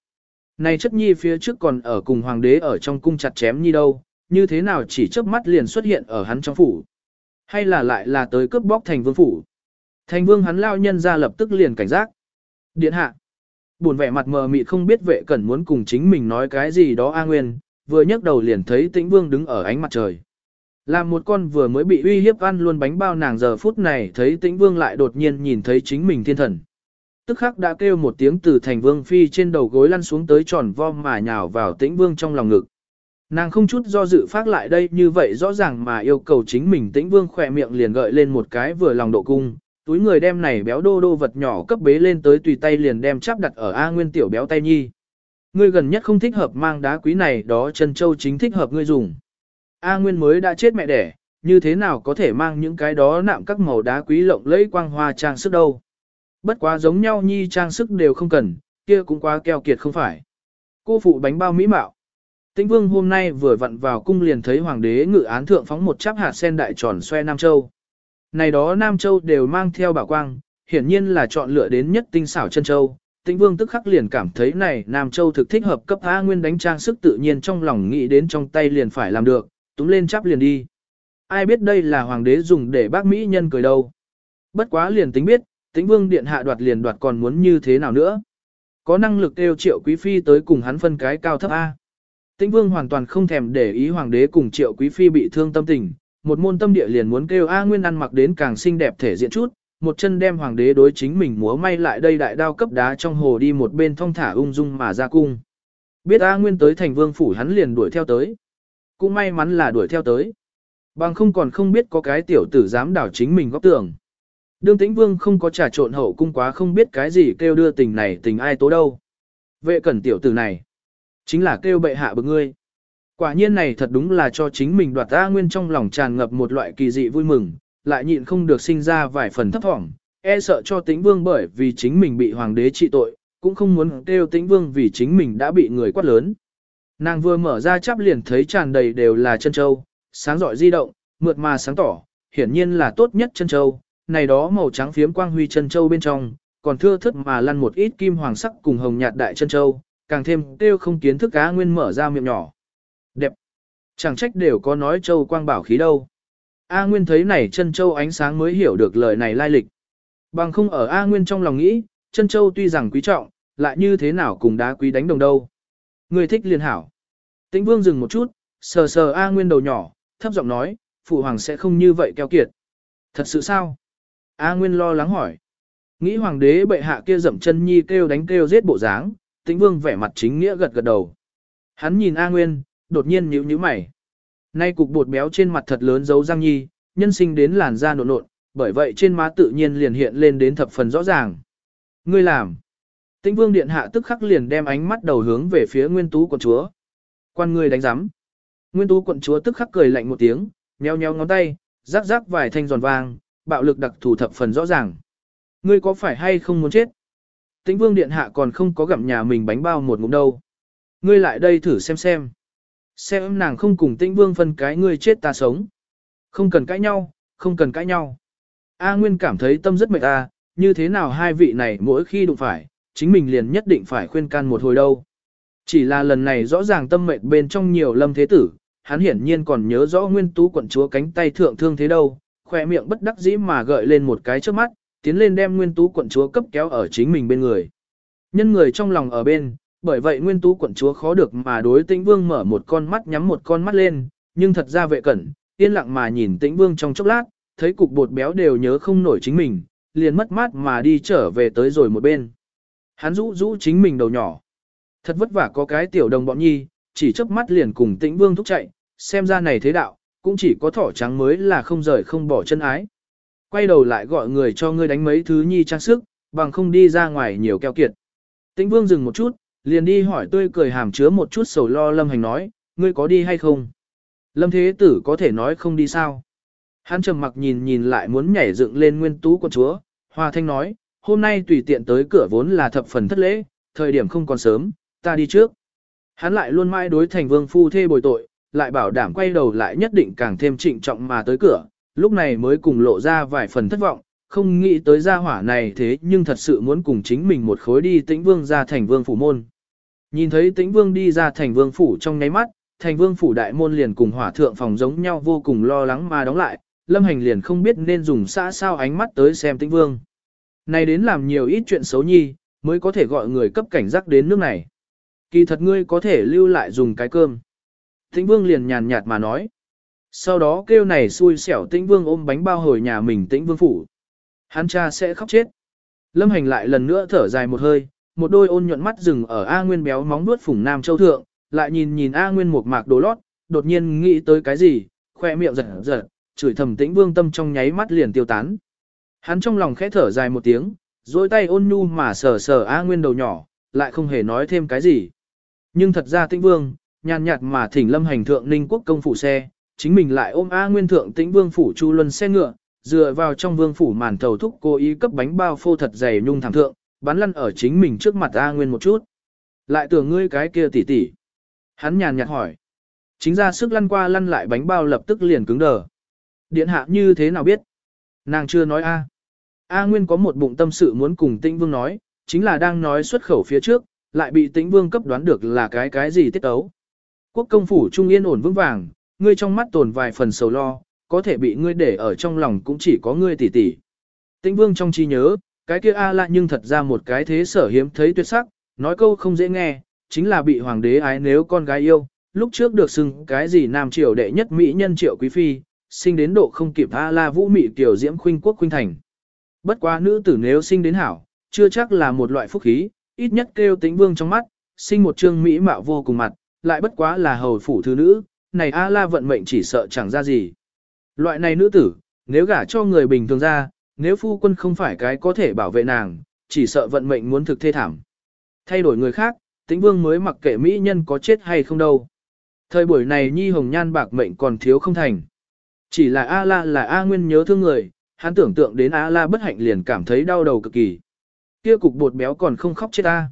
Này chất nhi phía trước còn ở cùng hoàng đế ở trong cung chặt chém như đâu, như thế nào chỉ chớp mắt liền xuất hiện ở hắn trong phủ. Hay là lại là tới cướp bóc thành vương phủ. Thành vương hắn lao nhân ra lập tức liền cảnh giác. Điện hạ. Buồn vẻ mặt mờ mịt không biết vệ cẩn muốn cùng chính mình nói cái gì đó A Nguyên, vừa nhấc đầu liền thấy tĩnh vương đứng ở ánh mặt trời. Làm một con vừa mới bị uy hiếp ăn luôn bánh bao nàng giờ phút này thấy tĩnh vương lại đột nhiên nhìn thấy chính mình thiên thần. Tức khắc đã kêu một tiếng từ thành vương phi trên đầu gối lăn xuống tới tròn vo mà nhào vào tĩnh vương trong lòng ngực. Nàng không chút do dự phát lại đây như vậy rõ ràng mà yêu cầu chính mình tĩnh vương khỏe miệng liền gợi lên một cái vừa lòng độ cung, túi người đem này béo đô đô vật nhỏ cấp bế lên tới tùy tay liền đem chắp đặt ở A Nguyên tiểu béo tay nhi. Ngươi gần nhất không thích hợp mang đá quý này đó chân châu chính thích hợp ngươi dùng. A Nguyên mới đã chết mẹ đẻ, như thế nào có thể mang những cái đó nạm các màu đá quý lộng lẫy quang hoa trang sức đâu. Bất quá giống nhau nhi trang sức đều không cần, kia cũng quá keo kiệt không phải. Cô phụ bánh bao mỹ mạo. Tĩnh Vương hôm nay vừa vặn vào cung liền thấy hoàng đế ngự án thượng phóng một chắp hạt sen đại tròn xoe Nam Châu. Này đó Nam Châu đều mang theo bảo quang, hiển nhiên là chọn lựa đến nhất tinh xảo chân châu. Tĩnh Vương tức khắc liền cảm thấy này Nam Châu thực thích hợp cấp A Nguyên đánh trang sức tự nhiên trong lòng nghĩ đến trong tay liền phải làm được, túm lên chắp liền đi. Ai biết đây là hoàng đế dùng để bác Mỹ nhân cười đâu. Bất quá liền tính biết, Tĩnh Vương điện hạ đoạt liền đoạt còn muốn như thế nào nữa. Có năng lực kêu triệu quý phi tới cùng hắn phân cái cao thấp A. Tĩnh Vương hoàn toàn không thèm để ý hoàng đế cùng Triệu Quý phi bị thương tâm tình, một môn tâm địa liền muốn kêu A Nguyên ăn mặc đến càng xinh đẹp thể diện chút, một chân đem hoàng đế đối chính mình múa may lại đây đại đao cấp đá trong hồ đi một bên thong thả ung dung mà ra cung. Biết A Nguyên tới thành vương phủ hắn liền đuổi theo tới. Cũng may mắn là đuổi theo tới. Bằng không còn không biết có cái tiểu tử dám đảo chính mình góc tưởng. Đương tĩnh vương không có trà trộn hậu cung quá không biết cái gì kêu đưa tình này tình ai tố đâu. Vệ cẩn tiểu tử này. Chính là kêu bệ hạ bực ngươi. Quả nhiên này thật đúng là cho chính mình đoạt A Nguyên trong lòng tràn ngập một loại kỳ dị vui mừng, lại nhịn không được sinh ra vài phần thấp thỏm, e sợ cho tĩnh vương bởi vì chính mình bị hoàng đế trị tội, cũng không muốn kêu tĩnh vương vì chính mình đã bị người quát lớn. Nàng vừa mở ra chắp liền thấy tràn đầy đều là chân châu, sáng rọi di động, mượt mà sáng tỏ, hiển nhiên là tốt nhất chân châu, này đó màu trắng phiếm quang huy chân châu bên trong, còn thưa thất mà lăn một ít kim hoàng sắc cùng hồng nhạt đại chân châu, càng thêm kêu không kiến thức cá nguyên mở ra miệng nhỏ. Đẹp. Chẳng trách đều có nói châu quang bảo khí đâu. A Nguyên thấy này chân châu ánh sáng mới hiểu được lời này lai lịch. Bằng không ở A Nguyên trong lòng nghĩ, chân châu tuy rằng quý trọng, lại như thế nào cùng đá quý đánh đồng đâu. Người thích liền hảo. Tĩnh Vương dừng một chút, sờ sờ A Nguyên đầu nhỏ, thấp giọng nói, phụ hoàng sẽ không như vậy keo kiệt. Thật sự sao? A Nguyên lo lắng hỏi. Nghĩ hoàng đế bệ hạ kia dậm chân nhi kêu đánh kêu giết bộ dáng, Tĩnh Vương vẻ mặt chính nghĩa gật gật đầu. Hắn nhìn A Nguyên, đột nhiên nhíu nhíu mày. Nay cục bột béo trên mặt thật lớn dấu răng nhi, nhân sinh đến làn da nộn nộn, bởi vậy trên má tự nhiên liền hiện lên đến thập phần rõ ràng. Ngươi làm. Tĩnh Vương điện hạ tức khắc liền đem ánh mắt đầu hướng về phía Nguyên Tú quận chúa. Quan ngươi đánh giám. Nguyên Tú quận chúa tức khắc cười lạnh một tiếng, nheo nheo ngón tay, rắc rắc vài thanh giòn vang, bạo lực đặc thù thập phần rõ ràng. Ngươi có phải hay không muốn chết? Tĩnh Vương điện hạ còn không có gặm nhà mình bánh bao một ngụm đâu. Ngươi lại đây thử xem xem. Xem nàng không cùng Tĩnh Vương phân cái ngươi chết ta sống. Không cần cãi nhau, không cần cãi nhau. A Nguyên cảm thấy tâm rất mệt ta, như thế nào hai vị này mỗi khi đụng phải, chính mình liền nhất định phải khuyên can một hồi đâu. Chỉ là lần này rõ ràng tâm mệt bên trong nhiều lâm thế tử, hắn hiển nhiên còn nhớ rõ nguyên tú quận chúa cánh tay thượng thương thế đâu, khỏe miệng bất đắc dĩ mà gợi lên một cái trước mắt, tiến lên đem nguyên tú quận chúa cấp kéo ở chính mình bên người. Nhân người trong lòng ở bên, bởi vậy nguyên tú quận chúa khó được mà đối tĩnh vương mở một con mắt nhắm một con mắt lên, nhưng thật ra vệ cẩn, yên lặng mà nhìn tĩnh vương trong chốc lát, thấy cục bột béo đều nhớ không nổi chính mình, liền mất mát mà đi trở về tới rồi một bên. Hắn rũ rũ chính mình đầu nhỏ. Thật vất vả có cái tiểu đồng bọn nhi, chỉ chớp mắt liền cùng tĩnh vương thúc chạy, xem ra này thế đạo, cũng chỉ có thỏ trắng mới là không rời không bỏ chân ái. Quay đầu lại gọi người cho ngươi đánh mấy thứ nhi trang sức, bằng không đi ra ngoài nhiều keo kiệt. Tĩnh vương dừng một chút, liền đi hỏi tươi cười hàm chứa một chút sầu lo lâm hành nói, ngươi có đi hay không? Lâm thế tử có thể nói không đi sao? Hắn trầm mặc nhìn nhìn lại muốn nhảy dựng lên nguyên tú con chúa, Hoa Thanh nói, hôm nay tùy tiện tới cửa vốn là thập phần thất lễ, thời điểm không còn sớm, ta đi trước. Hắn lại luôn mãi đối thành vương phu thê bồi tội, lại bảo đảm quay đầu lại nhất định càng thêm trịnh trọng mà tới cửa, lúc này mới cùng lộ ra vài phần thất vọng, không nghĩ tới gia hỏa này thế nhưng thật sự muốn cùng chính mình một khối đi tĩnh vương ra thành vương phủ môn. Nhìn thấy tĩnh vương đi ra thành vương phủ trong nháy mắt, thành vương phủ đại môn liền cùng hỏa thượng phòng giống nhau vô cùng lo lắng mà đóng lại, lâm hành liền không biết nên dùng xã sao ánh mắt tới xem tĩnh vương. Này đến làm nhiều ít chuyện xấu nhi, mới có thể gọi người cấp cảnh giác đến nước này. Kỳ thật ngươi có thể lưu lại dùng cái cơm. Tĩnh vương liền nhàn nhạt mà nói. Sau đó kêu này xui xẻo tĩnh vương ôm bánh bao hồi nhà mình tĩnh vương phủ. Hắn cha sẽ khóc chết. Lâm hành lại lần nữa thở dài một hơi, một đôi ôn nhuận mắt dừng ở A Nguyên béo móng nuốt phủng Nam Châu Thượng, lại nhìn nhìn A Nguyên một mạc đồ lót, đột nhiên nghĩ tới cái gì, khoe miệng giật giật, chửi thầm tĩnh vương tâm trong nháy mắt liền tiêu tán. Hắn trong lòng khẽ thở dài một tiếng, dối tay ôn nhu mà sờ sờ A Nguyên đầu nhỏ, lại không hề nói thêm cái gì. Nhưng thật ra tĩnh vương, nhàn nhạt mà thỉnh lâm hành thượng ninh quốc công phủ xe, chính mình lại ôm A Nguyên thượng tĩnh vương phủ chu luân xe ngựa, dựa vào trong vương phủ màn thầu thúc cố ý cấp bánh bao phô thật dày nhung thảm thượng, bắn lăn ở chính mình trước mặt A Nguyên một chút. Lại tưởng ngươi cái kia tỉ tỉ. Hắn nhàn nhạt hỏi. Chính ra sức lăn qua lăn lại bánh bao lập tức liền cứng đờ. Điện hạ như thế nào biết? Nàng chưa nói A. A Nguyên có một bụng tâm sự muốn cùng Tĩnh Vương nói, chính là đang nói xuất khẩu phía trước, lại bị Tĩnh Vương cấp đoán được là cái cái gì tiết tấu. Quốc công phủ trung yên ổn vững vàng, ngươi trong mắt tồn vài phần sầu lo, có thể bị ngươi để ở trong lòng cũng chỉ có ngươi tỷ tỷ. Tĩnh Vương trong trí nhớ, cái kia A La nhưng thật ra một cái thế sở hiếm thấy tuyệt sắc, nói câu không dễ nghe, chính là bị hoàng đế ái nếu con gái yêu, lúc trước được xưng cái gì nam triều đệ nhất mỹ nhân triệu quý phi, sinh đến độ không kịp A La Vũ Mị tiểu diễm khuynh quốc khuynh thành. Bất quá nữ tử nếu sinh đến hảo, chưa chắc là một loại phúc khí, ít nhất kêu Tĩnh vương trong mắt, sinh một trương mỹ mạo vô cùng mặt, lại bất quá là hầu phủ thứ nữ, này A La vận mệnh chỉ sợ chẳng ra gì. Loại này nữ tử, nếu gả cho người bình thường ra, nếu phu quân không phải cái có thể bảo vệ nàng, chỉ sợ vận mệnh muốn thực thê thảm. Thay đổi người khác, tĩnh vương mới mặc kệ mỹ nhân có chết hay không đâu. Thời buổi này nhi hồng nhan bạc mệnh còn thiếu không thành. Chỉ là A La là A Nguyên nhớ thương người, hắn tưởng tượng đến A La bất hạnh liền cảm thấy đau đầu cực kỳ. Kia cục bột béo còn không khóc chết ta.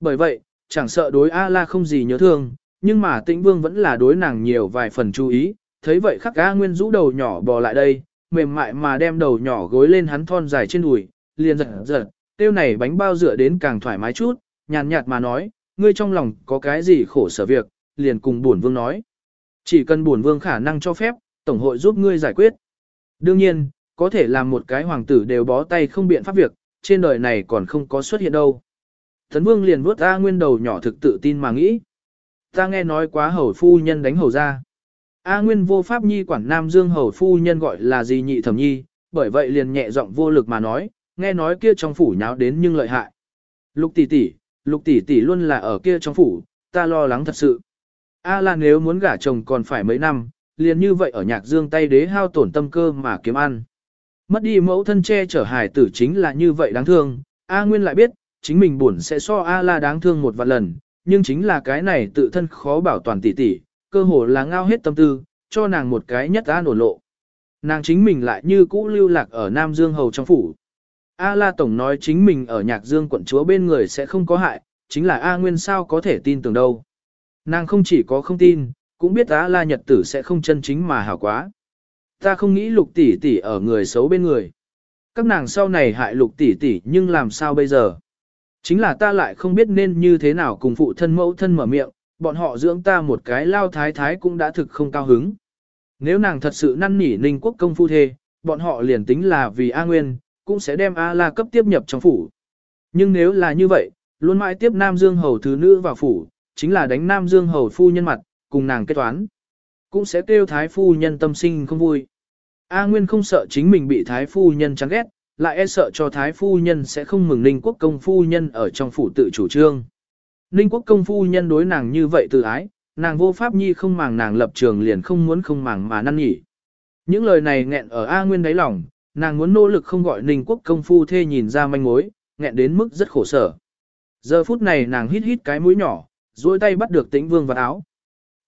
Bởi vậy, chẳng sợ đối A La không gì nhớ thương, nhưng mà tĩnh vương vẫn là đối nàng nhiều vài phần chú ý, thấy vậy khắc A Nguyên rũ đầu nhỏ bò lại đây, mềm mại mà đem đầu nhỏ gối lên hắn thon dài trên đùi, liền giật giật, tiêu này bánh bao dựa đến càng thoải mái chút, nhàn nhạt mà nói, ngươi trong lòng có cái gì khổ sở việc, liền cùng bổn vương nói. Chỉ cần bổn vương khả năng cho phép, tổng hội giúp ngươi giải quyết. Đương nhiên, có thể làm một cái hoàng tử đều bó tay không biện pháp việc, trên đời này còn không có xuất hiện đâu. thấn vương liền vuốt ra Nguyên đầu nhỏ thực tự tin mà nghĩ. Ta nghe nói quá hầu phu nhân đánh hầu ra. A Nguyên vô pháp nhi quản Nam Dương hầu phu nhân gọi là gì nhị thẩm nhi, bởi vậy liền nhẹ giọng vô lực mà nói, nghe nói kia trong phủ nháo đến nhưng lợi hại. Lục tỷ tỷ, lục tỷ tỷ luôn là ở kia trong phủ, ta lo lắng thật sự. A là nếu muốn gả chồng còn phải mấy năm, liền như vậy ở nhạc dương tay đế hao tổn tâm cơ mà kiếm ăn. Mất đi mẫu thân che chở hài tử chính là như vậy đáng thương, A Nguyên lại biết, chính mình buồn sẽ so A la đáng thương một vạn lần, nhưng chính là cái này tự thân khó bảo toàn tỷ tỷ, cơ hồ là ngao hết tâm tư, cho nàng một cái nhất an ổn lộ. Nàng chính mình lại như cũ lưu lạc ở Nam Dương Hầu trong phủ. A La Tổng nói chính mình ở Nhạc Dương quận chúa bên người sẽ không có hại, chính là A Nguyên sao có thể tin tưởng đâu. Nàng không chỉ có không tin, cũng biết A La Nhật tử sẽ không chân chính mà hảo quá. Ta không nghĩ lục tỷ tỷ ở người xấu bên người. Các nàng sau này hại lục tỷ tỷ nhưng làm sao bây giờ? Chính là ta lại không biết nên như thế nào cùng phụ thân mẫu thân mở miệng, bọn họ dưỡng ta một cái lao thái thái cũng đã thực không cao hứng. Nếu nàng thật sự năn nỉ ninh quốc công phu thê, bọn họ liền tính là vì A Nguyên, cũng sẽ đem A La cấp tiếp nhập trong phủ. Nhưng nếu là như vậy, luôn mãi tiếp Nam Dương Hầu thứ nữ vào phủ, chính là đánh Nam Dương Hầu phu nhân mặt, cùng nàng kết toán. Cũng sẽ kêu thái phu nhân tâm sinh không vui. A Nguyên không sợ chính mình bị thái phu nhân chán ghét, lại e sợ cho thái phu nhân sẽ không mừng Ninh quốc công phu nhân ở trong phủ tự chủ trương. Ninh quốc công phu nhân đối nàng như vậy tự ái, nàng vô pháp nhi không màng nàng lập trường liền không muốn không màng mà năn nhỉ. Những lời này nghẹn ở A Nguyên đáy lòng, nàng muốn nỗ lực không gọi Ninh quốc công phu thê nhìn ra manh mối, nghẹn đến mức rất khổ sở. Giờ phút này nàng hít hít cái mũi nhỏ, duỗi tay bắt được tĩnh vương vào áo.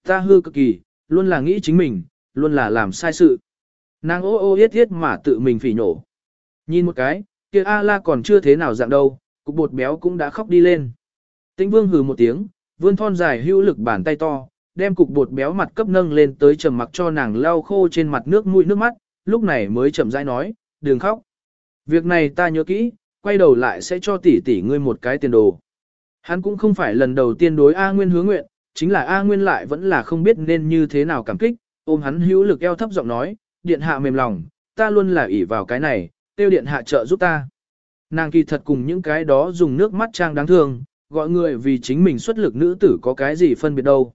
Ta hư cực kỳ, luôn là nghĩ chính mình, luôn là làm sai sự. Nàng ô ô yết yết mà tự mình phỉ nhổ. Nhìn một cái, kia A-la còn chưa thế nào dạng đâu, cục bột béo cũng đã khóc đi lên. Tĩnh vương hừ một tiếng, vươn thon dài hữu lực bàn tay to, đem cục bột béo mặt cấp nâng lên tới trầm mặc cho nàng lau khô trên mặt nước mũi nước mắt, lúc này mới chậm rãi nói, đừng khóc. Việc này ta nhớ kỹ, quay đầu lại sẽ cho tỷ tỷ ngươi một cái tiền đồ. Hắn cũng không phải lần đầu tiên đối A Nguyên hứa nguyện, chính là A Nguyên lại vẫn là không biết nên như thế nào cảm kích, ôm hắn hữu lực eo thấp giọng nói, điện hạ mềm lòng, ta luôn là ỷ vào cái này, tiêu điện hạ trợ giúp ta. Nàng kỳ thật cùng những cái đó dùng nước mắt trang đáng thương, gọi người vì chính mình xuất lực nữ tử có cái gì phân biệt đâu.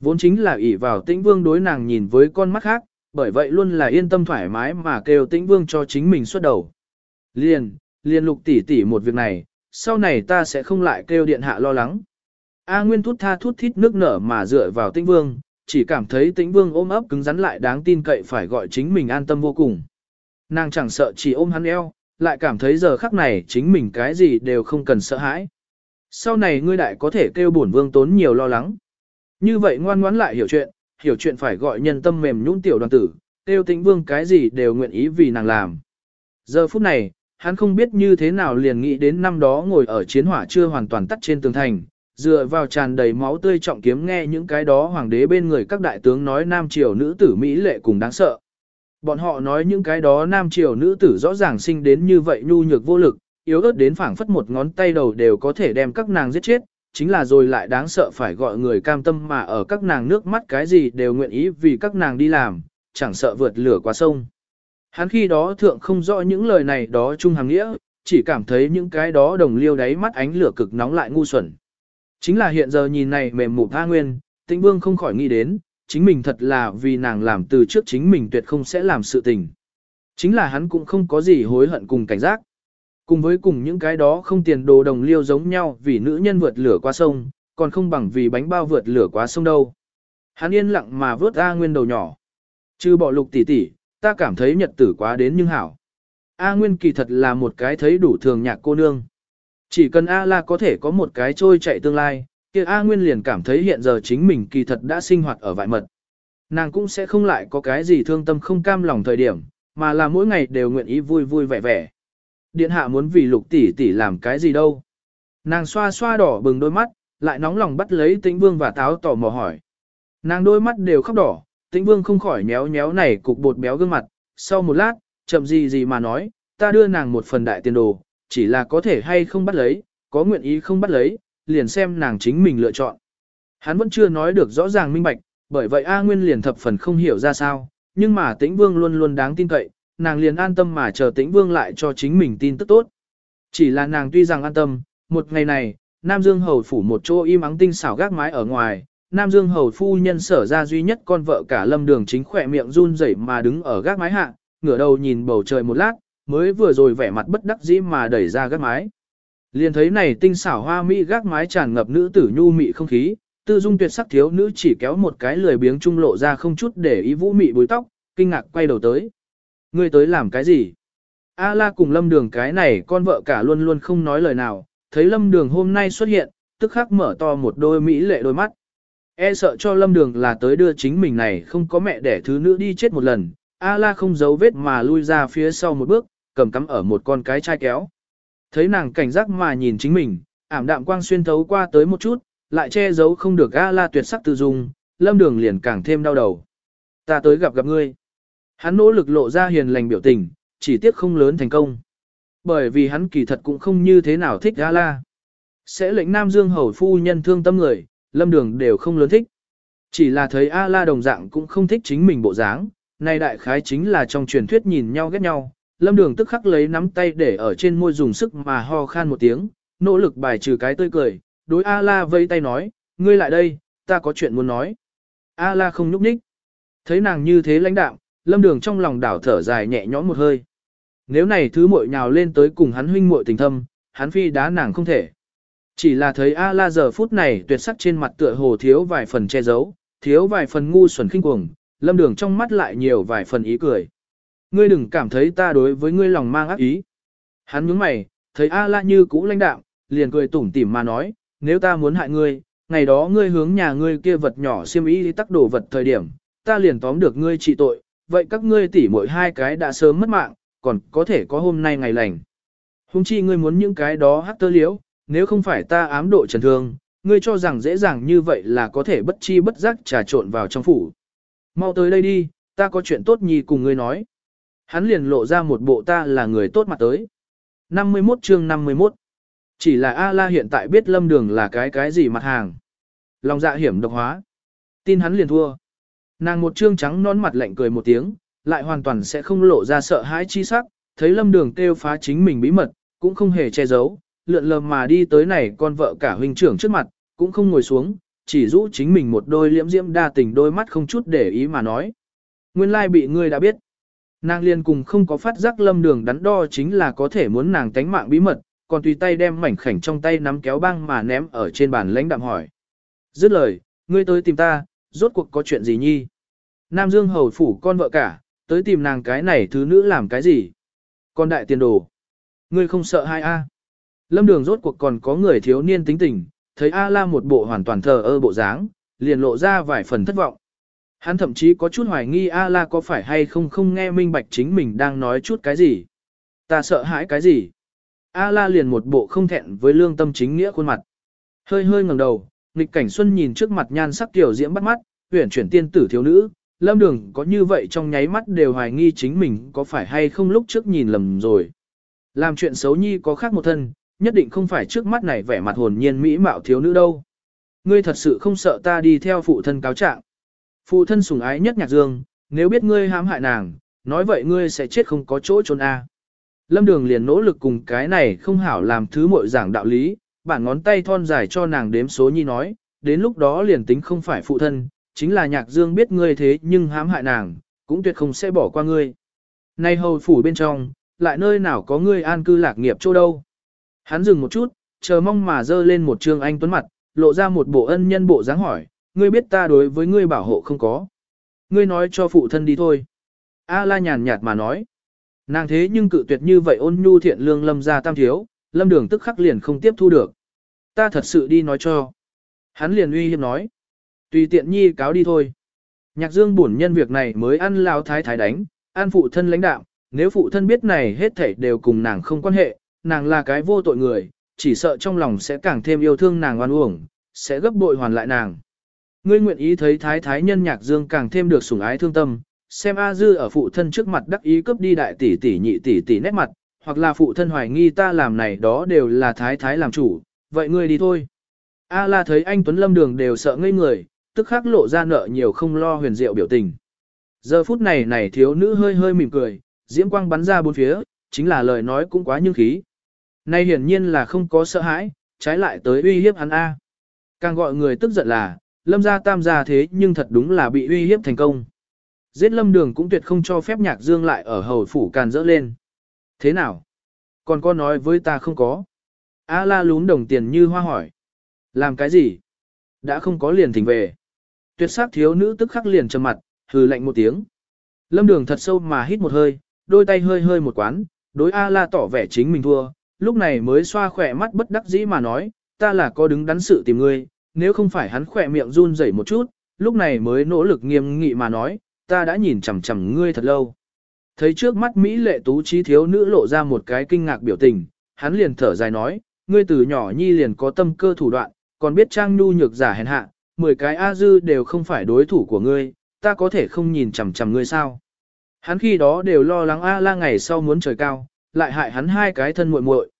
Vốn chính là ỷ vào tĩnh vương đối nàng nhìn với con mắt khác, bởi vậy luôn là yên tâm thoải mái mà kêu tĩnh vương cho chính mình xuất đầu. Liền, liền lục tỷ tỷ một việc này, sau này ta sẽ không lại kêu điện hạ lo lắng. A Nguyên thút tha thút thít nước nở mà dựa vào tĩnh vương, chỉ cảm thấy tĩnh vương ôm ấp cứng rắn lại đáng tin cậy phải gọi chính mình an tâm vô cùng. Nàng chẳng sợ chỉ ôm hắn eo, lại cảm thấy giờ khắc này chính mình cái gì đều không cần sợ hãi. Sau này ngươi đại có thể kêu bổn vương tốn nhiều lo lắng. Như vậy ngoan ngoãn lại hiểu chuyện, hiểu chuyện phải gọi nhân tâm mềm nhũn tiểu đoàn tử, kêu tĩnh vương cái gì đều nguyện ý vì nàng làm. Giờ phút này, hắn không biết như thế nào liền nghĩ đến năm đó ngồi ở chiến hỏa chưa hoàn toàn tắt trên tường thành, dựa vào tràn đầy máu tươi trọng kiếm nghe những cái đó hoàng đế bên người các đại tướng nói nam triều nữ tử Mỹ lệ cùng đáng sợ. Bọn họ nói những cái đó nam triều nữ tử rõ ràng sinh đến như vậy nhu nhược vô lực, yếu ớt đến phảng phất một ngón tay đầu đều có thể đem các nàng giết chết, chính là rồi lại đáng sợ phải gọi người cam tâm mà ở các nàng nước mắt cái gì đều nguyện ý vì các nàng đi làm, chẳng sợ vượt lửa qua sông. Hắn khi đó thượng không rõ những lời này đó chung hàng nghĩa, chỉ cảm thấy những cái đó đồng liêu đáy mắt ánh lửa cực nóng lại ngu xuẩn. Chính là hiện giờ nhìn này mềm mụ tha nguyên, tĩnh vương không khỏi nghĩ đến, chính mình thật là vì nàng làm từ trước chính mình tuyệt không sẽ làm sự tình. Chính là hắn cũng không có gì hối hận cùng cảnh giác. Cùng với cùng những cái đó không tiền đồ đồng liêu giống nhau vì nữ nhân vượt lửa qua sông, còn không bằng vì bánh bao vượt lửa qua sông đâu. Hắn yên lặng mà vớt A Nguyên đầu nhỏ. Chứ bỏ lục tỷ tỷ, ta cảm thấy nhật tử quá đến nhưng hảo. A Nguyên kỳ thật là một cái thấy đủ thường nhạc cô nương. Chỉ cần A La có thể có một cái trôi chạy tương lai, kia A Nguyên liền cảm thấy hiện giờ chính mình kỳ thật đã sinh hoạt ở vại mật. Nàng cũng sẽ không lại có cái gì thương tâm không cam lòng thời điểm, mà là mỗi ngày đều nguyện ý vui vui vẻ vẻ. Điện hạ muốn vì lục tỷ tỷ làm cái gì đâu. Nàng xoa xoa đỏ bừng đôi mắt, lại nóng lòng bắt lấy tĩnh vương và táo tỏ mò hỏi. Nàng đôi mắt đều khóc đỏ, tĩnh vương không khỏi nhéo nhéo này cục bột béo gương mặt, sau một lát, chậm gì gì mà nói, ta đưa nàng một phần đại tiền đồ, chỉ là có thể hay không bắt lấy, có nguyện ý không bắt lấy, liền xem nàng chính mình lựa chọn. Hắn vẫn chưa nói được rõ ràng minh bạch, bởi vậy A Nguyên liền thập phần không hiểu ra sao, nhưng mà tĩnh vương luôn luôn đáng tin cậy, nàng liền an tâm mà chờ tĩnh vương lại cho chính mình tin tức tốt. Chỉ là nàng tuy rằng an tâm, một ngày này, Nam Dương Hầu phủ một chỗ im ắng tinh xảo gác mái ở ngoài, Nam Dương Hầu phu nhân sở ra duy nhất con vợ cả lâm đường chính khỏe miệng run rẩy mà đứng ở gác mái hạ, ngửa đầu nhìn bầu trời một lát, mới vừa rồi vẻ mặt bất đắc dĩ mà đẩy ra gác mái. Liền thấy này tinh xảo hoa mỹ gác mái tràn ngập nữ tử nhu mị không khí, tư dung tuyệt sắc thiếu nữ chỉ kéo một cái lười biếng trung lộ ra không chút để ý vũ mị búi tóc, kinh ngạc quay đầu tới. Ngươi tới làm cái gì? A la cùng lâm đường cái này con vợ cả luôn luôn không nói lời nào, thấy lâm đường hôm nay xuất hiện, tức khắc mở to một đôi mỹ lệ đôi mắt. E sợ cho lâm đường là tới đưa chính mình này không có mẹ để thứ nữ đi chết một lần, A la không giấu vết mà lui ra phía sau một bước, cầm cắm ở một con cái chai kéo. Thấy nàng cảnh giác mà nhìn chính mình, ảm đạm quang xuyên thấu qua tới một chút, lại che giấu không được A la tuyệt sắc tự dung, lâm đường liền càng thêm đau đầu. Ta tới gặp gặp ngươi. Hắn nỗ lực lộ ra hiền lành biểu tình, chỉ tiếc không lớn thành công. Bởi vì hắn kỳ thật cũng không như thế nào thích A la. Sẽ lệnh Nam Dương hầu phu nhân thương tâm người, lâm đường đều không lớn thích. Chỉ là thấy A la đồng dạng cũng không thích chính mình bộ dáng, này đại khái chính là trong truyền thuyết nhìn nhau ghét nhau, lâm đường tức khắc lấy nắm tay để ở trên môi dùng sức mà ho khan một tiếng, nỗ lực bài trừ cái tươi cười, đối A-la vây tay nói, ngươi lại đây, ta có chuyện muốn nói. A-la không nhúc nhích. Thấy nàng như thế lãnh đạm, lâm đường trong lòng đảo thở dài nhẹ nhõm một hơi. Nếu này thứ muội nhào lên tới cùng hắn huynh muội tình thâm, hắn phi đá nàng không thể. Chỉ là thấy A-la giờ phút này tuyệt sắc trên mặt tựa hồ thiếu vài phần che giấu, thiếu vài phần ngu xuẩn khinh cuồng, lâm đường trong mắt lại nhiều vài phần ý cười. Ngươi đừng cảm thấy ta đối với ngươi lòng mang ác ý. Hắn nhướng mày, thấy A-la như cũ lãnh đạm, liền cười tủm tỉm mà nói, nếu ta muốn hại ngươi, ngày đó ngươi hướng nhà ngươi kia vật nhỏ xiêm y đi tắc đổ vật thời điểm, ta liền tóm được ngươi trị tội, vậy các ngươi tỉ mỗi hai cái đã sớm mất mạng, còn có thể có hôm nay ngày lành. Hùng chi ngươi muốn những cái đó hát tơ liễu, nếu không phải ta ám độ trần thương, ngươi cho rằng dễ dàng như vậy là có thể bất chi bất giác trà trộn vào trong phủ. Mau tới đây đi, ta có chuyện tốt nhì cùng ngươi nói. Hắn liền lộ ra một bộ ta là người tốt mặt tới. 51 chương 51 Chỉ là A-la hiện tại biết lâm đường là cái cái gì mặt hàng. Lòng dạ hiểm độc hóa. Tin hắn liền thua. Nàng một trương trắng nón mặt lạnh cười một tiếng, lại hoàn toàn sẽ không lộ ra sợ hãi chi sắc, thấy lâm đường kêu phá chính mình bí mật, cũng không hề che giấu, lượn lờ mà đi tới này con vợ cả huynh trưởng trước mặt, cũng không ngồi xuống, chỉ rũ chính mình một đôi liễm diễm đa tình đôi mắt không chút để ý mà nói. Nguyên lai bị ngươi đã biết. Nàng liền cùng không có phát giác lâm đường đắn đo chính là có thể muốn nàng tánh mạng bí mật, còn tùy tay đem mảnh khảnh trong tay nắm kéo băng mà ném ở trên bàn lãnh đạm hỏi. Dứt lời, ngươi tới tìm ta, rốt cuộc có chuyện gì nhi? Nam Dương hầu phủ con vợ cả, tới tìm nàng cái này thứ nữ làm cái gì? Con đại tiền đồ. Ngươi không sợ hai a? Lâm đường rốt cuộc còn có người thiếu niên tính tình, thấy A la một bộ hoàn toàn thờ ơ bộ dáng, liền lộ ra vài phần thất vọng. Hắn thậm chí có chút hoài nghi A-la có phải hay không không nghe minh bạch chính mình đang nói chút cái gì. Ta sợ hãi cái gì. A-la liền một bộ không thẹn với lương tâm chính nghĩa khuôn mặt. Hơi hơi ngẩng đầu, nghịch cảnh xuân nhìn trước mặt nhan sắc tiểu diễm bắt mắt, huyển chuyển tiên tử thiếu nữ, lâm đường có như vậy trong nháy mắt đều hoài nghi chính mình có phải hay không lúc trước nhìn lầm rồi. Làm chuyện xấu nhi có khác một thân, nhất định không phải trước mắt này vẻ mặt hồn nhiên mỹ mạo thiếu nữ đâu. Ngươi thật sự không sợ ta đi theo phụ thân cáo trạng. Phụ thân sủng ái nhất nhạc dương, nếu biết ngươi hãm hại nàng, nói vậy ngươi sẽ chết không có chỗ trốn a. Lâm Đường liền nỗ lực cùng cái này không hảo làm thứ muội giảng đạo lý, bản ngón tay thon dài cho nàng đếm số nhi nói, đến lúc đó liền tính không phải phụ thân, chính là nhạc dương biết ngươi thế nhưng hãm hại nàng, cũng tuyệt không sẽ bỏ qua ngươi. Nay hầu phủ bên trong, lại nơi nào có ngươi an cư lạc nghiệp chỗ đâu. Hắn dừng một chút, chờ mong mà dơ lên một trương anh tuấn mặt, lộ ra một bộ ân nhân bộ dáng hỏi, ngươi biết ta đối với ngươi bảo hộ không có. Ngươi nói cho phụ thân đi thôi. A la nhàn nhạt mà nói. Nàng thế nhưng cự tuyệt như vậy ôn nhu thiện lương lâm ra tam thiếu, lâm đường tức khắc liền không tiếp thu được. Ta thật sự đi nói cho. Hắn liền uy hiếp nói. Tùy tiện nhi cáo đi thôi. Nhạc dương bổn nhân việc này mới ăn lao thái thái đánh, ăn phụ thân lãnh đạo, nếu phụ thân biết này hết thảy đều cùng nàng không quan hệ, nàng là cái vô tội người, chỉ sợ trong lòng sẽ càng thêm yêu thương nàng oan uổng, sẽ gấp bội hoàn lại nàng. Ngươi nguyện ý thấy thái thái nhân nhạc dương càng thêm được sủng ái thương tâm, xem A Dư ở phụ thân trước mặt đắc ý cướp đi đại tỷ tỷ nhị tỷ tỷ nét mặt, hoặc là phụ thân hoài nghi ta làm này đó đều là thái thái làm chủ, vậy ngươi đi thôi. A la thấy anh Tuấn Lâm Đường đều sợ ngây người, tức khắc lộ ra nợ nhiều không lo huyền diệu biểu tình. Giờ phút này này thiếu nữ hơi hơi mỉm cười, diễm quang bắn ra bốn phía, chính là lời nói cũng quá nhưng khí. Nay hiển nhiên là không có sợ hãi, trái lại tới uy hiếp hắn A. Càng gọi người tức giận là, lâm gia tam gia thế nhưng thật đúng là bị uy hiếp thành công. Giết lâm đường cũng tuyệt không cho phép nhạc dương lại ở hầu phủ càn dỡ lên. Thế nào? Còn có nói với ta không có. A la lún đồng tiền như hoa hỏi. Làm cái gì? Đã không có liền thỉnh về. Tuyệt sắc thiếu nữ tức khắc liền trầm mặt, hừ lạnh một tiếng. Lâm đường thật sâu mà hít một hơi, đôi tay hơi hơi một quán, đối A la tỏ vẻ chính mình thua, lúc này mới xoa khỏe mắt bất đắc dĩ mà nói, ta là có đứng đắn sự tìm ngươi, nếu không phải hắn khỏe miệng run rẩy một chút, lúc này mới nỗ lực nghiêm nghị mà nói, ta đã nhìn chằm chằm ngươi thật lâu. Thấy trước mắt Mỹ lệ tú trí thiếu nữ lộ ra một cái kinh ngạc biểu tình, hắn liền thở dài nói, ngươi từ nhỏ nhi liền có tâm cơ thủ đoạn, còn biết trang nhu nhược giả hèn hạ, 10 cái A dư đều không phải đối thủ của ngươi, ta có thể không nhìn chằm chằm ngươi sao. Hắn khi đó đều lo lắng A la ngày sau muốn trời cao, lại hại hắn hai cái thân muội muội.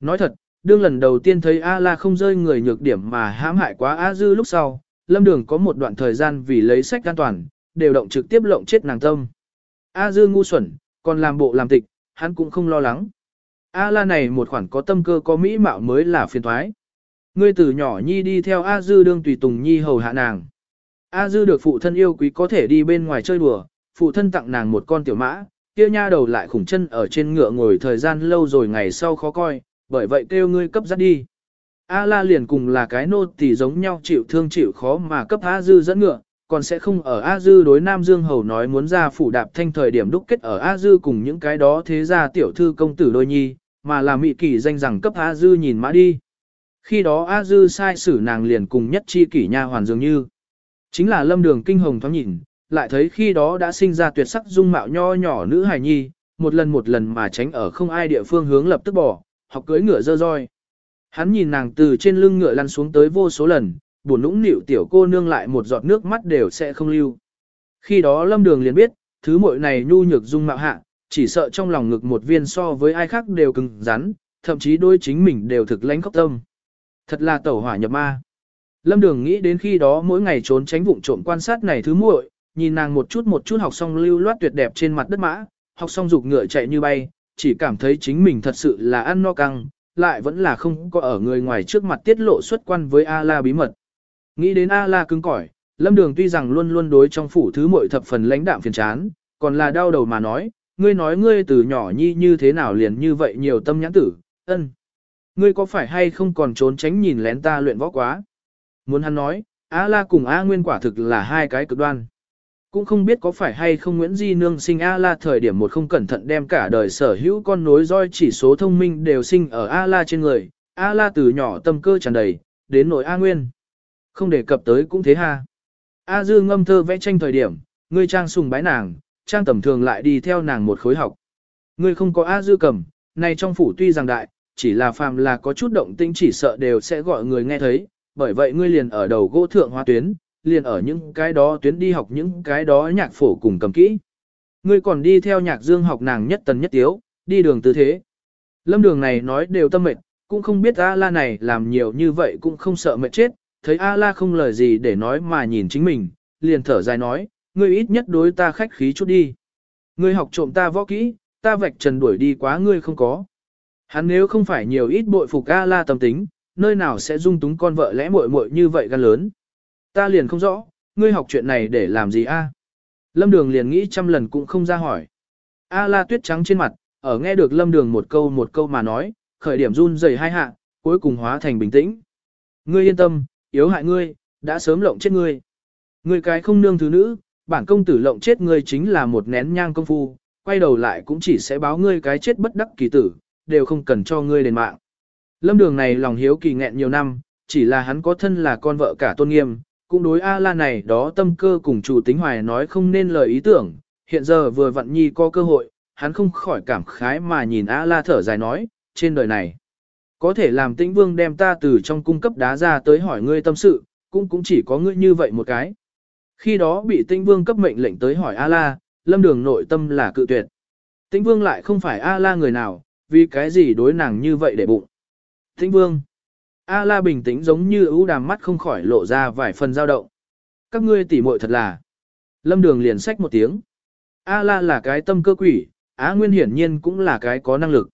Nói thật, đương lần đầu tiên thấy A la không rơi người nhược điểm mà hãm hại quá A dư lúc sau, lâm đường có một đoạn thời gian vì lấy sách an toàn, đều động trực tiếp lộng chết nàng tâm. A dư ngu xuẩn, còn làm bộ làm tịch, hắn cũng không lo lắng. A la này một khoản có tâm cơ có mỹ mạo mới là phiền thoái. Ngươi từ nhỏ nhi đi theo A dư đương tùy tùng nhi hầu hạ nàng. A dư được phụ thân yêu quý có thể đi bên ngoài chơi đùa, phụ thân tặng nàng một con tiểu mã, kia nha đầu lại khủng chân ở trên ngựa ngồi thời gian lâu rồi ngày sau khó coi, bởi vậy kêu ngươi cấp dắt đi. A la liền cùng là cái nô tỳ giống nhau chịu thương chịu khó mà cấp A dư dẫn ngựa, còn sẽ không ở A dư đối Nam Dương Hầu nói muốn ra phủ đạp thanh thời điểm đúc kết ở A dư cùng những cái đó thế ra tiểu thư công tử đôi nhi, mà là mị kỷ danh rằng cấp A dư nhìn mã đi. Khi đó A dư sai xử nàng liền cùng nhất chi kỷ nha hoàn dường như. Chính là lâm đường kinh hồng thoáng nhìn, lại thấy khi đó đã sinh ra tuyệt sắc dung mạo nho nhỏ nữ hài nhi, một lần một lần mà tránh ở không ai địa phương hướng lập tức bỏ, học cưới ngựa dơ roi. Hắn nhìn nàng từ trên lưng ngựa lăn xuống tới vô số lần, buồn nũng nịu tiểu cô nương lại một giọt nước mắt đều sẽ không lưu. Khi đó lâm đường liền biết, thứ muội này nhu nhược dung mạo hạ, chỉ sợ trong lòng ngực một viên so với ai khác đều cứng rắn, thậm chí đôi chính mình đều thực lãnh khóc tâm. Thật là tẩu hỏa nhập ma. Lâm Đường nghĩ đến khi đó mỗi ngày trốn tránh vụng trộm quan sát này thứ muội, nhìn nàng một chút một chút học xong lưu loát tuyệt đẹp trên mặt đất mã, học xong dục ngựa chạy như bay, chỉ cảm thấy chính mình thật sự là ăn no căng, lại vẫn là không có ở người ngoài trước mặt tiết lộ xuất quan với A-la bí mật. Nghĩ đến A-la cứng cỏi, Lâm Đường tuy rằng luôn luôn đối trong phủ thứ mọi thập phần lãnh đạm phiền chán, còn là đau đầu mà nói, ngươi nói ngươi từ nhỏ nhi như thế nào liền như vậy nhiều tâm nhãn tử, ân. Ngươi có phải hay không còn trốn tránh nhìn lén ta luyện võ quá? Muốn hắn nói, A La cùng A Nguyên quả thực là hai cái cực đoan. Cũng không biết có phải hay không Nguyễn Di Nương sinh A La thời điểm một không cẩn thận đem cả đời sở hữu con nối roi chỉ số thông minh đều sinh ở A La trên người. A La từ nhỏ tâm cơ tràn đầy, đến nội A Nguyên. Không đề cập tới cũng thế ha. A Dư ngâm thơ vẽ tranh thời điểm, ngươi trang sùng bái nàng, trang tầm thường lại đi theo nàng một khối học. Ngươi không có A Dư cầm, này trong phủ tuy rằng đại, chỉ là phàm là có chút động tĩnh chỉ sợ đều sẽ gọi người nghe thấy, bởi vậy ngươi liền ở đầu gỗ thượng hoa tuyến, liền ở những cái đó tuyến đi học những cái đó nhạc phổ cùng cầm kỹ. Ngươi còn đi theo nhạc dương học nàng nhất tần nhất tiếu, đi đường tư thế. Lâm đường này nói đều tâm mệt, cũng không biết A-la này làm nhiều như vậy cũng không sợ mệt chết, thấy A-la không lời gì để nói mà nhìn chính mình, liền thở dài nói, ngươi ít nhất đối ta khách khí chút đi. Ngươi học trộm ta võ kỹ, ta vạch trần đuổi đi quá ngươi không có. Hắn nếu không phải nhiều ít bội phục A-la tâm tính, nơi nào sẽ dung túng con vợ lẽ muội muội như vậy gan lớn. Ta liền không rõ, ngươi học chuyện này để làm gì a? Lâm Đường liền nghĩ trăm lần cũng không ra hỏi. A la tuyết trắng trên mặt, ở nghe được Lâm Đường một câu một câu mà nói, khởi điểm run rẩy hai hạ, cuối cùng hóa thành bình tĩnh. Ngươi yên tâm, yếu hại ngươi, đã sớm lộng chết ngươi. Ngươi cái không nương thứ nữ, bản công tử lộng chết ngươi chính là một nén nhang công phu, quay đầu lại cũng chỉ sẽ báo ngươi cái chết bất đắc kỳ tử, đều không cần cho ngươi đền mạng. Lâm đường này lòng hiếu kỳ nghẹn nhiều năm, chỉ là hắn có thân là con vợ cả tôn nghiêm, cũng đối A-la này đó tâm cơ cùng chủ tính hoài nói không nên lời ý tưởng, hiện giờ vừa vặn nhi có cơ hội, hắn không khỏi cảm khái mà nhìn A-la thở dài nói, trên đời này, có thể làm tĩnh vương đem ta từ trong cung cấp đá ra tới hỏi ngươi tâm sự, cũng cũng chỉ có ngươi như vậy một cái. Khi đó bị tĩnh vương cấp mệnh lệnh tới hỏi A-la, lâm đường nội tâm là cự tuyệt. Tĩnh vương lại không phải A-la người nào, vì cái gì đối nàng như vậy để bụng. Tĩnh vương. A la bình tĩnh giống như ưu đàm mắt không khỏi lộ ra vài phần dao động. Các ngươi tỉ muội thật là. Lâm đường liền sách một tiếng. A la là cái tâm cơ quỷ, Á Nguyên hiển nhiên cũng là cái có năng lực.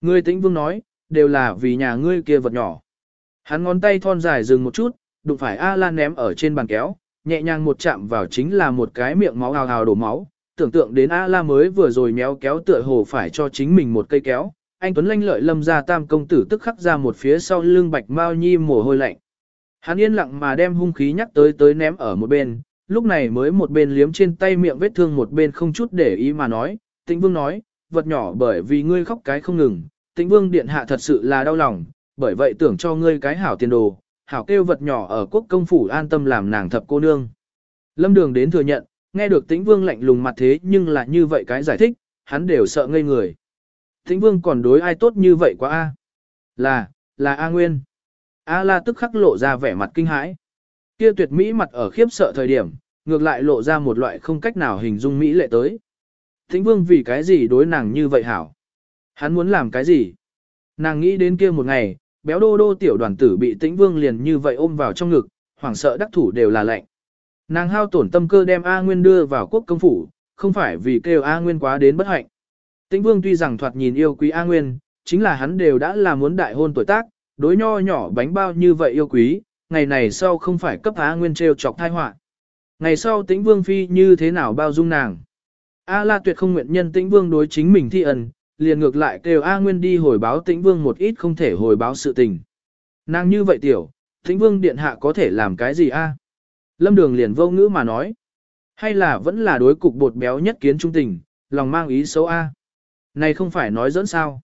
Ngươi tĩnh vương nói, đều là vì nhà ngươi kia vật nhỏ. Hắn ngón tay thon dài dừng một chút, đụng phải A la ném ở trên bàn kéo, nhẹ nhàng một chạm vào chính là một cái miệng máu hào hào đổ máu. Tưởng tượng đến A la mới vừa rồi méo kéo tựa hồ phải cho chính mình một cây kéo, anh Tuấn lanh lợi lâm ra tam công tử tức khắc ra một phía sau lưng bạch mao nhi mồ hôi lạnh. Hắn yên lặng mà đem hung khí nhắc tới tới ném ở một bên, lúc này mới một bên liếm trên tay miệng vết thương một bên không chút để ý mà nói, tĩnh vương nói, vật nhỏ bởi vì ngươi khóc cái không ngừng, tĩnh vương điện hạ thật sự là đau lòng, bởi vậy tưởng cho ngươi cái hảo tiền đồ, hảo kêu vật nhỏ ở quốc công phủ an tâm làm nàng thập cô nương. Lâm đường đến thừa nhận, nghe được tĩnh vương lạnh lùng mặt thế nhưng là như vậy cái giải thích, hắn đều sợ ngây người. Thính vương còn đối ai tốt như vậy quá a? Là, là A Nguyên. A la tức khắc lộ ra vẻ mặt kinh hãi. Kia tuyệt mỹ mặt ở khiếp sợ thời điểm, ngược lại lộ ra một loại không cách nào hình dung mỹ lệ tới. Thính vương vì cái gì đối nàng như vậy hảo? Hắn muốn làm cái gì? Nàng nghĩ đến kia một ngày, béo đô đô tiểu đoàn tử bị tĩnh vương liền như vậy ôm vào trong ngực, hoảng sợ đắc thủ đều là lạnh. Nàng hao tổn tâm cơ đem A Nguyên đưa vào quốc công phủ, không phải vì kêu A Nguyên quá đến bất hạnh. Tĩnh vương tuy rằng thoạt nhìn yêu quý A Nguyên, chính là hắn đều đã là muốn đại hôn tuổi tác, đối nho nhỏ bánh bao như vậy yêu quý, ngày này sau không phải cấp A Nguyên trêu chọc thai họa. Ngày sau tĩnh vương phi như thế nào bao dung nàng. A la tuyệt không nguyện nhân tĩnh vương đối chính mình thi ẩn, liền ngược lại kêu A Nguyên đi hồi báo tĩnh vương một ít không thể hồi báo sự tình. Nàng như vậy tiểu, tĩnh vương điện hạ có thể làm cái gì a? Lâm đường liền vô ngữ mà nói. Hay là vẫn là đối cục bột béo nhất kiến trung tình, lòng mang ý xấu a? Này không phải nói dẫn sao.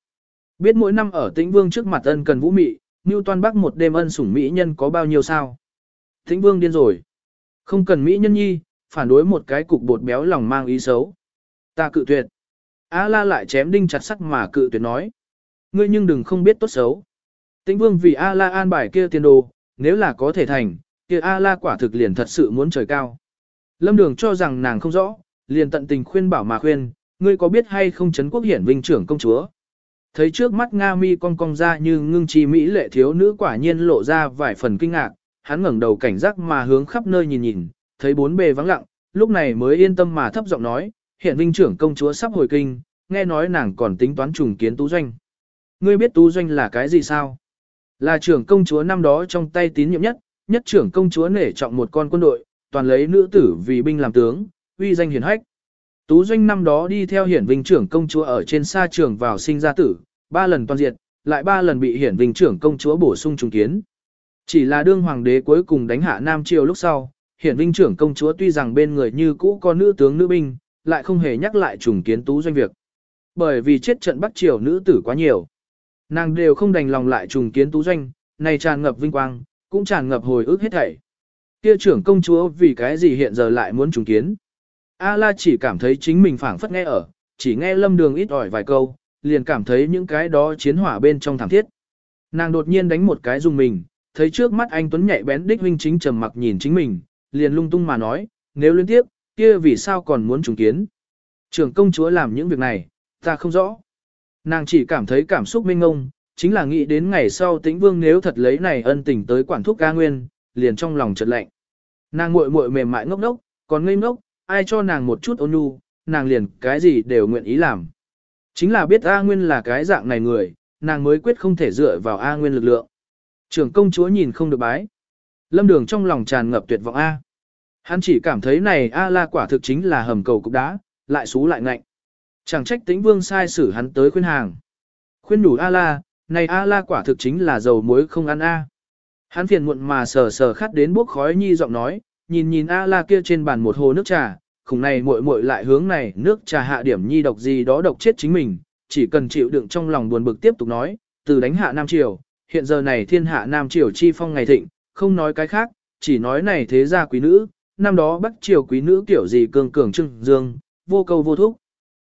Biết mỗi năm ở tĩnh vương trước mặt ân cần vũ mị, như toàn bắc một đêm ân sủng mỹ nhân có bao nhiêu sao. Tĩnh vương điên rồi. Không cần mỹ nhân nhi, phản đối một cái cục bột béo lòng mang ý xấu. Ta cự tuyệt. A la lại chém đinh chặt sắt mà cự tuyệt nói. Ngươi nhưng đừng không biết tốt xấu. Tĩnh vương vì A la an bài kia tiền đồ, nếu là có thể thành, kia A la quả thực liền thật sự muốn trời cao. Lâm đường cho rằng nàng không rõ, liền tận tình khuyên bảo mà khuyên, ngươi có biết hay không Trấn quốc hiển vinh trưởng công chúa. Thấy trước mắt Nga mi cong cong ra như ngưng chi mỹ lệ thiếu nữ quả nhiên lộ ra vài phần kinh ngạc, hắn ngẩng đầu cảnh giác mà hướng khắp nơi nhìn nhìn, thấy bốn bề vắng lặng, lúc này mới yên tâm mà thấp giọng nói, hiện vinh trưởng công chúa sắp hồi kinh, nghe nói nàng còn tính toán trùng kiến tú doanh. Ngươi biết tú doanh là cái gì sao? Là trưởng công chúa năm đó trong tay tín nhiệm nhất, nhất trưởng công chúa nể trọng một con quân đội, toàn lấy nữ tử vì binh làm tướng, uy danh hiển hách. Tú doanh năm đó đi theo hiển vinh trưởng công chúa ở trên sa trường vào sinh ra tử, ba lần toàn diệt, lại ba lần bị hiển vinh trưởng công chúa bổ sung trùng kiến. Chỉ là đương hoàng đế cuối cùng đánh hạ Nam Triều lúc sau, hiển vinh trưởng công chúa tuy rằng bên người như cũ có nữ tướng nữ binh, lại không hề nhắc lại trùng kiến tú doanh việc. Bởi vì chết trận Bắc Triều nữ tử quá nhiều. Nàng đều không đành lòng lại trùng kiến tú doanh, này tràn ngập vinh quang, cũng tràn ngập hồi ức hết thảy. Kia trưởng công chúa vì cái gì hiện giờ lại muốn trùng kiến. A la chỉ cảm thấy chính mình phảng phất nghe ở, chỉ nghe lâm đường ít ỏi vài câu, liền cảm thấy những cái đó chiến hỏa bên trong thảm thiết. Nàng đột nhiên đánh một cái dùng mình, thấy trước mắt anh Tuấn nhạy bén đích huynh chính trầm mặc nhìn chính mình, liền lung tung mà nói, nếu liên tiếp, kia vì sao còn muốn trùng kiến. Trưởng công chúa làm những việc này, ta không rõ. Nàng chỉ cảm thấy cảm xúc mênh ngông, chính là nghĩ đến ngày sau tĩnh vương nếu thật lấy này ân tình tới quản thúc ca nguyên, liền trong lòng chợt lạnh. Nàng muội muội mềm mại ngốc đốc, còn ngây ngốc, ai cho nàng một chút ôn nhu, nàng liền cái gì đều nguyện ý làm. Chính là biết A Nguyên là cái dạng này người, nàng mới quyết không thể dựa vào A Nguyên lực lượng. Trưởng công chúa nhìn không được bái. Lâm đường trong lòng tràn ngập tuyệt vọng A. Hắn chỉ cảm thấy này A la quả thực chính là hầm cầu cục đá, lại xú lại ngạnh. Chẳng trách tĩnh vương sai xử hắn tới khuyên hàng. Khuyên đủ A la, này A la quả thực chính là dầu muối không ăn A. Hắn phiền muộn mà sờ sờ khát đến bốc khói nhi giọng nói, nhìn nhìn A la kia trên bàn một hồ nước trà, khủng này muội muội lại hướng này nước trà hạ điểm nhi độc gì đó độc chết chính mình, chỉ cần chịu đựng trong lòng buồn bực tiếp tục nói, từ đánh hạ Nam Triều, hiện giờ này thiên hạ Nam Triều chi phong ngày thịnh, không nói cái khác, chỉ nói này thế gia quý nữ, năm đó Bắc Triều quý nữ kiểu gì cường cường trưng dương, vô câu vô thúc.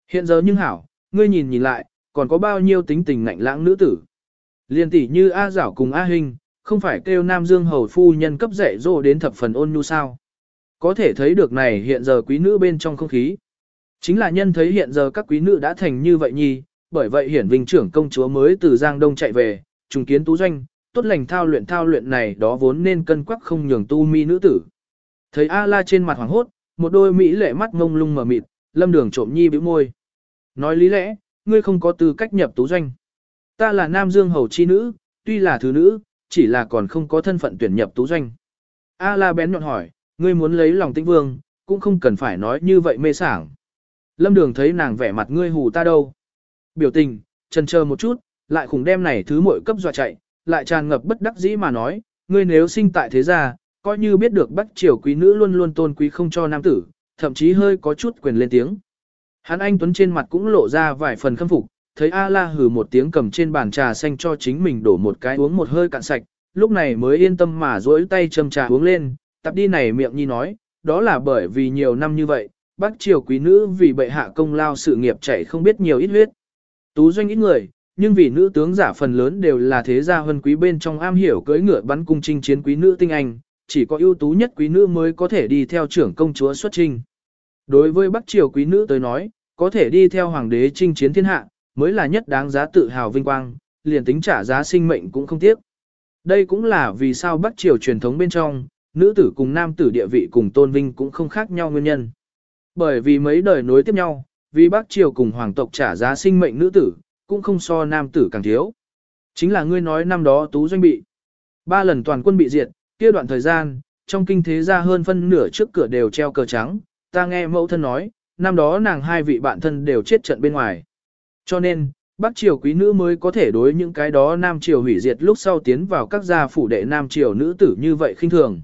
Hiện giờ nhưng hảo, ngươi nhìn nhìn lại, còn có bao nhiêu tính tình ngạnh lãng nữ tử. Liên tỷ như A Giảo cùng A Hình, không phải kêu Nam Dương hầu phu nhân cấp dạy dỗ đến thập phần ôn nhu sao. Có thể thấy được này hiện giờ quý nữ bên trong không khí. Chính là nhân thấy hiện giờ các quý nữ đã thành như vậy nhi, bởi vậy hiển vinh trưởng công chúa mới từ Giang Đông chạy về, trùng kiến tú doanh, tốt lành thao luyện thao luyện này đó vốn nên cân quắc không nhường tu mi nữ tử. Thấy A-la trên mặt hoàng hốt, một đôi mỹ lệ mắt ngông lung mở mịt, lâm đường trộm nhi bĩu môi. Nói lý lẽ, ngươi không có tư cách nhập tú doanh. Ta là Nam Dương Hầu Chi Nữ, tuy là thứ nữ, chỉ là còn không có thân phận tuyển nhập tú doanh. A-la bén nhọn hỏi, ngươi muốn lấy lòng tĩnh vương, cũng không cần phải nói như vậy mê sảng. Lâm đường thấy nàng vẻ mặt ngươi hù ta đâu. Biểu tình, chần chờ một chút, lại khủng đem này thứ muội cấp dọa chạy, lại tràn ngập bất đắc dĩ mà nói, ngươi nếu sinh tại thế gia, coi như biết được Bắc Triều quý nữ luôn luôn tôn quý không cho nam tử, thậm chí hơi có chút quyền lên tiếng. Hắn anh Tuấn trên mặt cũng lộ ra vài phần khâm phục, thấy A-la hừ một tiếng cầm trên bàn trà xanh cho chính mình đổ một cái uống một hơi cạn sạch, lúc này mới yên tâm mà duỗi tay châm trà uống lên, tập đi này miệng nhi nói, đó là bởi vì nhiều năm như vậy, Bắc Triều quý nữ vì bệ hạ công lao sự nghiệp chạy không biết nhiều ít huyết. Tú doanh ít người, nhưng vì nữ tướng giả phần lớn đều là thế gia huân quý bên trong am hiểu cưỡi ngựa bắn cung chinh chiến quý nữ tinh anh, chỉ có ưu tú nhất quý nữ mới có thể đi theo trưởng công chúa xuất trinh. Đối với Bắc Triều quý nữ tới nói, có thể đi theo hoàng đế chinh chiến thiên hạ, mới là nhất đáng giá tự hào vinh quang, liền tính trả giá sinh mệnh cũng không tiếc. Đây cũng là vì sao Bắc Triều truyền thống bên trong, nữ tử cùng nam tử địa vị cùng tôn vinh cũng không khác nhau nguyên nhân. Bởi vì mấy đời nối tiếp nhau, vì Bắc Triều cùng hoàng tộc trả giá sinh mệnh nữ tử, cũng không so nam tử càng thiếu. Chính là ngươi nói năm đó tú doanh bị. Ba lần toàn quân bị diệt, kia đoạn thời gian, trong kinh thế ra hơn phân nửa trước cửa đều treo cờ trắng, ta nghe mẫu thân nói, năm đó nàng hai vị bạn thân đều chết trận bên ngoài. Cho nên, Bắc Triều quý nữ mới có thể đối những cái đó Nam Triều hủy diệt lúc sau tiến vào các gia phủ đệ Nam Triều nữ tử như vậy khinh thường.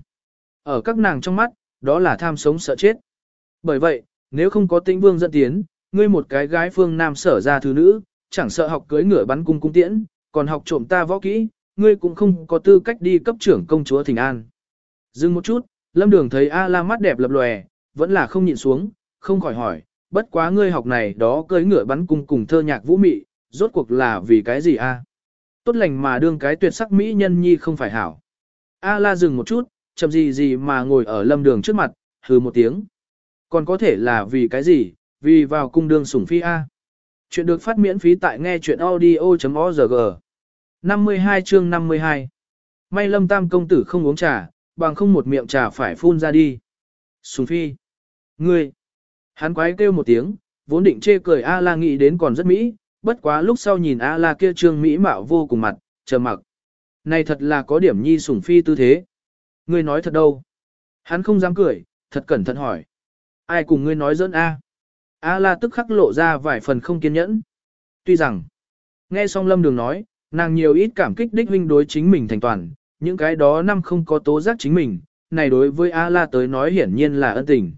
Ở các nàng trong mắt, đó là tham sống sợ chết. Bởi vậy, nếu không có tĩnh vương dẫn tiến, ngươi một cái gái phương Nam sở ra thứ nữ, chẳng sợ học cưới ngựa bắn cung cung tiễn, còn học trộm ta võ kỹ, ngươi cũng không có tư cách đi cấp trưởng công chúa Thịnh An. Dừng một chút, Lâm Đường thấy A La mắt đẹp lập lòe, vẫn là không nhịn xuống, không khỏi hỏi, bất quá ngươi học này đó cưới ngựa bắn cung cùng thơ nhạc vũ mị, rốt cuộc là vì cái gì a? Tốt lành mà đương cái tuyệt sắc mỹ nhân nhi không phải hảo. A La dừng một chút, chậm gì gì mà ngồi ở Lâm Đường trước mặt, hừ một tiếng. Còn có thể là vì cái gì, vì vào cung đường sủng phi A. Chuyện được phát miễn phí tại nghe chuyện audio.org. 52 chương 52 May lâm tam công tử không uống trà, bằng không một miệng trà phải phun ra đi. Sùng phi. Ngươi. Hắn quái kêu một tiếng, vốn định chê cười A-la nghĩ đến còn rất mỹ, bất quá lúc sau nhìn A-la kia trương mỹ mạo vô cùng mặt, chờ mặc. Này thật là có điểm nhi sủng phi tư thế. Ngươi nói thật đâu? Hắn không dám cười, thật cẩn thận hỏi. Ai cùng ngươi nói dẫn A? A-la tức khắc lộ ra vài phần không kiên nhẫn. Tuy rằng, nghe xong lâm đường nói, nàng nhiều ít cảm kích đích huynh đối chính mình thành toàn, những cái đó năm không có tố giác chính mình, này đối với A-la tới nói hiển nhiên là ân tình.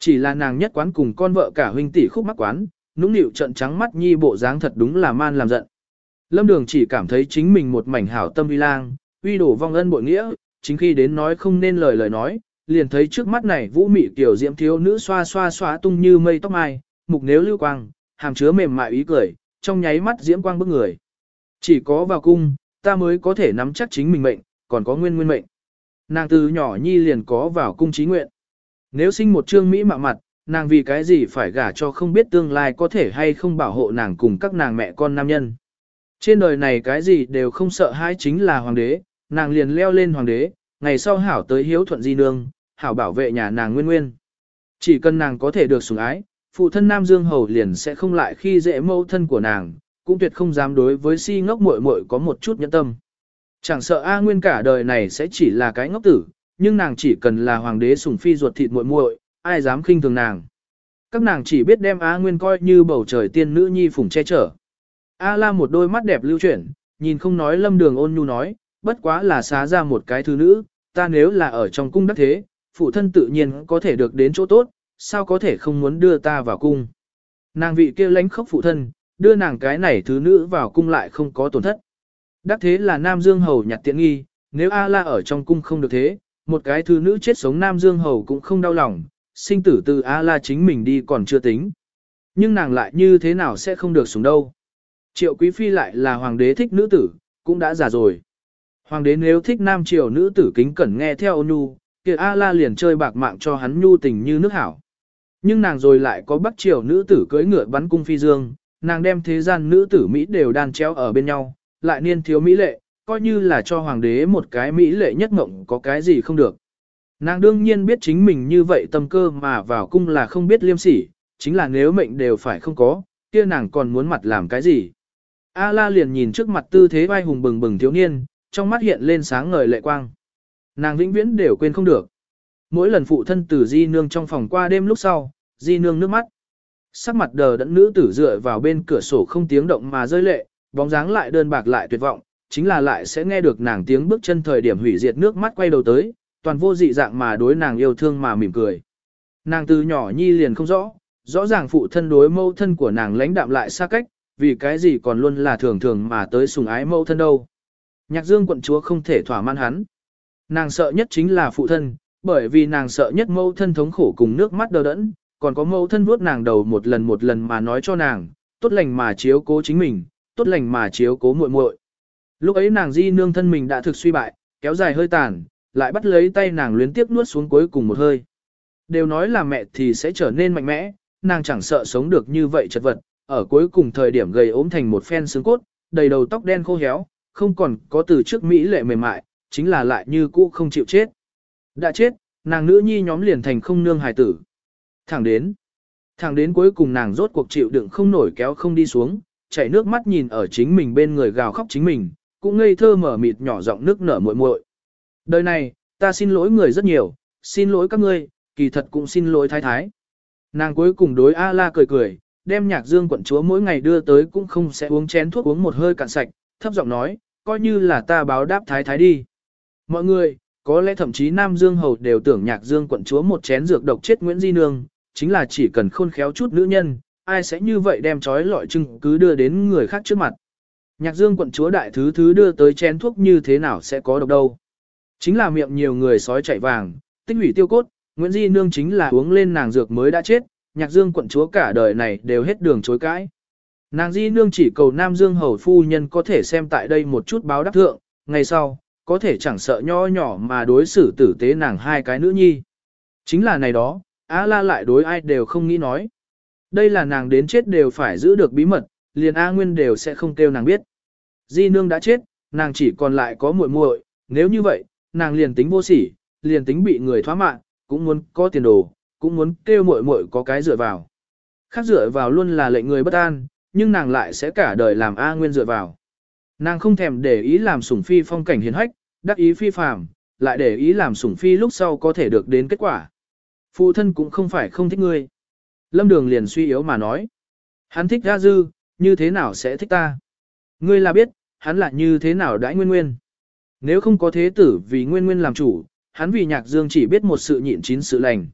Chỉ là nàng nhất quán cùng con vợ cả huynh tỷ khúc mắc quán, nũng nịu trận trắng mắt nhi bộ dáng thật đúng là man làm giận. Lâm Đường chỉ cảm thấy chính mình một mảnh hảo tâm vi lang, uy đổ vong ân bội nghĩa, chính khi đến nói không nên lời lời nói, liền thấy trước mắt này vũ mị tiểu diễm thiếu nữ xoa xoa xoa tung như mây tóc mai, mục nếu lưu quang, hàm chứa mềm mại ý cười, trong nháy mắt diễm quang bức người. Chỉ có vào cung, ta mới có thể nắm chắc chính mình mệnh, còn có nguyên nguyên mệnh. Nàng từ nhỏ nhi liền có vào cung trí nguyện. Nếu sinh một trương Mỹ mạ mặt, nàng vì cái gì phải gả cho không biết tương lai có thể hay không bảo hộ nàng cùng các nàng mẹ con nam nhân. Trên đời này cái gì đều không sợ hãi chính là hoàng đế, nàng liền leo lên hoàng đế, ngày sau hảo tới hiếu thuận di nương, hảo bảo vệ nhà nàng nguyên nguyên. Chỉ cần nàng có thể được sủng ái, phụ thân Nam Dương Hầu liền sẽ không lại khi dễ mâu thân của nàng, cũng tuyệt không dám đối với si ngốc muội muội có một chút nhẫn tâm. Chẳng sợ A Nguyên cả đời này sẽ chỉ là cái ngốc tử, nhưng nàng chỉ cần là hoàng đế sủng phi ruột thịt muội muội, ai dám khinh thường nàng. Các nàng chỉ biết đem á Nguyên coi như bầu trời tiên nữ nhi phụng che chở. A La một đôi mắt đẹp lưu chuyển, nhìn không nói lâm đường ôn nhu nói, bất quá là xá ra một cái thứ nữ, ta nếu là ở trong cung đắc thế, phụ thân tự nhiên có thể được đến chỗ tốt, sao có thể không muốn đưa ta vào cung. Nàng vị kia lánh khóc phụ thân, đưa nàng cái này thứ nữ vào cung lại không có tổn thất. Đắc thế là Nam Dương Hầu nhặt tiện nghi, nếu A-la ở trong cung không được thế, một cái thứ nữ chết sống Nam Dương Hầu cũng không đau lòng, sinh tử từ A-la chính mình đi còn chưa tính. Nhưng nàng lại như thế nào sẽ không được sống đâu. Triệu Quý Phi lại là hoàng đế thích nữ tử, cũng đã già rồi. Hoàng đế nếu thích nam triều nữ tử kính cẩn nghe theo nhu, kia A-la liền chơi bạc mạng cho hắn nhu tình như nước hảo. Nhưng nàng rồi lại có bắc triều nữ tử cưỡi ngựa bắn cung phi dương, nàng đem thế gian nữ tử Mỹ đều đan chéo ở bên nhau, lại niên thiếu Mỹ lệ, coi như là cho hoàng đế một cái Mỹ lệ nhất ngộng có cái gì không được. Nàng đương nhiên biết chính mình như vậy tâm cơ mà vào cung là không biết liêm sỉ, chính là nếu mệnh đều phải không có, kia nàng còn muốn mặt làm cái gì. A la liền nhìn trước mặt tư thế vai hùng bừng bừng thiếu niên, trong mắt hiện lên sáng ngời lệ quang. Nàng vĩnh viễn đều quên không được. Mỗi lần phụ thân tử di nương trong phòng qua đêm lúc sau, di nương nước mắt. Sắc mặt đờ đẫn nữ tử dựa vào bên cửa sổ không tiếng động mà rơi lệ, bóng dáng lại đơn bạc lại tuyệt vọng, chính là lại sẽ nghe được nàng tiếng bước chân thời điểm hủy diệt nước mắt quay đầu tới, toàn vô dị dạng mà đối nàng yêu thương mà mỉm cười. Nàng từ nhỏ nhi liền không rõ, rõ ràng phụ thân đối mâu thân của nàng lãnh đạm lại xa cách, vì cái gì còn luôn là thường thường mà tới sùng ái mâu thân đâu. Nhạc dương quận chúa không thể thỏa mãn hắn. Nàng sợ nhất chính là phụ thân, bởi vì nàng sợ nhất mâu thân thống khổ cùng nước mắt đờ đẫn, còn có mâu thân vuốt nàng đầu một lần một lần mà nói cho nàng, tốt lành mà chiếu cố chính mình, tốt lành mà chiếu cố muội muội. Lúc ấy nàng di nương thân mình đã thực suy bại, kéo dài hơi tàn, lại bắt lấy tay nàng luyến tiếp nuốt xuống cuối cùng một hơi. Đều nói là mẹ thì sẽ trở nên mạnh mẽ, nàng chẳng sợ sống được như vậy chật vật, ở cuối cùng thời điểm gầy ốm thành một phen xương cốt, đầy đầu tóc đen khô héo, không còn có từ trước Mỹ lệ mềm mại, chính là lại như cũ không chịu chết. Đã chết, nàng nữ nhi nhóm liền thành không nương hài tử. Thẳng đến, thẳng đến cuối cùng nàng rốt cuộc chịu đựng không nổi kéo không đi xuống, chảy nước mắt nhìn ở chính mình bên người gào khóc chính mình, cũng ngây thơ mở mịt nhỏ giọng nước nở muội muội. Đời này, ta xin lỗi người rất nhiều, xin lỗi các ngươi, kỳ thật cũng xin lỗi thái thái. Nàng cuối cùng đối A-la cười cười, đem nhạc dương quận chúa mỗi ngày đưa tới cũng không sẽ uống chén thuốc uống một hơi cạn sạch, thấp giọng nói, coi như là ta báo đáp thái thái đi. Mọi người, có lẽ thậm chí Nam Dương Hầu đều tưởng nhạc dương quận chúa một chén dược độc chết Nguyễn Di Nương, chính là chỉ cần khôn khéo chút nữ nhân, ai sẽ như vậy đem trói lọi chứng cứ đưa đến người khác trước mặt. Nhạc dương quận chúa đại thứ thứ đưa tới chén thuốc như thế nào sẽ có độc đâu. Chính là miệng nhiều người sói chạy vàng, tích hủy tiêu cốt, Nguyễn Di Nương chính là uống lên nàng dược mới đã chết, nhạc dương quận chúa cả đời này đều hết đường chối cãi. Nàng Di Nương chỉ cầu Nam Dương Hầu Phu Nhân có thể xem tại đây một chút báo đáp thượng, ngày sau, có thể chẳng sợ nho nhỏ mà đối xử tử tế nàng hai cái nữ nhi. Chính là này đó, Á La lại đối ai đều không nghĩ nói. Đây là nàng đến chết đều phải giữ được bí mật, liền A Nguyên đều sẽ không kêu nàng biết. Di Nương đã chết, nàng chỉ còn lại có muội muội, nếu như vậy, nàng liền tính vô sỉ, liền tính bị người thoá mạng, cũng muốn có tiền đồ, cũng muốn kêu muội muội có cái dựa vào. Khác dựa vào luôn là lệnh người bất an, nhưng nàng lại sẽ cả đời làm A Nguyên dựa vào. Nàng không thèm để ý làm sủng phi phong cảnh hiền hách, đắc ý phi phàm, lại để ý làm sủng phi lúc sau có thể được đến kết quả. Phụ thân cũng không phải không thích ngươi. Lâm Đường liền suy yếu mà nói. Hắn thích A Dư, như thế nào sẽ thích ta? Ngươi là biết, hắn là như thế nào đãi nguyên nguyên. Nếu không có thế tử vì nguyên nguyên làm chủ, hắn vì nhạc dương chỉ biết một sự nhịn chín sự lành.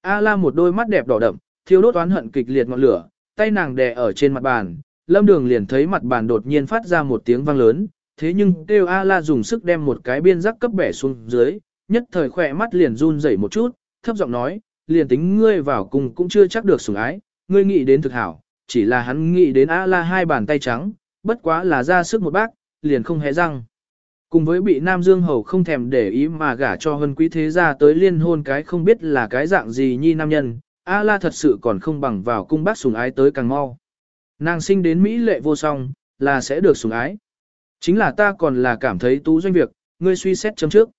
A la một đôi mắt đẹp đỏ đậm, thiêu đốt oán hận kịch liệt ngọn lửa, tay nàng đè ở trên mặt bàn, lâm đường liền thấy mặt bàn đột nhiên phát ra một tiếng vang lớn, thế nhưng kêu A la dùng sức đem một cái biên giác cấp bẻ xuống dưới, nhất thời khỏe mắt liền run rẩy một chút, thấp giọng nói, liền tính ngươi vào cùng cũng chưa chắc được sủng ái, ngươi nghĩ đến thực hảo, chỉ là hắn nghĩ đến A la hai bàn tay trắng, bất quá là ra sức một bác, liền không hé răng. Cùng với bị Nam Dương Hầu không thèm để ý mà gả cho hân quý thế gia tới liên hôn cái không biết là cái dạng gì nhi nam nhân, A la thật sự còn không bằng vào cung bác sủng ái tới càng mau. Nàng sinh đến Mỹ lệ vô song, là sẽ được sủng ái. Chính là ta còn là cảm thấy tú doanh việc, ngươi suy xét chấm trước.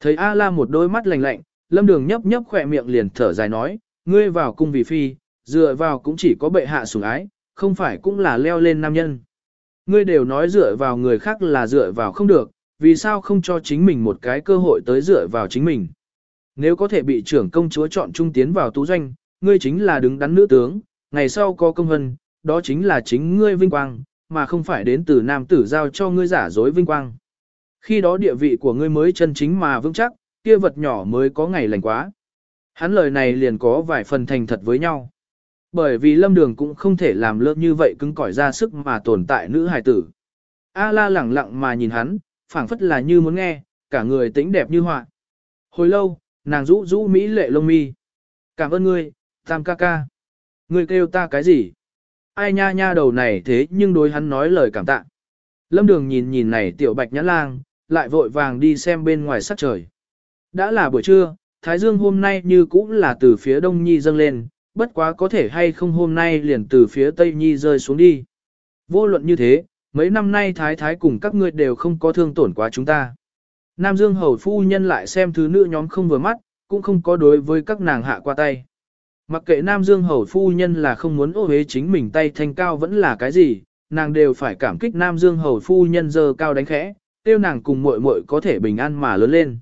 Thấy A la một đôi mắt lạnh lạnh, lâm đường nhấp nhấp khỏe miệng liền thở dài nói, ngươi vào cung vì phi, dựa vào cũng chỉ có bệ hạ sủng ái, không phải cũng là leo lên nam nhân. Ngươi đều nói dựa vào người khác là dựa vào không được, vì sao không cho chính mình một cái cơ hội tới dựa vào chính mình. Nếu có thể bị trưởng công chúa chọn trung tiến vào tú doanh, ngươi chính là đứng đắn nữ tướng, ngày sau có công hân, đó chính là chính ngươi vinh quang, mà không phải đến từ nam tử giao cho ngươi giả dối vinh quang. Khi đó địa vị của ngươi mới chân chính mà vững chắc, kia vật nhỏ mới có ngày lành quá. Hắn lời này liền có vài phần thành thật với nhau. Bởi vì lâm đường cũng không thể làm lớp như vậy cứng cỏi ra sức mà tồn tại nữ hài tử. A la lẳng lặng mà nhìn hắn, phảng phất là như muốn nghe, cả người tính đẹp như họa. Hồi lâu, nàng rũ rũ mỹ lệ lông mi. Cảm ơn ngươi, tam ca ca. Ngươi kêu ta cái gì? Ai nha nha đầu này thế nhưng đối hắn nói lời cảm tạ. Lâm đường nhìn nhìn này tiểu bạch nhã lang, lại vội vàng đi xem bên ngoài sắc trời. Đã là buổi trưa, Thái Dương hôm nay như cũng là từ phía đông nhi dâng lên, bất quá có thể hay không hôm nay liền từ phía Tây Nhi rơi xuống đi. Vô luận như thế, mấy năm nay thái thái cùng các ngươi đều không có thương tổn quá chúng ta. Nam Dương hầu phu nhân lại xem thứ nữ nhóm không vừa mắt, cũng không có đối với các nàng hạ qua tay. Mặc kệ Nam Dương hầu phu nhân là không muốn ô hế chính mình tay thanh cao vẫn là cái gì, nàng đều phải cảm kích Nam Dương hầu phu nhân giờ cao đánh khẽ, tiêu nàng cùng muội muội có thể bình an mà lớn lên.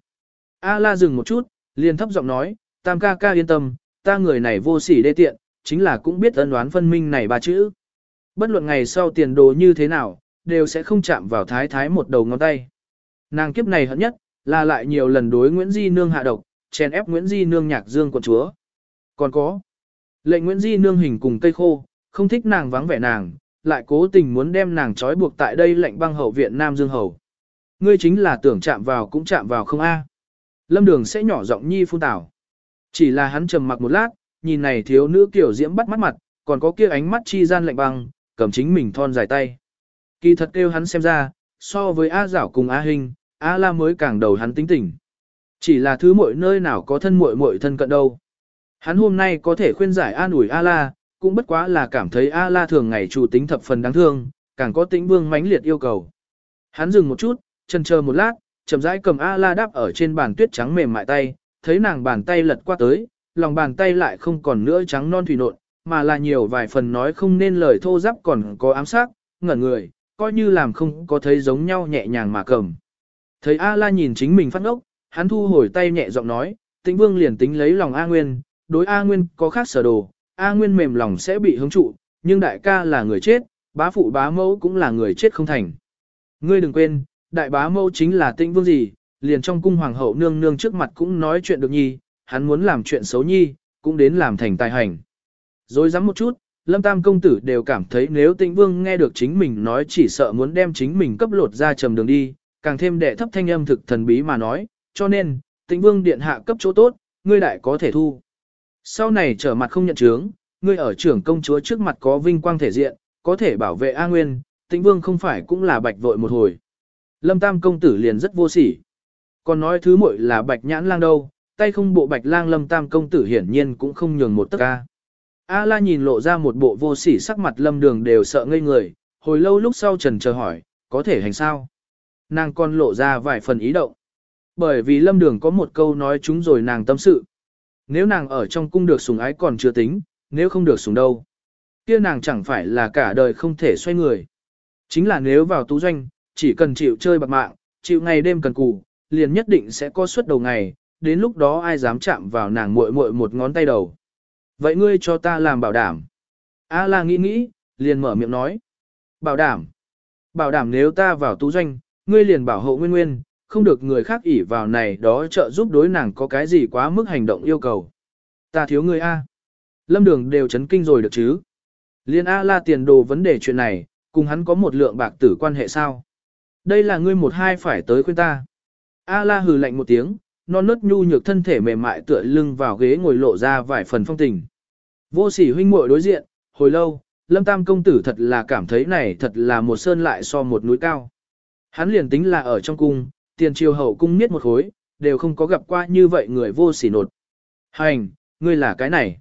A la dừng một chút, liền thấp giọng nói, tam ca ca yên tâm, ta người này vô sỉ đê tiện, chính là cũng biết ân đoán phân minh này ba chữ. Bất luận ngày sau tiền đồ như thế nào, đều sẽ không chạm vào thái thái một đầu ngón tay. Nàng kiếp này hận nhất, là lại nhiều lần đối Nguyễn Di Nương hạ độc, chèn ép Nguyễn Di Nương nhạc dương quận chúa. Còn có, lệnh Nguyễn Di Nương hình cùng cây khô, không thích nàng vắng vẻ nàng, lại cố tình muốn đem nàng trói buộc tại đây lệnh băng hậu viện Nam Dương Hầu. Ngươi chính là tưởng chạm vào cũng chạm vào không a. Lâm Đường sẽ nhỏ giọng nhi phun tảo. Chỉ là hắn trầm mặc một lát, nhìn này thiếu nữ kiểu diễm bắt mắt mặt, còn có kia ánh mắt chi gian lạnh băng, cầm chính mình thon dài tay. Kỳ thật kêu hắn xem ra, so với A Giảo cùng A Hình, A La mới càng đầu hắn tính tình. Chỉ là thứ muội nơi nào có thân muội muội thân cận đâu. Hắn hôm nay có thể khuyên giải an ủi A La, cũng bất quá là cảm thấy A La thường ngày chủ tính thập phần đáng thương, càng có tính vương mãnh liệt yêu cầu. Hắn dừng một chút, chần chờ một lát, chậm rãi cầm A La đáp ở trên bàn tuyết trắng mềm mại tay, thấy nàng bàn tay lật qua tới, lòng bàn tay lại không còn nữa trắng non thủy nộn, mà là nhiều vài phần nói không nên lời thô giáp còn có ám sát, ngẩn người, coi như làm không có thấy giống nhau nhẹ nhàng mà cầm. Thấy A La nhìn chính mình phát ngốc, hắn thu hồi tay nhẹ giọng nói, tĩnh vương liền tính lấy lòng A Nguyên, đối A Nguyên có khác sở đồ, A Nguyên mềm lòng sẽ bị hứng trụ, nhưng đại ca là người chết, bá phụ bá mẫu cũng là người chết không thành. Ngươi đừng quên, đại bá mẫu chính là tĩnh vương gì, liền trong cung hoàng hậu nương nương trước mặt cũng nói chuyện được nhi, hắn muốn làm chuyện xấu nhi, cũng đến làm thành tài hành. Rồi dám một chút, Lâm Tam công tử đều cảm thấy nếu Tĩnh Vương nghe được chính mình nói chỉ sợ muốn đem chính mình cấp lột ra trầm đường đi, càng thêm đệ thấp thanh âm thực thần bí mà nói, cho nên, Tĩnh Vương điện hạ cấp chỗ tốt, ngươi đại có thể thu. Sau này trở mặt không nhận chướng, ngươi ở trưởng công chúa trước mặt có vinh quang thể diện, có thể bảo vệ A Nguyên, Tĩnh Vương không phải cũng là bạch vội một hồi. Lâm Tam công tử liền rất vô sỉ. Còn nói thứ muội là bạch nhãn lang đâu, tay không bộ bạch lang Lâm Tam công tử hiển nhiên cũng không nhường một tấc ca. A la nhìn lộ ra một bộ vô sỉ sắc mặt lâm đường đều sợ ngây người, hồi lâu lúc sau trần chờ hỏi, có thể hành sao? Nàng còn lộ ra vài phần ý động. Bởi vì lâm đường có một câu nói chúng rồi nàng tâm sự. Nếu nàng ở trong cung được sủng ái còn chưa tính, nếu không được sủng đâu. kia nàng chẳng phải là cả đời không thể xoay người. Chính là nếu vào tú doanh, chỉ cần chịu chơi bạc mạng, chịu ngày đêm cần cù, liền nhất định sẽ có suất đầu ngày, đến lúc đó ai dám chạm vào nàng muội muội một ngón tay đầu. Vậy ngươi cho ta làm bảo đảm. A la nghĩ nghĩ, liền mở miệng nói. Bảo đảm. Bảo đảm nếu ta vào tú doanh, ngươi liền bảo hộ nguyên nguyên, không được người khác ỷ vào này đó trợ giúp đối nàng có cái gì quá mức hành động yêu cầu. Ta thiếu ngươi A. Lâm đường đều chấn kinh rồi được chứ. Liên A la tiền đồ vấn đề chuyện này, cùng hắn có một lượng bạc tử quan hệ sao. Đây là ngươi một hai phải tới khuyên ta. A la hừ lạnh một tiếng, non nớt nhu nhược thân thể mềm mại tựa lưng vào ghế ngồi lộ ra vài phần phong tình. Vô sỉ huynh muội đối diện, hồi lâu, Lâm Tam công tử thật là cảm thấy này thật là một sơn lại so một núi cao. Hắn liền tính là ở trong cung, tiền triều hậu cung miết một khối, đều không có gặp qua như vậy người vô sỉ nột. Hành, ngươi là cái này.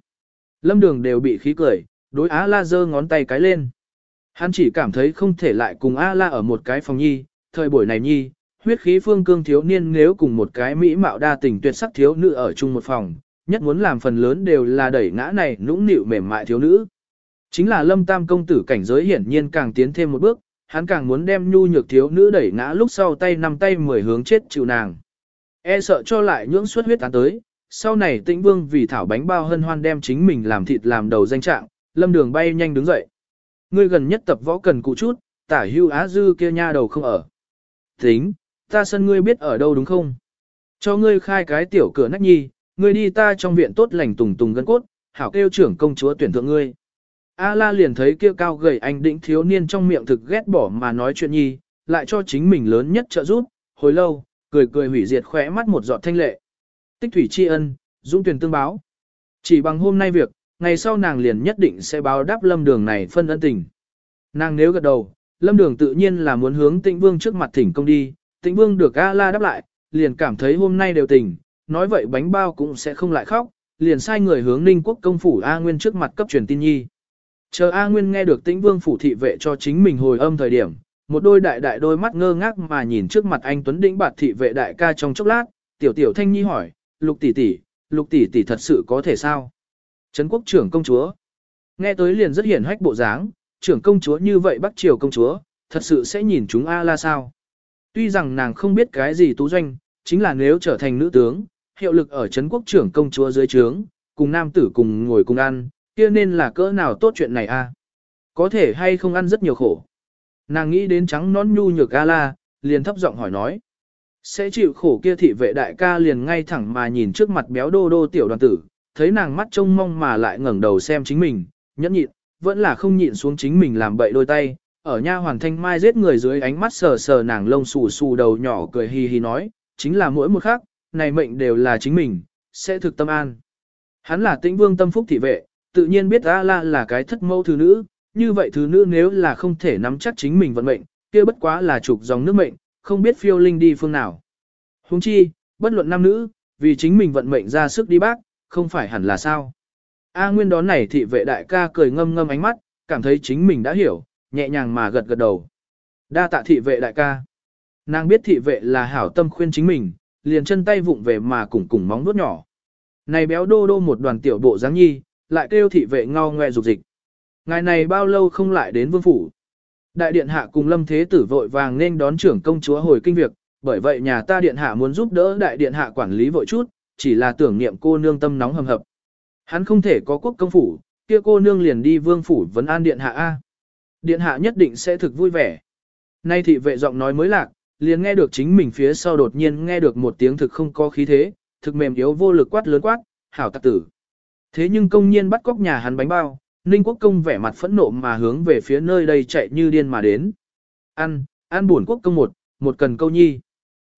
Lâm đường đều bị khí cười, đối Á La giơ ngón tay cái lên. Hắn chỉ cảm thấy không thể lại cùng A La ở một cái phòng nhi, thời buổi này nhi, huyết khí phương cương thiếu niên nếu cùng một cái mỹ mạo đa tình tuyệt sắc thiếu nữ ở chung một phòng, nhất muốn làm phần lớn đều là đẩy ngã này nũng nịu mềm mại thiếu nữ. Chính là lâm tam công tử cảnh giới hiển nhiên càng tiến thêm một bước, hắn càng muốn đem nhu nhược thiếu nữ đẩy ngã lúc sau tay nằm tay mười hướng chết chịu nàng. E sợ cho lại nhưỡng suất huyết tán tới, sau này tĩnh vương vì thảo bánh bao hân hoan đem chính mình làm thịt làm đầu danh trạng, lâm đường bay nhanh đứng dậy. Ngươi gần nhất tập võ cần cụ chút, tả hưu á dư kia nha đầu không ở. Tính, ta sân ngươi biết ở đâu đúng không? Cho ngươi khai cái tiểu cửa nách nhi, ngươi đi ta trong viện tốt lành tùng tùng gân cốt, hảo kêu trưởng công chúa tuyển thượng ngươi. A la liền thấy kia cao gầy anh đĩnh thiếu niên trong miệng thực ghét bỏ mà nói chuyện nhi, lại cho chính mình lớn nhất trợ giúp, hồi lâu, cười cười hủy diệt khỏe mắt một giọt thanh lệ. Tích thủy tri ân, dũng tuyển tương báo. Chỉ bằng hôm nay việc, ngày sau nàng liền nhất định sẽ báo đáp lâm đường này phân ân tình. Nàng nếu gật đầu, lâm đường tự nhiên là muốn hướng tịnh vương trước mặt thỉnh công đi, tĩnh vương được A la đáp lại, liền cảm thấy hôm nay đều tỉnh, nói vậy bánh bao cũng sẽ không lại khóc, liền sai người hướng Ninh Quốc công phủ A Nguyên trước mặt cấp truyền tin nhi. Chờ A Nguyên nghe được Tĩnh Vương phủ thị vệ cho chính mình hồi âm thời điểm, một đôi đại đại đôi mắt ngơ ngác mà nhìn trước mặt anh Tuấn Đĩnh bạt thị vệ đại ca trong chốc lát, tiểu tiểu thanh nhi hỏi, lục tỷ tỷ, lục tỷ tỷ thật sự có thể sao? Trấn quốc trưởng công chúa. Nghe tới liền rất hiển hách bộ dáng, trưởng công chúa như vậy bắt triều công chúa, thật sự sẽ nhìn chúng A la sao? Tuy rằng nàng không biết cái gì tú doanh, chính là nếu trở thành nữ tướng, hiệu lực ở Trấn quốc trưởng công chúa dưới trướng, cùng nam tử cùng ngồi cùng ăn, kia nên là cỡ nào tốt chuyện này a? À? Có thể hay không ăn rất nhiều khổ. Nàng nghĩ đến trắng nón nhu nhược gala, liền thấp giọng hỏi nói. Sẽ chịu khổ kia thị vệ đại ca liền ngay thẳng mà nhìn trước mặt béo đô đô tiểu đoàn tử, thấy nàng mắt trông mong mà lại ngẩng đầu xem chính mình, nhẫn nhịn, vẫn là không nhịn xuống chính mình làm bậy đôi tay, ở nha hoàn thanh mai giết người dưới ánh mắt sờ sờ nàng lông xù xù đầu nhỏ cười hì hì nói, chính là mỗi một khác, này mệnh đều là chính mình, sẽ thực tâm an. Hắn là tĩnh vương tâm phúc thị vệ, tự nhiên biết A La là cái thất mẫu thứ nữ, như vậy thứ nữ nếu là không thể nắm chắc chính mình vận mệnh, kia bất quá là trục dòng nước mệnh, không biết phiêu linh đi phương nào. Huống chi, bất luận nam nữ, vì chính mình vận mệnh ra sức đi bác, không phải hẳn là sao. A Nguyên đón này thị vệ đại ca cười ngâm ngâm ánh mắt, cảm thấy chính mình đã hiểu, nhẹ nhàng mà gật gật đầu. Đa tạ thị vệ đại ca. Nàng biết thị vệ là hảo tâm khuyên chính mình, liền chân tay vụng về mà cùng cùng móng nuốt nhỏ. Này béo đô đô một đoàn tiểu bộ dáng nhi, lại kêu thị vệ ngao ngoe dục dịch. Ngày này bao lâu không lại đến vương phủ. Đại điện hạ cùng lâm thế tử vội vàng nên đón trưởng công chúa hồi kinh việc, bởi vậy nhà ta điện hạ muốn giúp đỡ đại điện hạ quản lý vội chút, chỉ là tưởng niệm cô nương tâm nóng hầm hập. Hắn không thể có quốc công phủ, kia cô nương liền đi vương phủ vấn an điện hạ A. Điện hạ nhất định sẽ thực vui vẻ. Nay thị vệ giọng nói mới lạc, liền nghe được chính mình phía sau đột nhiên nghe được một tiếng thực không có khí thế, thực mềm yếu vô lực quát lớn quát, hảo tặc tử. Thế nhưng công nhiên bắt cóc nhà hắn bánh bao, Ninh Quốc công vẻ mặt phẫn nộ mà hướng về phía nơi đây chạy như điên mà đến. Ăn, ăn buồn quốc công một, một cần câu nhi.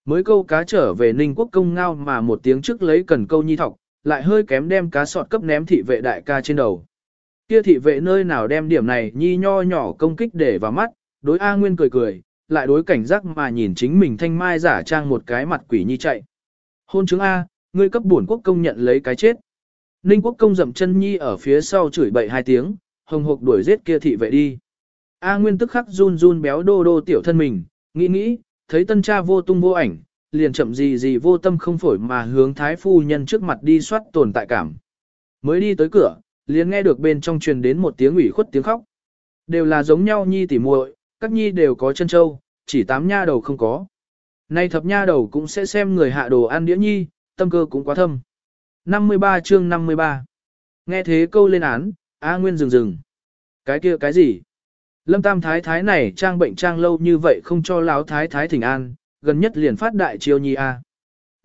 Mới câu cá trở về Ninh Quốc công ngao mà một tiếng trước lấy cần câu nhi thọc, lại hơi kém đem cá sọt cấp ném thị vệ đại ca trên đầu. Kia thị vệ nơi nào đem điểm này nhi nho nhỏ công kích để vào mắt, đối A Nguyên cười cười, lại đối cảnh giác mà nhìn chính mình thanh mai giả trang một cái mặt quỷ nhi chạy. Hôn chứng A, ngươi cấp bổn quốc công nhận lấy cái chết. Ninh quốc công dậm chân nhi ở phía sau chửi bậy hai tiếng, hồng hộc đuổi giết kia thị vệ đi. A Nguyên tức khắc run run béo đô đô tiểu thân mình, nghĩ nghĩ, thấy tân cha vô tung vô ảnh, liền chậm gì gì vô tâm không phổi mà hướng thái phu nhân trước mặt đi soát tồn tại cảm. Mới đi tới cửa, liền nghe được bên trong truyền đến một tiếng ủy khuất tiếng khóc. Đều là giống nhau nhi tỉ muội, các nhi đều có chân châu, chỉ tám nha đầu không có. Nay thập nha đầu cũng sẽ xem người hạ đồ ăn đĩa nhi, tâm cơ cũng quá thâm. 53 chương 53 Nghe thế câu lên án, A Nguyên dừng dừng. Cái kia cái gì? Lâm Tam Thái Thái này trang bệnh trang lâu như vậy không cho láo Thái Thái thỉnh an, gần nhất liền phát đại chiêu nhi A.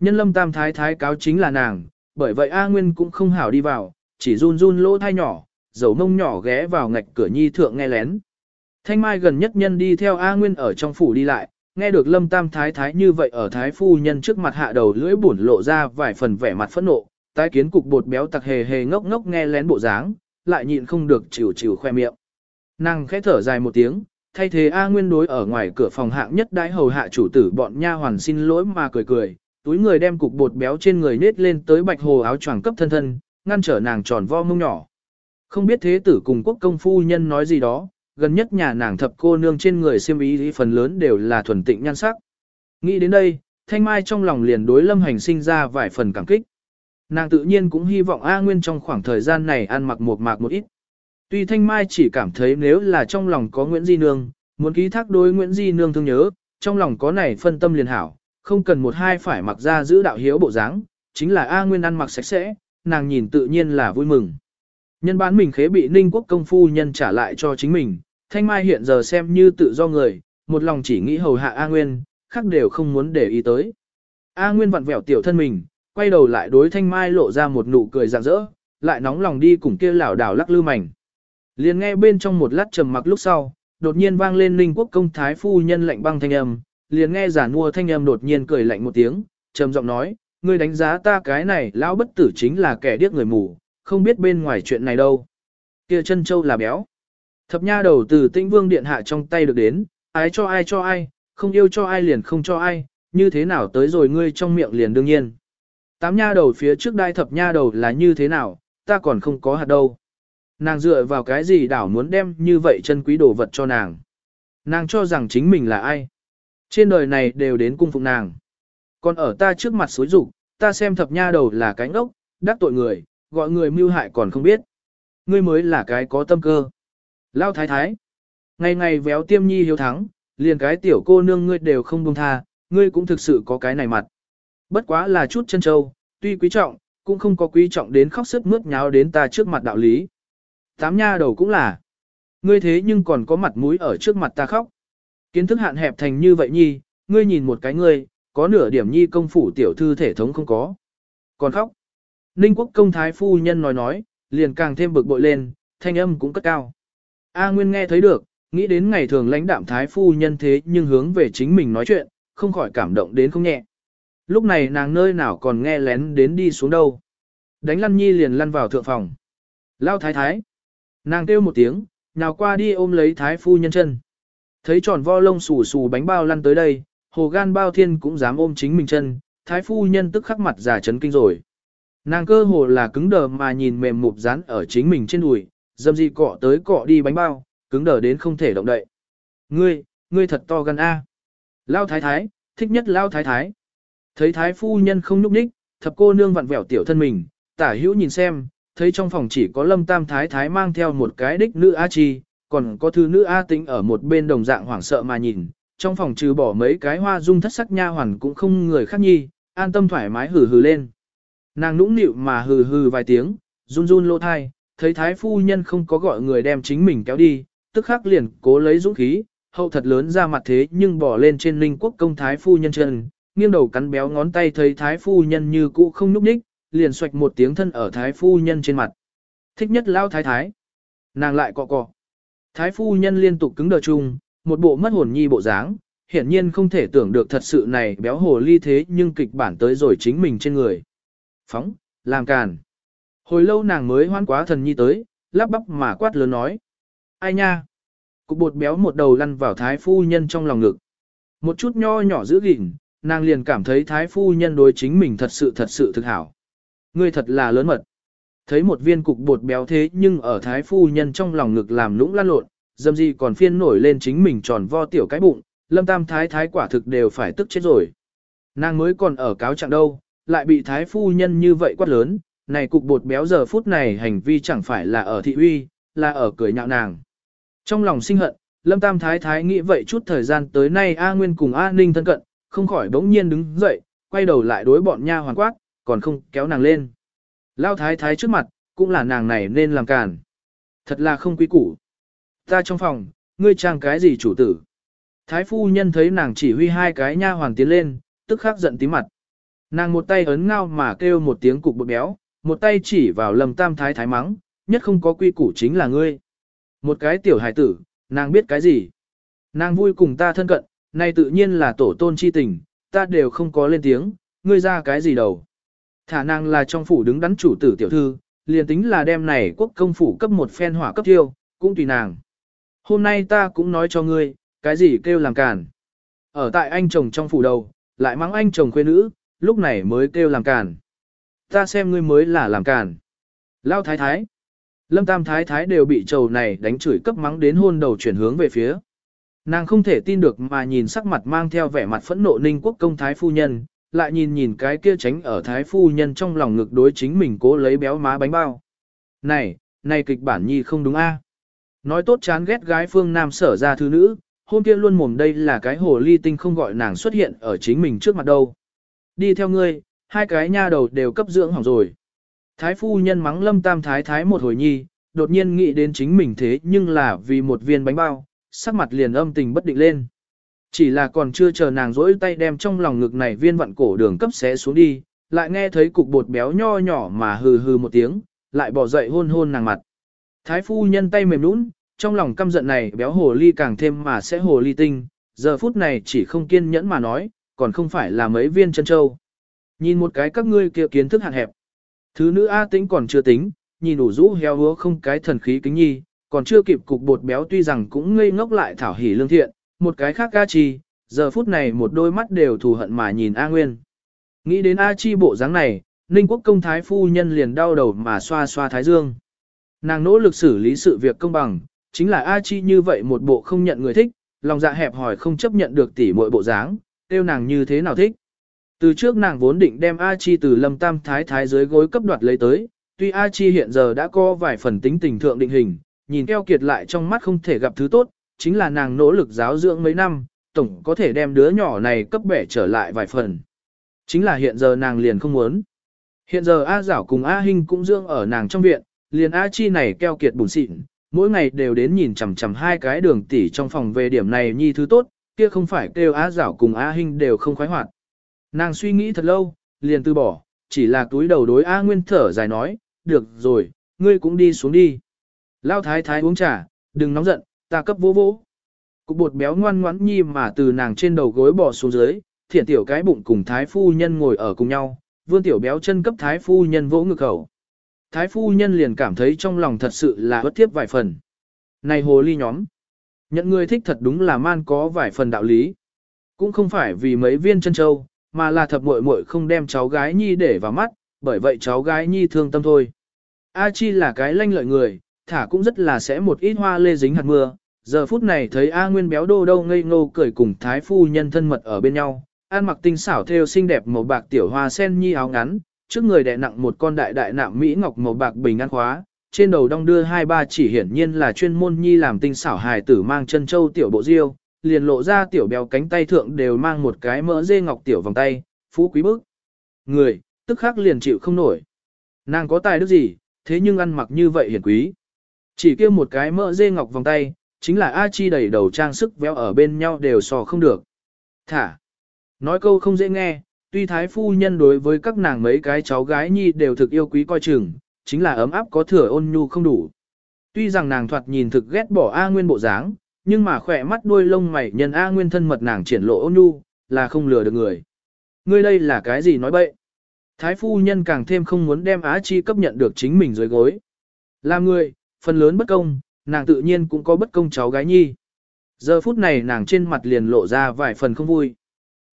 Nhân Lâm Tam Thái Thái cáo chính là nàng, bởi vậy A Nguyên cũng không hảo đi vào, chỉ run run lỗ thai nhỏ, dầu mông nhỏ ghé vào ngạch cửa nhi thượng nghe lén. Thanh Mai gần nhất nhân đi theo A Nguyên ở trong phủ đi lại, nghe được Lâm Tam Thái Thái như vậy ở Thái Phu Nhân trước mặt hạ đầu lưỡi buồn lộ ra vài phần vẻ mặt phẫn nộ, tái kiến cục bột béo tặc hề hề ngốc ngốc nghe lén bộ dáng, lại nhịn không được chịu chịu khoe miệng. Nàng khẽ thở dài một tiếng, thay thế A Nguyên đối ở ngoài cửa phòng hạng nhất đái hầu hạ chủ tử bọn nha hoàn xin lỗi mà cười cười, túi người đem cục bột béo trên người nết lên tới bạch hồ áo choàng cấp thân thân, ngăn trở nàng tròn vo mông nhỏ. Không biết thế tử cùng quốc công phu nhân nói gì đó, gần nhất nhà nàng thập cô nương trên người xiêm ý phần lớn đều là thuần tịnh nhan sắc. Nghĩ đến đây, Thanh Mai trong lòng liền đối Lâm Hành sinh ra vài phần cảm kích. Nàng tự nhiên cũng hy vọng A Nguyên trong khoảng thời gian này ăn mặc một mạc một ít. Tuy Thanh Mai chỉ cảm thấy nếu là trong lòng có Nguyễn Di Nương, muốn ký thác đối Nguyễn Di Nương thương nhớ, trong lòng có này phân tâm liền hảo, không cần một hai phải mặc ra giữ đạo hiếu bộ dáng, chính là A Nguyên ăn mặc sạch sẽ, nàng nhìn tự nhiên là vui mừng. Nhân bán mình khế bị ninh quốc công phu nhân trả lại cho chính mình, Thanh Mai hiện giờ xem như tự do người, một lòng chỉ nghĩ hầu hạ A Nguyên, khác đều không muốn để ý tới. A Nguyên vặn vẹo tiểu thân mình, quay đầu lại đối Thanh Mai lộ ra một nụ cười rạng rỡ, lại nóng lòng đi cùng kia lảo đảo lắc lư mảnh. Liền nghe bên trong một lát trầm mặc lúc sau, đột nhiên vang lên Ninh Quốc công thái phu nhân lạnh băng thanh âm, liền nghe giả mua thanh âm đột nhiên cười lạnh một tiếng, trầm giọng nói, ngươi đánh giá ta cái này lão bất tử chính là kẻ điếc người mù, không biết bên ngoài chuyện này đâu. Kia chân châu là béo. Thập nha đầu từ tĩnh vương điện hạ trong tay được đến, ái cho ai cho ai, không yêu cho ai liền không cho ai, như thế nào tới rồi ngươi trong miệng liền đương nhiên. Tám nha đầu phía trước đai thập nha đầu là như thế nào, ta còn không có hạt đâu. Nàng dựa vào cái gì đảo muốn đem như vậy chân quý đồ vật cho nàng. Nàng cho rằng chính mình là ai. Trên đời này đều đến cung phụng nàng. Còn ở ta trước mặt xối rủ, ta xem thập nha đầu là cái ngốc, đắc tội người, gọi người mưu hại còn không biết. Ngươi mới là cái có tâm cơ. Lao thái thái. Ngày ngày véo tiêm nhi hiếu thắng, liền cái tiểu cô nương ngươi đều không buông tha, ngươi cũng thực sự có cái này mặt. Bất quá là chút chân châu, tuy quý trọng, cũng không có quý trọng đến khóc sức mướt nháo đến ta trước mặt đạo lý. Tám nha đầu cũng là. Ngươi thế nhưng còn có mặt mũi ở trước mặt ta khóc. Kiến thức hạn hẹp thành như vậy nhi, ngươi nhìn một cái ngươi, có nửa điểm nhi công phủ tiểu thư thể thống không có. Còn khóc. Ninh quốc công thái phu nhân nói nói, liền càng thêm bực bội lên, thanh âm cũng cất cao. A Nguyên nghe thấy được, nghĩ đến ngày thường lãnh đạm thái phu nhân thế nhưng hướng về chính mình nói chuyện, không khỏi cảm động đến không nhẹ. Lúc này nàng nơi nào còn nghe lén đến đi xuống đâu. Đánh lăn nhi liền lăn vào thượng phòng. Lao thái thái. Nàng kêu một tiếng, nào qua đi ôm lấy thái phu nhân chân. Thấy tròn vo lông xù xù bánh bao lăn tới đây, hồ gan bao thiên cũng dám ôm chính mình chân, thái phu nhân tức khắc mặt giả chấn kinh rồi. Nàng cơ hồ là cứng đờ mà nhìn mềm mụp dán ở chính mình trên đùi, dâm gì cọ tới cọ đi bánh bao, cứng đờ đến không thể động đậy. Ngươi, ngươi thật to gan A. Lao thái thái, thích nhất lao thái thái. Thấy thái phu nhân không nhúc ních, thập cô nương vặn vẹo tiểu thân mình, tả hữu nhìn xem, thấy trong phòng chỉ có lâm tam thái thái mang theo một cái đích nữ A chi, còn có thư nữ A tính ở một bên đồng dạng hoảng sợ mà nhìn, trong phòng trừ bỏ mấy cái hoa dung thất sắc nha hoàn cũng không người khác nhi, an tâm thoải mái hừ hừ lên. Nàng nũng nịu mà hừ hừ vài tiếng, run run lô thai, thấy thái phu nhân không có gọi người đem chính mình kéo đi, tức khắc liền cố lấy dũng khí, hậu thật lớn ra mặt thế nhưng bỏ lên trên linh quốc công thái phu nhân chân, nghiêng đầu cắn béo ngón tay thấy thái phu nhân như cũ không núp đích liền xoạch một tiếng thân ở thái phu nhân trên mặt. Thích nhất lao thái thái. Nàng lại cọ cọ. Thái phu nhân liên tục cứng đờ chung, một bộ mất hồn nhi bộ dáng, hiển nhiên không thể tưởng được thật sự này béo hồ ly thế nhưng kịch bản tới rồi chính mình trên người. Phóng, làm càn. Hồi lâu nàng mới hoan quá thần nhi tới, lắp bắp mà quát lớn nói. Ai nha? Cục bột béo một đầu lăn vào thái phu nhân trong lòng ngực. Một chút nho nhỏ giữ gìn, nàng liền cảm thấy thái phu nhân đối chính mình thật sự thật sự thực hảo. Ngươi thật là lớn mật. Thấy một viên cục bột béo thế nhưng ở thái phu nhân trong lòng ngực làm lũng lan lộn, dâm gì còn phiên nổi lên chính mình tròn vo tiểu cái bụng, lâm tam thái thái quả thực đều phải tức chết rồi. Nàng mới còn ở cáo trạng đâu, lại bị thái phu nhân như vậy quát lớn, này cục bột béo giờ phút này hành vi chẳng phải là ở thị uy, là ở cười nhạo nàng. Trong lòng sinh hận, lâm tam thái thái nghĩ vậy chút thời gian tới nay A Nguyên cùng A Ninh thân cận, không khỏi bỗng nhiên đứng dậy, quay đầu lại đối bọn nha hoàn quát, còn không kéo nàng lên. Lao thái thái trước mặt, cũng là nàng này nên làm cản. Thật là không quý củ. Ta trong phòng, ngươi trang cái gì chủ tử? Thái phu nhân thấy nàng chỉ huy hai cái nha hoàn tiến lên, tức khắc giận tí mặt. Nàng một tay ấn ngao mà kêu một tiếng cục bực béo, một tay chỉ vào lầm tam thái thái mắng, nhất không có quy củ chính là ngươi. Một cái tiểu hải tử, nàng biết cái gì? Nàng vui cùng ta thân cận, nay tự nhiên là tổ tôn chi tình, ta đều không có lên tiếng, ngươi ra cái gì đầu? Thả nàng là trong phủ đứng đắn chủ tử tiểu thư, liền tính là đem này quốc công phủ cấp một phen hỏa cấp tiêu, cũng tùy nàng. Hôm nay ta cũng nói cho ngươi, cái gì kêu làm cản. Ở tại anh chồng trong phủ đầu, lại mắng anh chồng quê nữ, lúc này mới kêu làm cản. Ta xem ngươi mới là làm cản. Lao thái thái. Lâm tam thái thái đều bị trầu này đánh chửi cấp mắng đến hôn đầu chuyển hướng về phía. Nàng không thể tin được mà nhìn sắc mặt mang theo vẻ mặt phẫn nộ ninh quốc công thái phu nhân, lại nhìn nhìn cái kia tránh ở thái phu nhân trong lòng ngực đối chính mình cố lấy béo má bánh bao. Này, này kịch bản nhi không đúng a Nói tốt chán ghét gái phương nam sở ra thứ nữ, hôm kia luôn mồm đây là cái hồ ly tinh không gọi nàng xuất hiện ở chính mình trước mặt đâu. Đi theo ngươi, hai cái nha đầu đều cấp dưỡng hỏng rồi. Thái phu nhân mắng lâm tam thái thái một hồi nhi, đột nhiên nghĩ đến chính mình thế nhưng là vì một viên bánh bao, sắc mặt liền âm tình bất định lên. Chỉ là còn chưa chờ nàng rỗi tay đem trong lòng ngực này viên vặn cổ đường cấp xé xuống đi, lại nghe thấy cục bột béo nho nhỏ mà hừ hừ một tiếng, lại bỏ dậy hôn hôn nàng mặt. Thái phu nhân tay mềm nũng, trong lòng căm giận này béo hồ ly càng thêm mà sẽ hồ ly tinh, giờ phút này chỉ không kiên nhẫn mà nói, còn không phải là mấy viên chân châu. Nhìn một cái các ngươi kia kiến thức hạn hẹp. Thứ nữ A tĩnh còn chưa tính, nhìn đủ rũ heo hứa không cái thần khí kính nhi, còn chưa kịp cục bột béo tuy rằng cũng ngây ngốc lại thảo hỉ lương thiện, một cái khác A Chi, giờ phút này một đôi mắt đều thù hận mà nhìn A Nguyên. Nghĩ đến A Chi bộ dáng này, Ninh quốc công thái phu nhân liền đau đầu mà xoa xoa thái dương. Nàng nỗ lực xử lý sự việc công bằng, chính là A Chi như vậy một bộ không nhận người thích, lòng dạ hẹp hỏi không chấp nhận được tỉ muội bộ dáng, tiêu nàng như thế nào thích. Từ trước nàng vốn định đem A Chi từ lâm tam thái thái dưới gối cấp đoạt lấy tới, tuy A Chi hiện giờ đã có vài phần tính tình thượng định hình, nhìn keo kiệt lại trong mắt không thể gặp thứ tốt, chính là nàng nỗ lực giáo dưỡng mấy năm, tổng có thể đem đứa nhỏ này cấp bẻ trở lại vài phần. Chính là hiện giờ nàng liền không muốn. Hiện giờ A Giảo cùng A Hinh cũng dưỡng ở nàng trong viện, liền A Chi này keo kiệt bùn xịn, mỗi ngày đều đến nhìn chằm chằm hai cái đường tỷ trong phòng về điểm này nhi thứ tốt, kia không phải kêu á Giảo cùng á hình đều không khoái hoạt. Nàng suy nghĩ thật lâu, liền từ bỏ, chỉ là túi đầu đối A Nguyên thở dài nói, được rồi, ngươi cũng đi xuống đi. Lao thái thái uống trà, đừng nóng giận, ta cấp vô vô. Cục bột béo ngoan ngoãn nhi mà từ nàng trên đầu gối bỏ xuống dưới, thiện tiểu cái bụng cùng thái phu nhân ngồi ở cùng nhau, vươn tiểu béo chân cấp thái phu nhân vỗ ngực khẩu. Thái phu nhân liền cảm thấy trong lòng thật sự là bất tiếp vài phần. Này hồ ly nhóm, nhận người thích thật đúng là man có vài phần đạo lý. Cũng không phải vì mấy viên chân châu, mà là thập muội muội không đem cháu gái nhi để vào mắt, bởi vậy cháu gái nhi thương tâm thôi. A Chi là cái lanh lợi người, thả cũng rất là sẽ một ít hoa lê dính hạt mưa. Giờ phút này thấy A Nguyên béo đô đâu ngây ngô cười cùng thái phu nhân thân mật ở bên nhau, ăn mặc tinh xảo theo xinh đẹp màu bạc tiểu hoa sen nhi áo ngắn, trước người đè nặng một con đại đại nạm mỹ ngọc màu bạc bình an khóa, trên đầu đong đưa hai ba chỉ hiển nhiên là chuyên môn nhi làm tinh xảo hài tử mang chân châu tiểu bộ diêu, liền lộ ra tiểu béo cánh tay thượng đều mang một cái mỡ dê ngọc tiểu vòng tay, phú quý bức. Người, tức khắc liền chịu không nổi. Nàng có tài đức gì, thế nhưng ăn mặc như vậy hiển quý. Chỉ kia một cái mỡ dê ngọc vòng tay, chính là A Chi đầy đầu trang sức véo ở bên nhau đều sò không được. Thả. Nói câu không dễ nghe, tuy thái phu nhân đối với các nàng mấy cái cháu gái nhi đều thực yêu quý coi chừng, chính là ấm áp có thừa ôn nhu không đủ. Tuy rằng nàng thoạt nhìn thực ghét bỏ A Nguyên bộ dáng, nhưng mà khỏe mắt đuôi lông mày nhân A Nguyên thân mật nàng triển lộ ôn nhu, là không lừa được người. Ngươi đây là cái gì nói bậy? Thái phu nhân càng thêm không muốn đem Á Chi cấp nhận được chính mình dưới gối. Làm người, phần lớn bất công, nàng tự nhiên cũng có bất công cháu gái nhi. Giờ phút này nàng trên mặt liền lộ ra vài phần không vui.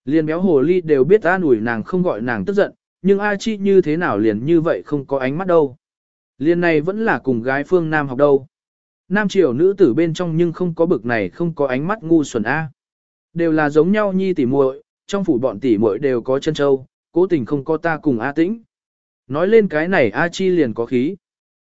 Liền béo hồ ly đều biết an ủi nàng không gọi nàng tức giận, nhưng A Chi như thế nào liền như vậy không có ánh mắt đâu. Liền này vẫn là cùng gái phương Nam học đâu. Nam triều nữ tử bên trong nhưng không có bực này không có ánh mắt ngu xuẩn A. Đều là giống nhau nhi tỉ muội, trong phủ bọn tỉ muội đều có chân châu, cố tình không có ta cùng A tĩnh. Nói lên cái này A Chi liền có khí.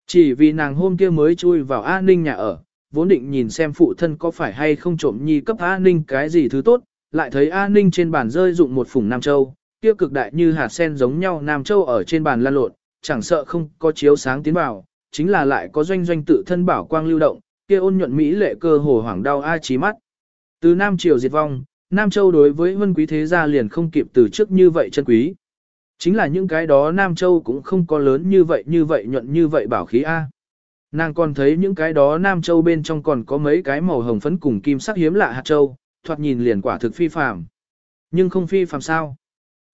Chỉ vì nàng hôm kia mới chui vào A Ninh nhà ở, vốn định nhìn xem phụ thân có phải hay không trộm nhi cấp A Ninh cái gì thứ tốt, lại thấy A Ninh trên bàn rơi dụng một phủng Nam Châu, kia cực đại như hạt sen giống nhau Nam Châu ở trên bàn lan lộn, chẳng sợ không có chiếu sáng tiến vào, chính là lại có doanh doanh tự thân bảo quang lưu động, kia ôn nhuận mỹ lệ cơ hồ hoảng đau A trí mắt. Từ Nam Triều diệt vong, Nam Châu đối với vân quý thế gia liền không kịp từ trước như vậy chân quý. Chính là những cái đó Nam Châu cũng không có lớn như vậy như vậy nhuận như vậy bảo khí A. Nàng còn thấy những cái đó Nam Châu bên trong còn có mấy cái màu hồng phấn cùng kim sắc hiếm lạ hạt châu, thoạt nhìn liền quả thực phi phàm. Nhưng không phi phàm sao?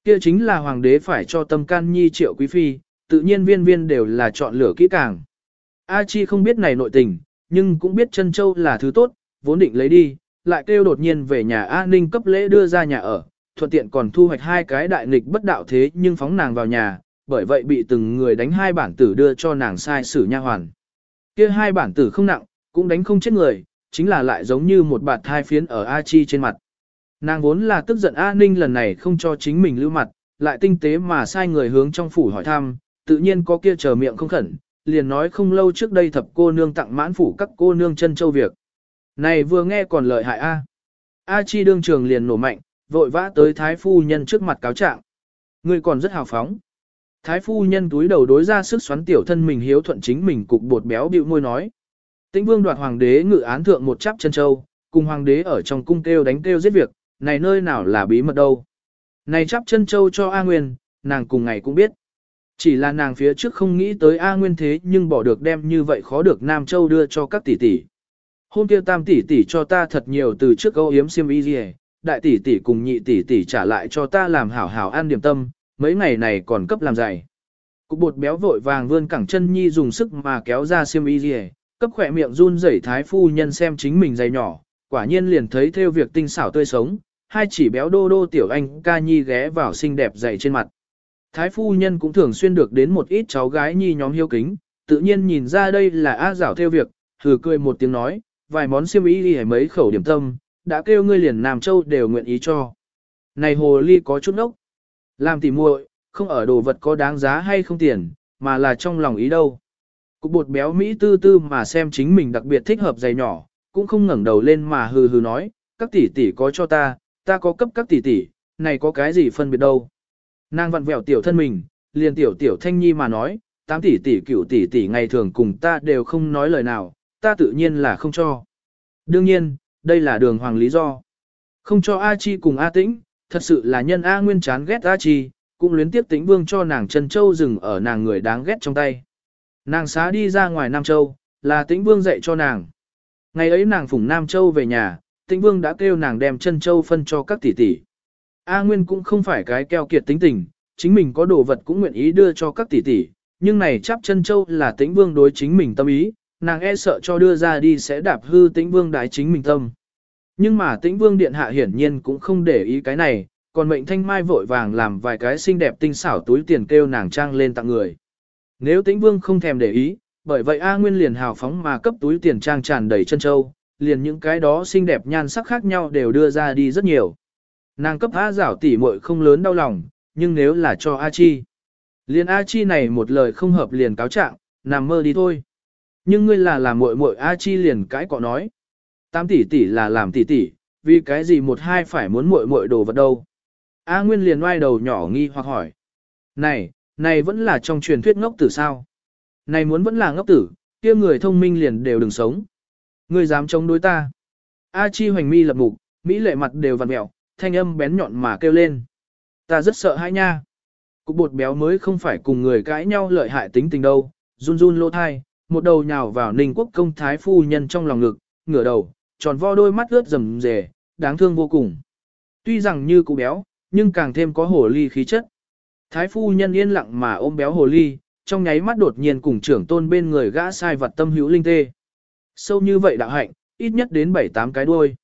Kia chính là hoàng đế phải cho tâm can nhi triệu quý phi, tự nhiên viên viên đều là chọn lựa kỹ càng. A Chi không biết này nội tình, nhưng cũng biết chân châu là thứ tốt, vốn định lấy đi, lại kêu đột nhiên về nhà A Ninh cấp lễ đưa ra nhà ở, thuận tiện còn thu hoạch hai cái đại nghịch bất đạo thế nhưng phóng nàng vào nhà, bởi vậy bị từng người đánh hai bản tử đưa cho nàng sai xử nha hoàn. Kia hai bản tử không nặng, cũng đánh không chết người, chính là lại giống như một bạt thai phiến ở A Chi trên mặt. Nàng vốn là tức giận A Ninh lần này không cho chính mình lưu mặt, lại tinh tế mà sai người hướng trong phủ hỏi thăm, tự nhiên có kia chờ miệng không khẩn, liền nói không lâu trước đây thập cô nương tặng mãn phủ các cô nương chân châu việc. Này vừa nghe còn lợi hại A. A Chi đương trường liền nổ mạnh, vội vã tới thái phu nhân trước mặt cáo trạng. Ngươi còn rất hào phóng. Thái phu nhân túi đầu đối ra sức xoắn tiểu thân mình hiếu thuận chính mình cục bột béo bịu môi nói. Tĩnh vương đoạt hoàng đế ngự án thượng một chắp chân châu, cùng hoàng đế ở trong cung kêu đánh kêu giết việc, này nơi nào là bí mật đâu. Này chắp chân châu cho A Nguyên, nàng cùng ngày cũng biết. Chỉ là nàng phía trước không nghĩ tới A Nguyên thế nhưng bỏ được đem như vậy khó được Nam Châu đưa cho các tỷ tỷ. Hôm kia tam tỷ tỷ cho ta thật nhiều từ trước câu yếm xiêm y gì, đại tỷ tỷ cùng nhị tỷ tỷ trả lại cho ta làm hảo hảo ăn điểm tâm, mấy ngày này còn cấp làm dày. Cục bột béo vội vàng vươn cẳng chân nhi dùng sức mà kéo ra xiêm y gì, cấp khỏe miệng run rẩy thái phu nhân xem chính mình dày nhỏ, quả nhiên liền thấy theo việc tinh xảo tươi sống, hai chỉ béo đô đô tiểu anh ca nhi ghé vào xinh đẹp dày trên mặt. Thái phu nhân cũng thường xuyên được đến một ít cháu gái nhi nhóm hiếu kính, tự nhiên nhìn ra đây là A giảo theo việc, thử cười một tiếng nói, vài món xiêm y đi mấy khẩu điểm tâm, đã kêu ngươi liền Nam Châu đều nguyện ý cho. Này hồ ly có chút nốc. Làm tỉ muội, không ở đồ vật có đáng giá hay không tiền, mà là trong lòng ý đâu. Cục bột béo Mỹ tư tư mà xem chính mình đặc biệt thích hợp giày nhỏ, cũng không ngẩng đầu lên mà hừ hừ nói, các tỷ tỷ có cho ta, ta có cấp các tỷ tỷ, này có cái gì phân biệt đâu. Nàng vặn vẹo tiểu thân mình, liền tiểu tiểu thanh nhi mà nói, tám tỷ tỷ cửu tỷ tỷ ngày thường cùng ta đều không nói lời nào, ta tự nhiên là không cho. Đương nhiên, đây là đường hoàng lý do. Không cho A Chi cùng A Tĩnh, thật sự là nhân A Nguyên chán ghét A Chi, cũng luyến tiếp Tĩnh Vương cho nàng chân Châu dừng ở nàng người đáng ghét trong tay. Nàng xá đi ra ngoài Nam Châu, là Tĩnh Vương dạy cho nàng. Ngày ấy nàng phủng Nam Châu về nhà, Tĩnh Vương đã kêu nàng đem chân Châu phân cho các tỷ tỷ. A Nguyên cũng không phải cái keo kiệt tính tình, chính mình có đồ vật cũng nguyện ý đưa cho các tỷ tỷ, nhưng này chắp chân Châu là Tĩnh Vương đối chính mình tâm ý, nàng e sợ cho đưa ra đi sẽ đạp hư Tĩnh Vương đái chính mình tâm. Nhưng mà Tĩnh Vương điện hạ hiển nhiên cũng không để ý cái này, còn mệnh Thanh Mai vội vàng làm vài cái xinh đẹp tinh xảo túi tiền kêu nàng trang lên tặng người. Nếu Tĩnh Vương không thèm để ý, bởi vậy A Nguyên liền hào phóng mà cấp túi tiền trang tràn đầy chân châu, liền những cái đó xinh đẹp nhan sắc khác nhau đều đưa ra đi rất nhiều. Nàng cấp A giảo tỷ muội không lớn đau lòng, nhưng nếu là cho A Chi. Liền A Chi này một lời không hợp liền cáo trạng, nằm mơ đi thôi. Nhưng ngươi là làm muội muội A Chi liền cãi cọ nói. Tám tỷ tỷ là làm tỷ tỷ, vì cái gì một hai phải muốn muội muội đồ vật đâu. A Nguyên liền oai đầu nhỏ nghi hoặc hỏi. Này, này vẫn là trong truyền thuyết ngốc tử sao? Này muốn vẫn là ngốc tử, kia người thông minh liền đều đừng sống. Ngươi dám chống đối ta. A Chi hoành mi lập mục, Mỹ lệ mặt đều vặn mẹo, thanh âm bén nhọn mà kêu lên. Ta rất sợ hãi nha. Cục bột béo mới không phải cùng người cãi nhau lợi hại tính tình đâu, run run lỗ thai, một đầu nhào vào ninh quốc công thái phu nhân trong lòng ngực, ngửa đầu, tròn vo đôi mắt ướt rầm rề, đáng thương vô cùng. Tuy rằng như cụ béo, nhưng càng thêm có hổ ly khí chất. Thái phu nhân yên lặng mà ôm béo hồ ly, trong nháy mắt đột nhiên cùng trưởng tôn bên người gã sai vật tâm hữu linh tê. Sâu như vậy đạo hạnh, ít nhất đến 7-8 cái đuôi.